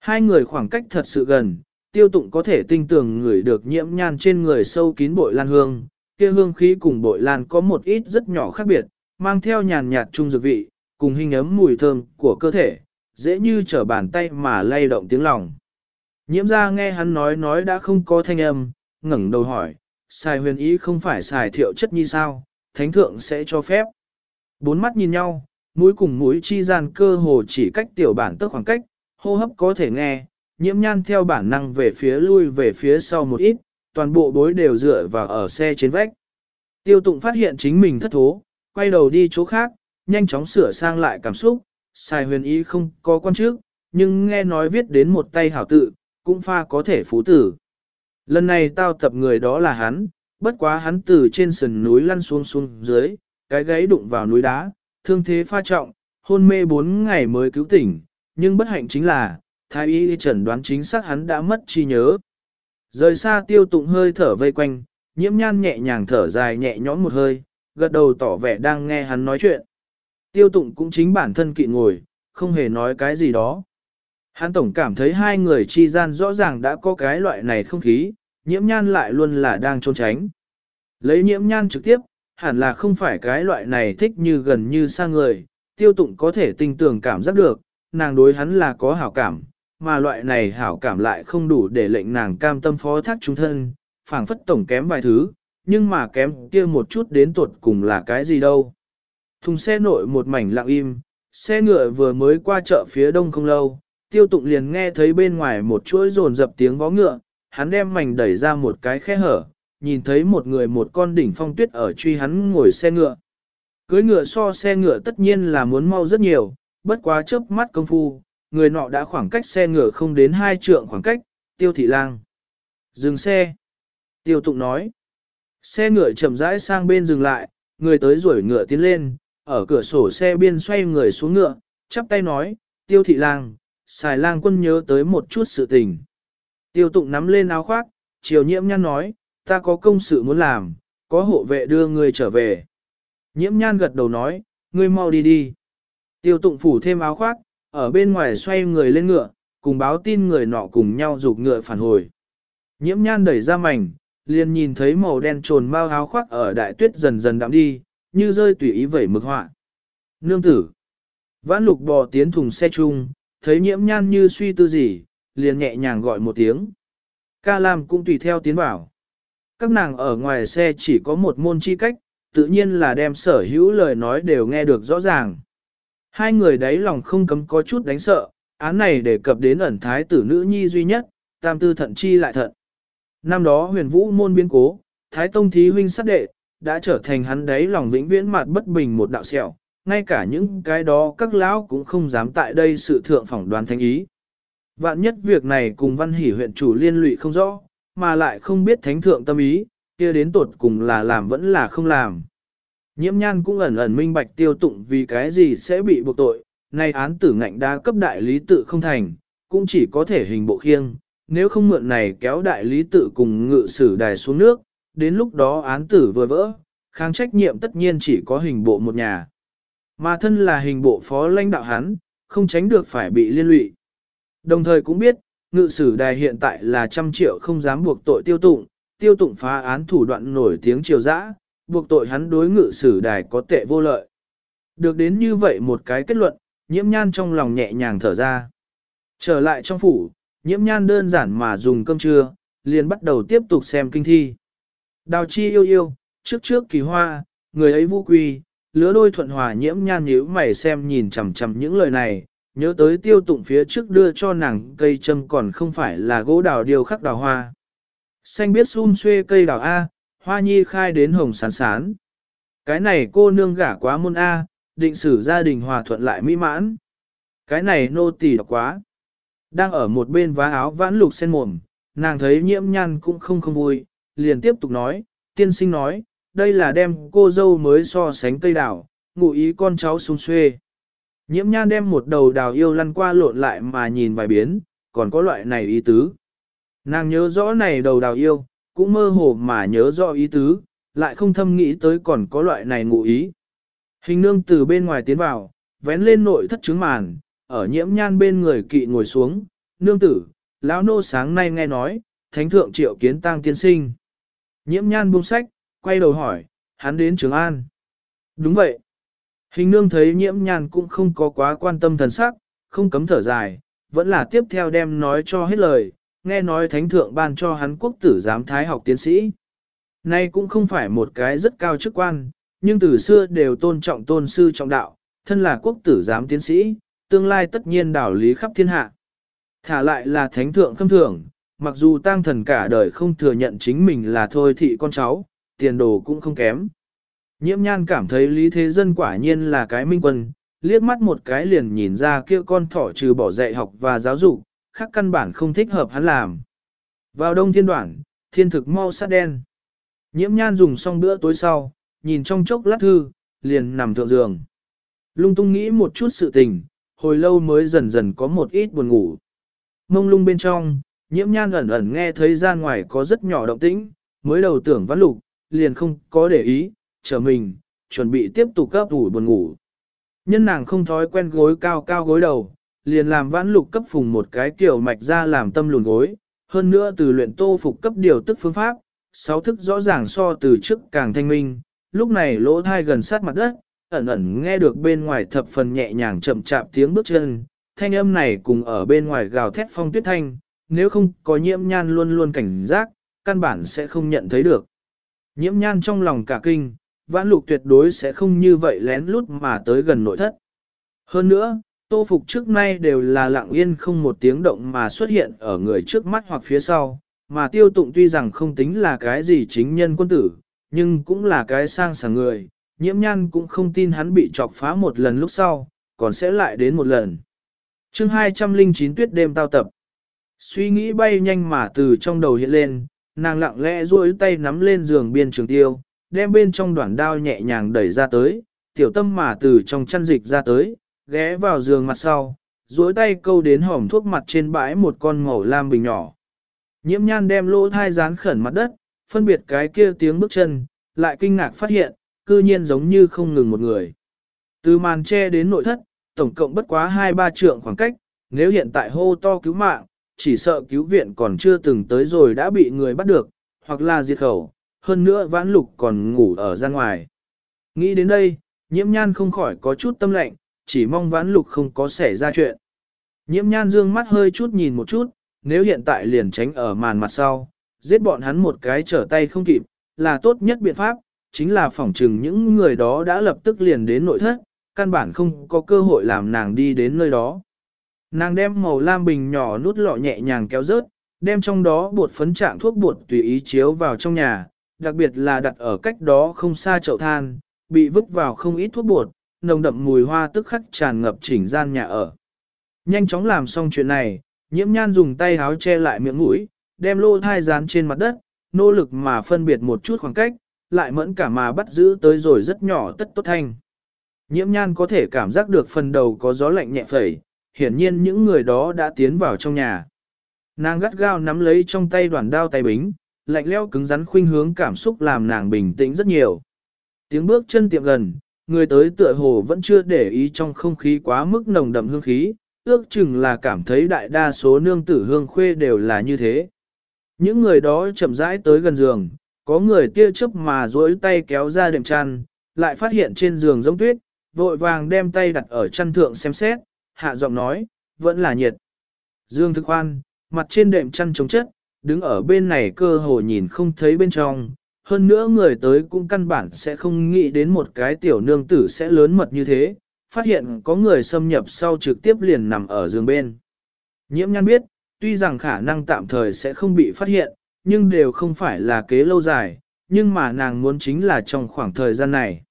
Hai người khoảng cách thật sự gần, tiêu tụng có thể tinh tường người được nhiễm nhan trên người sâu kín bội lan hương, kia hương khí cùng bội lan có một ít rất nhỏ khác biệt, mang theo nhàn nhạt trung dược vị, cùng hình ấm mùi thơm của cơ thể, dễ như trở bàn tay mà lay động tiếng lòng. Nhiễm ra nghe hắn nói nói đã không có thanh âm, ngẩng đầu hỏi, xài huyền ý không phải xài thiệu chất như sao, thánh thượng sẽ cho phép. Bốn mắt nhìn nhau, mũi cùng mũi chi gian cơ hồ chỉ cách tiểu bản tức khoảng cách, hô hấp có thể nghe, nhiễm nhan theo bản năng về phía lui về phía sau một ít, toàn bộ bối đều dựa vào ở xe trên vách. Tiêu tụng phát hiện chính mình thất thố, quay đầu đi chỗ khác, nhanh chóng sửa sang lại cảm xúc, xài huyền ý không có quan trước, nhưng nghe nói viết đến một tay hảo tự, cũng pha có thể phú tử. Lần này tao tập người đó là hắn, bất quá hắn từ trên sườn núi lăn xuống xuống dưới, cái gáy đụng vào núi đá, thương thế pha trọng, hôn mê 4 ngày mới cứu tỉnh, nhưng bất hạnh chính là, thái y chẩn đoán chính xác hắn đã mất trí nhớ. Rời xa tiêu tụng hơi thở vây quanh, nhiễm nhan nhẹ nhàng thở dài nhẹ nhõm một hơi, gật đầu tỏ vẻ đang nghe hắn nói chuyện. Tiêu tụng cũng chính bản thân kỵ ngồi, không hề nói cái gì đó. Hắn tổng cảm thấy hai người chi gian rõ ràng đã có cái loại này không khí, nhiễm nhan lại luôn là đang trốn tránh. Lấy nhiễm nhan trực tiếp, hẳn là không phải cái loại này thích như gần như xa người, tiêu tụng có thể tinh tường cảm giác được, nàng đối hắn là có hảo cảm, mà loại này hảo cảm lại không đủ để lệnh nàng cam tâm phó thác chúng thân, phảng phất tổng kém vài thứ, nhưng mà kém kia một chút đến tuột cùng là cái gì đâu. Thùng xe nội một mảnh lặng im, xe ngựa vừa mới qua chợ phía đông không lâu, tiêu tụng liền nghe thấy bên ngoài một chuỗi rồn dập tiếng vó ngựa, hắn đem mảnh đẩy ra một cái khe hở, nhìn thấy một người một con đỉnh phong tuyết ở truy hắn ngồi xe ngựa. Cưới ngựa so xe ngựa tất nhiên là muốn mau rất nhiều, bất quá chớp mắt công phu, người nọ đã khoảng cách xe ngựa không đến hai trượng khoảng cách, tiêu thị lang. Dừng xe. Tiêu tụng nói. Xe ngựa chậm rãi sang bên dừng lại, người tới rủi ngựa tiến lên, ở cửa sổ xe biên xoay người xuống ngựa, chắp tay nói, tiêu thị lang, xài lang quân nhớ tới một chút sự tình. Tiêu tụng nắm lên áo khoác, chiều nhiễm nhan nói, ta có công sự muốn làm, có hộ vệ đưa người trở về. Nhiễm nhan gật đầu nói, ngươi mau đi đi. Tiêu tụng phủ thêm áo khoác, ở bên ngoài xoay người lên ngựa, cùng báo tin người nọ cùng nhau rục ngựa phản hồi. Nhiễm nhan đẩy ra mảnh, liền nhìn thấy màu đen trồn mau áo khoác ở đại tuyết dần dần đạm đi, như rơi tùy ý vẩy mực họa. Nương tử. Vãn lục bò tiến thùng xe chung, thấy nhiễm nhan như suy tư gì, liền nhẹ nhàng gọi một tiếng. Ca Lam cũng tùy theo tiến bảo. Các nàng ở ngoài xe chỉ có một môn chi cách, tự nhiên là đem sở hữu lời nói đều nghe được rõ ràng. Hai người đấy lòng không cấm có chút đánh sợ, án này đề cập đến ẩn thái tử nữ nhi duy nhất, tam tư thận chi lại thận. Năm đó huyền vũ môn biến cố, thái tông thí huynh sát đệ, đã trở thành hắn đấy lòng vĩnh viễn mặt bất bình một đạo sẹo, ngay cả những cái đó các lão cũng không dám tại đây sự thượng phỏng đoán thánh ý. Vạn nhất việc này cùng văn hỷ huyện chủ liên lụy không rõ, mà lại không biết thánh thượng tâm ý, kia đến tột cùng là làm vẫn là không làm. Nhiễm nhan cũng ẩn ẩn minh bạch tiêu tụng vì cái gì sẽ bị buộc tội, nay án tử ngạnh đa cấp đại lý tự không thành, cũng chỉ có thể hình bộ khiêng, nếu không mượn này kéo đại lý tự cùng ngự sử đài xuống nước, đến lúc đó án tử vừa vỡ, kháng trách nhiệm tất nhiên chỉ có hình bộ một nhà. Mà thân là hình bộ phó lãnh đạo hắn, không tránh được phải bị liên lụy. Đồng thời cũng biết, ngự sử đài hiện tại là trăm triệu không dám buộc tội tiêu tụng, tiêu tụng phá án thủ đoạn nổi tiếng triều dã, buộc tội hắn đối ngự sử đài có tệ vô lợi. Được đến như vậy một cái kết luận, nhiễm nhan trong lòng nhẹ nhàng thở ra. Trở lại trong phủ, nhiễm nhan đơn giản mà dùng cơm trưa, liền bắt đầu tiếp tục xem kinh thi. Đào chi yêu yêu, trước trước kỳ hoa, người ấy vô quy, lứa đôi thuận hòa nhiễm nhan nhíu mày xem nhìn chằm chằm những lời này, nhớ tới tiêu tụng phía trước đưa cho nàng cây châm còn không phải là gỗ đào điều khắc đào hoa. Xanh biết xun xuê cây đào A, hoa nhi khai đến hồng sán sán. Cái này cô nương gả quá môn A, định xử gia đình hòa thuận lại mỹ mãn. Cái này nô tỳ độc quá. Đang ở một bên vá áo vãn lục sen mồm, nàng thấy nhiễm nhan cũng không không vui, liền tiếp tục nói, tiên sinh nói, đây là đem cô dâu mới so sánh cây đào, ngụ ý con cháu sung xuê. Nhiễm nhan đem một đầu đào yêu lăn qua lộn lại mà nhìn vài biến, còn có loại này ý tứ. Nàng nhớ rõ này đầu đào yêu, cũng mơ hồ mà nhớ rõ ý tứ, lại không thâm nghĩ tới còn có loại này ngụ ý. Hình nương từ bên ngoài tiến vào, vén lên nội thất trứng màn, ở nhiễm nhan bên người kỵ ngồi xuống, nương tử, lão nô sáng nay nghe nói, thánh thượng triệu kiến tăng tiên sinh. Nhiễm nhan buông sách, quay đầu hỏi, hắn đến Trường An. Đúng vậy. Hình nương thấy nhiễm Nhàn cũng không có quá quan tâm thần sắc, không cấm thở dài, vẫn là tiếp theo đem nói cho hết lời, nghe nói thánh thượng ban cho hắn quốc tử giám thái học tiến sĩ. Nay cũng không phải một cái rất cao chức quan, nhưng từ xưa đều tôn trọng tôn sư trọng đạo, thân là quốc tử giám tiến sĩ, tương lai tất nhiên đảo lý khắp thiên hạ. Thả lại là thánh thượng khâm thưởng, mặc dù tăng thần cả đời không thừa nhận chính mình là thôi thị con cháu, tiền đồ cũng không kém. Nhiễm nhan cảm thấy lý thế dân quả nhiên là cái minh quân, liếc mắt một cái liền nhìn ra kia con thỏ trừ bỏ dạy học và giáo dục, khác căn bản không thích hợp hắn làm. Vào đông thiên đoạn, thiên thực mau sát đen. Nhiễm nhan dùng xong bữa tối sau, nhìn trong chốc lát thư, liền nằm thượng giường. Lung tung nghĩ một chút sự tình, hồi lâu mới dần dần có một ít buồn ngủ. Mông lung bên trong, nhiễm nhan ẩn ẩn nghe thấy ra ngoài có rất nhỏ động tĩnh, mới đầu tưởng vãn lục, liền không có để ý, chờ mình, chuẩn bị tiếp tục cấp ủ buồn ngủ. Nhân nàng không thói quen gối cao cao gối đầu, liền làm vãn lục cấp phùng một cái kiểu mạch ra làm tâm lùn gối, hơn nữa từ luyện tô phục cấp điều tức phương pháp, sáu thức rõ ràng so từ trước càng thanh minh, lúc này lỗ thai gần sát mặt đất, ẩn ẩn nghe được bên ngoài thập phần nhẹ nhàng chậm chạp tiếng bước chân, thanh âm này cùng ở bên ngoài gào thét phong tuyết thanh, nếu không có nhiễm nhan luôn luôn cảnh giác, căn bản sẽ không nhận thấy được. Nhiễm nhan trong lòng cả kinh, vãn lục tuyệt đối sẽ không như vậy lén lút mà tới gần nội thất. Hơn nữa, tô phục trước nay đều là lặng yên không một tiếng động mà xuất hiện ở người trước mắt hoặc phía sau, mà tiêu tụng tuy rằng không tính là cái gì chính nhân quân tử, nhưng cũng là cái sang sàng người, nhiễm nhan cũng không tin hắn bị chọc phá một lần lúc sau, còn sẽ lại đến một lần. chương 209 tuyết đêm tao tập. Suy nghĩ bay nhanh mà từ trong đầu hiện lên, nàng lặng lẽ duỗi tay nắm lên giường biên trường tiêu, đem bên trong đoạn đao nhẹ nhàng đẩy ra tới, tiểu tâm mà từ trong chăn dịch ra tới, ghé vào giường mặt sau, duỗi tay câu đến hỏng thuốc mặt trên bãi một con màu lam bình nhỏ. Nhiễm nhan đem lỗ thai dán khẩn mặt đất, phân biệt cái kia tiếng bước chân, lại kinh ngạc phát hiện, cư nhiên giống như không ngừng một người. Từ màn tre đến nội thất, tổng cộng bất quá 2-3 trượng khoảng cách, nếu hiện tại hô to cứu mạng, chỉ sợ cứu viện còn chưa từng tới rồi đã bị người bắt được, hoặc là diệt khẩu, hơn nữa vãn lục còn ngủ ở ra ngoài. Nghĩ đến đây, nhiễm nhan không khỏi có chút tâm lệnh, chỉ mong vãn lục không có xảy ra chuyện. Nhiễm nhan dương mắt hơi chút nhìn một chút, nếu hiện tại liền tránh ở màn mặt sau, giết bọn hắn một cái trở tay không kịp, là tốt nhất biện pháp, chính là phỏng trừng những người đó đã lập tức liền đến nội thất, căn bản không có cơ hội làm nàng đi đến nơi đó. Nàng đem màu lam bình nhỏ nút lọ nhẹ nhàng kéo rớt, đem trong đó bột phấn trạng thuốc bột tùy ý chiếu vào trong nhà, đặc biệt là đặt ở cách đó không xa chậu than, bị vứt vào không ít thuốc bột, nồng đậm mùi hoa tức khắc tràn ngập chỉnh gian nhà ở. Nhanh chóng làm xong chuyện này, nhiễm nhan dùng tay háo che lại miệng mũi, đem lô thai dán trên mặt đất, nỗ lực mà phân biệt một chút khoảng cách, lại mẫn cả mà bắt giữ tới rồi rất nhỏ tất tốt thanh. Nhiễm nhan có thể cảm giác được phần đầu có gió lạnh nhẹ phẩy, hiển nhiên những người đó đã tiến vào trong nhà. Nàng gắt gao nắm lấy trong tay đoàn đao tay bính, lạnh leo cứng rắn khuynh hướng cảm xúc làm nàng bình tĩnh rất nhiều. Tiếng bước chân tiệm gần, người tới tựa hồ vẫn chưa để ý trong không khí quá mức nồng đậm hương khí, ước chừng là cảm thấy đại đa số nương tử hương khuê đều là như thế. Những người đó chậm rãi tới gần giường, có người tia chớp mà duỗi tay kéo ra đệm chăn, lại phát hiện trên giường giống tuyết, vội vàng đem tay đặt ở chăn thượng xem xét, hạ giọng nói, vẫn là nhiệt. Dương thực khoan, mặt trên đệm chăn chống chất, đứng ở bên này cơ hồ nhìn không thấy bên trong, hơn nữa người tới cũng căn bản sẽ không nghĩ đến một cái tiểu nương tử sẽ lớn mật như thế, phát hiện có người xâm nhập sau trực tiếp liền nằm ở giường bên. Nhiễm nhan biết, tuy rằng khả năng tạm thời sẽ không bị phát hiện, nhưng đều không phải là kế lâu dài, nhưng mà nàng muốn chính là trong khoảng thời gian này.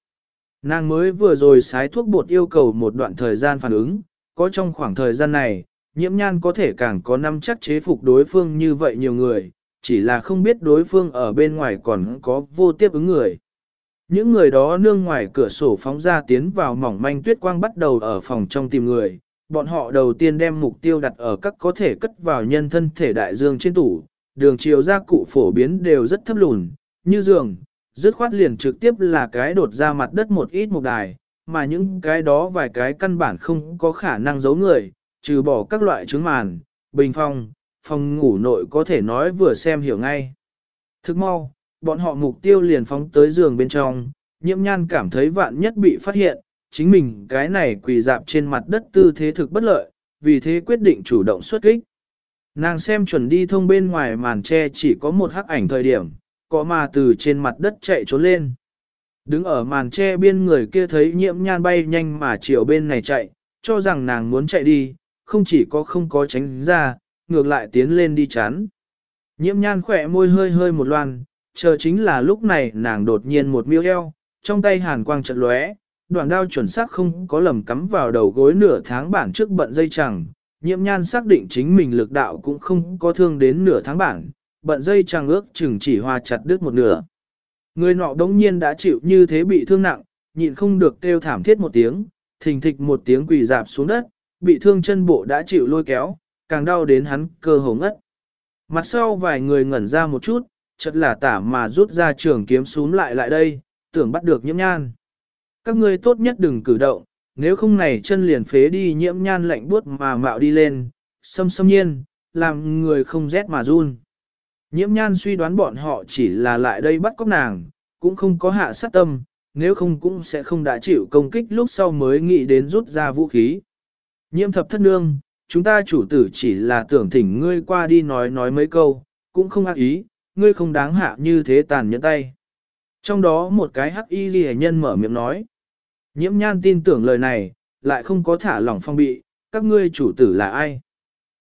Nàng mới vừa rồi xái thuốc bột yêu cầu một đoạn thời gian phản ứng, có trong khoảng thời gian này, nhiễm nhan có thể càng có năm chắc chế phục đối phương như vậy nhiều người, chỉ là không biết đối phương ở bên ngoài còn có vô tiếp ứng người. Những người đó nương ngoài cửa sổ phóng ra tiến vào mỏng manh tuyết quang bắt đầu ở phòng trong tìm người, bọn họ đầu tiên đem mục tiêu đặt ở các có thể cất vào nhân thân thể đại dương trên tủ, đường chiều gia cụ phổ biến đều rất thấp lùn, như giường, dứt khoát liền trực tiếp là cái đột ra mặt đất một ít một đài, mà những cái đó vài cái căn bản không có khả năng giấu người, trừ bỏ các loại trứng màn, bình phong, phòng ngủ nội có thể nói vừa xem hiểu ngay. Thức mau, bọn họ mục tiêu liền phóng tới giường bên trong, nhiễm nhan cảm thấy vạn nhất bị phát hiện, chính mình cái này quỳ dạp trên mặt đất tư thế thực bất lợi, vì thế quyết định chủ động xuất kích. Nàng xem chuẩn đi thông bên ngoài màn tre chỉ có một hắc ảnh thời điểm, có mà từ trên mặt đất chạy trốn lên. Đứng ở màn tre biên người kia thấy nhiễm nhan bay nhanh mà chiều bên này chạy, cho rằng nàng muốn chạy đi, không chỉ có không có tránh ra, ngược lại tiến lên đi chán. Nhiễm nhan khỏe môi hơi hơi một loan, chờ chính là lúc này nàng đột nhiên một miêu eo, trong tay hàn quang chợt lóe, đoạn đao chuẩn xác không có lầm cắm vào đầu gối nửa tháng bản trước bận dây chẳng, nhiễm nhan xác định chính mình lực đạo cũng không có thương đến nửa tháng bản, bận dây chẳng ước chừng chỉ hoa chặt đứt một nửa. Người nọ đống nhiên đã chịu như thế bị thương nặng, nhịn không được kêu thảm thiết một tiếng, thình thịch một tiếng quỳ dạp xuống đất, bị thương chân bộ đã chịu lôi kéo, càng đau đến hắn cơ hồ ngất. Mặt sau vài người ngẩn ra một chút, chật là tả mà rút ra trường kiếm xuống lại lại đây, tưởng bắt được nhiễm nhan. Các ngươi tốt nhất đừng cử động, nếu không này chân liền phế đi nhiễm nhan lạnh buốt mà mạo đi lên, xâm xâm nhiên, làm người không rét mà run. Nhiễm nhan suy đoán bọn họ chỉ là lại đây bắt cóc nàng, cũng không có hạ sát tâm, nếu không cũng sẽ không đã chịu công kích lúc sau mới nghĩ đến rút ra vũ khí. Nhiễm thập thất nương, chúng ta chủ tử chỉ là tưởng thỉnh ngươi qua đi nói nói mấy câu, cũng không ác ý, ngươi không đáng hạ như thế tàn nhẫn tay. Trong đó một cái hắc y ghi nhân mở miệng nói. Nhiễm nhan tin tưởng lời này, lại không có thả lỏng phong bị, các ngươi chủ tử là ai?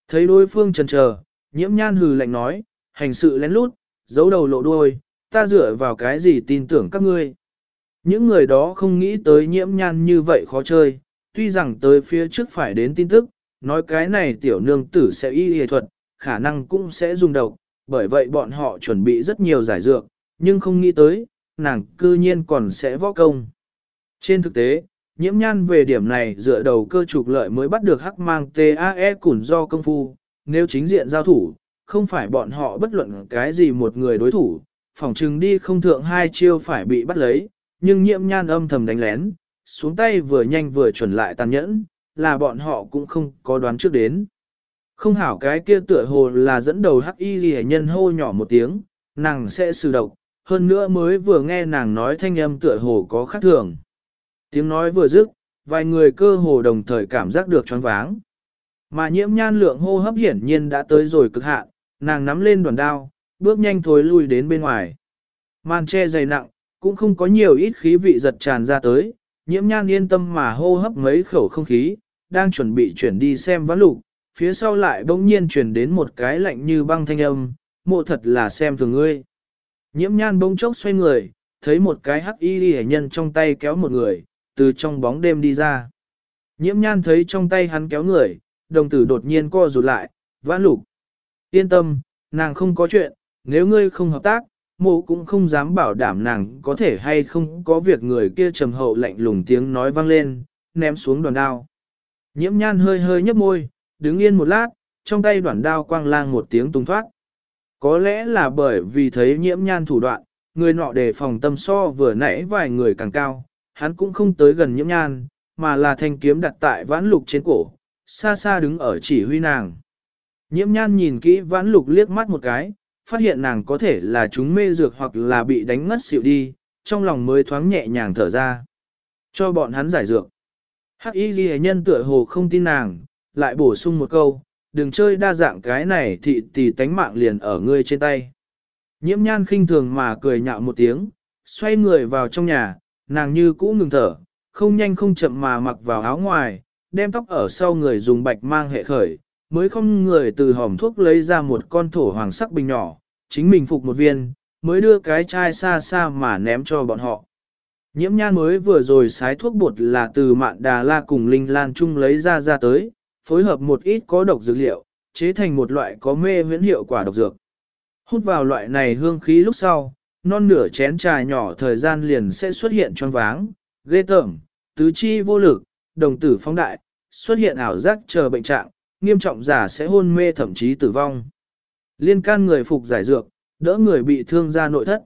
Thấy đối phương chần chờ, nhiễm nhan hừ lạnh nói, hành sự lén lút, giấu đầu lộ đuôi, ta dựa vào cái gì tin tưởng các ngươi. Những người đó không nghĩ tới nhiễm nhan như vậy khó chơi, tuy rằng tới phía trước phải đến tin tức, nói cái này tiểu nương tử sẽ y y thuật, khả năng cũng sẽ dùng độc, bởi vậy bọn họ chuẩn bị rất nhiều giải dược, nhưng không nghĩ tới, nàng cư nhiên còn sẽ võ công. Trên thực tế, nhiễm nhan về điểm này dựa đầu cơ trục lợi mới bắt được hắc mang TAE củn do công phu, nếu chính diện giao thủ, không phải bọn họ bất luận cái gì một người đối thủ, phỏng chừng đi không thượng hai chiêu phải bị bắt lấy, nhưng nhiễm nhan âm thầm đánh lén, xuống tay vừa nhanh vừa chuẩn lại tàn nhẫn, là bọn họ cũng không có đoán trước đến. Không hảo cái kia tựa hồ là dẫn đầu hắc y gì nhân hô nhỏ một tiếng, nàng sẽ xử độc, hơn nữa mới vừa nghe nàng nói thanh âm tựa hồ có khác thường. Tiếng nói vừa dứt, vài người cơ hồ đồng thời cảm giác được choáng váng. Mà nhiễm nhan lượng hô hấp hiển nhiên đã tới rồi cực hạn, nàng nắm lên đoàn đao, bước nhanh thối lui đến bên ngoài. Màn che dày nặng, cũng không có nhiều ít khí vị giật tràn ra tới, nhiễm nhan yên tâm mà hô hấp mấy khẩu không khí, đang chuẩn bị chuyển đi xem vãn lục, phía sau lại bỗng nhiên chuyển đến một cái lạnh như băng thanh âm, mộ thật là xem thường ngươi. Nhiễm nhan bỗng chốc xoay người, thấy một cái hắc y hệ nhân trong tay kéo một người, từ trong bóng đêm đi ra. Nhiễm nhan thấy trong tay hắn kéo người, đồng tử đột nhiên co rụt lại, vãn lục. Yên tâm, nàng không có chuyện, nếu ngươi không hợp tác, mộ cũng không dám bảo đảm nàng có thể hay không có việc người kia trầm hậu lạnh lùng tiếng nói vang lên, ném xuống đoàn đao. Nhiễm nhan hơi hơi nhấp môi, đứng yên một lát, trong tay đoạn đao quang lang một tiếng tung thoát. Có lẽ là bởi vì thấy nhiễm nhan thủ đoạn, người nọ đề phòng tâm so vừa nãy vài người càng cao, hắn cũng không tới gần nhiễm nhan, mà là thanh kiếm đặt tại vãn lục trên cổ, xa xa đứng ở chỉ huy nàng. Nhiễm nhan nhìn kỹ vãn lục liếc mắt một cái, phát hiện nàng có thể là chúng mê dược hoặc là bị đánh ngất xỉu đi, trong lòng mới thoáng nhẹ nhàng thở ra. Cho bọn hắn giải dược. Hắc y ghi nhân tựa hồ không tin nàng, lại bổ sung một câu, đừng chơi đa dạng cái này thì tỷ tánh mạng liền ở ngươi trên tay. Nhiễm nhan khinh thường mà cười nhạo một tiếng, xoay người vào trong nhà, nàng như cũ ngừng thở, không nhanh không chậm mà mặc vào áo ngoài, đem tóc ở sau người dùng bạch mang hệ khởi, mới không người từ hòm thuốc lấy ra một con thổ hoàng sắc bình nhỏ, chính mình phục một viên, mới đưa cái chai xa xa mà ném cho bọn họ. Nhiễm nhan mới vừa rồi sái thuốc bột là từ mạn đà la cùng linh lan chung lấy ra ra tới, phối hợp một ít có độc dược liệu, chế thành một loại có mê huyễn hiệu quả độc dược. Hút vào loại này hương khí lúc sau, non nửa chén trà nhỏ thời gian liền sẽ xuất hiện choáng váng, ghê tởm, tứ chi vô lực, đồng tử phóng đại, xuất hiện ảo giác chờ bệnh trạng, nghiêm trọng giả sẽ hôn mê thậm chí tử vong. Liên can người phục giải dược, đỡ người bị thương ra nội thất.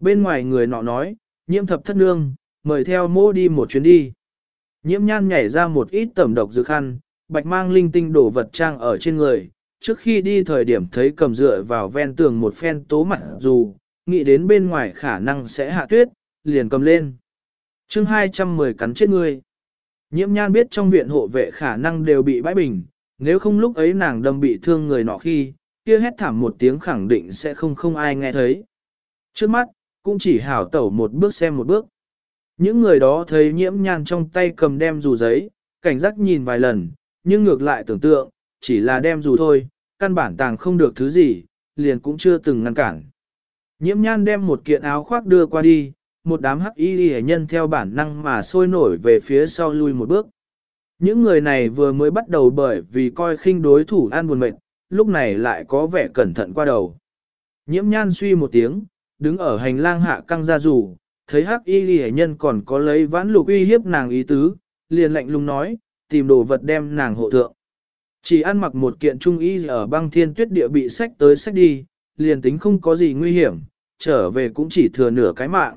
Bên ngoài người nọ nói, nhiễm thập thất nương, mời theo mô đi một chuyến đi. Nhiễm nhan nhảy ra một ít tẩm độc dược khăn, bạch mang linh tinh đổ vật trang ở trên người. Trước khi đi thời điểm thấy cầm dựa vào ven tường một phen tố mặt dù, nghĩ đến bên ngoài khả năng sẽ hạ tuyết, liền cầm lên. chương 210 cắn chết người. Nhiễm nhan biết trong viện hộ vệ khả năng đều bị bãi bình, nếu không lúc ấy nàng đâm bị thương người nọ khi, kia hét thảm một tiếng khẳng định sẽ không không ai nghe thấy. Trước mắt, cũng chỉ hảo tẩu một bước xem một bước. Những người đó thấy nhiễm nhan trong tay cầm đem dù giấy, cảnh giác nhìn vài lần, nhưng ngược lại tưởng tượng, chỉ là đem dù thôi, căn bản tàng không được thứ gì, liền cũng chưa từng ngăn cản. Nhiễm nhan đem một kiện áo khoác đưa qua đi, một đám hắc y hệ nhân theo bản năng mà sôi nổi về phía sau lui một bước. Những người này vừa mới bắt đầu bởi vì coi khinh đối thủ an buồn mệt, lúc này lại có vẻ cẩn thận qua đầu. Nhiễm nhan suy một tiếng, đứng ở hành lang hạ căng ra rủ, thấy hắc y ghi nhân còn có lấy vãn lục uy hiếp nàng ý tứ, liền lạnh lùng nói, tìm đồ vật đem nàng hộ thượng. Chỉ ăn mặc một kiện trung y ở băng thiên tuyết địa bị sách tới sách đi, liền tính không có gì nguy hiểm, trở về cũng chỉ thừa nửa cái mạng.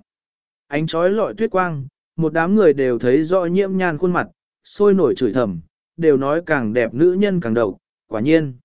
Ánh chói lọi tuyết quang, một đám người đều thấy rõ nhiễm nhan khuôn mặt, sôi nổi chửi thầm, đều nói càng đẹp nữ nhân càng độc, quả nhiên.